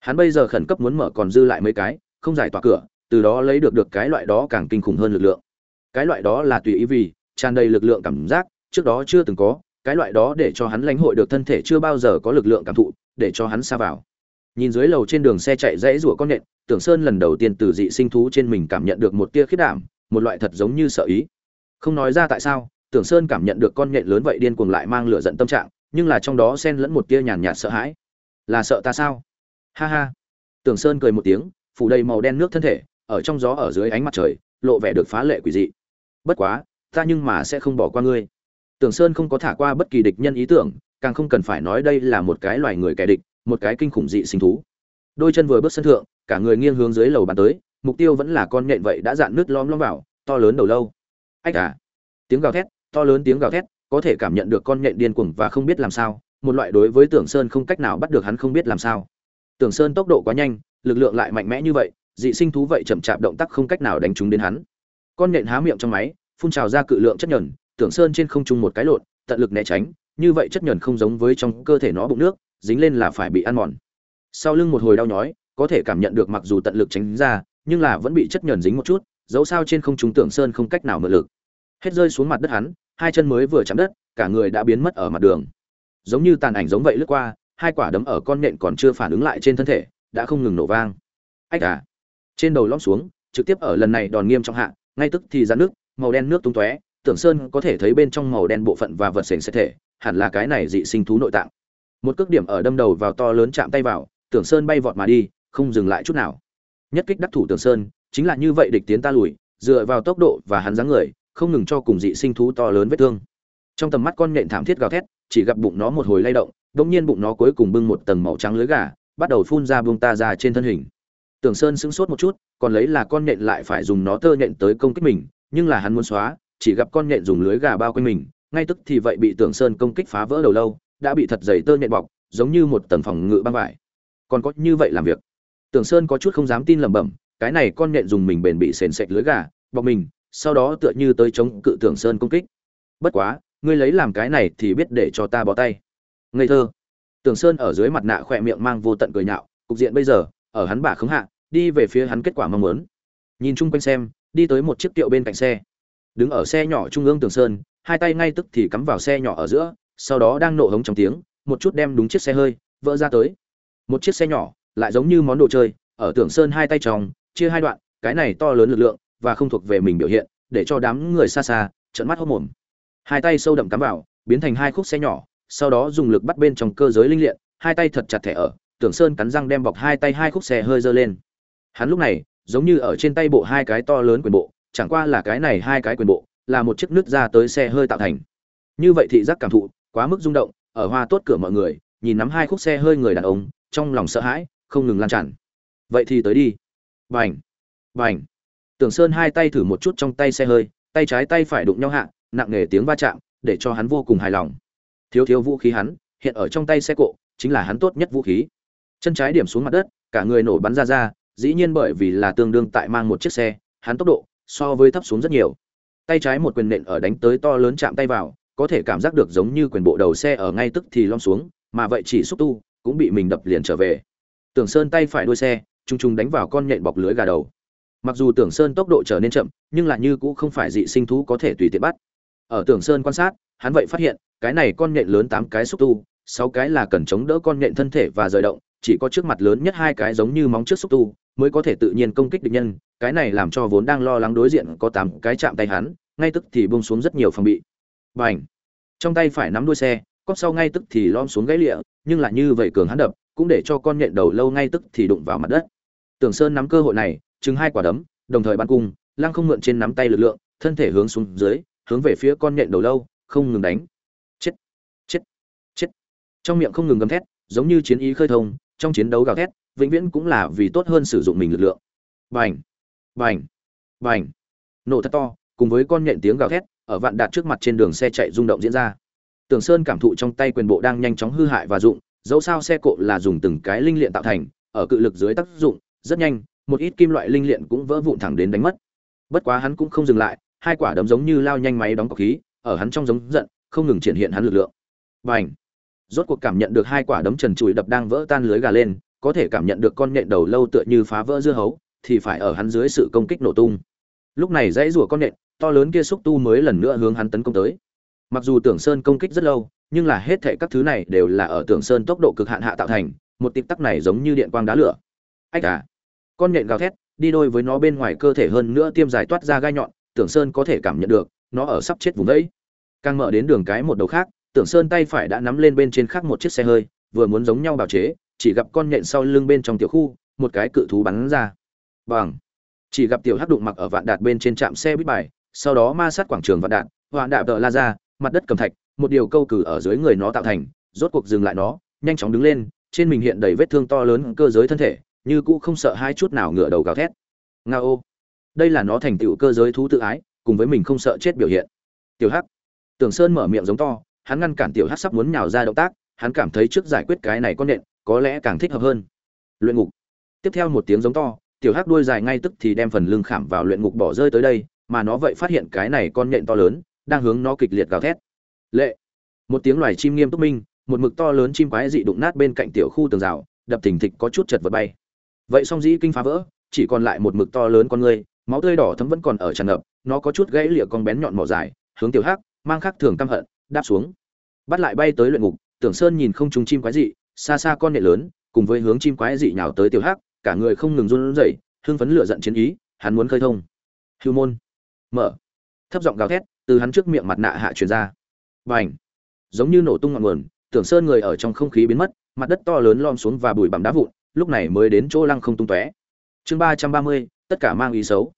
Hắn bây giờ khẩn cấp muốn mở còn dư lại mấy cái, không giải tỏa cửa, từ đó lấy được được cái loại đó càng kinh khủng hơn lực lượng. Cái loại đó là tùy ý vì, tràn đầy lực lượng cảm giác, trước đó chưa từng có, cái loại đó để cho hắn lãnh hội được thân thể chưa bao giờ có lực lượng cảm thụ, để cho hắn xa vào. Nhìn dưới lầu trên đường xe chạy rẽ rủa con nện tưởng sơn lần đầu tiên từ dị sinh thú trên mình cảm nhận được một tia khiếp đảm, một loại thật giống như sợ ý. Không nói ra tại sao, tưởng sơn cảm nhận được con nhện lớn vậy điên cuồng lại mang lửa giận tâm trạng, nhưng là trong đó xen lẫn một tia nhàn nhạt sợ hãi. Là sợ ta sao? Ha ha. Tưởng sơn cười một tiếng, phủ đầy màu đen nước thân thể, ở trong gió ở dưới ánh mặt trời, lộ vẻ được phá lệ quỷ dị. Bất quá, ta nhưng mà sẽ không bỏ qua ngươi. Tưởng sơn không có thả qua bất kỳ địch nhân ý tưởng, càng không cần phải nói đây là một cái loài người kẻ địch, một cái kinh khủng dị sinh thú. Đôi chân vừa bước sân thượng cả người nghiêng hướng dưới lầu bàn tới, mục tiêu vẫn là con nhện vậy đã dạn nước lom lom vào, to lớn đầu lâu. Ách à tiếng gào thét, to lớn tiếng gào thét, có thể cảm nhận được con nhện điên cuồng và không biết làm sao, một loại đối với tưởng sơn không cách nào bắt được hắn không biết làm sao. Tưởng sơn tốc độ quá nhanh, lực lượng lại mạnh mẽ như vậy, dị sinh thú vậy chậm chạp động tác không cách nào đánh trúng đến hắn. Con nhện há miệng trong máy, phun trào ra cự lượng chất nhờn, tưởng sơn trên không trung một cái lộn, tận lực né tránh, như vậy chất nhờn không giống với trong cơ thể nó bụng nước, dính lên là phải bị ăn mòn. Sau lưng một hồi đau nhói có thể cảm nhận được mặc dù tận lực tránh ra, nhưng là vẫn bị chất nhờn dính một chút, dẫu sao trên không trung tưởng sơn không cách nào mượn lực. Hết rơi xuống mặt đất hắn, hai chân mới vừa chạm đất, cả người đã biến mất ở mặt đường. Giống như tàn ảnh giống vậy lướt qua, hai quả đấm ở con nện còn chưa phản ứng lại trên thân thể, đã không ngừng nổ vang. Ách à! Trên đầu lõm xuống, trực tiếp ở lần này đòn nghiêm trọng hạ, ngay tức thì ra nước, màu đen nước tung tóe, tưởng sơn có thể thấy bên trong màu đen bộ phận và vật sền sẽ thể, hẳn là cái này dị sinh thú nội tạng. Một cước điểm ở đâm đầu vào to lớn chạm tay vào, tưởng sơn bay vọt mà đi không dừng lại chút nào. Nhất kích đắc thủ tưởng sơn, chính là như vậy địch tiến ta lùi, dựa vào tốc độ và hắn dáng người, không ngừng cho cùng dị sinh thú to lớn vết thương. Trong tầm mắt con nhện thảm thiết gào thét, chỉ gặp bụng nó một hồi lay động đống nhiên bụng nó cuối cùng bưng một tầng màu trắng lưới gà, bắt đầu phun ra buông ta ra trên thân hình. Tưởng sơn sững sốt một chút, còn lấy là con nhện lại phải dùng nó tơ nhện tới công kích mình, nhưng là hắn muốn xóa, chỉ gặp con nhện dùng lưới gà bao quanh mình, ngay tức thì vậy bị tưởng sơn công kích phá vỡ đầu lâu, đã bị thật dày tơ nhện bọc, giống như một tầng phòng ngự băng vải. Còn có như vậy làm việc tưởng sơn có chút không dám tin lẩm bẩm, cái này con nhện dùng mình bền bị sền sệt lưới gà, bọc mình, sau đó tựa như tới chống cự tưởng sơn công kích. Bất quá, ngươi lấy làm cái này thì biết để cho ta bỏ tay. Ngây thơ. Tưởng sơn ở dưới mặt nạ khỏe miệng mang vô tận cười nhạo, cục diện bây giờ, ở hắn bả khống hạ, đi về phía hắn kết quả mong muốn. Nhìn chung quanh xem, đi tới một chiếc tiệu bên cạnh xe. Đứng ở xe nhỏ trung ương tường sơn, hai tay ngay tức thì cắm vào xe nhỏ ở giữa, sau đó đang nổ hống trong tiếng, một chút đem đúng chiếc xe hơi, vỡ ra tới. Một chiếc xe nhỏ lại giống như món đồ chơi, ở tưởng sơn hai tay tròng chia hai đoạn, cái này to lớn lực lượng, và không thuộc về mình biểu hiện, để cho đám người xa xa, trợn mắt hốc mồm. Hai tay sâu đậm cắm vào, biến thành hai khúc xe nhỏ, sau đó dùng lực bắt bên trong cơ giới linh liện hai tay thật chặt thẻ ở, tưởng sơn cắn răng đem bọc hai tay hai khúc xe hơi giơ lên. Hắn lúc này, giống như ở trên tay bộ hai cái to lớn quyền bộ, chẳng qua là cái này hai cái quyền bộ, là một chiếc nước ra tới xe hơi tạo thành. Như vậy thị giác cảm thụ, quá mức rung động, ở hoa tốt cửa mọi người, nhìn nắm hai khúc xe hơi người đàn ông, trong lòng sợ hãi không ngừng lan tràn. Vậy thì tới đi. Vành vành tưởng sơn hai tay thử một chút trong tay xe hơi, tay trái tay phải đụng nhau hạ, nặng nề tiếng va chạm, để cho hắn vô cùng hài lòng. Thiếu thiếu vũ khí hắn, hiện ở trong tay xe cộ, chính là hắn tốt nhất vũ khí. Chân trái điểm xuống mặt đất, cả người nổ bắn ra ra, dĩ nhiên bởi vì là tương đương tại mang một chiếc xe, hắn tốc độ so với thấp xuống rất nhiều. Tay trái một quyền nện ở đánh tới to lớn chạm tay vào, có thể cảm giác được giống như quyền bộ đầu xe ở ngay tức thì lom xuống, mà vậy chỉ xúc tu, cũng bị mình đập liền trở về tưởng sơn tay phải đuôi xe trung trung đánh vào con nhện bọc lưới gà đầu. Mặc dù tưởng sơn tốc độ trở nên chậm, nhưng lại như cũng không phải dị sinh thú có thể tùy tiện bắt. Ở tưởng sơn quan sát, hắn vậy phát hiện, cái này con nhện lớn tám cái xúc tu, sáu cái là cần chống đỡ con nhện thân thể và rời động, chỉ có trước mặt lớn nhất hai cái giống như móng trước xúc tu, mới có thể tự nhiên công kích địch nhân, cái này làm cho vốn đang lo lắng đối diện có tám cái chạm tay hắn, ngay tức thì bông xuống rất nhiều phòng bị. B à n h trong tay phải nắm đuôi xe, cóp sau ngay tức thì lom xuống gãy lịa, nhưng lại như vậy cường hắn đập cũng để cho con nhện đầu lâu ngay tức thì đụng vào mặt đất. Tưởng sơn nắm cơ hội này chứng hai quả đấm, đồng thời bắn cung, lăng không mượn trên nắm tay lực lượng, thân thể hướng xuống dưới, hướng về phía con nhện đầu lâu, không ngừng đánh. Chết chết chết. Trong miệng không ngừng gầm thét, giống như chiến ý khơi thông, trong chiến đấu gào thét, vĩnh viễn cũng là vì tốt hơn sử dụng mình lực lượng. Bành bành bành. Nổ thật to, cùng với con nhện tiếng gào thét, ở vạn đạt trước mặt trên đường xe chạy rung động diễn ra. Tưởng sơn cảm thụ trong tay quyền bộ đang nhanh chóng hư hại và dụng dẫu sao xe cộ là dùng từng cái linh liện tạo thành, ở cự lực dưới tác dụng, rất nhanh, một ít kim loại linh liện cũng vỡ vụn thẳng đến đánh mất. Bất quá hắn cũng không dừng lại, hai quả đấm giống như lao nhanh máy đóng cọc khí, ở hắn trong giống giận, không ngừng triển hiện hắn lực lượng. Bành! Rốt cuộc cảm nhận được hai quả đấm trần trụi đập đang vỡ tan lưới gà lên, có thể cảm nhận được con nhện đầu lâu tựa như phá vỡ dưa hấu, thì phải ở hắn dưới sự công kích nổ tung. Lúc này dãy rủa con nhện to lớn kia xúc tu mới lần nữa hướng hắn tấn công tới. Mặc dù tưởng sơn công kích rất lâu nhưng là hết thệ các thứ này đều là ở tưởng sơn tốc độ cực hạn hạ tạo thành, một tịp tắc này giống như điện quang đá lửa. Ách à con nhện gào thét, đi đôi với nó bên ngoài cơ thể hơn nữa tiêm dài toát ra gai nhọn tưởng sơn có thể cảm nhận được, nó ở sắp chết vùng đấy càng mở đến đường cái một đầu khác tưởng sơn tay phải đã nắm lên bên trên khác một chiếc xe hơi, vừa muốn giống nhau bào chế, chỉ gặp con nhện sau lưng bên trong tiểu khu, một cái cự thú bắn ra. Bằng chỉ gặp tiểu hắc đụng mặc ở vạn đạt bên trên trạm xe buýt bài, sau đó ma sát quảng trường vạn đạt hoạn đạp đỡ la ra, mặt đất cầm thạch một điều câu cử ở dưới người nó tạo thành, rốt cuộc dừng lại nó, nhanh chóng đứng lên, trên mình hiện đầy vết thương to lớn cơ giới thân thể, như cũ không sợ hai chút nào ngửa đầu gào thét. Nga ô. Đây là nó thành tựu cơ giới thú tự ái, cùng với mình không sợ chết biểu hiện. Tiểu hắc. Tưởng sơn mở miệng giống to, hắn ngăn cản tiểu hắc sắp muốn nhào ra động tác, hắn cảm thấy trước giải quyết cái này con nện, có lẽ càng thích hợp hơn. Luyện ngục. Tiếp theo một tiếng giống to, tiểu hắc đuôi dài ngay tức thì đem phần lưng khảm vào luyện ngục bỏ rơi tới đây, mà nó vậy phát hiện cái này con nện to lớn, đang hướng nó kịch liệt gào thét lệ. Một tiếng loài chim nghiêm túc minh, một mực to lớn chim quái dị đụng nát bên cạnh tiểu khu tường rào, đập thình thịch có chút chật vật bay. Vậy song dĩ kinh phá vỡ, chỉ còn lại một mực to lớn con người, máu tươi đỏ thấm vẫn còn ở tràn ngập, nó có chút gãy lịa con bén nhọn mỏ dài, hướng tiểu hắc, mang khắc thường căm hận, đáp xuống. Bắt lại bay tới luyện ngục, tưởng sơn nhìn không trúng chim quái dị, xa xa con nệ lớn, cùng với hướng chim quái dị nhào tới tiểu hắc, cả người không ngừng run rẩy, hưng phấn lửa giận chiến ý, hắn muốn khơi thông. Hưu môn. Mở. Thấp giọng gào thét, từ hắn trước miệng mặt nạ hạ truyền ra bành giống như nổ tung ngọn nguồn, tưởng sơn người ở trong không khí biến mất, mặt đất to lớn lom xuống và bụi bặm đá vụn, lúc này mới đến chỗ lăng không tung tóe. Chương ba trăm ba mươi, tất cả mang ý xấu.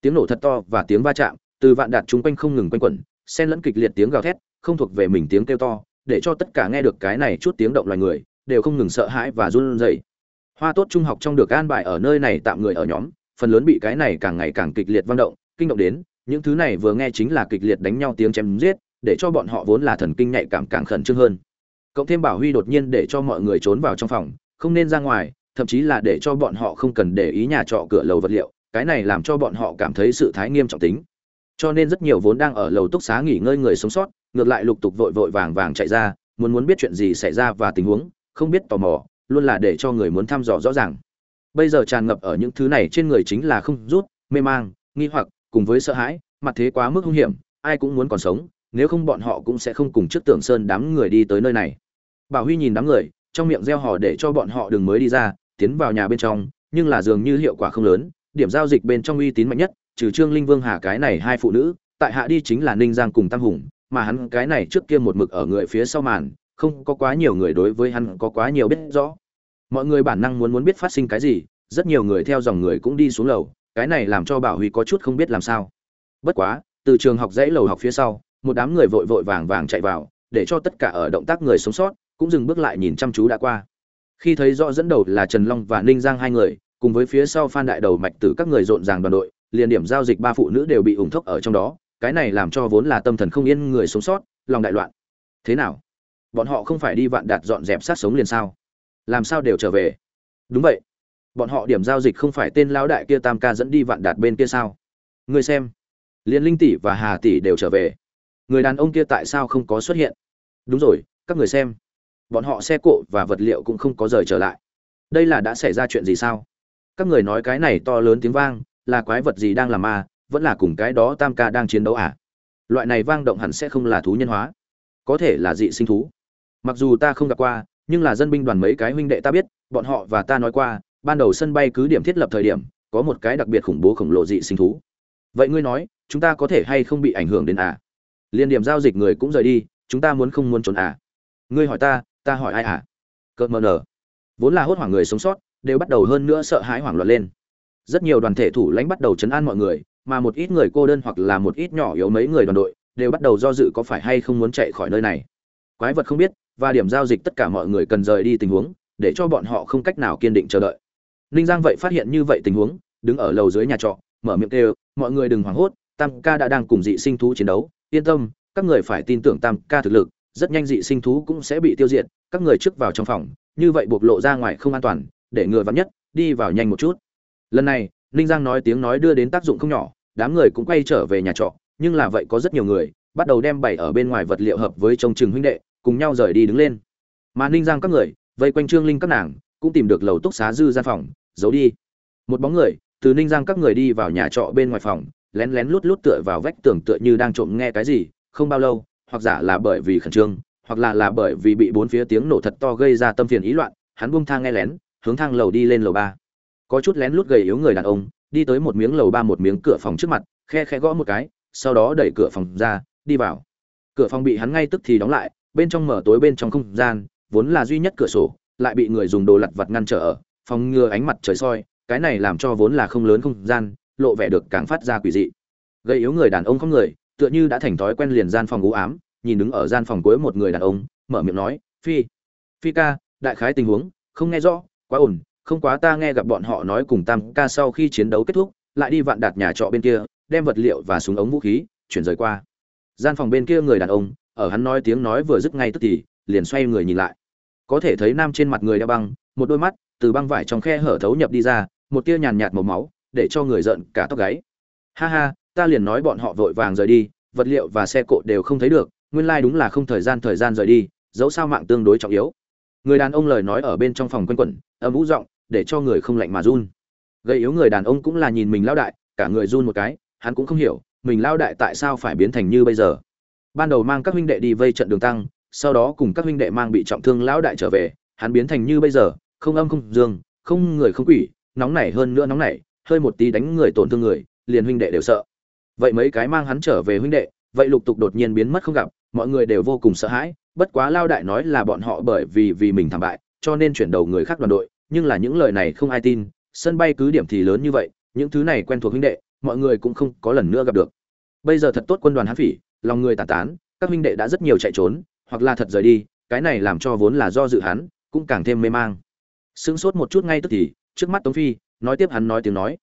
Tiếng nổ thật to và tiếng va chạm, từ vạn đạt chung quanh không ngừng quanh quẩn, xen lẫn kịch liệt tiếng gào thét, không thuộc về mình tiếng kêu to, để cho tất cả nghe được cái này chút tiếng động loài người, đều không ngừng sợ hãi và run rẩy. Hoa tốt trung học trong được an bài ở nơi này tạm người ở nhóm, phần lớn bị cái này càng ngày càng kịch liệt vang động, kinh động đến, những thứ này vừa nghe chính là kịch liệt đánh nhau tiếng chém giết để cho bọn họ vốn là thần kinh nhạy cảm càng khẩn trương hơn. Cộng thêm bảo huy đột nhiên để cho mọi người trốn vào trong phòng, không nên ra ngoài, thậm chí là để cho bọn họ không cần để ý nhà trọ cửa lầu vật liệu, cái này làm cho bọn họ cảm thấy sự thái nghiêm trọng tính. Cho nên rất nhiều vốn đang ở lầu túc xá nghỉ ngơi người sống sót, ngược lại lục tục vội vội vàng vàng chạy ra, muốn muốn biết chuyện gì xảy ra và tình huống, không biết tò mò, luôn là để cho người muốn thăm dò rõ ràng. Bây giờ tràn ngập ở những thứ này trên người chính là không rút, mê mang, nghi hoặc, cùng với sợ hãi, mặt thế quá mức hung hiểm, ai cũng muốn còn sống nếu không bọn họ cũng sẽ không cùng trước tưởng sơn đám người đi tới nơi này. Bảo huy nhìn đám người, trong miệng gieo hò để cho bọn họ đừng mới đi ra, tiến vào nhà bên trong, nhưng là dường như hiệu quả không lớn, điểm giao dịch bên trong uy tín mạnh nhất, trừ trương linh vương hà cái này hai phụ nữ, tại hạ đi chính là ninh giang cùng tam hùng, mà hắn cái này trước kia một mực ở người phía sau màn, không có quá nhiều người đối với hắn có quá nhiều biết rõ. Mọi người bản năng muốn muốn biết phát sinh cái gì, rất nhiều người theo dòng người cũng đi xuống lầu, cái này làm cho bảo huy có chút không biết làm sao. Bất quá, từ trường học dãy lầu học phía sau một đám người vội vội vàng vàng chạy vào, để cho tất cả ở động tác người sống sót cũng dừng bước lại nhìn chăm chú đã qua. Khi thấy rõ dẫn đầu là trần long và ninh giang hai người, cùng với phía sau phan đại đầu mạch tử các người rộn ràng đoàn đội, liền điểm giao dịch ba phụ nữ đều bị ủng thốc ở trong đó, cái này làm cho vốn là tâm thần không yên người sống sót, lòng đại loạn. Thế nào? Bọn họ không phải đi vạn đạt dọn dẹp sát sống liền sao? Làm sao đều trở về? Đúng vậy. Bọn họ điểm giao dịch không phải tên lão đại kia tam ca dẫn đi vạn đạt bên kia sao? Người xem. Liền linh tỷ và hà tỷ đều trở về người đàn ông kia tại sao không có xuất hiện? Đúng rồi, các người xem. Bọn họ xe cộ và vật liệu cũng không có rời trở lại. Đây là đã xảy ra chuyện gì sao? Các người nói cái này to lớn tiếng vang, là quái vật gì đang làm ma, vẫn là cùng cái đó tam ca đang chiến đấu à? Loại này vang động hẳn sẽ không là thú nhân hóa. Có thể là dị sinh thú. Mặc dù ta không gặp qua, nhưng là dân binh đoàn mấy cái huynh đệ ta biết, bọn họ và ta nói qua, ban đầu sân bay cứ điểm thiết lập thời điểm, có một cái đặc biệt khủng bố khổng lồ dị sinh thú. Vậy ngươi nói, chúng ta có thể hay không bị ảnh hưởng đến à? Liên điểm giao dịch người cũng rời đi, chúng ta muốn không muốn trốn à? Ngươi hỏi ta ta hỏi ai à? Cợt mờ nở. Vốn là hốt hoảng người sống sót, đều bắt đầu hơn nữa sợ hãi hoảng loạn lên. Rất nhiều đoàn thể thủ lãnh bắt đầu chấn an mọi người, mà một ít người cô đơn hoặc là một ít nhỏ yếu mấy người đoàn đội, đều bắt đầu do dự có phải hay không muốn chạy khỏi nơi này. Quái vật không biết, và điểm giao dịch tất cả mọi người cần rời đi tình huống, để cho bọn họ không cách nào kiên định chờ đợi. Ninh giang vậy phát hiện như vậy tình huống, đứng ở lầu dưới nhà trọ, mở miệng kêu, mọi người đừng hoảng hốt, tam ca đã đang cùng dị sinh thú chiến đấu yên tâm, các người phải tin tưởng tam ca thực lực, rất nhanh dị sinh thú cũng sẽ bị tiêu diệt, các người trước vào trong phòng, như vậy bộc lộ ra ngoài không an toàn, để ngừa vắn nhất, đi vào nhanh một chút. Lần này, ninh giang nói tiếng nói đưa đến tác dụng không nhỏ, đám người cũng quay trở về nhà trọ, nhưng là vậy có rất nhiều người, bắt đầu đem bày ở bên ngoài vật liệu hợp với trông chừng huynh đệ, cùng nhau rời đi đứng lên. Mà ninh giang các người, vây quanh trương linh các nàng, cũng tìm được lầu túc xá dư gian phòng, giấu đi. Một bóng người, từ ninh giang các người đi vào nhà trọ bên ngoài phòng lén lén lút lút tựa vào vách tường tựa như đang trộm nghe cái gì, không bao lâu, hoặc giả là bởi vì khẩn trương, hoặc là là bởi vì bị bốn phía tiếng nổ thật to gây ra tâm phiền ý loạn, hắn buông thang nghe lén, hướng thang lầu đi lên lầu ba. Có chút lén lút gầy yếu người đàn ông, đi tới một miếng lầu ba một miếng cửa phòng trước mặt, khe khẽ gõ một cái, sau đó đẩy cửa phòng ra, đi vào. Cửa phòng bị hắn ngay tức thì đóng lại, bên trong mở tối bên trong không gian, vốn là duy nhất cửa sổ, lại bị người dùng đồ lặt vặt ngăn trở ở, phòng ngừa ánh mặt trời soi, cái này làm cho vốn là không lớn không gian lộ vẻ được càng phát ra quỷ dị. Gây yếu người đàn ông không người, tựa như đã thành thói quen liền gian phòng u ám, nhìn đứng ở gian phòng cuối một người đàn ông, mở miệng nói, phi phi ca, đại khái tình huống, không nghe rõ, quá ổn, không quá ta nghe gặp bọn họ nói cùng tam ca sau khi chiến đấu kết thúc, lại đi vạn đạt nhà trọ bên kia, đem vật liệu và súng ống vũ khí, chuyển rời qua. Gian phòng bên kia người đàn ông, ở hắn nói tiếng nói vừa dứt ngay tức thì, liền xoay người nhìn lại. Có thể thấy nam trên mặt người đeo băng, một đôi mắt từ băng vải trong khe hở thấu nhập đi ra, một tia nhàn nhạt màu máu để cho người giận cả tóc gáy. Ha ha, ta liền nói bọn họ vội vàng rời đi, vật liệu và xe cộ đều không thấy được, nguyên lai đúng là không thời gian thời gian rời đi, dẫu sao mạng tương đối trọng yếu. Người đàn ông lời nói ở bên trong phòng quanh quẩn, âm vũ giọng, để cho người không lạnh mà run. Gây yếu người đàn ông cũng là nhìn mình lao đại, cả người run một cái, hắn cũng không hiểu, mình lao đại tại sao phải biến thành như bây giờ. Ban đầu mang các huynh đệ đi vây trận đường tăng, sau đó cùng các huynh đệ mang bị trọng thương lão đại trở về, hắn biến thành như bây giờ, không âm không dương, không người không quỷ, nóng nảy hơn nữa nóng nảy hơi một tí đánh người tổn thương người, liền huynh đệ đều sợ. Vậy mấy cái mang hắn trở về huynh đệ, vậy lục tục đột nhiên biến mất không gặp, mọi người đều vô cùng sợ hãi, bất quá lao đại nói là bọn họ bởi vì vì mình thảm bại, cho nên chuyển đầu người khác đoàn đội, nhưng là những lời này không ai tin, sân bay cứ điểm thì lớn như vậy, những thứ này quen thuộc huynh đệ, mọi người cũng không có lần nữa gặp được. Bây giờ thật tốt quân đoàn hán phỉ, lòng người tàn tán, các huynh đệ đã rất nhiều chạy trốn, hoặc là thật rời đi, cái này làm cho vốn là do dự hắn, cũng càng thêm mê mang. Sững sốt một chút ngay tức thì, trước mắt tống phi nói tiếp hắn nói tiếng nói.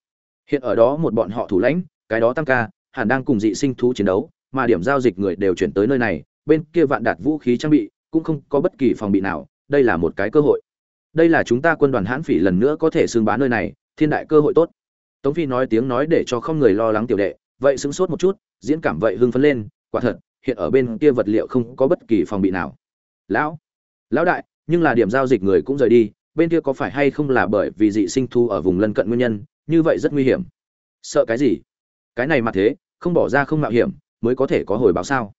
Hiện ở đó một bọn họ thủ lãnh, cái đó tăng ca, hẳn đang cùng dị sinh thú chiến đấu, mà điểm giao dịch người đều chuyển tới nơi này, bên kia vạn đạt vũ khí trang bị, cũng không có bất kỳ phòng bị nào, đây là một cái cơ hội. Đây là chúng ta quân đoàn hãn phỉ lần nữa có thể xương bán nơi này, thiên đại cơ hội tốt. Tống phi nói tiếng nói để cho không người lo lắng tiểu đệ, vậy sững sốt một chút, diễn cảm vậy hưng phấn lên, quả thật, hiện ở bên kia vật liệu không có bất kỳ phòng bị nào. Lão lão đại, nhưng là điểm giao dịch người cũng rời đi bên kia có phải hay không là bởi vì dị sinh thu ở vùng lân cận nguyên nhân, như vậy rất nguy hiểm. Sợ cái gì? Cái này mà thế, không bỏ ra không mạo hiểm, mới có thể có hồi báo sao?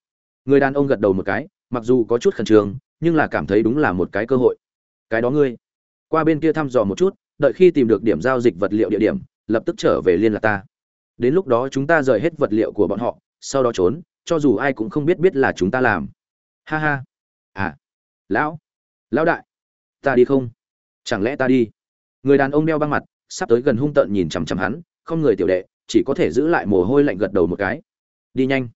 Người đàn ông gật đầu một cái, mặc dù có chút khẩn trương, nhưng là cảm thấy đúng là một cái cơ hội. Cái đó ngươi. Qua bên kia thăm dò một chút, đợi khi tìm được điểm giao dịch vật liệu địa điểm, lập tức trở về liên lạc ta. Đến lúc đó chúng ta rời hết vật liệu của bọn họ, sau đó trốn, cho dù ai cũng không biết biết là chúng ta làm. Ha ha. À. Lão. Lão đại. Ta đi không? Chẳng lẽ ta đi? Người đàn ông đeo băng mặt, sắp tới gần hung tợn nhìn chằm chằm hắn, không người tiểu đệ, chỉ có thể giữ lại mồ hôi lạnh gật đầu một cái. Đi nhanh.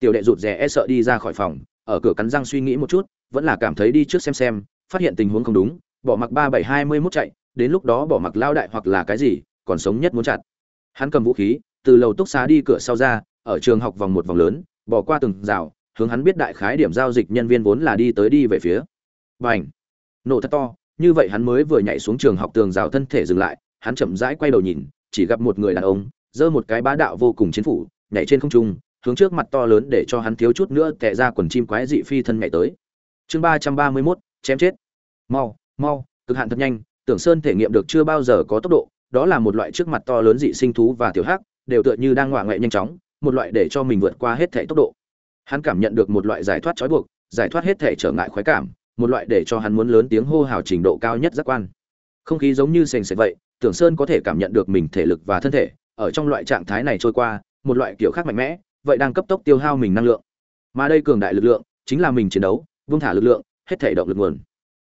Tiểu đệ rụt rè e sợ đi ra khỏi phòng, ở cửa cắn răng suy nghĩ một chút, vẫn là cảm thấy đi trước xem xem, phát hiện tình huống không đúng, bỏ mặc ba bảy hai mươi mốt chạy, đến lúc đó bỏ mặc lao đại hoặc là cái gì, còn sống nhất muốn chặt. Hắn cầm vũ khí, từ lầu túc xá đi cửa sau ra, ở trường học vòng một vòng lớn, bỏ qua từng rào, hướng hắn biết đại khái điểm giao dịch nhân viên vốn là đi tới đi về phía. Bành. Nổ thật to như vậy hắn mới vừa nhảy xuống trường học tường rào thân thể dừng lại, hắn chậm rãi quay đầu nhìn, chỉ gặp một người đàn ông, giơ một cái bá đạo vô cùng chiến phủ, nhảy trên không trung, hướng trước mặt to lớn để cho hắn thiếu chút nữa tệ ra quần chim quái dị phi thân nhảy tới. Chương ba trăm ba mươi mốt, chém chết. Mau mau, cực hạn thật nhanh, tưởng sơn thể nghiệm được chưa bao giờ có tốc độ, đó là một loại trước mặt to lớn dị sinh thú và tiểu hắc, đều tựa như đang ngoạ ngoại nhanh chóng, một loại để cho mình vượt qua hết thể tốc độ. Hắn cảm nhận được một loại giải thoát trói buộc, giải thoát hết thể trở ngại khoái cảm một loại để cho hắn muốn lớn tiếng hô hào trình độ cao nhất giác quan. Không khí giống như sền sệt vậy, tưởng sơn có thể cảm nhận được mình thể lực và thân thể, ở trong loại trạng thái này trôi qua, một loại kiểu khác mạnh mẽ, vậy đang cấp tốc tiêu hao mình năng lượng. Mà đây cường đại lực lượng, chính là mình chiến đấu vung thả lực lượng, hết thể động lực nguồn.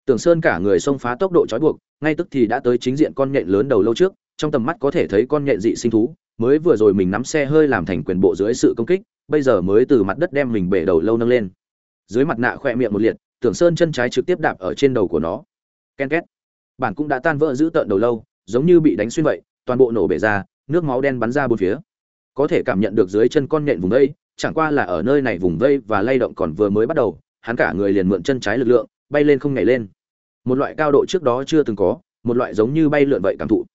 Tưởng sơn cả người xông phá tốc độ trói buộc, ngay tức thì đã tới chính diện con nhện lớn đầu lâu trước, trong tầm mắt có thể thấy con nhện dị sinh thú, mới vừa rồi mình nắm xe hơi làm thành quyền bộ dưới sự công kích, bây giờ mới từ mặt đất đem mình bể đầu lâu nâng lên. Dưới mặt nạ khoe miệng một liệt tưởng sơn chân trái trực tiếp đạp ở trên đầu của nó. Ken két. Bản cũng đã tan vỡ giữ tợn đầu lâu, giống như bị đánh xuyên vậy, toàn bộ nổ bể ra, nước máu đen bắn ra bốn phía. Có thể cảm nhận được dưới chân con nhện vùng vây chẳng qua là ở nơi này vùng vây và lay động còn vừa mới bắt đầu, hắn cả người liền mượn chân trái lực lượng, bay lên không nhảy lên. Một loại cao độ trước đó chưa từng có, một loại giống như bay lượn vậy cảm thụ.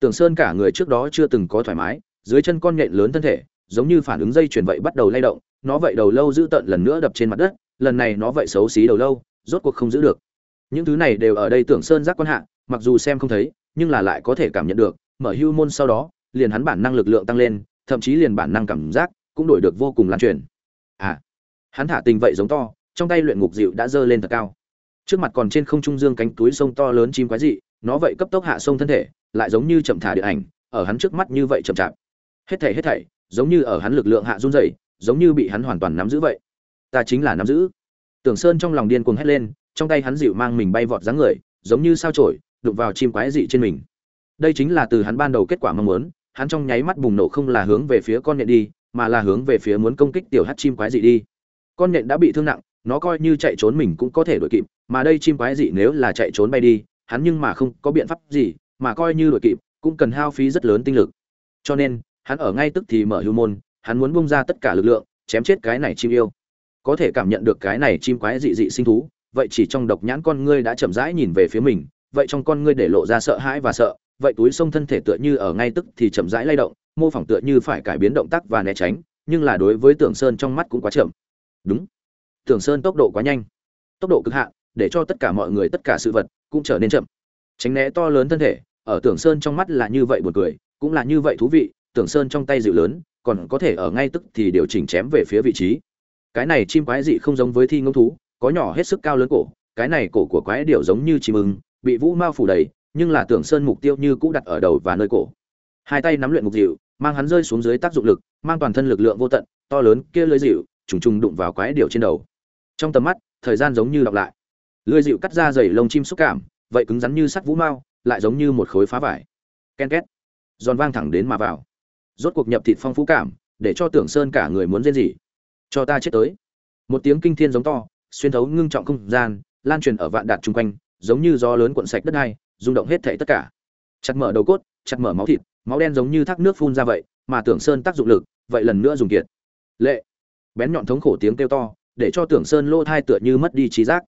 Tưởng sơn cả người trước đó chưa từng có thoải mái, dưới chân con nhện lớn thân thể, giống như phản ứng dây chuyển vậy bắt đầu lay động, nó vậy đầu lâu giữ tận lần nữa đập trên mặt đất lần này nó vậy xấu xí đầu lâu, rốt cuộc không giữ được. Những thứ này đều ở đây tưởng sơn giác quan hạ, mặc dù xem không thấy, nhưng là lại có thể cảm nhận được, mở hưu môn sau đó, liền hắn bản năng lực lượng tăng lên, thậm chí liền bản năng cảm giác, cũng đổi được vô cùng lan truyền. À hắn thả tình vậy giống to, trong tay luyện ngục dịu đã dơ lên thật cao. Trước mặt còn trên không trung dương cánh túi sông to lớn chim quái dị, nó vậy cấp tốc hạ sông thân thể, lại giống như chậm thả điện ảnh, ở hắn trước mắt như vậy chậm chạp. Hết thảy hết thảy, giống như ở hắn lực lượng hạ run rẩy, giống như bị hắn hoàn toàn nắm giữ vậy ta chính là nắm giữ. Tưởng sơn trong lòng điên cuồng hét lên, trong tay hắn dịu mang mình bay vọt dáng người, giống như sao chổi, đụng vào chim quái dị trên mình. Đây chính là từ hắn ban đầu kết quả mong muốn, hắn trong nháy mắt bùng nổ không là hướng về phía con nhện đi, mà là hướng về phía muốn công kích tiểu hát chim quái dị đi. Con nhện đã bị thương nặng, nó coi như chạy trốn mình cũng có thể đuổi kịp, mà đây chim quái dị nếu là chạy trốn bay đi, hắn nhưng mà không có biện pháp gì, mà coi như đuổi kịp, cũng cần hao phí rất lớn tinh lực. Cho nên, hắn ở ngay tức thì mở hưu môn, hắn muốn bung ra tất cả lực lượng, chém chết cái này chim yêu có thể cảm nhận được cái này chim quái dị dị sinh thú, vậy chỉ trong độc nhãn con ngươi đã chậm rãi nhìn về phía mình, vậy trong con ngươi để lộ ra sợ hãi và sợ, vậy túi sông thân thể tựa như ở ngay tức thì chậm rãi lay động, mô phỏng tựa như phải cải biến động tác và né tránh, nhưng là đối với tưởng sơn trong mắt cũng quá chậm. Đúng. Tưởng sơn tốc độ quá nhanh. Tốc độ cực hạn, để cho tất cả mọi người, tất cả sự vật cũng trở nên chậm. Tránh né to lớn thân thể, ở tưởng sơn trong mắt là như vậy buồn cười, cũng là như vậy thú vị, tưởng sơn trong tay dịu lớn, còn có thể ở ngay tức thì điều chỉnh chém về phía vị trí cái này chim quái dị không giống với thi ngông thú, có nhỏ hết sức cao lớn cổ, cái này cổ của quái điệu giống như chim ưng, bị vũ mao phủ đầy, nhưng là tưởng sơn mục tiêu như cũ đặt ở đầu và nơi cổ. Hai tay nắm luyện mục dịu, mang hắn rơi xuống dưới tác dụng lực, mang toàn thân lực lượng vô tận, to lớn kia lưới dịu, trùng trùng đụng vào quái điệu trên đầu. Trong tầm mắt, thời gian giống như đọc lại. Lưới dịu cắt ra dày lông chim xúc cảm, vậy cứng rắn như sắt vũ mao, lại giống như một khối phá vải. Ken két. Giòn vang thẳng đến mà vào. Rốt cuộc nhập thịt phong phú cảm, để cho tưởng sơn cả người muốn rên gì cho ta chết tới. Một tiếng kinh thiên giống to, xuyên thấu ngưng trọng không gian, lan truyền ở vạn đạt chung quanh, giống như gió lớn cuộn sạch đất hai rung động hết thảy tất cả. Chặt mở đầu cốt, chặt mở máu thịt, máu đen giống như thác nước phun ra vậy, mà tưởng sơn tác dụng lực, vậy lần nữa dùng kiệt. Lệ. Bén nhọn thống khổ tiếng kêu to, để cho tưởng sơn lô thai tựa như mất đi trí giác.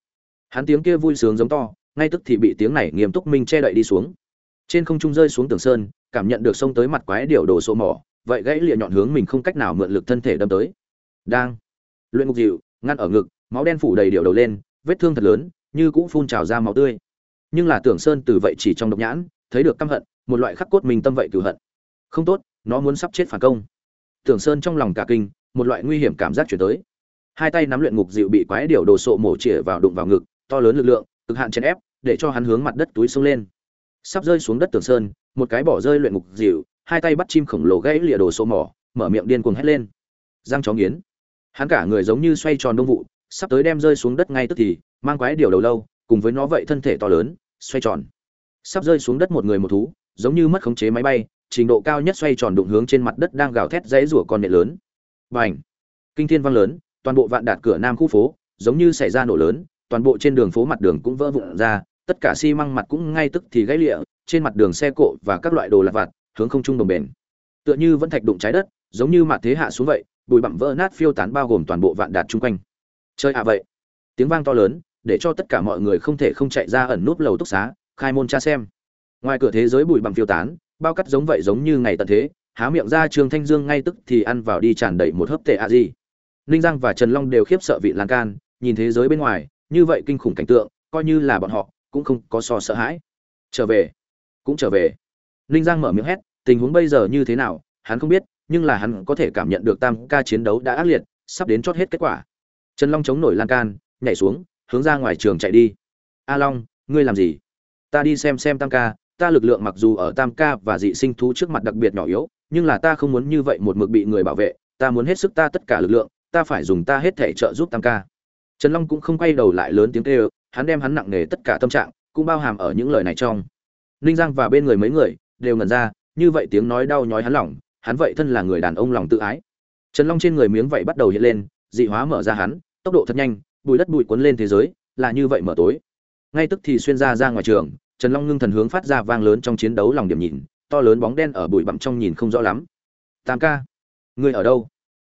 Hắn tiếng kia vui sướng giống to, ngay tức thì bị tiếng này nghiêm túc minh che đậy đi xuống. Trên không trung rơi xuống tưởng sơn, cảm nhận được xông tới mặt quái điểu đồ sộ mỏ, vậy gãy lịa nhọn hướng mình không cách nào mượn lực thân thể đâm tới đang. Luyện ngục dịu, ngăn ở ngực, máu đen phủ đầy điệu đầu lên, vết thương thật lớn, như cũng phun trào ra máu tươi. Nhưng là tưởng sơn từ vậy chỉ trong độc nhãn, thấy được căm hận, một loại khắc cốt mình tâm vậy cử hận. Không tốt, nó muốn sắp chết phản công. Tưởng sơn trong lòng cả kinh, một loại nguy hiểm cảm giác chuyển tới. Hai tay nắm luyện ngục dịu bị quái điểu đồ sộ mổ chĩa vào đụng vào ngực, to lớn lực lượng, cực hạn chèn ép, để cho hắn hướng mặt đất túi sông lên. Sắp rơi xuống đất tưởng sơn, một cái bỏ rơi luyện ngục dịu, hai tay bắt chim khổng lồ gãy lìa đồ sộ mỏ, mở miệng điên cuồng hét lên. Răng chó nghiến hắn cả người giống như xoay tròn đông vụ, sắp tới đem rơi xuống đất ngay tức thì, mang quái điều đầu lâu, cùng với nó vậy thân thể to lớn, xoay tròn. Sắp rơi xuống đất một người một thú, giống như mất khống chế máy bay, trình độ cao nhất xoay tròn đụng hướng trên mặt đất đang gào thét dãy rủa con nệ lớn. B à n h kinh thiên vang lớn, toàn bộ vạn đạt cửa nam khu phố, giống như xảy ra nổ lớn, toàn bộ trên đường phố mặt đường cũng vỡ vụn ra, tất cả xi măng mặt cũng ngay tức thì gãy lịa, trên mặt đường xe cộ và các loại đồ lặt vặt, hướng không trung đồng bền. Tựa như vẫn thạch đụng trái đất, giống như mặt thế hạ xuống vậy bụi bặm vỡ nát phiêu tán bao gồm toàn bộ vạn đạt chung quanh. Chơi ạ vậy. Tiếng vang to lớn, để cho tất cả mọi người không thể không chạy ra ẩn núp lầu túc xá, khai môn tra xem. Ngoài cửa thế giới bụi bặm phiêu tán, bao cắt giống vậy giống như ngày tận thế, há miệng ra trương thanh dương ngay tức thì ăn vào đi tràn đầy một hớp tệ a gì. Ninh giang và trần long đều khiếp sợ vị lan can, nhìn thế giới bên ngoài, như vậy kinh khủng cảnh tượng, coi như là bọn họ, cũng không có so sợ hãi. Trở về. Cũng trở về. Ninh giang mở miệng hét, tình huống bây giờ như thế nào, hắn không biết nhưng là hắn có thể cảm nhận được tam ca chiến đấu đã ác liệt, sắp đến chót hết kết quả. Trần long chống nổi lan can, nhảy xuống, hướng ra ngoài trường chạy đi. A long, ngươi làm gì? Ta đi xem xem tam ca, ta lực lượng mặc dù ở tam ca và dị sinh thú trước mặt đặc biệt nhỏ yếu, nhưng là ta không muốn như vậy một mực bị người bảo vệ, ta muốn hết sức ta tất cả lực lượng, ta phải dùng ta hết thể trợ giúp tam ca. Trần long cũng không quay đầu lại lớn tiếng kêu, hắn đem hắn nặng nề tất cả tâm trạng, cũng bao hàm ở những lời này trong. Ninh giang và bên người mấy người, đều ngẩn ra, như vậy tiếng nói đau nhói hắn lòng hắn vậy thân là người đàn ông lòng tự ái. Trần long trên người miếng vậy bắt đầu hiện lên, dị hóa mở ra hắn, tốc độ thật nhanh bụi đất bụi cuốn lên thế giới, là như vậy mở tối. Ngay tức thì xuyên ra ra ngoài trường, trần long ngưng thần hướng phát ra vang lớn trong chiến đấu lòng điểm nhìn, to lớn bóng đen ở bụi bặm trong nhìn không rõ lắm. Tam ca, người ở đâu?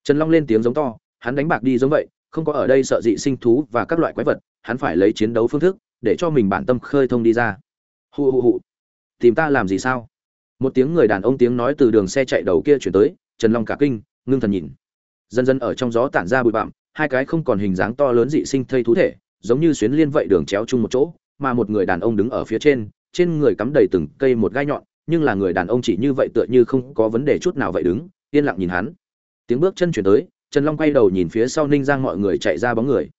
Trần long lên tiếng giống to, hắn đánh bạc đi giống vậy, không có ở đây sợ dị sinh thú và các loại quái vật, hắn phải lấy chiến đấu phương thức, để cho mình bản tâm khơi thông đi ra. Hù hù hù tìm ta làm gì sao? Một tiếng người đàn ông tiếng nói từ đường xe chạy đầu kia chuyển tới, trần long cả kinh, ngưng thần nhìn. Dần dần ở trong gió tản ra bụi bặm, hai cái không còn hình dáng to lớn dị sinh thây thú thể, giống như xuyến liên vậy đường chéo chung một chỗ, mà một người đàn ông đứng ở phía trên trên người cắm đầy từng cây một gai nhọn, nhưng là người đàn ông chỉ như vậy tựa như không có vấn đề chút nào vậy đứng, yên lặng nhìn hắn. Tiếng bước chân chuyển tới, trần long quay đầu nhìn phía sau ninh giang mọi người chạy ra bóng người.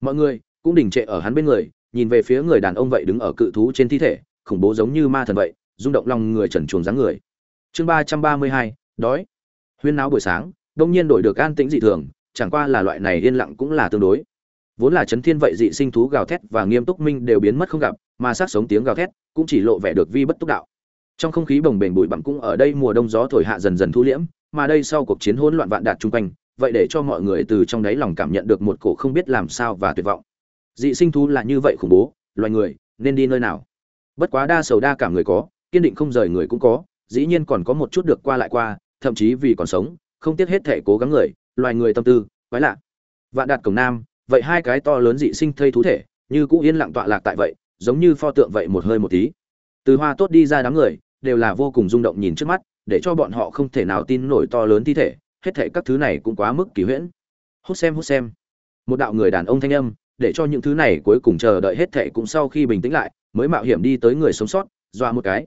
Mọi người cũng đình trệ ở hắn bên người, nhìn về phía người đàn ông vậy đứng ở cự thú trên thi thể, khủng bố giống như ma thần vậy rung động lòng người trần chuồng dáng người. Chương ba trăm ba mươi hai, đói. Huyên náo buổi sáng, đông nhiên đổi được an tĩnh dị thường, chẳng qua là loại này yên lặng cũng là tương đối. Vốn là chấn thiên vậy dị sinh thú gào thét và nghiêm túc minh đều biến mất không gặp, mà sát sống tiếng gào thét cũng chỉ lộ vẻ được vi bất túc đạo. Trong không khí bồng bềnh bụi bặm cũng ở đây mùa đông gió thổi hạ dần dần thu liễm, mà đây sau cuộc chiến hỗn loạn vạn đạt chung quanh, vậy để cho mọi người từ trong đáy lòng cảm nhận được một cổ không biết làm sao và tuyệt vọng. Dị sinh thú là như vậy khủng bố, loài người, nên đi nơi nào? Bất quá đa sầu đa cảm người có kiên định không rời người cũng có, dĩ nhiên còn có một chút được qua lại qua, thậm chí vì còn sống, không tiếc hết thể cố gắng người, loài người tâm tư, quái lạ. Vạn đạt cổng nam, vậy hai cái to lớn dị sinh thây thú thể, như cũ yên lặng tọa lạc tại vậy, giống như pho tượng vậy một hơi một tí. Từ hoa tốt đi ra đám người, đều là vô cùng rung động nhìn trước mắt, để cho bọn họ không thể nào tin nổi to lớn thi thể, hết thể các thứ này cũng quá mức kỳ huyễn. Hút xem hút xem. Một đạo người đàn ông thanh âm, để cho những thứ này cuối cùng chờ đợi hết thể cũng sau khi bình tĩnh lại, mới mạo hiểm đi tới người sống sót, dọa một cái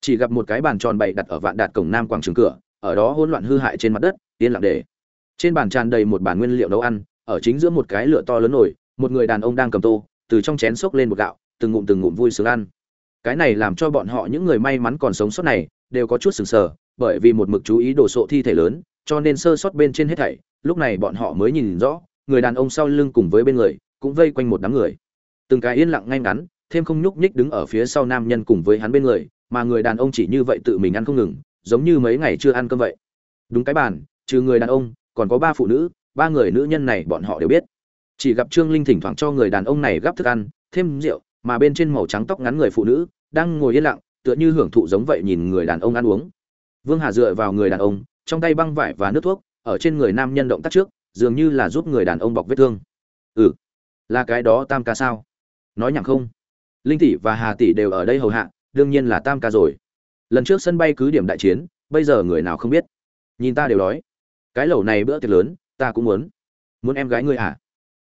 chỉ gặp một cái bàn tròn bày đặt ở vạn đạt cổng nam quảng trường cửa, ở đó hỗn loạn hư hại trên mặt đất, yên lặng để. Trên bàn tràn đầy một bàn nguyên liệu nấu ăn, ở chính giữa một cái lửa to lớn nổi một người đàn ông đang cầm tô, từ trong chén xốc lên một gạo, từng ngụm từng ngụm vui sướng ăn. Cái này làm cho bọn họ những người may mắn còn sống sót này, đều có chút sừng sờ, bởi vì một mực chú ý đồ sộ thi thể lớn, cho nên sơ sót bên trên hết thảy, lúc này bọn họ mới nhìn rõ, người đàn ông sau lưng cùng với bên người, cũng vây quanh một đám người. Từng cái yên lặng ngay ngắn, thêm không nhúc nhích đứng ở phía sau nam nhân cùng với hắn bên người mà người đàn ông chỉ như vậy tự mình ăn không ngừng, giống như mấy ngày chưa ăn cơm vậy. Đúng cái bàn, trừ người đàn ông, còn có ba phụ nữ, ba người nữ nhân này bọn họ đều biết. Chỉ gặp trương linh thỉnh thoảng cho người đàn ông này gắp thức ăn, thêm rượu, mà bên trên màu trắng tóc ngắn người phụ nữ, đang ngồi yên lặng, tựa như hưởng thụ giống vậy nhìn người đàn ông ăn uống. Vương hà dựa vào người đàn ông, trong tay băng vải và nước thuốc, ở trên người nam nhân động tác trước, dường như là giúp người đàn ông bọc vết thương. Ừ là cái đó tam ca sao? Nói nhảm không? Linh tỷ và hà tỷ đều ở đây hầu hạ đương nhiên là tam ca rồi. Lần trước sân bay cứ điểm đại chiến, bây giờ người nào không biết? Nhìn ta đều đói. Cái lẩu này bữa tiệc lớn, ta cũng muốn. Muốn em gái ngươi à?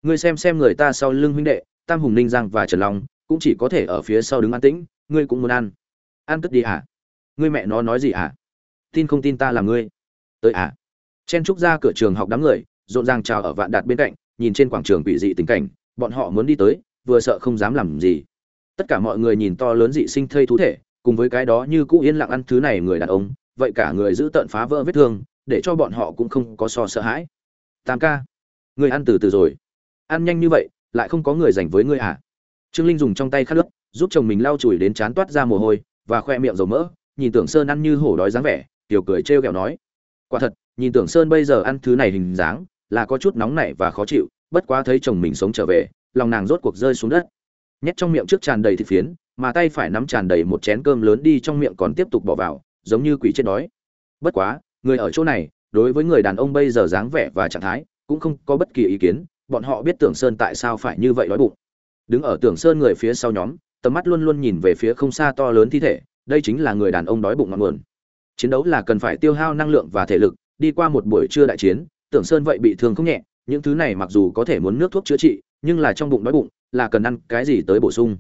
Ngươi xem xem người ta sau lưng huynh đệ, tam hùng ninh giang và trần long, cũng chỉ có thể ở phía sau đứng an tĩnh, ngươi cũng muốn ăn. Ăn cất đi à? Ngươi mẹ nó nói gì à? Tin không tin ta là ngươi? Tới à? Chen trúc ra cửa trường học đám người, rộn ràng chào ở vạn đạt bên cạnh, nhìn trên quảng trường quỷ dị tình cảnh, bọn họ muốn đi tới, vừa sợ không dám làm gì tất cả mọi người nhìn to lớn dị sinh thây thú thể, cùng với cái đó như cũ yên lặng ăn thứ này người đàn ông, vậy cả người giữ tận phá vỡ vết thương, để cho bọn họ cũng không có so sợ hãi. Tam ca, người ăn từ từ rồi. Ăn nhanh như vậy, lại không có người dành với ngươi à? Trương linh dùng trong tay khát nước, giúp chồng mình lau chùi đến chán toát ra mồ hôi, và khoe miệng dầu mỡ, nhìn tưởng sơn ăn như hổ đói dáng vẻ, tiểu cười trêu ghẹo nói. Quả thật, nhìn tưởng sơn bây giờ ăn thứ này hình dáng, là có chút nóng nảy và khó chịu, bất quá thấy chồng mình sống trở về, lòng nàng rốt cuộc rơi xuống đất nhét trong miệng trước tràn đầy thịt phiến, mà tay phải nắm tràn đầy một chén cơm lớn đi trong miệng còn tiếp tục bỏ vào, giống như quỷ chết đói. Bất quá, người ở chỗ này, đối với người đàn ông bây giờ dáng vẻ và trạng thái, cũng không có bất kỳ ý kiến, bọn họ biết tưởng sơn tại sao phải như vậy đói bụng. Đứng ở tưởng sơn người phía sau nhóm, tầm mắt luôn luôn nhìn về phía không xa to lớn thi thể, đây chính là người đàn ông đói bụng ngọn nguồn. Chiến đấu là cần phải tiêu hao năng lượng và thể lực, đi qua một buổi trưa đại chiến, tưởng sơn vậy bị thương không nhẹ, những thứ này mặc dù có thể muốn nước thuốc chữa trị nhưng là trong bụng đói bụng, là cần ăn cái gì tới bổ sung.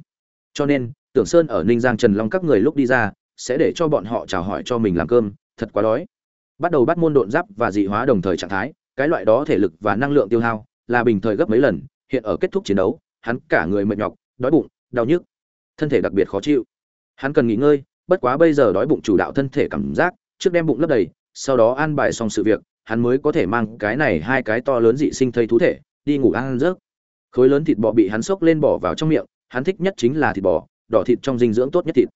Cho nên, tưởng sơn ở ninh giang trần long các người lúc đi ra, sẽ để cho bọn họ chào hỏi cho mình làm cơm, thật quá đói. Bắt đầu bắt môn độn giáp và dị hóa đồng thời trạng thái, cái loại đó thể lực và năng lượng tiêu hao, là bình thời gấp mấy lần, hiện ở kết thúc chiến đấu, hắn cả người mệt nhọc, đói bụng, đau nhức, thân thể đặc biệt khó chịu. Hắn cần nghỉ ngơi, bất quá bây giờ đói bụng chủ đạo thân thể cảm giác, trước đem bụng lấp đầy, sau đó an bài xong sự việc, hắn mới có thể mang cái này hai cái to lớn dị sinh thây thú thể, đi ngủ ăn rớt khối lớn thịt bò bị hắn xốc lên bỏ vào trong miệng, hắn thích nhất chính là thịt bò, đỏ thịt trong dinh dưỡng tốt nhất thịt.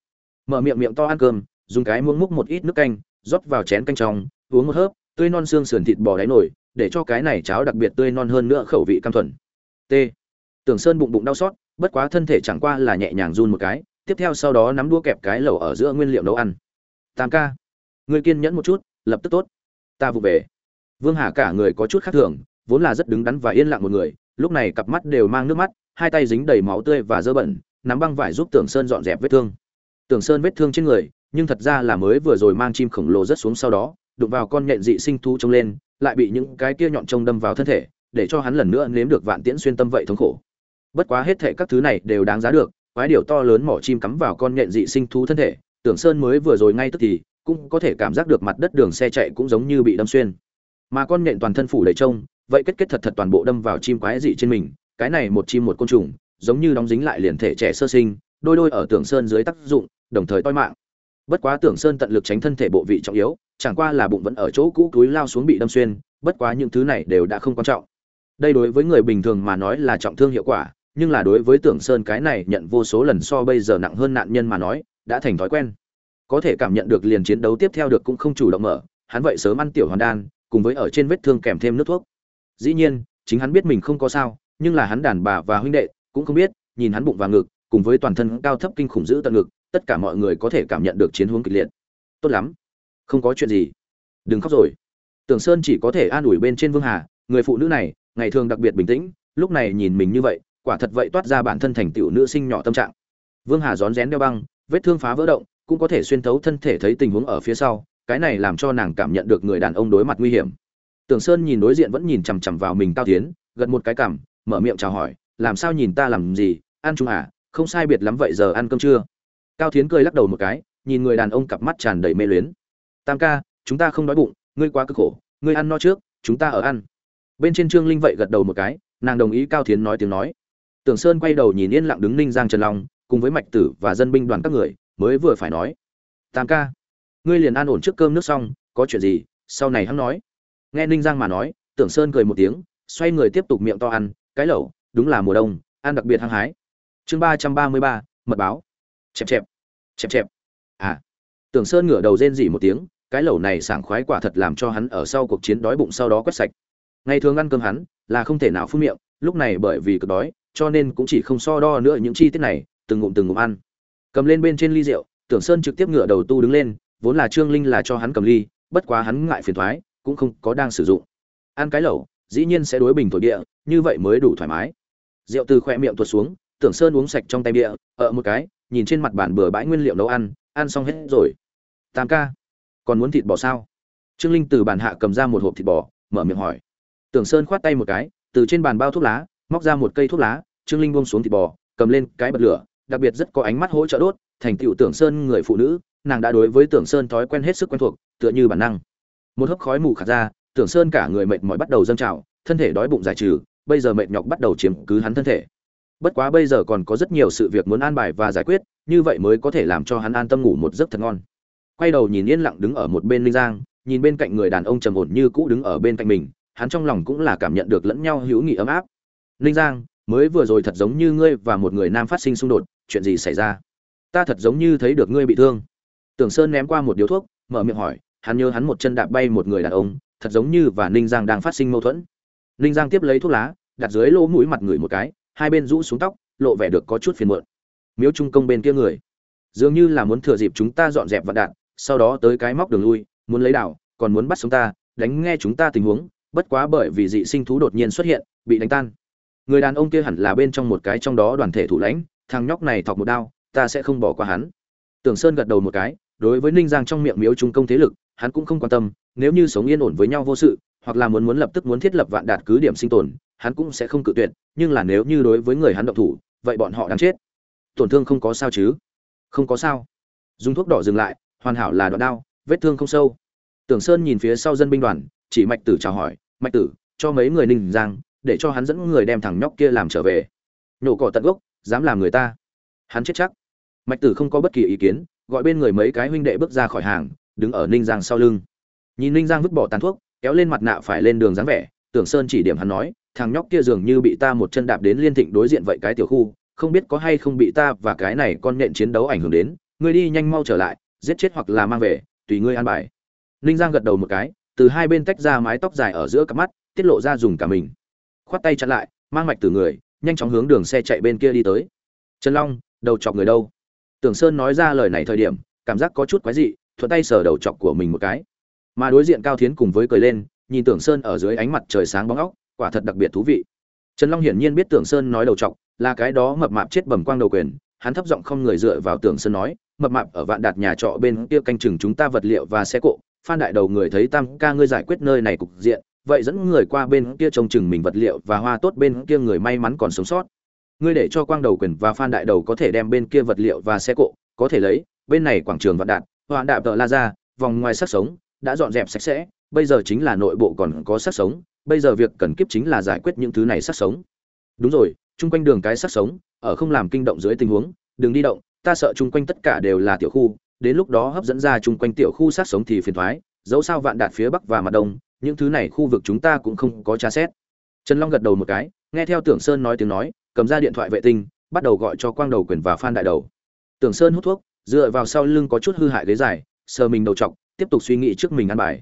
Mở miệng miệng to ăn cơm, dùng cái muỗng múc một ít nước canh, rót vào chén canh trong, uống một hớp, tươi non xương sườn thịt bò đáy nổi để cho cái này cháo đặc biệt tươi non hơn nữa khẩu vị cam thuần. T. Tưởng sơn bụng bụng đau xót, bất quá thân thể chẳng qua là nhẹ nhàng run một cái, tiếp theo sau đó nắm đũa kẹp cái lẩu ở giữa nguyên liệu nấu ăn. Tam ca, người kiên nhẫn một chút, lập tức tốt. Ta vụ về. Vương hà cả người có chút khác thường, vốn là rất đứng đắn và yên lặng một người lúc này cặp mắt đều mang nước mắt, hai tay dính đầy máu tươi và dơ bẩn, nắm băng vải giúp tưởng sơn dọn dẹp vết thương. Tưởng sơn vết thương trên người, nhưng thật ra là mới vừa rồi mang chim khổng lồ rất xuống sau đó, đụng vào con nhện dị sinh thú trông lên, lại bị những cái kia nhọn trông đâm vào thân thể, để cho hắn lần nữa nếm được vạn tiễn xuyên tâm vậy thống khổ. Bất quá hết thệ các thứ này đều đáng giá được, quái điều to lớn mỏ chim cắm vào con nhện dị sinh thú thân thể, tưởng sơn mới vừa rồi ngay tức thì, cũng có thể cảm giác được mặt đất đường xe chạy cũng giống như bị đâm xuyên mà con nhện toàn thân phủ đầy trông, vậy kết kết thật thật toàn bộ đâm vào chim quái dị trên mình, cái này một chim một côn trùng, giống như đóng dính lại liền thể trẻ sơ sinh, đôi đôi ở tưởng sơn dưới tác dụng, đồng thời toi mạng. Bất quá tưởng sơn tận lực tránh thân thể bộ vị trọng yếu, chẳng qua là bụng vẫn ở chỗ cũ túi lao xuống bị đâm xuyên, bất quá những thứ này đều đã không quan trọng. Đây đối với người bình thường mà nói là trọng thương hiệu quả, nhưng là đối với tưởng sơn cái này nhận vô số lần so bây giờ nặng hơn nạn nhân mà nói, đã thành thói quen. Có thể cảm nhận được liền chiến đấu tiếp theo được cũng không chủ động mở, hắn vậy sớm ăn tiểu hoàn đan cùng với ở trên vết thương kèm thêm nước thuốc. Dĩ nhiên, chính hắn biết mình không có sao, nhưng là hắn đàn bà và huynh đệ cũng không biết, nhìn hắn bụng và ngực, cùng với toàn thân cao thấp kinh khủng giữ tận ngực, tất cả mọi người có thể cảm nhận được chiến hướng kịch liệt. Tốt lắm. Không có chuyện gì. Đừng khóc rồi. Tưởng sơn chỉ có thể an ủi bên trên vương hà, người phụ nữ này, ngày thường đặc biệt bình tĩnh, lúc này nhìn mình như vậy, quả thật vậy toát ra bản thân thành tiểu nữ sinh nhỏ tâm trạng. Vương hà rón rén đeo băng, vết thương phá vỡ động, cũng có thể xuyên thấu thân thể thấy tình huống ở phía sau cái này làm cho nàng cảm nhận được người đàn ông đối mặt nguy hiểm. Tưởng sơn nhìn đối diện vẫn nhìn chằm chằm vào mình cao tiến, gật một cái cảm mở miệng chào hỏi, làm sao nhìn ta làm gì? Ăn chung à? Không sai biệt lắm vậy giờ ăn cơm chưa? Cao tiến cười lắc đầu một cái, nhìn người đàn ông cặp mắt tràn đầy mê luyến. Tam ca, chúng ta không đói bụng, ngươi quá cực khổ, ngươi ăn no trước, chúng ta ở ăn. Bên trên trương linh vậy gật đầu một cái, nàng đồng ý cao tiến nói tiếng nói. Tưởng sơn quay đầu nhìn yên lặng đứng ninh giang trần long, cùng với mạch tử và dân binh đoàn các người, mới vừa phải nói, tam ca ngươi liền an ổn trước cơm nước xong, có chuyện gì? Sau này hắn nói. Nghe ninh giang mà nói, tưởng sơn cười một tiếng, xoay người tiếp tục miệng to ăn, cái lẩu, đúng là mùa đông, ăn đặc biệt hăng hái. Chương ba trăm ba mươi ba, mật báo. Chẹp chẹp chẹp chẹp. À. Tưởng sơn ngửa đầu rên rỉ một tiếng, cái lẩu này sảng khoái quả thật làm cho hắn ở sau cuộc chiến đói bụng sau đó quét sạch. Ngày thường ăn cơm hắn là không thể nào phun miệng, lúc này bởi vì cực đói, cho nên cũng chỉ không so đo nữa những chi tiết này, từng ngụm từng ngụm ăn. Cầm lên bên trên ly rượu, tưởng sơn trực tiếp ngửa đầu tu đứng lên vốn là trương linh là cho hắn cầm ly, bất quá hắn ngại phiền thoái, cũng không có đang sử dụng. Ăn cái lẩu, dĩ nhiên sẽ đối bình thổ địa, như vậy mới đủ thoải mái. Rượu từ khoe miệng tuột xuống, tưởng sơn uống sạch trong tay bia ở một cái, nhìn trên mặt bàn bừa bãi nguyên liệu nấu ăn ăn xong hết rồi. Tam ca, còn muốn thịt bò sao? Trương linh từ bàn hạ cầm ra một hộp thịt bò, mở miệng hỏi. Tưởng sơn khoát tay một cái, từ trên bàn bao thuốc lá, móc ra một cây thuốc lá, trương linh buông xuống thịt bò, cầm lên cái bật lửa, đặc biệt rất có ánh mắt hỗ trợ đốt, thành tựu tưởng sơn người phụ nữ nàng đã đối với tưởng sơn thói quen hết sức quen thuộc, tựa như bản năng. Một hớp khói mù khạt ra, tưởng sơn cả người mệt mỏi bắt đầu dâng trào, thân thể đói bụng giải trừ, bây giờ mệt nhọc bắt đầu chiếm cứ hắn thân thể. Bất quá bây giờ còn có rất nhiều sự việc muốn an bài và giải quyết, như vậy mới có thể làm cho hắn an tâm ngủ một giấc thật ngon. Quay đầu nhìn yên lặng đứng ở một bên linh giang, nhìn bên cạnh người đàn ông trầm ổn như cũ đứng ở bên cạnh mình, hắn trong lòng cũng là cảm nhận được lẫn nhau hữu nghị ấm áp. Linh giang, mới vừa rồi thật giống như ngươi và một người nam phát sinh xung đột, chuyện gì xảy ra? Ta thật giống như thấy được ngươi bị thương tưởng sơn ném qua một điếu thuốc, mở miệng hỏi, hắn nhớ hắn một chân đạp bay một người đàn ông, thật giống như và ninh giang đang phát sinh mâu thuẫn. Ninh giang tiếp lấy thuốc lá, đặt dưới lỗ mũi mặt người một cái, hai bên rũ xuống tóc, lộ vẻ được có chút phiền muộn. Miếu trung công bên kia người. Dường như là muốn thừa dịp chúng ta dọn dẹp vạn đạn, sau đó tới cái móc đường lui, muốn lấy đảo, còn muốn bắt sống ta, đánh nghe chúng ta tình huống, bất quá bởi vì dị sinh thú đột nhiên xuất hiện, bị đánh tan. Người đàn ông kia hẳn là bên trong một cái trong đó đoàn thể thủ lãnh, thằng nhóc này thọc một đao, ta sẽ không bỏ qua hắn. Tưởng sơn gật đầu một cái đối với ninh giang trong miệng miếu trung công thế lực, hắn cũng không quan tâm, nếu như sống yên ổn với nhau vô sự, hoặc là muốn muốn lập tức muốn thiết lập vạn đạt cứ điểm sinh tồn, hắn cũng sẽ không cự tuyệt, nhưng là nếu như đối với người hắn động thủ, vậy bọn họ đang chết. Tổn thương không có sao chứ? Không có sao. Dùng thuốc đỏ dừng lại, hoàn hảo là đoạn đau vết thương không sâu. Tưởng sơn nhìn phía sau dân binh đoàn, chỉ mạch tử chào hỏi, mạch tử, cho mấy người ninh giang, để cho hắn dẫn người đem thằng nhóc kia làm trở về. Nhổ cỏ tận gốc, dám làm người ta. Hắn chết chắc. Mạch tử không có bất kỳ ý kiến gọi bên người mấy cái huynh đệ bước ra khỏi hàng, đứng ở ninh giang sau lưng. Nhìn ninh giang vứt bỏ tàn thuốc, kéo lên mặt nạ phải lên đường dáng vẻ, tưởng sơn chỉ điểm hắn nói, thằng nhóc kia dường như bị ta một chân đạp đến liên thịnh đối diện vậy cái tiểu khu, không biết có hay không bị ta và cái này con nện chiến đấu ảnh hưởng đến, ngươi đi nhanh mau trở lại, giết chết hoặc là mang về, tùy ngươi an bài. Ninh giang gật đầu một cái, từ hai bên tách ra mái tóc dài ở giữa cặp mắt, tiết lộ ra dùng cả mình. Khoát tay chặn lại, mang mạch từ người, nhanh chóng hướng đường xe chạy bên kia đi tới. Trần long, đầu chọc người đâu? Tưởng sơn nói ra lời này thời điểm, cảm giác có chút quái dị, thuận tay sờ đầu chọc của mình một cái. Mà đối diện cao thiến cùng với cười lên, nhìn tưởng sơn ở dưới ánh mặt trời sáng bóng óc, quả thật đặc biệt thú vị. Trần long hiển nhiên biết tưởng sơn nói đầu chọc, là cái đó mập mạp chết bầm quang đầu quyền, hắn thấp giọng không người dựa vào tưởng sơn nói, mập mạp ở vạn đạt nhà trọ bên kia canh chừng chúng ta vật liệu và xe cộ, phan đại đầu người thấy tam ca ngươi giải quyết nơi này cục diện, vậy dẫn người qua bên kia trông chừng mình vật liệu và hoa tốt bên kia người may mắn còn sống sót ngươi để cho quang đầu quyền và phan đại đầu có thể đem bên kia vật liệu và xe cộ, có thể lấy, bên này quảng trường vạn đạt hoạn đạp tợ la ra, vòng ngoài sắc sống, đã dọn dẹp sạch sẽ, bây giờ chính là nội bộ còn có sắc sống, bây giờ việc cần kiếp chính là giải quyết những thứ này sắc sống. Đúng rồi, chung quanh đường cái sắc sống, ở không làm kinh động dưới tình huống, đừng đi động, ta sợ chung quanh tất cả đều là tiểu khu, đến lúc đó hấp dẫn ra chung quanh tiểu khu sát sống thì phiền thoái, dẫu sao vạn đạt phía bắc và mặt đông, những thứ này khu vực chúng ta cũng không có tra xét. Trần long gật đầu một cái, nghe theo tưởng sơn nói tiếng nói cầm ra điện thoại vệ tinh, bắt đầu gọi cho quang đầu quyền và phan đại đầu. Tưởng sơn hút thuốc, dựa vào sau lưng có chút hư hại ghế dài, sờ mình đầu t tiếp tục suy nghĩ trước mình ăn bài.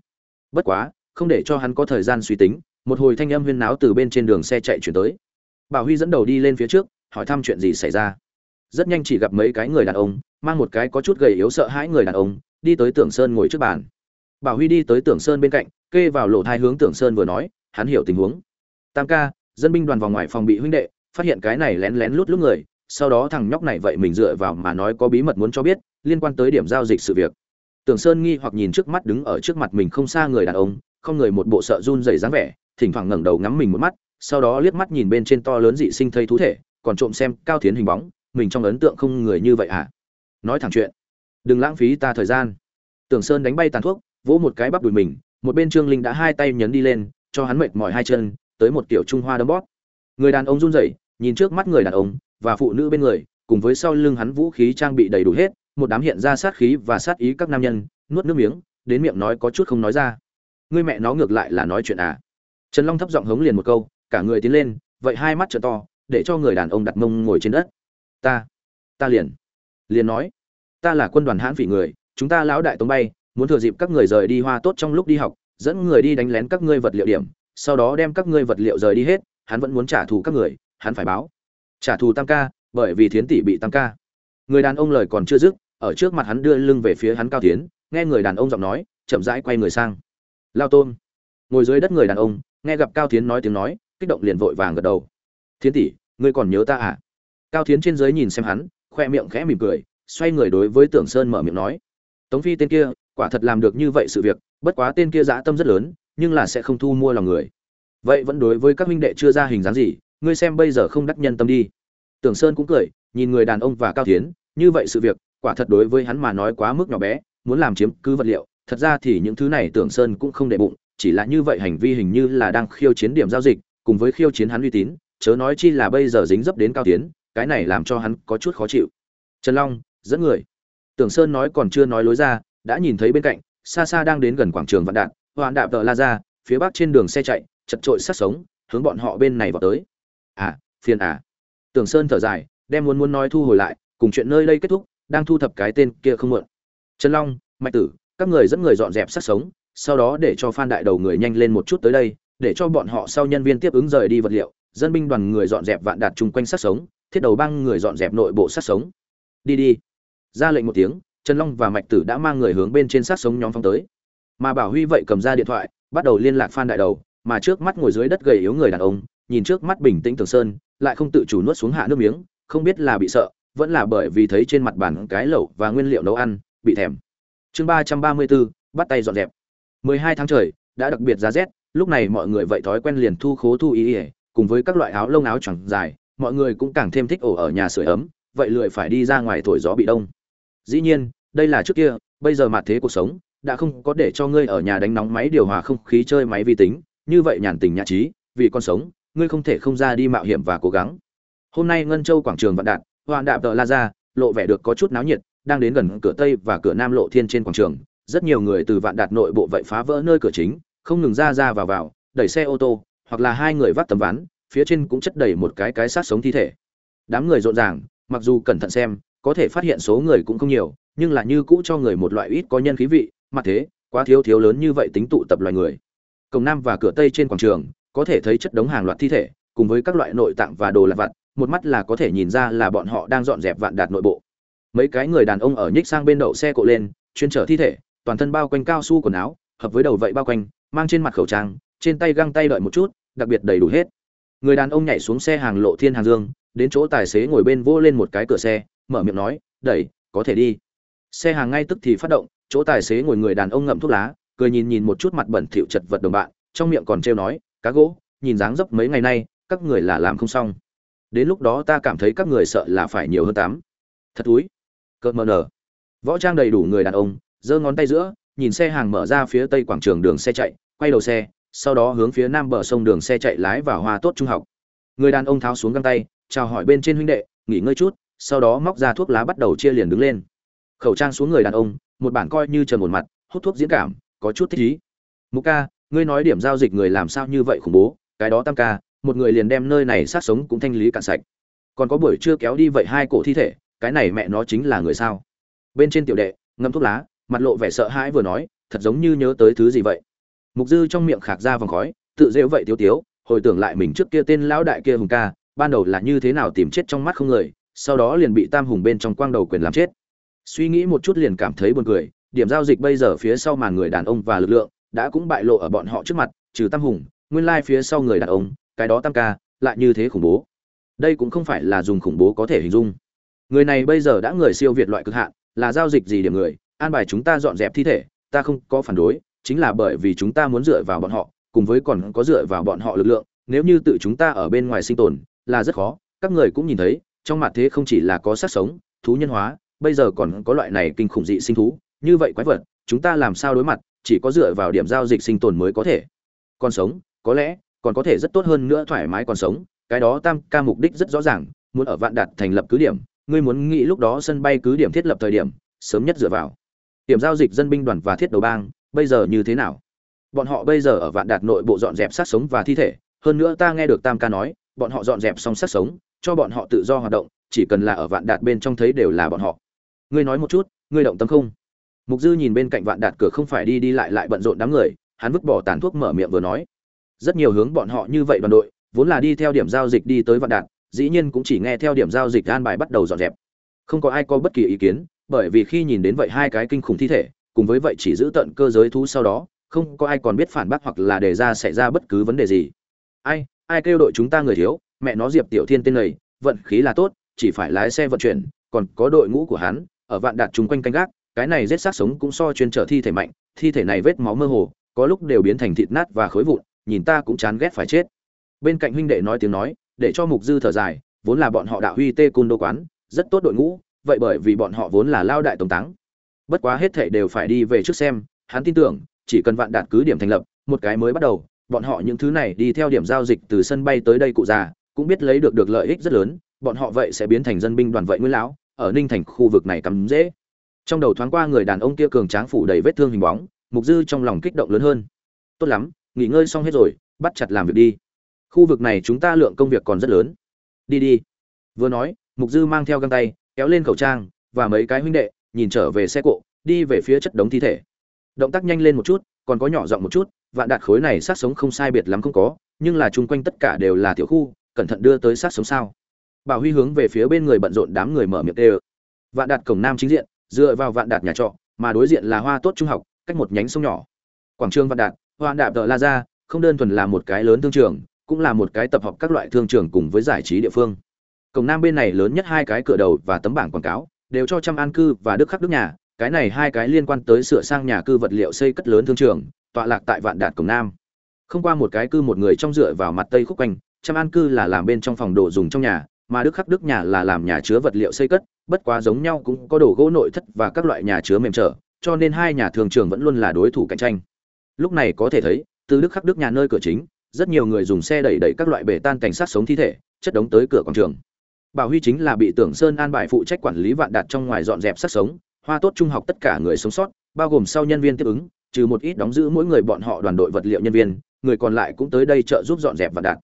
Bất quá, không để cho hắn có thời gian suy tính, một hồi thanh âm huyên náo từ bên trên đường xe chạy chuyển tới. Bảo huy dẫn đầu đi lên phía trước, hỏi thăm chuyện gì xảy ra. Rất nhanh chỉ gặp mấy cái người đàn ông, mang một cái có chút gầy yếu sợ hãi người đàn ông, đi tới tưởng sơn ngồi trước bàn. Bảo huy đi tới tưởng sơn bên cạnh, kê vào lộ thai hướng tưởng sơn vừa nói, hắn hiểu tình huống. Tam ca, dân binh đoàn vào ngoài phòng bị huynh đệ phát hiện cái này lén lén lút lút người, sau đó thằng nhóc này vậy mình dựa vào mà nói có bí mật muốn cho biết, liên quan tới điểm giao dịch sự việc. Tưởng sơn nghi hoặc nhìn trước mắt đứng ở trước mặt mình không xa người đàn ông, không người một bộ sợ run rẩy dáng vẻ, thỉnh thoảng ngẩng đầu ngắm mình một mắt, sau đó liếc mắt nhìn bên trên to lớn dị sinh thây thú thể, còn trộm xem cao tiến hình bóng, mình trong ấn tượng không người như vậy à? Nói thẳng chuyện. Đừng lãng phí ta thời gian. Tưởng sơn đánh bay tàn thuốc, vỗ một cái bắp đùi mình, một bên trương linh đã hai tay nhấn đi lên, cho hắn mệt mỏi hai chân, tới một kiểu trung hoa đấm bóp. Người đàn ông run rẩy nhìn trước mắt người đàn ông và phụ nữ bên người, cùng với sau lưng hắn vũ khí trang bị đầy đủ hết, một đám hiện ra sát khí và sát ý các nam nhân, nuốt nước miếng, đến miệng nói có chút không nói ra. Ngươi mẹ nó ngược lại là nói chuyện à? Trần long thấp giọng hống liền một câu, cả người tiến lên, vậy hai mắt trợ to, để cho người đàn ông đặt mông ngồi trên đất. Ta ta liền liền nói, ta là quân đoàn hãn phỉ người, chúng ta lão đại tống bay, muốn thừa dịp các người rời đi hoa tốt trong lúc đi học, dẫn người đi đánh lén các ngươi vật liệu điểm, sau đó đem các ngươi vật liệu rời đi hết, hắn vẫn muốn trả thù các người hắn phải báo. Trả thù tam ca, bởi vì thiến tỷ bị tam ca. Người đàn ông lời còn chưa dứt, ở trước mặt hắn đưa lưng về phía hắn cao tiến nghe người đàn ông giọng nói, chậm rãi quay người sang. Lao tôn. Ngồi dưới đất người đàn ông, nghe gặp cao tiến nói tiếng nói, kích động liền vội vàng gật đầu. Thiến tỷ, ngươi còn nhớ ta à? Cao tiến trên dưới nhìn xem hắn, khoe miệng khẽ mỉm cười, xoay người đối với tưởng sơn mở miệng nói. Tống phi tên kia, quả thật làm được như vậy sự việc, bất quá tên kia dã tâm rất lớn, nhưng là sẽ không thu mua lòng người. Vậy vẫn đối với các huynh đệ chưa ra hình dáng gì ngươi xem bây giờ không đắc nhân tâm đi. Tưởng sơn cũng cười, nhìn người đàn ông và cao tiến như vậy sự việc, quả thật đối với hắn mà nói quá mức nhỏ bé, muốn làm chiếm cứ vật liệu, thật ra thì những thứ này tưởng sơn cũng không để bụng, chỉ là như vậy hành vi hình như là đang khiêu chiến điểm giao dịch, cùng với khiêu chiến hắn uy tín, chớ nói chi là bây giờ dính dấp đến cao tiến cái này làm cho hắn có chút khó chịu. Trần long, dẫn người. Tưởng sơn nói còn chưa nói lối ra, đã nhìn thấy bên cạnh, xa xa đang đến gần quảng trường vạn đạn hoàn đạp tờ la ra phía bắc trên đường xe chạy, chật trội sát sống, hướng bọn họ bên này vào tới à phiền à. Tưởng sơn thở dài, đem muốn muốn nói thu hồi lại, cùng chuyện nơi đây kết thúc, đang thu thập cái tên kia không muộn. Trần long, mạch tử, các người dẫn người dọn dẹp sát sống, sau đó để cho phan đại đầu người nhanh lên một chút tới đây, để cho bọn họ sau nhân viên tiếp ứng rời đi vật liệu, dân binh đoàn người dọn dẹp vạn đạt chung quanh sát sống, thiết đầu băng người dọn dẹp nội bộ sát sống. Đi đi. Ra lệnh một tiếng, trần long và mạch tử đã mang người hướng bên trên sát sống nhóm phong tới. Mà bảo huy vậy cầm ra điện thoại, bắt đầu liên lạc phan đại đầu, mà trước mắt ngồi dưới đất gầy yếu người đàn ông nhìn trước mắt bình tĩnh tường sơn, lại không tự chủ nuốt xuống hạ nước miếng, không biết là bị sợ, vẫn là bởi vì thấy trên mặt bàn cái lẩu và nguyên liệu nấu ăn, bị thèm. Chương ba trăm ba mươi bốn, bắt tay dọn dẹp. Mười hai tháng trời, đã đặc biệt giá rét, lúc này mọi người vậy thói quen liền thu khố thu ý ỉa cùng với các loại áo lông áo chẳng dài, mọi người cũng càng thêm thích ổ ở nhà sưởi ấm, vậy lười phải đi ra ngoài thổi gió bị đông. Dĩ nhiên, đây là trước kia, bây giờ mặt thế cuộc sống, đã không có để cho ngươi ở nhà đánh nóng máy điều hòa không khí chơi máy vi tính, như vậy nhàn tình nhã trí, vì con sống ngươi không thể không ra đi mạo hiểm và cố gắng. Hôm nay ngân châu quảng trường vạn Đạt hoàn đạp tờ la ra lộ vẻ được có chút náo nhiệt, đang đến gần cửa tây và cửa nam lộ thiên trên quảng trường, rất nhiều người từ vạn đạt nội bộ vậy phá vỡ nơi cửa chính, không ngừng ra ra vào vào, đẩy xe ô tô, hoặc là hai người vác tấm ván, phía trên cũng chất đầy một cái cái sát sống thi thể. Đám người rộn ràng, mặc dù cẩn thận xem, có thể phát hiện số người cũng không nhiều, nhưng là như cũ cho người một loại ít có nhân khí vị, mà thế, quá thiếu thiếu lớn như vậy tính tụ tập loài người. Cổng nam và cửa tây trên quảng trường có thể thấy chất đống hàng loạt thi thể, cùng với các loại nội tạng và đồ lặt vặt, một mắt là có thể nhìn ra là bọn họ đang dọn dẹp vạn đạt nội bộ. Mấy cái người đàn ông ở nhích sang bên đậu xe cộ lên, chuyên chở thi thể, toàn thân bao quanh cao su quần áo, hợp với đầu vậy bao quanh, mang trên mặt khẩu trang, trên tay găng tay đợi một chút, đặc biệt đầy đủ hết. Người đàn ông nhảy xuống xe hàng lộ thiên hàng dương, đến chỗ tài xế ngồi bên vô lên một cái cửa xe, mở miệng nói, đẩy, có thể đi. Xe hàng ngay tức thì phát động, chỗ tài xế ngồi người đàn ông ngậm thuốc lá, cười nhìn nhìn một chút mặt bẩn thỉu chật vật đồng bạn, trong miệng còn trêu nói cá gỗ, nhìn dáng dấp mấy ngày nay, các người là làm không xong. Đến lúc đó ta cảm thấy các người sợ là phải nhiều hơn tám. Thật túi cợt mờ nở. Võ trang đầy đủ người đàn ông, giơ ngón tay giữa, nhìn xe hàng mở ra phía tây quảng trường đường xe chạy, quay đầu xe, sau đó hướng phía nam bờ sông đường xe chạy lái vào hoa tốt trung học. Người đàn ông tháo xuống găng tay, chào hỏi bên trên huynh đệ, nghỉ ngơi chút, sau đó móc ra thuốc lá bắt đầu chia liền đứng lên. Khẩu trang xuống người đàn ông, một bản coi như trần một mặt, hút thuốc diễn cảm, có chút thích ý. Mục ca ngươi nói điểm giao dịch người làm sao như vậy khủng bố, cái đó tam ca, một người liền đem nơi này sát sống cũng thanh lý cạn sạch. Còn có buổi trưa kéo đi vậy hai cổ thi thể, cái này mẹ nó chính là người sao? Bên trên tiểu đệ, ngâm thuốc lá, mặt lộ vẻ sợ hãi vừa nói, thật giống như nhớ tới thứ gì vậy. Mục dư trong miệng khạc ra vòng khói, tự rêu vậy tiếu tiếu, hồi tưởng lại mình trước kia tên lão đại kia hùng ca, ban đầu là như thế nào tìm chết trong mắt không người, sau đó liền bị tam hùng bên trong quang đầu quyền làm chết. Suy nghĩ một chút liền cảm thấy buồn cười, điểm giao dịch bây giờ phía sau màn người đàn ông và lực lượng đã cũng bại lộ ở bọn họ trước mặt, trừ tam hùng, nguyên lai phía sau người đàn ông, cái đó tam ca, lại như thế khủng bố. Đây cũng không phải là dùng khủng bố có thể hình dung. Người này bây giờ đã người siêu việt loại cực hạn, là giao dịch gì điểm người, an bài chúng ta dọn dẹp thi thể, ta không có phản đối, chính là bởi vì chúng ta muốn dựa vào bọn họ, cùng với còn có dựa vào bọn họ lực lượng, nếu như tự chúng ta ở bên ngoài sinh tồn, là rất khó, các người cũng nhìn thấy, trong mặt thế không chỉ là có sát sống, thú nhân hóa, bây giờ còn có loại này kinh khủng dị sinh thú, như vậy quái vật, chúng ta làm sao đối mặt chỉ có dựa vào điểm giao dịch sinh tồn mới có thể. Còn sống, có lẽ, còn có thể rất tốt hơn nữa thoải mái còn sống, cái đó tam ca mục đích rất rõ ràng, muốn ở vạn đạt thành lập cứ điểm, ngươi muốn nghĩ lúc đó sân bay cứ điểm thiết lập thời điểm, sớm nhất dựa vào. Điểm giao dịch dân binh đoàn và thiết đầu bang, bây giờ như thế nào? Bọn họ bây giờ ở vạn đạt nội bộ dọn dẹp sát sống và thi thể, hơn nữa ta nghe được tam ca nói, bọn họ dọn dẹp xong sát sống, cho bọn họ tự do hoạt động, chỉ cần là ở vạn đạt bên trong thấy đều là bọn họ. Ngươi nói một chút, ngươi động tâm không? Mục dư nhìn bên cạnh vạn đạt cửa không phải đi đi lại lại bận rộn đám người, hắn vứt bỏ tàn thuốc mở miệng vừa nói. Rất nhiều hướng bọn họ như vậy đoàn đội, vốn là đi theo điểm giao dịch đi tới vạn đạt, dĩ nhiên cũng chỉ nghe theo điểm giao dịch an bài bắt đầu dọn dẹp. Không có ai có bất kỳ ý kiến, bởi vì khi nhìn đến vậy hai cái kinh khủng thi thể, cùng với vậy chỉ giữ tận cơ giới thú sau đó, không có ai còn biết phản bác hoặc là đề ra xảy ra bất cứ vấn đề gì. Ai ai kêu đội chúng ta người thiếu, mẹ nó diệp tiểu thiên tên này, vận khí là tốt, chỉ phải lái xe vận chuyển, còn có đội ngũ của hắn, ở vạn đạt chung quanh canh gác cái này rết xác sống cũng so chuyên trở thi thể mạnh, thi thể này vết máu mơ hồ, có lúc đều biến thành thịt nát và khối vụn, nhìn ta cũng chán ghét phải chết. Bên cạnh huynh đệ nói tiếng nói, để cho mục dư thở dài, vốn là bọn họ đạo huy tê cun đô quán, rất tốt đội ngũ, vậy bởi vì bọn họ vốn là lao đại tổng táng. Bất quá hết thể đều phải đi về trước xem, hắn tin tưởng, chỉ cần vạn đạt cứ điểm thành lập, một cái mới bắt đầu, bọn họ những thứ này đi theo điểm giao dịch từ sân bay tới đây cụ già, cũng biết lấy được được lợi ích rất lớn, bọn họ vậy sẽ biến thành dân binh đoàn vậy nguyên lão, ở ninh thành khu vực này cắm dễ trong đầu thoáng qua người đàn ông kia cường tráng phủ đầy vết thương hình bóng, mục dư trong lòng kích động lớn hơn. Tốt lắm, nghỉ ngơi xong hết rồi, bắt chặt làm việc đi. Khu vực này chúng ta lượng công việc còn rất lớn. Đi đi. Vừa nói, mục dư mang theo găng tay, kéo lên khẩu trang và mấy cái huynh đệ, nhìn trở về xe cộ, đi về phía chất đống thi thể. Động tác nhanh lên một chút, còn có nhỏ giọng một chút, vạn đạt khối này sát sống không sai biệt lắm không có, nhưng là chung quanh tất cả đều là tiểu khu, cẩn thận đưa tới sát sống sao. Bảo huy hướng về phía bên người bận rộn đám người mở miệng tê vạn đạt cổng nam chính diện dựa vào vạn đạt nhà trọ, mà đối diện là hoa tốt trung học, cách một nhánh sông nhỏ. Quảng trường vạn đạt, hoa đạp tờ la ra, không đơn thuần là một cái lớn thương trường, cũng là một cái tập hợp các loại thương trường cùng với giải trí địa phương. Cổng nam bên này lớn nhất hai cái cửa đầu và tấm bảng quảng cáo, đều cho trăm an cư và đức khắc đức nhà, cái này hai cái liên quan tới sửa sang nhà cư vật liệu xây cất lớn thương trường, tọa lạc tại vạn đạt cổng nam. Không qua một cái cư một người trong dựa vào mặt tây khúc quanh, trăm an cư là làm bên trong phòng đồ dùng trong nhà, mà đức khắc đức nhà là làm nhà chứa vật liệu xây cất bất quá giống nhau cũng có đồ gỗ nội thất và các loại nhà chứa mềm trở, cho nên hai nhà thường trường vẫn luôn là đối thủ cạnh tranh. Lúc này có thể thấy, từ đức khắc đức nhà nơi cửa chính, rất nhiều người dùng xe đẩy đẩy các loại bể tan cảnh sát sống thi thể, chất đống tới cửa quảng trường. Bảo huy chính là bị tưởng sơn an bài phụ trách quản lý vạn đạt trong ngoài dọn dẹp sát sống, hoa tốt trung học tất cả người sống sót, bao gồm sau nhân viên tiếp ứng, trừ một ít đóng giữ mỗi người bọn họ đoàn đội vật liệu nhân viên, người còn lại cũng tới đây trợ giúp dọn dẹp vạn đạt.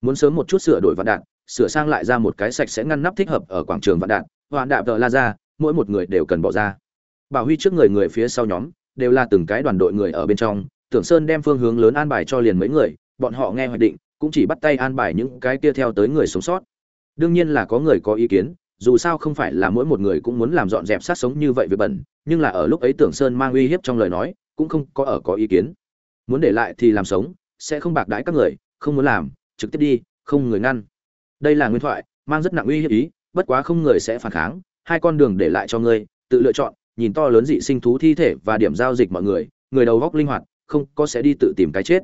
Muốn sớm một chút sửa đổi vạn đạt, sửa sang lại ra một cái sạch sẽ ngăn nắp thích hợp ở quảng trường vạn đạt hoạn đạp tờ la ra mỗi một người đều cần bỏ ra. Bảo huy trước người người phía sau nhóm, đều là từng cái đoàn đội người ở bên trong, tưởng sơn đem phương hướng lớn an bài cho liền mấy người, bọn họ nghe hoạch định, cũng chỉ bắt tay an bài những cái kia theo tới người sống sót. Đương nhiên là có người có ý kiến, dù sao không phải là mỗi một người cũng muốn làm dọn dẹp sát sống như vậy về bẩn, nhưng là ở lúc ấy tưởng sơn mang uy hiếp trong lời nói, cũng không có ở có ý kiến. Muốn để lại thì làm sống, sẽ không bạc đãi các người, không muốn làm, trực tiếp đi, không người ngăn. Đây là nguyên thoại, mang rất nặng uy hiếp ý bất quá không người sẽ phản kháng, hai con đường để lại cho ngươi, tự lựa chọn, nhìn to lớn dị sinh thú thi thể và điểm giao dịch mọi người người đầu góc linh hoạt, không có sẽ đi tự tìm cái chết.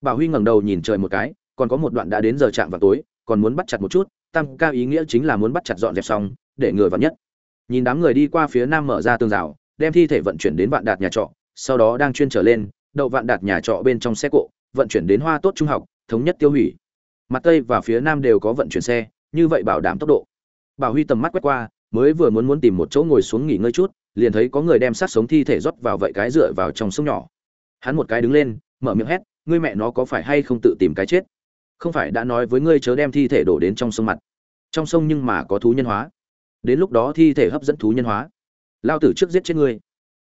Bảo huy ngẩng đầu nhìn trời một cái, còn có một đoạn đã đến giờ chạm vào tối, còn muốn bắt chặt một chút, tam ca ý nghĩa chính là muốn bắt chặt dọn dẹp xong, để người vào nhất. Nhìn đám người đi qua phía nam mở ra tường rào, đem thi thể vận chuyển đến vạn đạt nhà trọ, sau đó đang chuyên trở lên, đậu vạn đạt nhà trọ bên trong xe cộ, vận chuyển đến hoa tốt trung học, thống nhất tiêu hủy. Mặt tây và phía nam đều có vận chuyển xe, như vậy bảo đảm tốc độ bảo huy tầm mắt quét qua mới vừa muốn muốn tìm một chỗ ngồi xuống nghỉ ngơi chút liền thấy có người đem sát sống thi thể rót vào vậy cái dựa vào trong sông nhỏ. Hắn một cái đứng lên mở miệng hét ngươi mẹ nó có phải hay không tự tìm cái chết? Không phải đã nói với ngươi chớ đem thi thể đổ đến trong sông mặt. Trong sông nhưng mà có thú nhân hóa. Đến lúc đó thi thể hấp dẫn thú nhân hóa. Lao tử trước giết chết ngươi.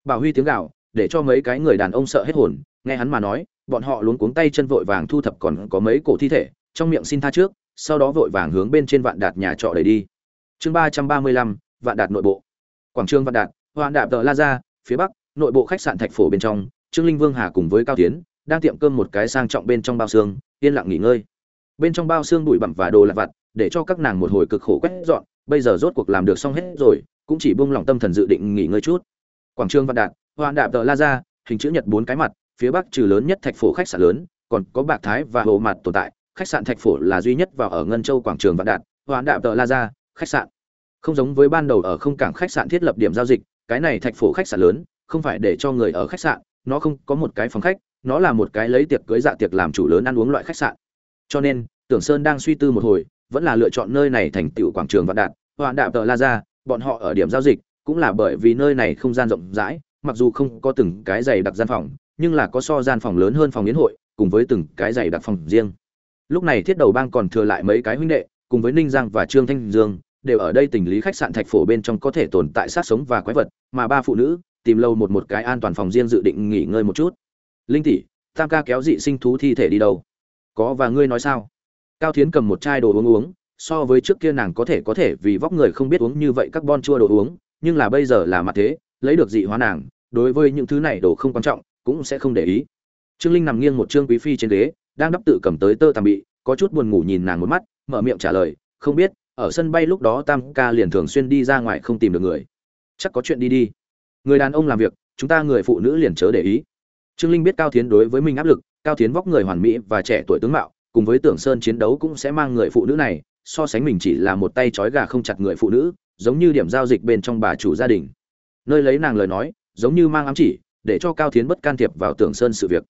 Bảo huy tiếng gào, để cho mấy cái người đàn ông sợ hết hồn nghe hắn mà nói bọn họ luống cuống tay chân vội vàng thu thập còn có mấy cổ thi thể trong miệng xin tha trước sau đó vội vàng hướng bên trên vạn đạt nhà trọ đẩy đi chương ba trăm ba mươi lăm, vạn đạt nội bộ. Quảng trường vạn đạt, hoạn đạp tờ la ra phía bắc, nội bộ khách sạn thạch phổ bên trong, trương linh vương hà cùng với cao tiến, đang tiệm cơm một cái sang trọng bên trong bao xương, yên lặng nghỉ ngơi. Bên trong bao xương bụi bặm và đồ lặt vặt, để cho các nàng một hồi cực khổ quét dọn, bây giờ rốt cuộc làm được xong hết rồi, cũng chỉ buông lỏng tâm thần dự định nghỉ ngơi chút. Quảng trường vạn đạt, hoạn đạp tờ la ra hình chữ nhật bốn cái mặt, phía bắc trừ lớn nhất thạch phổ khách sạn lớn, còn có bạc thái và hồ mặt tồn tại, khách sạn thạch phổ là duy nhất vào ở ngân châu quảng trường vạn đạt, hoạn đạp tờ la ra khách sạn. Không giống với ban đầu ở không cảng khách sạn thiết lập điểm giao dịch, cái này thạch phổ khách sạn lớn, không phải để cho người ở khách sạn, nó không có một cái phòng khách, nó là một cái lấy tiệc cưới dạ tiệc làm chủ lớn ăn uống loại khách sạn. Cho nên, tưởng sơn đang suy tư một hồi, vẫn là lựa chọn nơi này thành tựu quảng trường vạn đạt, hoạn đạm tờ la ra bọn họ ở điểm giao dịch, cũng là bởi vì nơi này không gian rộng rãi, mặc dù không có từng cái giày đặc gian phòng, nhưng là có so gian phòng lớn hơn phòng yến hội, cùng với từng cái giày đặc phòng riêng. Lúc này thiết đầu bang còn thừa lại mấy cái huynh đệ, cùng với ninh giang và trương thanh dương đều ở đây tình lý khách sạn thạch phổ bên trong có thể tồn tại sát sống và quái vật, mà ba phụ nữ tìm lâu một một cái an toàn phòng riêng dự định nghỉ ngơi một chút. Linh tỷ, tam ca kéo dị sinh thú thi thể đi đâu? Có và ngươi nói sao? Cao thiến cầm một chai đồ uống uống, so với trước kia nàng có thể có thể vì vóc người không biết uống như vậy các bon chua đồ uống, nhưng là bây giờ là mặt thế, lấy được dị hóa nàng, đối với những thứ này đồ không quan trọng, cũng sẽ không để ý. Trương linh nằm nghiêng một trương quý phi trên ghế, đang đắp tự cầm tới tơ tàm bị, có chút buồn ngủ nhìn nàng một mắt, mở miệng trả lời, không biết ở sân bay lúc đó tam ca liền thường xuyên đi ra ngoài không tìm được người. Chắc có chuyện đi đi. Người đàn ông làm việc, chúng ta người phụ nữ liền chớ để ý. Trương linh biết cao tiến đối với mình áp lực, cao tiến vóc người hoàn mỹ và trẻ tuổi tướng mạo, cùng với tưởng sơn chiến đấu cũng sẽ mang người phụ nữ này, so sánh mình chỉ là một tay trói gà không chặt người phụ nữ, giống như điểm giao dịch bên trong bà chủ gia đình. Nơi lấy nàng lời nói, giống như mang ám chỉ, để cho cao tiến bất can thiệp vào tưởng sơn sự việc.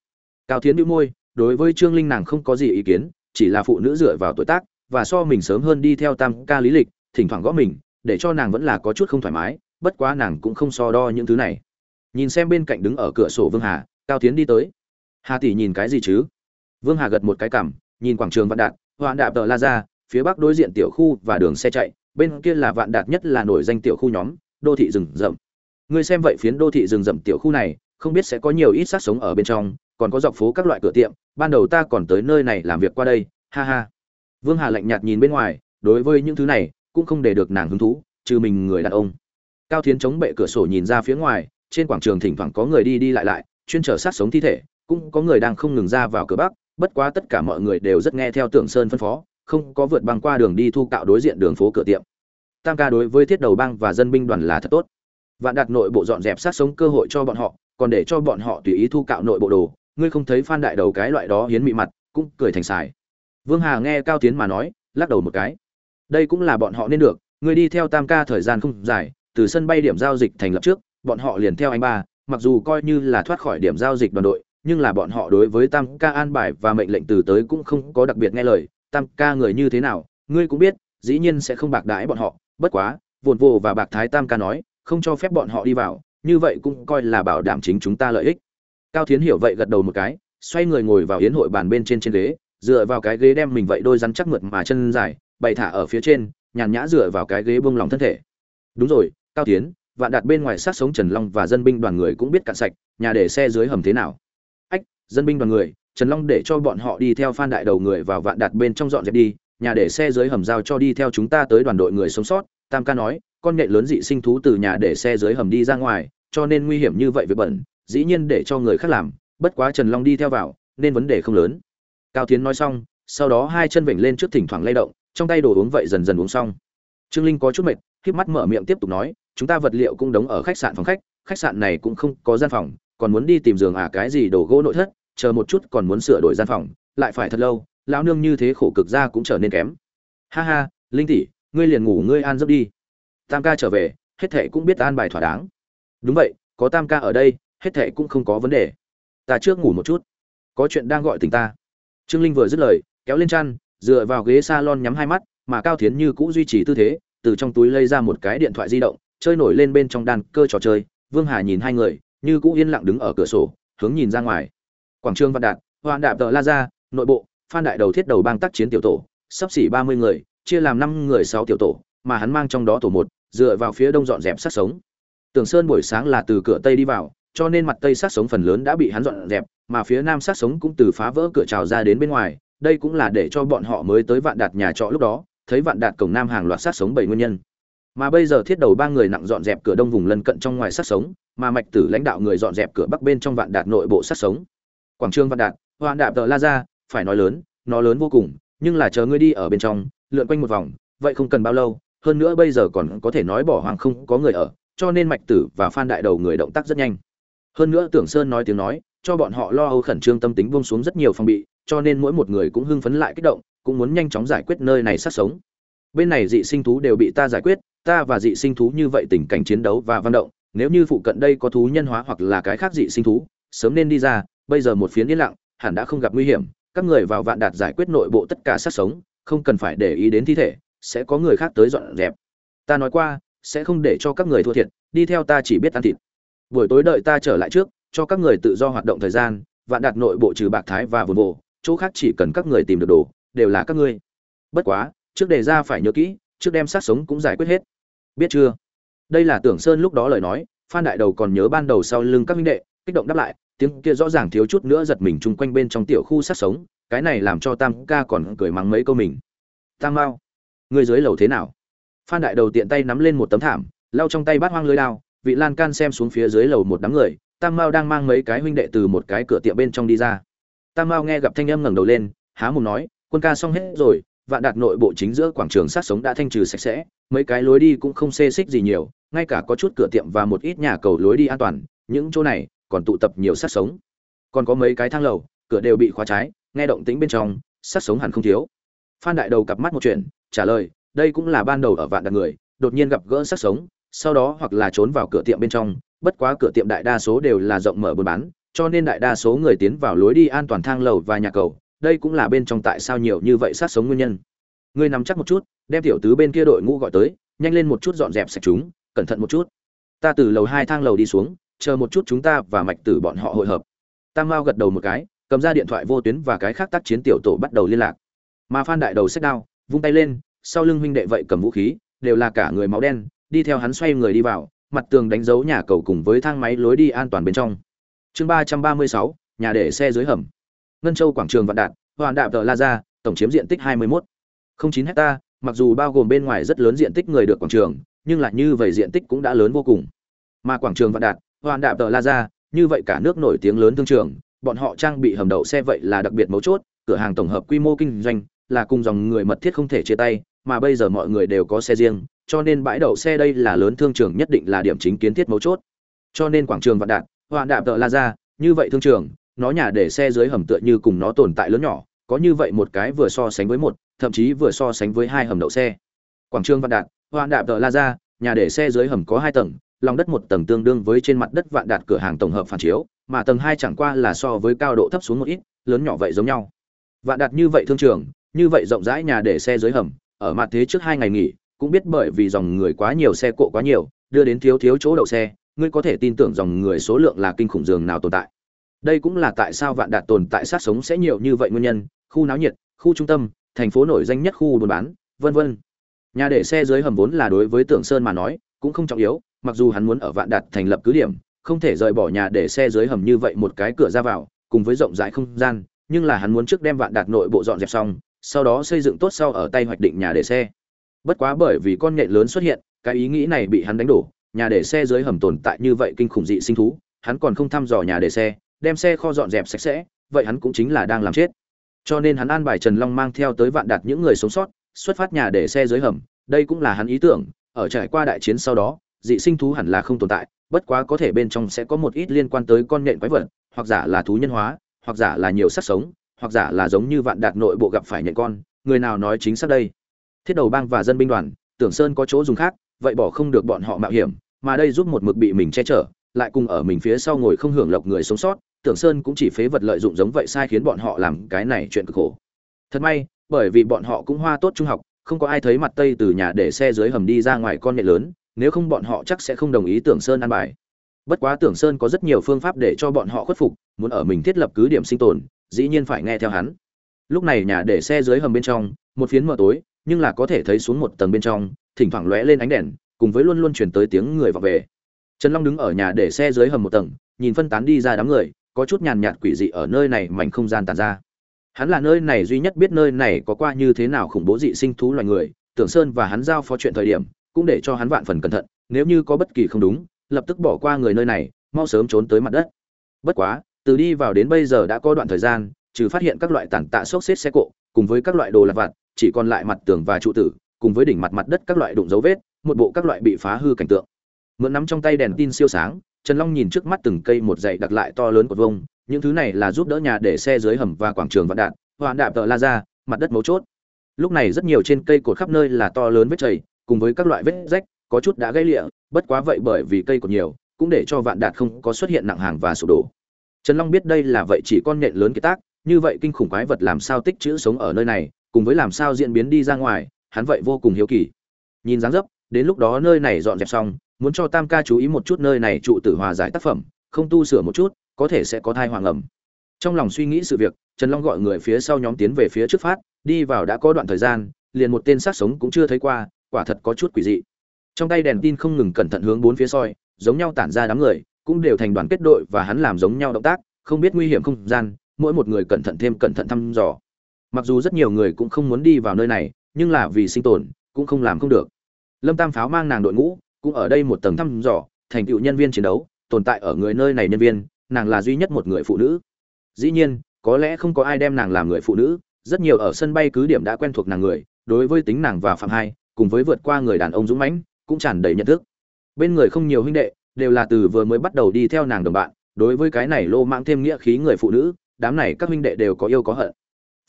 Cao tiến đĩu môi, đối với trương linh nàng không có gì ý kiến, chỉ là phụ nữ dựa vào tuổi tác và so mình sớm hơn đi theo tam ca lý lịch, thỉnh thoảng gõ mình, để cho nàng vẫn là có chút không thoải mái, bất quá nàng cũng không so đo những thứ này. Nhìn xem bên cạnh đứng ở cửa sổ vương hà, cao tiến đi tới. Hà tỷ nhìn cái gì chứ? Vương hà gật một cái cằm, nhìn quảng trường vạn đạt, hoạn đạp tờ la ra phía bắc đối diện tiểu khu và đường xe chạy, bên kia là vạn đạt nhất là nổi danh tiểu khu nhóm, đô thị rừng rậm. Người xem vậy phiến đô thị rừng rậm tiểu khu này, không biết sẽ có nhiều ít sát sống ở bên trong, còn có dọc phố các loại cửa tiệm, ban đầu ta còn tới nơi này làm việc qua đây, ha ha vương hà lạnh nhạt nhìn bên ngoài, đối với những thứ này, cũng không để được nàng hứng thú, trừ mình người đàn ông. Cao thiến chống bệ cửa sổ nhìn ra phía ngoài, trên quảng trường thỉnh thoảng có người đi đi lại lại, chuyên chở sát sống thi thể, cũng có người đang không ngừng ra vào cửa bắc, bất quá tất cả mọi người đều rất nghe theo tưởng sơn phân phó, không có vượt băng qua đường đi thu cạo đối diện đường phố cửa tiệm. Tam ca đối với thiết đầu bang và dân binh đoàn là thật tốt. Vạn đạt nội bộ dọn dẹp sát sống cơ hội cho bọn họ, còn để cho bọn họ tùy ý thu cạo nội bộ đồ, ngươi không thấy phan đại đầu cái loại đó hiến mị mặt, cũng cười thành xài vương hà nghe cao tiến mà nói, lắc đầu một cái. Đây cũng là bọn họ nên được ngươi đi theo tam ca thời gian không dài, từ sân bay điểm giao dịch thành lập trước, bọn họ liền theo anh ba, mặc dù coi như là thoát khỏi điểm giao dịch đoàn đội, nhưng là bọn họ đối với tam ca an bài và mệnh lệnh từ tới cũng không có đặc biệt nghe lời. Tam ca người như thế nào, ngươi cũng biết, dĩ nhiên sẽ không bạc đãi bọn họ. Bất quá, vồn vồ và bạc thái tam ca nói, không cho phép bọn họ đi vào, như vậy cũng coi là bảo đảm chính chúng ta lợi ích. Cao thiến hiểu vậy gật đầu một cái, xoay người ngồi vào yến hội bàn bên trên trên ghế dựa vào cái ghế đem mình vậy đôi rắn chắc mượt mà chân dài, bày thả ở phía trên, nhàn nhã dựa vào cái ghế buông lòng thân thể. Đúng rồi, cao tiến, vạn đạt bên ngoài sát sống trần long và dân binh đoàn người cũng biết cạn sạch, nhà để xe dưới hầm thế nào. Ách, dân binh đoàn người, trần long để cho bọn họ đi theo phan đại đầu người vào vạn đạt bên trong dọn dẹp đi, nhà để xe dưới hầm giao cho đi theo chúng ta tới đoàn đội người sống sót. Tam ca nói, con nhện lớn dị sinh thú từ nhà để xe dưới hầm đi ra ngoài, cho nên nguy hiểm như vậy với bẩn, dĩ nhiên để cho người khác làm, bất quá trần long đi theo vào, nên vấn đề không lớn cao tiến nói xong, sau đó hai chân vểnh lên trước thỉnh thoảng lay động, trong tay đồ uống vậy dần dần uống xong. Trương linh có chút mệt k mắt mở miệng tiếp tục nói, chúng ta vật liệu cũng đóng ở khách sạn phòng khách khách sạn này cũng không có gian phòng, còn muốn đi tìm giường à cái gì đồ gỗ nội thất, chờ một chút còn muốn sửa đổi gian phòng, lại phải thật lâu, lão nương như thế khổ cực ra cũng trở nên kém. Ha ha, linh tỷ, ngươi liền ngủ ngươi an giấc đi. Tam ca trở về, hết thệ cũng biết an bài thỏa đáng. Đúng vậy, có tam ca ở đây, hết thệ cũng không có vấn đề. Ta trước ngủ một chút. Có chuyện đang gọi tình ta trương linh vừa dứt lời, kéo lên chăn, dựa vào ghế salon nhắm hai mắt, mà cao thiến như cũ duy trì tư thế, từ trong túi lấy ra một cái điện thoại di động, chơi nổi lên bên trong đàn cơ trò chơi. Vương hà nhìn hai người, như cũ yên lặng đứng ở cửa sổ, hướng nhìn ra ngoài. Quảng trường văn đạt hoàn đạp tờ la ra nội bộ, phan đại đầu thiết đầu bang tác chiến tiểu tổ, sắp xỉ ba mươi người, chia làm năm người sáu tiểu tổ, mà hắn mang trong đó tổ một, dựa vào phía đông dọn dẹp sát sống. Tường sơn buổi sáng là từ cửa tây đi vào cho nên mặt tây sát sống phần lớn đã bị hắn dọn dẹp, mà phía nam sát sống cũng từ phá vỡ cửa trào ra đến bên ngoài, đây cũng là để cho bọn họ mới tới vạn đạt nhà trọ lúc đó, thấy vạn đạt cổng nam hàng loạt sát sống bảy nguyên nhân. Mà bây giờ thiết đầu ba người nặng dọn dẹp cửa đông vùng lân cận trong ngoài sát sống, mà mạch tử lãnh đạo người dọn dẹp cửa bắc bên trong vạn đạt nội bộ sát sống. Quảng trường vạn đạt hoàn đạp tờ la ra phải nói lớn, nó lớn vô cùng, nhưng là chờ ngươi đi ở bên trong, lượn quanh một vòng, vậy không cần bao lâu, hơn nữa bây giờ còn có thể nói bỏ hoàng không có người ở, cho nên mạch tử và phan đại đầu người động tác rất nhanh hơn nữa tưởng sơn nói tiếng nói, cho bọn họ lo âu khẩn trương tâm tính buông xuống rất nhiều phòng bị, cho nên mỗi một người cũng hưng phấn lại kích động, cũng muốn nhanh chóng giải quyết nơi này sát sống. Bên này dị sinh thú đều bị ta giải quyết, ta và dị sinh thú như vậy tình cảnh chiến đấu và văn động, nếu như phụ cận đây có thú nhân hóa hoặc là cái khác dị sinh thú, sớm nên đi ra, bây giờ một phiến yên lặng, hẳn đã không gặp nguy hiểm, các người vào vạn đạt giải quyết nội bộ tất cả sát sống, không cần phải để ý đến thi thể, sẽ có người khác tới dọn dẹp. Ta nói qua, sẽ không để cho các người thua thiệt, đi theo ta chỉ biết ăn thịt buổi tối đợi ta trở lại trước, cho các người tự do hoạt động thời gian, vạn đạt nội bộ trừ bạc thái và vườn bộ chỗ khác chỉ cần các người tìm được đồ, đều là các ngươi. Bất quá, trước đề ra phải nhớ kỹ, trước đem sát sống cũng giải quyết hết. Biết chưa? Đây là tưởng sơn lúc đó lời nói, phan đại đầu còn nhớ ban đầu sau lưng các minh đệ, kích động đáp lại, tiếng kia rõ ràng thiếu chút nữa giật mình chung quanh bên trong tiểu khu sát sống, cái này làm cho tam ca còn cười mắng mấy câu mình. Tam mao, người dưới lầu thế nào? Phan đại đầu tiện tay nắm lên một tấm thảm, lau trong tay bát hoang lưới đao vị lan can xem xuống phía dưới lầu một đám người, tam mao đang mang mấy cái huynh đệ từ một cái cửa tiệm bên trong đi ra. Tam mao nghe gặp thanh âm ngẩng đầu lên, há mồm nói, quân ca xong hết rồi, vạn đạt nội bộ chính giữa quảng trường sát sống đã thanh trừ sạch sẽ, mấy cái lối đi cũng không xê xích gì nhiều, ngay cả có chút cửa tiệm và một ít nhà cầu lối đi an toàn, những chỗ này còn tụ tập nhiều sát sống. Còn có mấy cái thang lầu, cửa đều bị khóa trái, nghe động tĩnh bên trong, sát sống hẳn không thiếu. Phan đại đầu cặp mắt một chuyện, trả lời, đây cũng là ban đầu ở vạn đạt người, đột nhiên gặp gỡ sát sống sau đó hoặc là trốn vào cửa tiệm bên trong, bất quá cửa tiệm đại đa số đều là rộng mở buôn bán, cho nên đại đa số người tiến vào lối đi an toàn thang lầu và nhà cầu, đây cũng là bên trong tại sao nhiều như vậy sát sống nguyên nhân. Ngươi nắm chắc một chút, đem tiểu tứ bên kia đội ngũ gọi tới, nhanh lên một chút dọn dẹp sạch chúng, cẩn thận một chút. Ta từ lầu hai thang lầu đi xuống, chờ một chút chúng ta và mạch tử bọn họ hội hợp. Tam mao gật đầu một cái, cầm ra điện thoại vô tuyến và cái khác tác chiến tiểu tổ bắt đầu liên lạc. Mà phan đại đầu xếp đao, vung tay lên, sau lưng huynh đệ vậy cầm vũ khí, đều là cả người máu đen đi theo hắn xoay người đi vào mặt tường đánh dấu nhà cầu cùng với thang máy lối đi an toàn bên trong. Chương ba trăm ba mươi sáu nhà để xe dưới hầm. Ngân châu quảng trường vạn đạt hoàn đạp tờ la Gia, tổng chiếm diện tích hai mươi 21 chín hecta mặc dù bao gồm bên ngoài rất lớn diện tích người được quảng trường nhưng lại như vậy diện tích cũng đã lớn vô cùng. Mà quảng trường vạn đạt hoàn đạp tờ la Gia, như vậy cả nước nổi tiếng lớn thương trường bọn họ trang bị hầm đậu xe vậy là đặc biệt mấu chốt cửa hàng tổng hợp quy mô kinh doanh là cùng dòng người mật thiết không thể chia tay mà bây giờ mọi người đều có xe riêng, cho nên bãi đậu xe đây là lớn thương trường nhất định là điểm chính kiến thiết mấu chốt. Cho nên quảng trường vạn đạt hoàn đạp tờ la ra như vậy thương trường, nó nhà để xe dưới hầm tựa như cùng nó tồn tại lớn nhỏ, có như vậy một cái vừa so sánh với một, thậm chí vừa so sánh với hai hầm đậu xe. Quảng trường vạn đạt, hoạn đạp tờ la ra nhà để xe dưới hầm có hai tầng, lòng đất một tầng tương đương với trên mặt đất vạn đạt cửa hàng tổng hợp phản chiếu, mà tầng hai chẳng qua là so với cao độ thấp xuống một ít, lớn nhỏ vậy giống nhau. Vạn đạt như vậy thương trường, như vậy rộng rãi nhà để xe dưới hầm ở mặt thế trước hai ngày nghỉ, cũng biết bởi vì dòng người quá nhiều xe cộ quá nhiều, đưa đến thiếu thiếu chỗ đậu xe, ngươi có thể tin tưởng dòng người số lượng là kinh khủng dường nào tồn tại. Đây cũng là tại sao vạn đạt tồn tại sát sống sẽ nhiều như vậy nguyên nhân, khu náo nhiệt, khu trung tâm, thành phố nổi danh nhất khu buôn bán, vân vân. Nhà để xe dưới hầm vốn là đối với tưởng sơn mà nói, cũng không trọng yếu, mặc dù hắn muốn ở vạn đạt thành lập cứ điểm, không thể rời bỏ nhà để xe dưới hầm như vậy một cái cửa ra vào, cùng với rộng rãi không gian, nhưng là hắn muốn trước đem vạn đạt nội bộ dọn dẹp xong sau đó xây dựng tốt sau ở tay hoạch định nhà để xe. Bất quá bởi vì con nhện lớn xuất hiện, cái ý nghĩ này bị hắn đánh đổ, nhà để xe dưới hầm tồn tại như vậy kinh khủng dị sinh thú, hắn còn không thăm dò nhà để xe, đem xe kho dọn dẹp sạch sẽ, vậy hắn cũng chính là đang làm chết. Cho nên hắn an bài trần long mang theo tới vạn đạt những người sống sót, xuất phát nhà để xe dưới hầm, đây cũng là hắn ý tưởng, ở trải qua đại chiến sau đó, dị sinh thú hẳn là không tồn tại, bất quá có thể bên trong sẽ có một ít liên quan tới con nhện quái vật, hoặc giả là thú nhân hóa, hoặc giả là nhiều sát sống hoặc giả là giống như vạn đạt nội bộ gặp phải nhện con, người nào nói chính xác đây? Thiết đầu bang và dân binh đoàn, tưởng sơn có chỗ dùng khác, vậy bỏ không được bọn họ mạo hiểm, mà đây giúp một mực bị mình che chở, lại cùng ở mình phía sau ngồi không hưởng lộc người sống sót, tưởng sơn cũng chỉ phế vật lợi dụng giống vậy sai khiến bọn họ làm cái này chuyện cực khổ. Thật may, bởi vì bọn họ cũng hoa tốt trung học, không có ai thấy mặt tây từ nhà để xe dưới hầm đi ra ngoài con nhện lớn, nếu không bọn họ chắc sẽ không đồng ý tưởng sơn ăn bài. Bất quá tưởng sơn có rất nhiều phương pháp để cho bọn họ khuất phục, muốn ở mình thiết lập cứ điểm sinh tồn dĩ nhiên phải nghe theo hắn. Lúc này nhà để xe dưới hầm bên trong, một phiến mờ tối, nhưng là có thể thấy xuống một tầng bên trong, thỉnh thoảng lóe lên ánh đèn, cùng với luôn luôn chuyển tới tiếng người vào về. Trần long đứng ở nhà để xe dưới hầm một tầng, nhìn phân tán đi ra đám người, có chút nhàn nhạt quỷ dị ở nơi này mảnh không gian tàn ra. Hắn là nơi này duy nhất biết nơi này có qua như thế nào khủng bố dị sinh thú loài người, tưởng sơn và hắn giao phó chuyện thời điểm, cũng để cho hắn vạn phần cẩn thận, nếu như có bất kỳ không đúng, lập tức bỏ qua người nơi này, mau sớm trốn tới mặt đất. Bất quá từ đi vào đến bây giờ đã có đoạn thời gian, trừ phát hiện các loại tàn tạ xốc xếp xe cộ, cùng với các loại đồ lặt vặt, chỉ còn lại mặt tường và trụ tử, cùng với đỉnh mặt mặt đất các loại đụng dấu vết, một bộ các loại bị phá hư cảnh tượng. Mượn nắm trong tay đèn tin siêu sáng, trần long nhìn trước mắt từng cây một dãy đặc lại to lớn của vông, những thứ này là giúp đỡ nhà để xe dưới hầm và quảng trường vạn đạn hoạn đạp tợ la ra, mặt đất mấu chốt. Lúc này rất nhiều trên cây cột khắp nơi là to lớn vết chảy cùng với các loại vết rách, có chút đã gãy lịa, bất quá vậy bởi vì cây cột nhiều, cũng để cho vạn đạt không có xuất hiện nặng hàng và sụp đổ trần long biết đây là vậy chỉ con nện lớn cái tác, như vậy kinh khủng quái vật làm sao tích trữ sống ở nơi này, cùng với làm sao diễn biến đi ra ngoài, hắn vậy vô cùng hiếu kỳ. Nhìn dáng dấp, đến lúc đó nơi này dọn dẹp xong, muốn cho tam ca chú ý một chút nơi này trụ tử hòa giải tác phẩm, không tu sửa một chút, có thể sẽ có thai hoàng ẩm. Trong lòng suy nghĩ sự việc, trần long gọi người phía sau nhóm tiến về phía trước phát, đi vào đã có đoạn thời gian, liền một tên sát sống cũng chưa thấy qua, quả thật có chút quỷ dị. Trong tay đèn tin không ngừng cẩn thận hướng bốn phía soi, giống nhau tản ra đám người cũng đều thành đoàn kết đội và hắn làm giống nhau động tác, không biết nguy hiểm không gian, mỗi một người cẩn thận thêm cẩn thận thăm dò. Mặc dù rất nhiều người cũng không muốn đi vào nơi này, nhưng là vì sinh tồn, cũng không làm không được. Lâm tam pháo mang nàng đội ngũ, cũng ở đây một tầng thăm dò, thành tựu nhân viên chiến đấu, tồn tại ở người nơi này nhân viên, nàng là duy nhất một người phụ nữ. Dĩ nhiên, có lẽ không có ai đem nàng làm người phụ nữ, rất nhiều ở sân bay cứ điểm đã quen thuộc nàng người, đối với tính nàng và phạm hai, cùng với vượt qua người đàn ông dũng mãnh, cũng tràn đầy nhận thức. Bên người không nhiều huynh đệ đều là từ vừa mới bắt đầu đi theo nàng đồng bạn, đối với cái này lô mang thêm nghĩa khí người phụ nữ, đám này các huynh đệ đều có yêu có hận.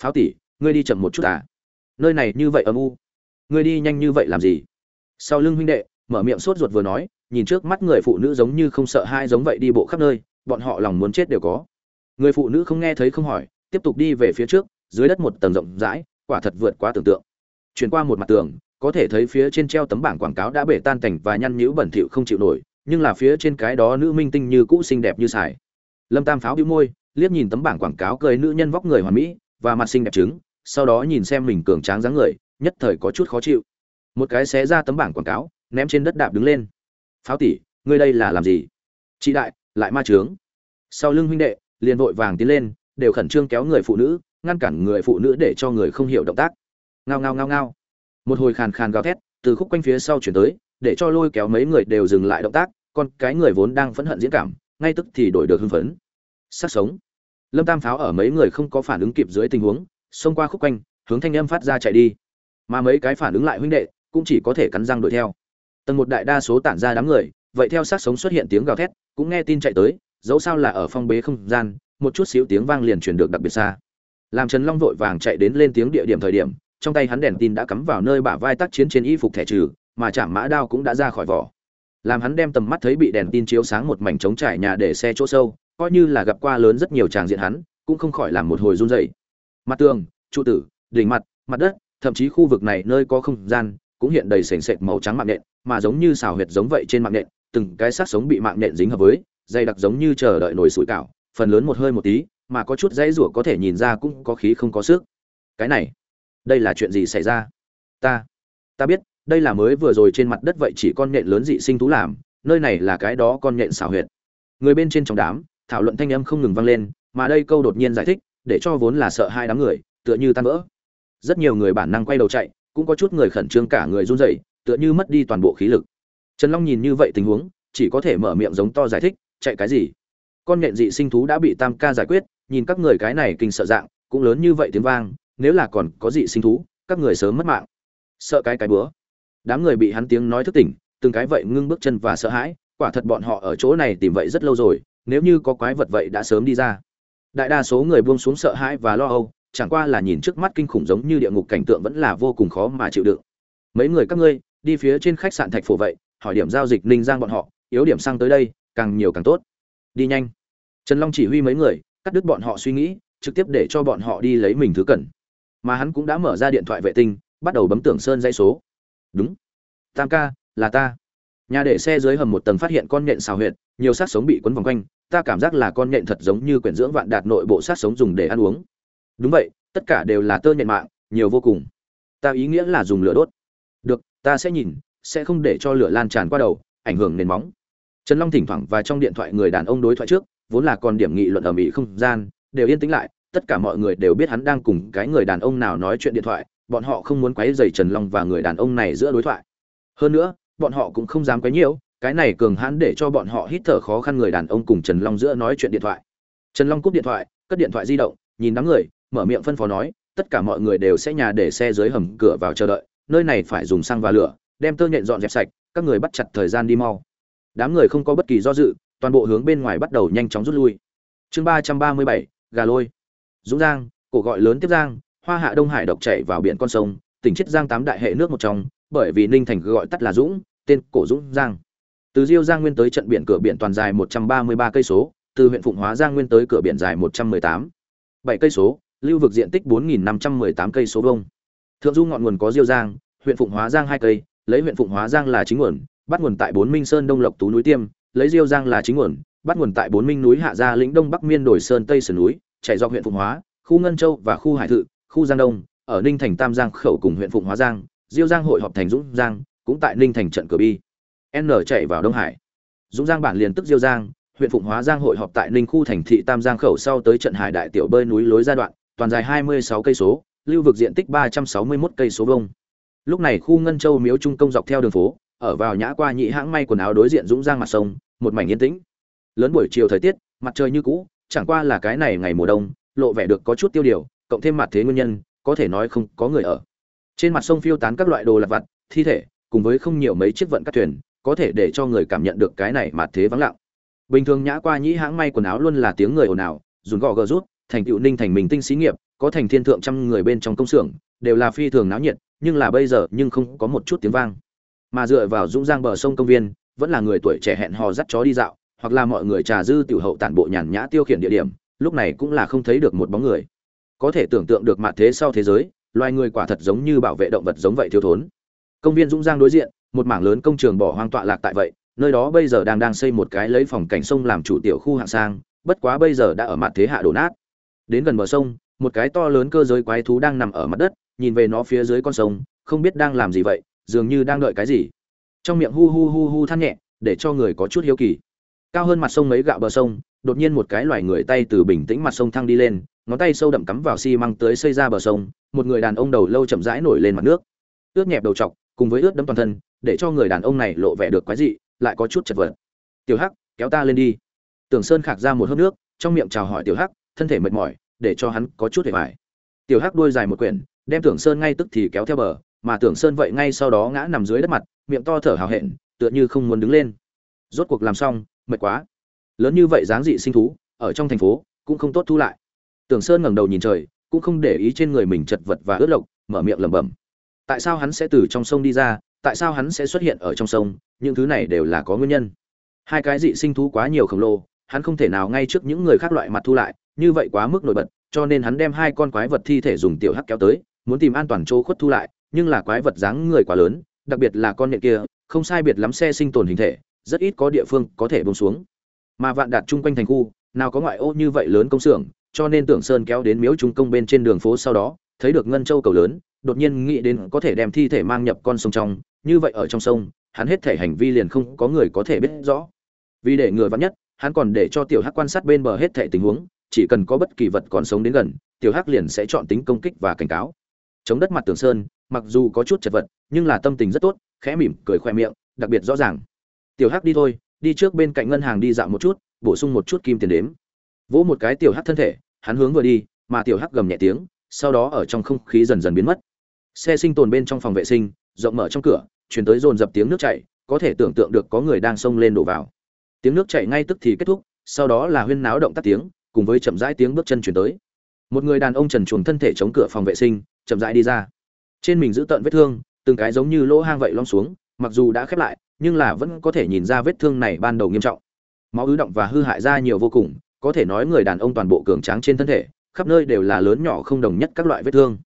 Pháo tỷ, ngươi đi chậm một chút à? Nơi này như vậy âm u. Ngươi đi nhanh như vậy làm gì? Sau lưng huynh đệ, mở miệng sốt ruột vừa nói, nhìn trước mắt người phụ nữ giống như không sợ hai giống vậy đi bộ khắp nơi, bọn họ lòng muốn chết đều có. Người phụ nữ không nghe thấy không hỏi, tiếp tục đi về phía trước, dưới đất một tầng rộng rãi, quả thật vượt quá tưởng tượng. Chuyển qua một mặt tường, có thể thấy phía trên treo tấm bảng quảng cáo đã bể tan cảnh và nhăn nhữ bẩn thỉu không chịu nổi nhưng là phía trên cái đó nữ minh tinh như cũ xinh đẹp như sải. Lâm tam pháo bĩu môi, liếc nhìn tấm bảng quảng cáo cười nữ nhân vóc người hoàn mỹ và mặt xinh đẹp trứng, sau đó nhìn xem mình cường tráng dáng người, nhất thời có chút khó chịu. Một cái xé ra tấm bảng quảng cáo, ném trên đất đạp đứng lên. Pháo tỷ, ngươi đây là làm gì? Chị đại, lại ma trướng. Sau lưng huynh đệ, liền vội vàng tiến lên, đều khẩn trương kéo người phụ nữ, ngăn cản người phụ nữ để cho người không hiểu động tác. Ngao ngao ngao ngao. Một hồi khàn khàn gào thét, từ khúc quanh phía sau chuyển tới để cho lôi kéo mấy người đều dừng lại động tác, còn cái người vốn đang phẫn hận diễn cảm, ngay tức thì đổi được hưng phấn. Sắc sống. Lâm tam pháo ở mấy người không có phản ứng kịp dưới tình huống, xông qua khúc quanh, hướng thanh âm phát ra chạy đi. Mà mấy cái phản ứng lại huynh đệ, cũng chỉ có thể cắn răng đuổi theo. Tầng một đại đa số tản ra đám người, vậy theo sát sống xuất hiện tiếng gào thét, cũng nghe tin chạy tới, dẫu sao là ở phong bế không gian, một chút xíu tiếng vang liền truyền được đặc biệt xa. Làm trần long vội vàng chạy đến lên tiếng địa điểm thời điểm, trong tay hắn đèn tin đã cắm vào nơi bả vai tác chiến trên y phục thẻ trừ mà chạm mã đao cũng đã ra khỏi vỏ. Làm hắn đem tầm mắt thấy bị đèn tin chiếu sáng một mảnh trống trải nhà để xe chỗ sâu, coi như là gặp qua lớn rất nhiều tràng diện hắn, cũng không khỏi làm một hồi run rẩy. Mặt tường, trụ tử, đỉnh mặt mặt đất, thậm chí khu vực này nơi có không gian, cũng hiện đầy sền sệt màu trắng mạng nện, mà giống như xào huyệt giống vậy trên mạng nện, từng cái xác sống bị mạng nện dính hợp với, dày đặc giống như chờ đợi nồi sủi cảo, phần lớn một hơi một tí, mà có chút dãy rủa có thể nhìn ra cũng có khí không có sức. Cái này, đây là chuyện gì xảy ra? Ta ta biết đây là mới vừa rồi trên mặt đất vậy chỉ con nhện lớn dị sinh thú làm, nơi này là cái đó con nhện xảo huyệt. Người bên trên trong đám, thảo luận thanh âm không ngừng vang lên, mà đây câu đột nhiên giải thích, để cho vốn là sợ hai đám người, tựa như tan vỡ. Rất nhiều người bản năng quay đầu chạy, cũng có chút người khẩn trương cả người run rẩy, tựa như mất đi toàn bộ khí lực. Trần long nhìn như vậy tình huống, chỉ có thể mở miệng giống to giải thích, chạy cái gì? Con nhện dị sinh thú đã bị tam ca giải quyết, nhìn các người cái này kinh sợ dạng, cũng lớn như vậy tiếng vang, nếu là còn có dị sinh thú, các người sớm mất mạng. Sợ cái cái bữa đám người bị hắn tiếng nói thức tỉnh, từng cái vậy ngưng bước chân và sợ hãi, quả thật bọn họ ở chỗ này tìm vậy rất lâu rồi, nếu như có quái vật vậy đã sớm đi ra. Đại đa số người buông xuống sợ hãi và lo âu, chẳng qua là nhìn trước mắt kinh khủng giống như địa ngục cảnh tượng vẫn là vô cùng khó mà chịu đựng. Mấy người các ngươi, đi phía trên khách sạn thạch phổ vậy, hỏi điểm giao dịch ninh giang bọn họ, yếu điểm sang tới đây, càng nhiều càng tốt. Đi nhanh. Trần long chỉ huy mấy người, cắt đứt bọn họ suy nghĩ, trực tiếp để cho bọn họ đi lấy mình thứ cần. Mà hắn cũng đã mở ra điện thoại vệ tinh, bắt đầu bấm tưởng sơn dãy số đúng. Tam ca, là ta. Nhà để xe dưới hầm một tầng phát hiện con nhện xào huyệt, nhiều xác sống bị quấn vòng quanh, ta cảm giác là con nhện thật giống như quyển dưỡng vạn đạt nội bộ sát sống dùng để ăn uống. Đúng vậy, tất cả đều là tơ nhện mạng, nhiều vô cùng. Ta ý nghĩa là dùng lửa đốt. Được, ta sẽ nhìn, sẽ không để cho lửa lan tràn qua đầu, ảnh hưởng nền móng. Trần long thỉnh thoảng và trong điện thoại người đàn ông đối thoại trước, vốn là còn điểm nghị luận ở mỹ không gian, đều yên tĩnh lại, tất cả mọi người đều biết hắn đang cùng cái người đàn ông nào nói chuyện điện thoại bọn họ không muốn quấy rầy trần long và người đàn ông này giữa đối thoại. Hơn nữa, bọn họ cũng không dám quấy nhiễu cái này cường hãn để cho bọn họ hít thở khó khăn người đàn ông cùng trần long giữa nói chuyện điện thoại. Trần long cúp điện thoại, cất điện thoại di động, nhìn đám người, mở miệng phân phó nói, tất cả mọi người đều sẽ nhà để xe dưới hầm cửa vào chờ đợi, nơi này phải dùng xăng và lửa, đem tơ nhện dọn dẹp sạch, các người bắt chặt thời gian đi mau. Đám người không có bất kỳ do dự, toàn bộ hướng bên ngoài bắt đầu nhanh chóng rút lui. Chương ba trăm ba mươi bảy, gà lôi. Dũng giang, cổ gọi lớn tiếp giang hoa hạ đông hải độc chảy vào biển con sông, tỉnh chiết giang tám đại hệ nước một trong, bởi vì ninh thành gọi tắt là dũng, tên cổ dũng giang từ diêu giang nguyên tới trận biển cửa biển toàn dài một trăm ba mươi ba cây số, từ huyện phụng hóa giang nguyên tới cửa biển dài một trăm mười tám bảy cây số, lưu vực diện tích bốn nghìn năm trăm mười tám cây số đông. thượng du ngọn nguồn có diêu giang, huyện phụng hóa giang hai cây, lấy huyện phụng hóa giang là chính nguồn, bắt nguồn tại bốn minh sơn đông lộc tú núi tiêm, lấy diêu giang là chính nguồn, bắt nguồn tại bốn minh núi hạ gia lĩnh đông bắc miên đồi sơn tây sườn núi chạy dọc huyện phụng hóa, khu ngân châu và khu hải thự khu giang đông, ở ninh thành tam giang khẩu cùng huyện phụng hóa giang, diêu giang hội họp thành dũng giang, cũng tại ninh thành trận cửa bi. N chạy vào đông hải. Dũng giang bản liền tức diêu giang, huyện phụng hóa giang hội họp tại ninh khu thành thị tam giang khẩu sau tới trận hải đại tiểu bơi núi lối giai đoạn, toàn dài 26 cây số, lưu vực diện tích 361 cây số vuông. Lúc này khu ngân châu miếu trung công dọc theo đường phố, ở vào nhã qua nhị hãng may quần áo đối diện dũng giang mặt sông, một mảnh yên tĩnh. Lớn buổi chiều thời tiết, mặt trời như cũ, chẳng qua là cái này ngày mùa đông, lộ vẻ được có chút tiêu điều cộng thêm mặt thế nguyên nhân, có thể nói không có người ở. Trên mặt sông phiêu tán các loại đồ lặt vặt, thi thể, cùng với không nhiều mấy chiếc vận các thuyền, có thể để cho người cảm nhận được cái này mặt thế vắng lặng. Bình thường nhã qua nhĩ hãng may quần áo luôn là tiếng người ồn ào dùn gò gờ rút, thành tựu ninh thành mình tinh xí nghiệp, có thành thiên thượng trăm người bên trong công xưởng, đều là phi thường náo nhiệt, nhưng là bây giờ nhưng không có một chút tiếng vang. Mà dựa vào dũng giang bờ sông công viên, vẫn là người tuổi trẻ hẹn hò dắt chó đi dạo, hoặc là mọi người trà dư tiểu hậu tản bộ nhàn nhã tiêu khiển địa điểm, lúc này cũng là không thấy được một bóng người có thể tưởng tượng được mặt thế sau thế giới, loài người quả thật giống như bảo vệ động vật giống vậy thiếu thốn. Công viên dũng giang đối diện, một mảng lớn công trường bỏ hoang tọa lạc tại vậy, nơi đó bây giờ đang đang xây một cái lấy phòng cảnh sông làm chủ tiểu khu hạng sang, bất quá bây giờ đã ở mặt thế hạ đổ nát. Đến gần bờ sông, một cái to lớn cơ giới quái thú đang nằm ở mặt đất, nhìn về nó phía dưới con sông, không biết đang làm gì vậy, dường như đang đợi cái gì. Trong miệng hu hu hu hu than nhẹ, để cho người có chút hiếu kỳ. Cao hơn mặt sông mấy gạo bờ sông, đột nhiên một cái loài người tay từ bình tĩnh mặt sông thăng đi lên ngón tay sâu đậm cắm vào xi măng tới xây ra bờ sông, một người đàn ông đầu lâu chậm rãi nổi lên mặt nước. Ướt nhẹp đầu trọc, cùng với ướt đẫm toàn thân, để cho người đàn ông này lộ vẻ được quái dị, lại có chút chật vật. Tiểu hắc, kéo ta lên đi. Tưởng sơn khạc ra một hớp nước, trong miệng chào hỏi tiểu hắc, thân thể mệt mỏi, để cho hắn có chút hề vải tiểu hắc đuôi dài một quyển, đem tưởng sơn ngay tức thì kéo theo bờ, mà tưởng sơn vậy ngay sau đó ngã nằm dưới đất mặt, miệng to thở hào hẹn, tựa như không muốn đứng lên. Rốt cuộc làm xong, mệt quá. Lớn như vậy dáng dị sinh thú, ở trong thành phố, cũng không tốt thu lại tưởng sơn ngẩng đầu nhìn trời, cũng không để ý trên người mình chật vật và ướt lộc, mở miệng lẩm bẩm. Tại sao hắn sẽ từ trong sông đi ra, tại sao hắn sẽ xuất hiện ở trong sông, những thứ này đều là có nguyên nhân. Hai cái dị sinh thú quá nhiều khổng lồ, hắn không thể nào ngay trước những người khác loại mặt thu lại, như vậy quá mức nổi bật, cho nên hắn đem hai con quái vật thi thể dùng tiểu hắc kéo tới, muốn tìm an toàn chỗ khuất thu lại, nhưng là quái vật dáng người quá lớn, đặc biệt là con nhện kia, không sai biệt lắm xe sinh tồn hình thể, rất ít có địa phương có thể buông xuống. Mà vạn đạt chung quanh thành khu, nào có ngoại ô như vậy lớn công xưởng cho nên tưởng sơn kéo đến miếu trung công bên trên đường phố sau đó, thấy được ngân châu cầu lớn, đột nhiên nghĩ đến có thể đem thi thể mang nhập con sông trong, như vậy ở trong sông, hắn hết thể hành vi liền không có người có thể biết rõ. Vì để người vắn nhất, hắn còn để cho tiểu hắc quan sát bên bờ hết thể tình huống, chỉ cần có bất kỳ vật còn sống đến gần, tiểu hắc liền sẽ chọn tính công kích và cảnh cáo. Chống đất mặt tường sơn, mặc dù có chút chật vật, nhưng là tâm tình rất tốt, khẽ mỉm cười khoe miệng, đặc biệt rõ ràng. Tiểu hắc đi thôi, đi trước bên cạnh ngân hàng đi dạo một chút, bổ sung một chút kim tiền đếm vỗ một cái tiểu hắc thân thể, hắn hướng vừa đi, mà tiểu hắc gầm nhẹ tiếng, sau đó ở trong không khí dần dần biến mất. Xe sinh tồn bên trong phòng vệ sinh, rộng mở trong cửa chuyển tới dồn dập tiếng nước chảy, có thể tưởng tượng được có người đang xông lên đổ vào. Tiếng nước chảy ngay tức thì kết thúc, sau đó là huyên náo động tắt tiếng, cùng với chậm rãi tiếng bước chân chuyển tới. Một người đàn ông trần chuồng thân thể chống cửa phòng vệ sinh, chậm rãi đi ra. Trên mình giữ tận vết thương, từng cái giống như lỗ hang vậy lom xuống, mặc dù đã khép lại, nhưng là vẫn có thể nhìn ra vết thương này ban đầu nghiêm trọng. Máu ứ động và hư hại ra nhiều vô cùng có thể nói người đàn ông toàn bộ cường tráng trên thân thể, khắp nơi đều là lớn nhỏ không đồng nhất các loại vết thương.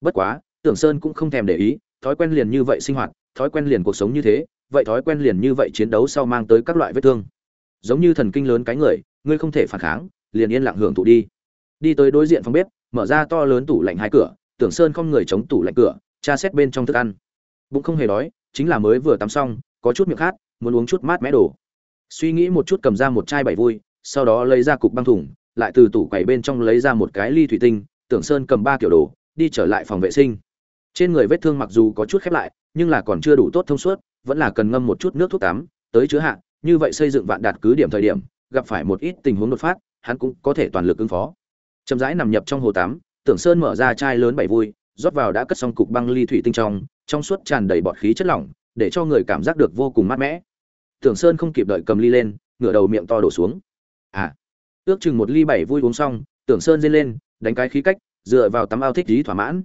Bất quá, tưởng sơn cũng không thèm để ý, thói quen liền như vậy sinh hoạt, thói quen liền cuộc sống như thế, vậy thói quen liền như vậy chiến đấu sau mang tới các loại vết thương. Giống như thần kinh lớn cái người, ngươi không thể phản kháng, liền yên lặng hưởng thụ đi. Đi tới đối diện phòng bếp, mở ra to lớn tủ lạnh hai cửa, tưởng sơn không người chống tủ lạnh cửa, tra xét bên trong thức ăn. Bụng không hề đói, chính là mới vừa tắm xong, có chút miệng khát, muốn uống chút mát mẽ đồ. Suy nghĩ một chút cầm ra một chai bảy vui sau đó lấy ra cục băng thủng lại từ tủ quầy bên trong lấy ra một cái ly thủy tinh, tưởng sơn cầm ba kiểu đồ, đi trở lại phòng vệ sinh. Trên người vết thương mặc dù có chút khép lại, nhưng là còn chưa đủ tốt thông suốt, vẫn là cần ngâm một chút nước thuốc tắm, tới chứa hạ, như vậy xây dựng vạn đạt cứ điểm thời điểm, gặp phải một ít tình huống đột phát, hắn cũng có thể toàn lực ứng phó. Chậm rãi nằm nhập trong hồ tắm, tưởng sơn mở ra chai lớn bảy vui, rót vào đã cất xong cục băng ly thủy tinh trong trong suốt tràn đầy bọt khí chất lỏng, để cho người cảm giác được vô cùng mát mẻ. Tưởng sơn không kịp đợi cầm ly lên, ngửa đầu miệng to đổ xuống à ước chừng một ly bảy vui uống xong, tưởng sơn dên lên, đánh cái khí cách, dựa vào tấm ao thích lý thỏa mãn.